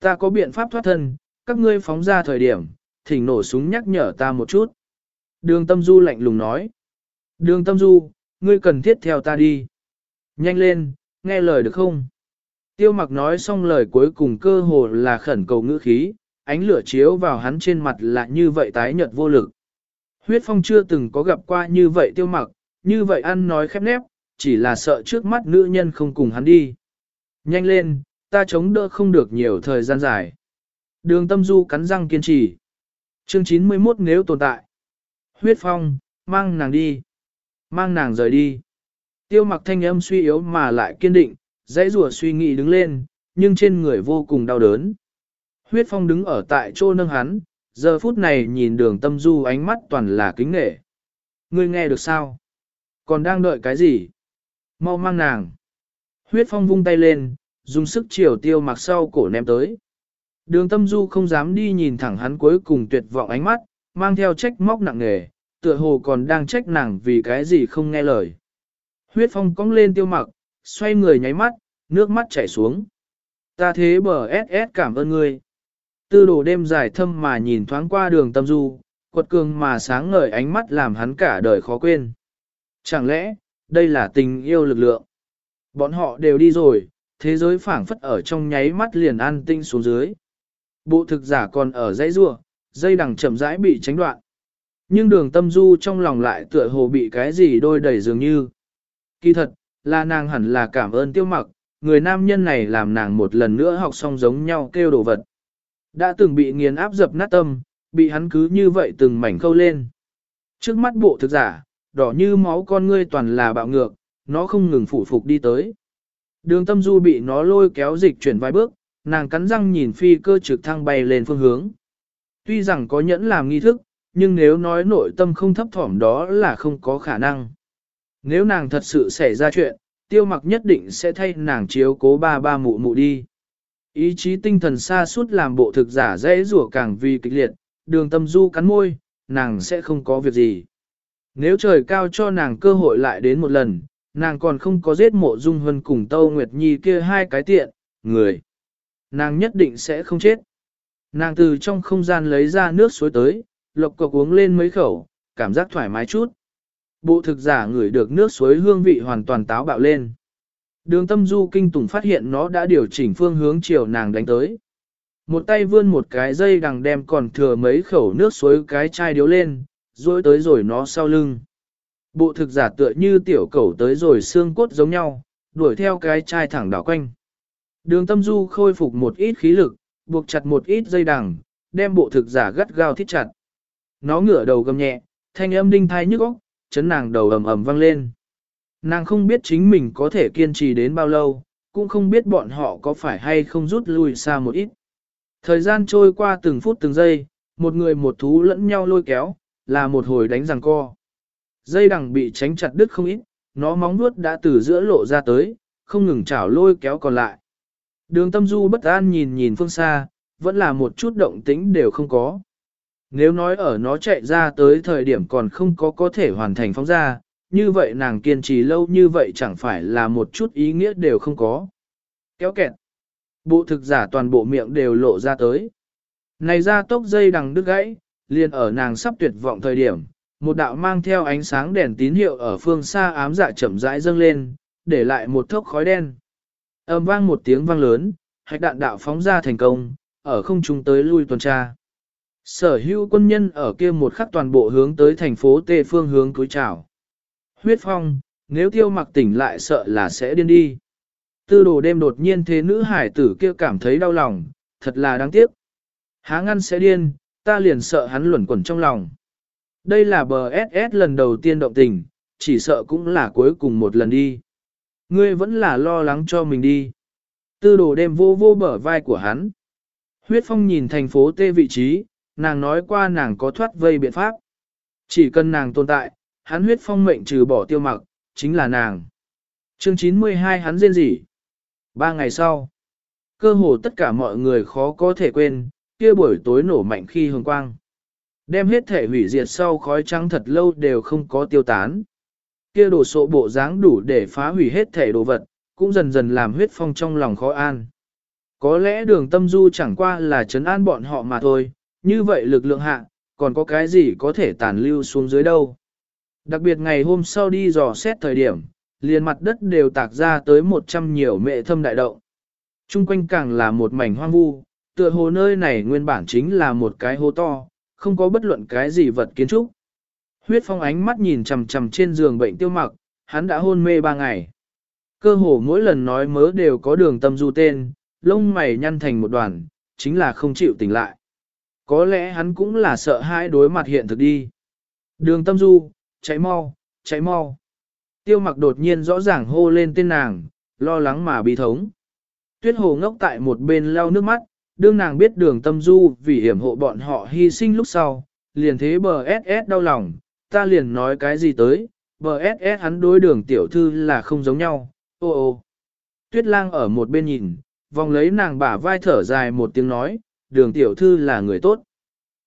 Ta có biện pháp thoát thân, các ngươi phóng ra thời điểm, thỉnh nổ súng nhắc nhở ta một chút. Đường tâm du lạnh lùng nói. Đường tâm du, ngươi cần thiết theo ta đi. Nhanh lên, nghe lời được không? Tiêu mặc nói xong lời cuối cùng cơ hồ là khẩn cầu ngữ khí, ánh lửa chiếu vào hắn trên mặt là như vậy tái nhợt vô lực. Huyết phong chưa từng có gặp qua như vậy tiêu mặc, như vậy ăn nói khép nép, chỉ là sợ trước mắt nữ nhân không cùng hắn đi. Nhanh lên, ta chống đỡ không được nhiều thời gian dài. Đường tâm du cắn răng kiên trì. Chương 91 nếu tồn tại. Huyết phong, mang nàng đi. Mang nàng rời đi. Tiêu mặc thanh âm suy yếu mà lại kiên định, dãy rùa suy nghĩ đứng lên, nhưng trên người vô cùng đau đớn. Huyết phong đứng ở tại chỗ nâng hắn, giờ phút này nhìn đường tâm du ánh mắt toàn là kính nghệ. Ngươi nghe được sao? Còn đang đợi cái gì? Mau mang nàng. Huyết phong vung tay lên, dùng sức chiều tiêu mặc sau cổ ném tới. Đường tâm du không dám đi nhìn thẳng hắn cuối cùng tuyệt vọng ánh mắt, mang theo trách móc nặng nề, tựa hồ còn đang trách nàng vì cái gì không nghe lời. Huyết phong cong lên tiêu mặc, xoay người nháy mắt, nước mắt chảy xuống. Ta thế bờ SS cảm ơn ngươi. Tư đồ đêm dài thâm mà nhìn thoáng qua đường tâm du, quật cường mà sáng ngời ánh mắt làm hắn cả đời khó quên. Chẳng lẽ, đây là tình yêu lực lượng? Bọn họ đều đi rồi, thế giới phảng phất ở trong nháy mắt liền an tinh xuống dưới. Bộ thực giả còn ở dãy rua, dây đằng chậm rãi bị tránh đoạn. Nhưng đường tâm du trong lòng lại tựa hồ bị cái gì đôi đẩy dường như. Kỳ thật, là nàng hẳn là cảm ơn tiêu mặc, người nam nhân này làm nàng một lần nữa học xong giống nhau kêu đồ vật. Đã từng bị nghiền áp dập nát tâm, bị hắn cứ như vậy từng mảnh khâu lên. Trước mắt bộ thực giả, đỏ như máu con ngươi toàn là bạo ngược, nó không ngừng phủ phục đi tới. Đường tâm du bị nó lôi kéo dịch chuyển vài bước, nàng cắn răng nhìn phi cơ trực thăng bay lên phương hướng. Tuy rằng có nhẫn làm nghi thức, nhưng nếu nói nội tâm không thấp thỏm đó là không có khả năng. Nếu nàng thật sự xảy ra chuyện, tiêu mặc nhất định sẽ thay nàng chiếu cố ba ba mụ mụ đi. Ý chí tinh thần xa suốt làm bộ thực giả dễ rủa càng vì kịch liệt, đường tâm du cắn môi, nàng sẽ không có việc gì. Nếu trời cao cho nàng cơ hội lại đến một lần, nàng còn không có giết mộ dung hân cùng Tâu Nguyệt Nhi kia hai cái tiện, người. Nàng nhất định sẽ không chết. Nàng từ trong không gian lấy ra nước suối tới, lộc cộc uống lên mấy khẩu, cảm giác thoải mái chút. Bộ thực giả ngửi được nước suối hương vị hoàn toàn táo bạo lên. Đường tâm du kinh tủng phát hiện nó đã điều chỉnh phương hướng chiều nàng đánh tới. Một tay vươn một cái dây đằng đem còn thừa mấy khẩu nước suối cái chai điếu lên, rồi tới rồi nó sau lưng. Bộ thực giả tựa như tiểu cẩu tới rồi xương cốt giống nhau, đuổi theo cái chai thẳng đảo quanh. Đường tâm du khôi phục một ít khí lực, buộc chặt một ít dây đằng, đem bộ thực giả gắt gao thít chặt. Nó ngửa đầu gầm nhẹ, thanh âm đinh thai nhức óc, chấn nàng đầu ầm ầm vang lên. Nàng không biết chính mình có thể kiên trì đến bao lâu, cũng không biết bọn họ có phải hay không rút lui xa một ít. Thời gian trôi qua từng phút từng giây, một người một thú lẫn nhau lôi kéo, là một hồi đánh giằng co. Dây đằng bị tránh chặt đứt không ít, nó móng vuốt đã từ giữa lộ ra tới, không ngừng chảo lôi kéo còn lại. Đường tâm du bất an nhìn nhìn phương xa, vẫn là một chút động tĩnh đều không có. Nếu nói ở nó chạy ra tới thời điểm còn không có có thể hoàn thành phóng ra, như vậy nàng kiên trì lâu như vậy chẳng phải là một chút ý nghĩa đều không có. Kéo kẹt. Bộ thực giả toàn bộ miệng đều lộ ra tới. Này ra tốc dây đằng đứt gãy, liền ở nàng sắp tuyệt vọng thời điểm, một đạo mang theo ánh sáng đèn tín hiệu ở phương xa ám dạ chậm rãi dâng lên, để lại một thốc khói đen. Âm vang một tiếng vang lớn, hạch đạn đạo phóng ra thành công, ở không trung tới lui tuần tra. Sở hữu quân nhân ở kia một khắc toàn bộ hướng tới thành phố Tê phương hướng cúi chào. Huyết phong, nếu tiêu mặc tỉnh lại sợ là sẽ điên đi. Tư đồ đêm đột nhiên thế nữ hải tử kia cảm thấy đau lòng, thật là đáng tiếc. Há ngăn sẽ điên, ta liền sợ hắn luẩn quẩn trong lòng. Đây là bờ SS lần đầu tiên động tình, chỉ sợ cũng là cuối cùng một lần đi. Ngươi vẫn là lo lắng cho mình đi. Tư đồ đêm vô vô bờ vai của hắn. Huyết phong nhìn thành phố T vị trí, nàng nói qua nàng có thoát vây biện pháp. Chỉ cần nàng tồn tại, hắn huyết phong mệnh trừ bỏ tiêu mặc, chính là nàng. Chương 92 hắn rên rỉ. Ba ngày sau, cơ hồ tất cả mọi người khó có thể quên, kia buổi tối nổ mạnh khi hương quang. Đem hết thể hủy diệt sau khói trắng thật lâu đều không có tiêu tán. Kia đổ sộ bộ dáng đủ để phá hủy hết thể đồ vật, cũng dần dần làm huyết phong trong lòng khó an. Có lẽ đường tâm du chẳng qua là chấn an bọn họ mà thôi, như vậy lực lượng hạ, còn có cái gì có thể tàn lưu xuống dưới đâu. Đặc biệt ngày hôm sau đi dò xét thời điểm, liền mặt đất đều tạc ra tới 100 nhiều mệ thâm đại động. Trung quanh càng là một mảnh hoang vu, tựa hồ nơi này nguyên bản chính là một cái hố to, không có bất luận cái gì vật kiến trúc. Huyết phong ánh mắt nhìn chằm chằm trên giường bệnh tiêu mặc, hắn đã hôn mê ba ngày. Cơ hồ mỗi lần nói mớ đều có đường tâm du tên, lông mày nhăn thành một đoàn, chính là không chịu tỉnh lại. Có lẽ hắn cũng là sợ hãi đối mặt hiện thực đi. Đường tâm du, cháy mau, cháy mau. Tiêu mặc đột nhiên rõ ràng hô lên tên nàng, lo lắng mà bị thống. Tuyết hồ ngốc tại một bên lau nước mắt, đương nàng biết đường tâm du vì hiểm hộ bọn họ hy sinh lúc sau, liền thế bờ SS đau lòng, ta liền nói cái gì tới, bờ SS hắn đối đường tiểu thư là không giống nhau, ô ô. Tuyết lang ở một bên nhìn, vòng lấy nàng bả vai thở dài một tiếng nói, đường tiểu thư là người tốt.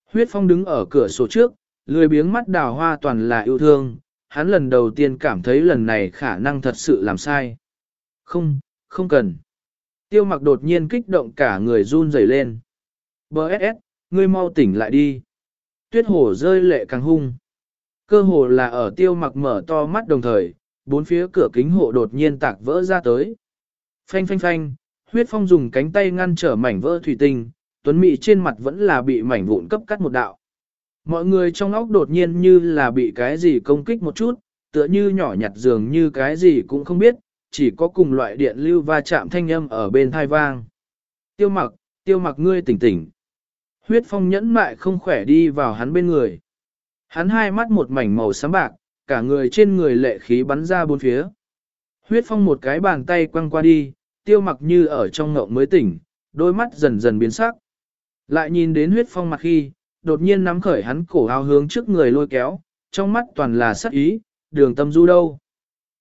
Huyết phong đứng ở cửa sổ trước, lười biếng mắt đào hoa toàn là yêu thương, hắn lần đầu tiên cảm thấy lần này khả năng thật sự làm sai. Không, không cần. Tiêu mặc đột nhiên kích động cả người run rẩy lên. B.S.S. ngươi mau tỉnh lại đi. Tuyết hổ rơi lệ càng hung. Cơ hồ là ở tiêu mặc mở to mắt đồng thời, bốn phía cửa kính hộ đột nhiên tạc vỡ ra tới. Phanh phanh phanh, huyết phong dùng cánh tay ngăn trở mảnh vỡ thủy tinh, tuấn mị trên mặt vẫn là bị mảnh vụn cấp cắt một đạo. Mọi người trong óc đột nhiên như là bị cái gì công kích một chút, tựa như nhỏ nhặt dường như cái gì cũng không biết, chỉ có cùng loại điện lưu va chạm thanh âm ở bên thai vang. Tiêu mặc, tiêu mặc ngươi tỉnh tỉnh. Huyết phong nhẫn mại không khỏe đi vào hắn bên người. Hắn hai mắt một mảnh màu xám bạc, cả người trên người lệ khí bắn ra bốn phía. Huyết phong một cái bàn tay quăng qua đi, tiêu mặc như ở trong ngộng mới tỉnh, đôi mắt dần dần biến sắc. Lại nhìn đến huyết phong mặt khi, đột nhiên nắm khởi hắn cổ áo hướng trước người lôi kéo, trong mắt toàn là sắc ý, đường tâm du đâu.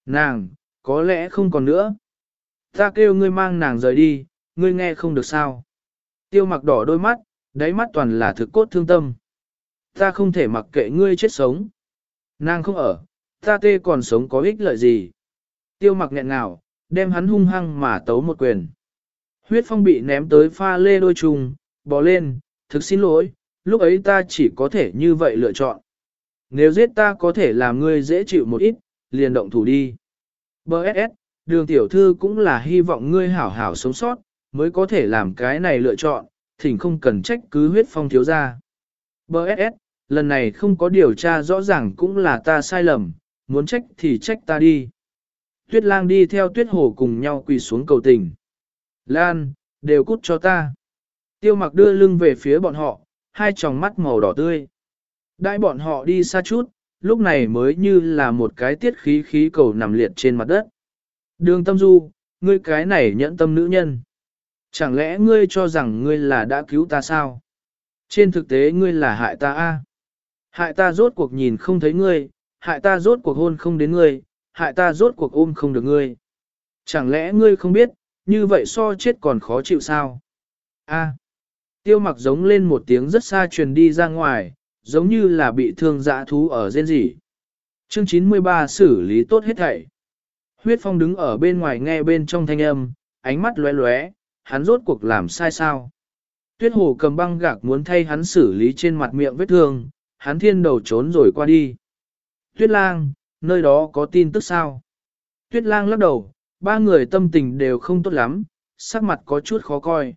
Nàng, có lẽ không còn nữa. Ta kêu ngươi mang nàng rời đi, ngươi nghe không được sao. Tiêu mặc đỏ đôi mắt, đáy mắt toàn là thực cốt thương tâm. Ta không thể mặc kệ ngươi chết sống. Nàng không ở, ta tê còn sống có ích lợi gì. Tiêu mặc nghẹn ngào, đem hắn hung hăng mà tấu một quyền. Huyết phong bị ném tới pha lê đôi trùng, bò lên, thực xin lỗi, lúc ấy ta chỉ có thể như vậy lựa chọn. Nếu giết ta có thể làm ngươi dễ chịu một ít, liền động thủ đi. B.S. Đường tiểu thư cũng là hy vọng ngươi hảo hảo sống sót, mới có thể làm cái này lựa chọn, thỉnh không cần trách cứ huyết phong thiếu ra. B.S. Lần này không có điều tra rõ ràng cũng là ta sai lầm, muốn trách thì trách ta đi. Tuyết lang đi theo tuyết hồ cùng nhau quỳ xuống cầu tình. Lan, đều cút cho ta. Tiêu mặc đưa lưng về phía bọn họ, hai tròng mắt màu đỏ tươi. Đại bọn họ đi xa chút, lúc này mới như là một cái tiết khí khí cầu nằm liệt trên mặt đất. Đường tâm du, ngươi cái này nhẫn tâm nữ nhân. Chẳng lẽ ngươi cho rằng ngươi là đã cứu ta sao? Trên thực tế ngươi là hại ta a. Hại ta rốt cuộc nhìn không thấy ngươi, hại ta rốt cuộc hôn không đến ngươi, hại ta rốt cuộc ôm không được ngươi. Chẳng lẽ ngươi không biết, như vậy so chết còn khó chịu sao? A. Tiêu mặc giống lên một tiếng rất xa truyền đi ra ngoài, giống như là bị thương dã thú ở rên rỉ. Chương 93 xử lý tốt hết thảy. Huyết phong đứng ở bên ngoài nghe bên trong thanh âm, ánh mắt lóe lóe, hắn rốt cuộc làm sai sao. Tuyết hồ cầm băng gạc muốn thay hắn xử lý trên mặt miệng vết thương, hắn thiên đầu trốn rồi qua đi. Tuyết lang, nơi đó có tin tức sao? Tuyết lang lắc đầu, ba người tâm tình đều không tốt lắm, sắc mặt có chút khó coi.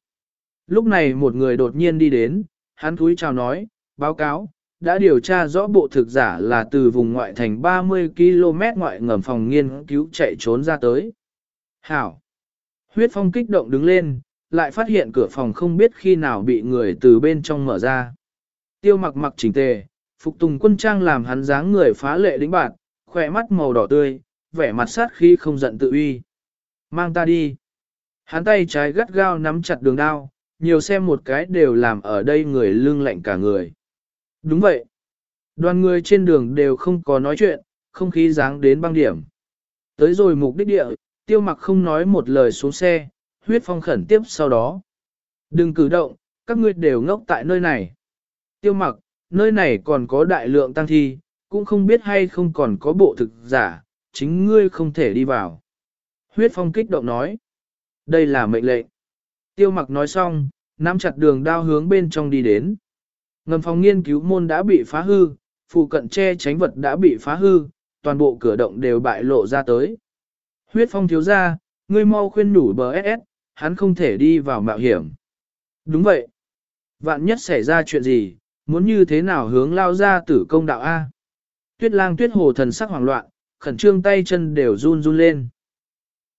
Lúc này một người đột nhiên đi đến, hắn cúi chào nói, báo cáo, đã điều tra rõ bộ thực giả là từ vùng ngoại thành 30 km ngoại ngầm phòng nghiên cứu chạy trốn ra tới. Hảo! Huyết phong kích động đứng lên, lại phát hiện cửa phòng không biết khi nào bị người từ bên trong mở ra. Tiêu mặc mặc chỉnh tề, phục tùng quân trang làm hắn dáng người phá lệ đĩnh bạn, khỏe mắt màu đỏ tươi, vẻ mặt sát khi không giận tự uy. Mang ta đi. Hắn tay trái gắt gao nắm chặt đường đao, nhiều xem một cái đều làm ở đây người lưng lạnh cả người. Đúng vậy. Đoàn người trên đường đều không có nói chuyện, không khí dáng đến băng điểm. Tới rồi mục đích địa, tiêu mặc không nói một lời xuống xe, huyết phong khẩn tiếp sau đó. Đừng cử động, các ngươi đều ngốc tại nơi này. Tiêu mặc, nơi này còn có đại lượng tăng thi, cũng không biết hay không còn có bộ thực giả, chính ngươi không thể đi vào. Huyết phong kích động nói. Đây là mệnh lệnh. Tiêu mặc nói xong, nắm chặt đường đao hướng bên trong đi đến. Ngầm phòng nghiên cứu môn đã bị phá hư, phụ cận che tránh vật đã bị phá hư, toàn bộ cửa động đều bại lộ ra tới. Huyết phong thiếu ra, ngươi mau khuyên nhủ bờ SS, hắn không thể đi vào mạo hiểm. Đúng vậy. Vạn nhất xảy ra chuyện gì, muốn như thế nào hướng lao ra tử công đạo A. Tuyết lang tuyết hồ thần sắc hoảng loạn, khẩn trương tay chân đều run run lên.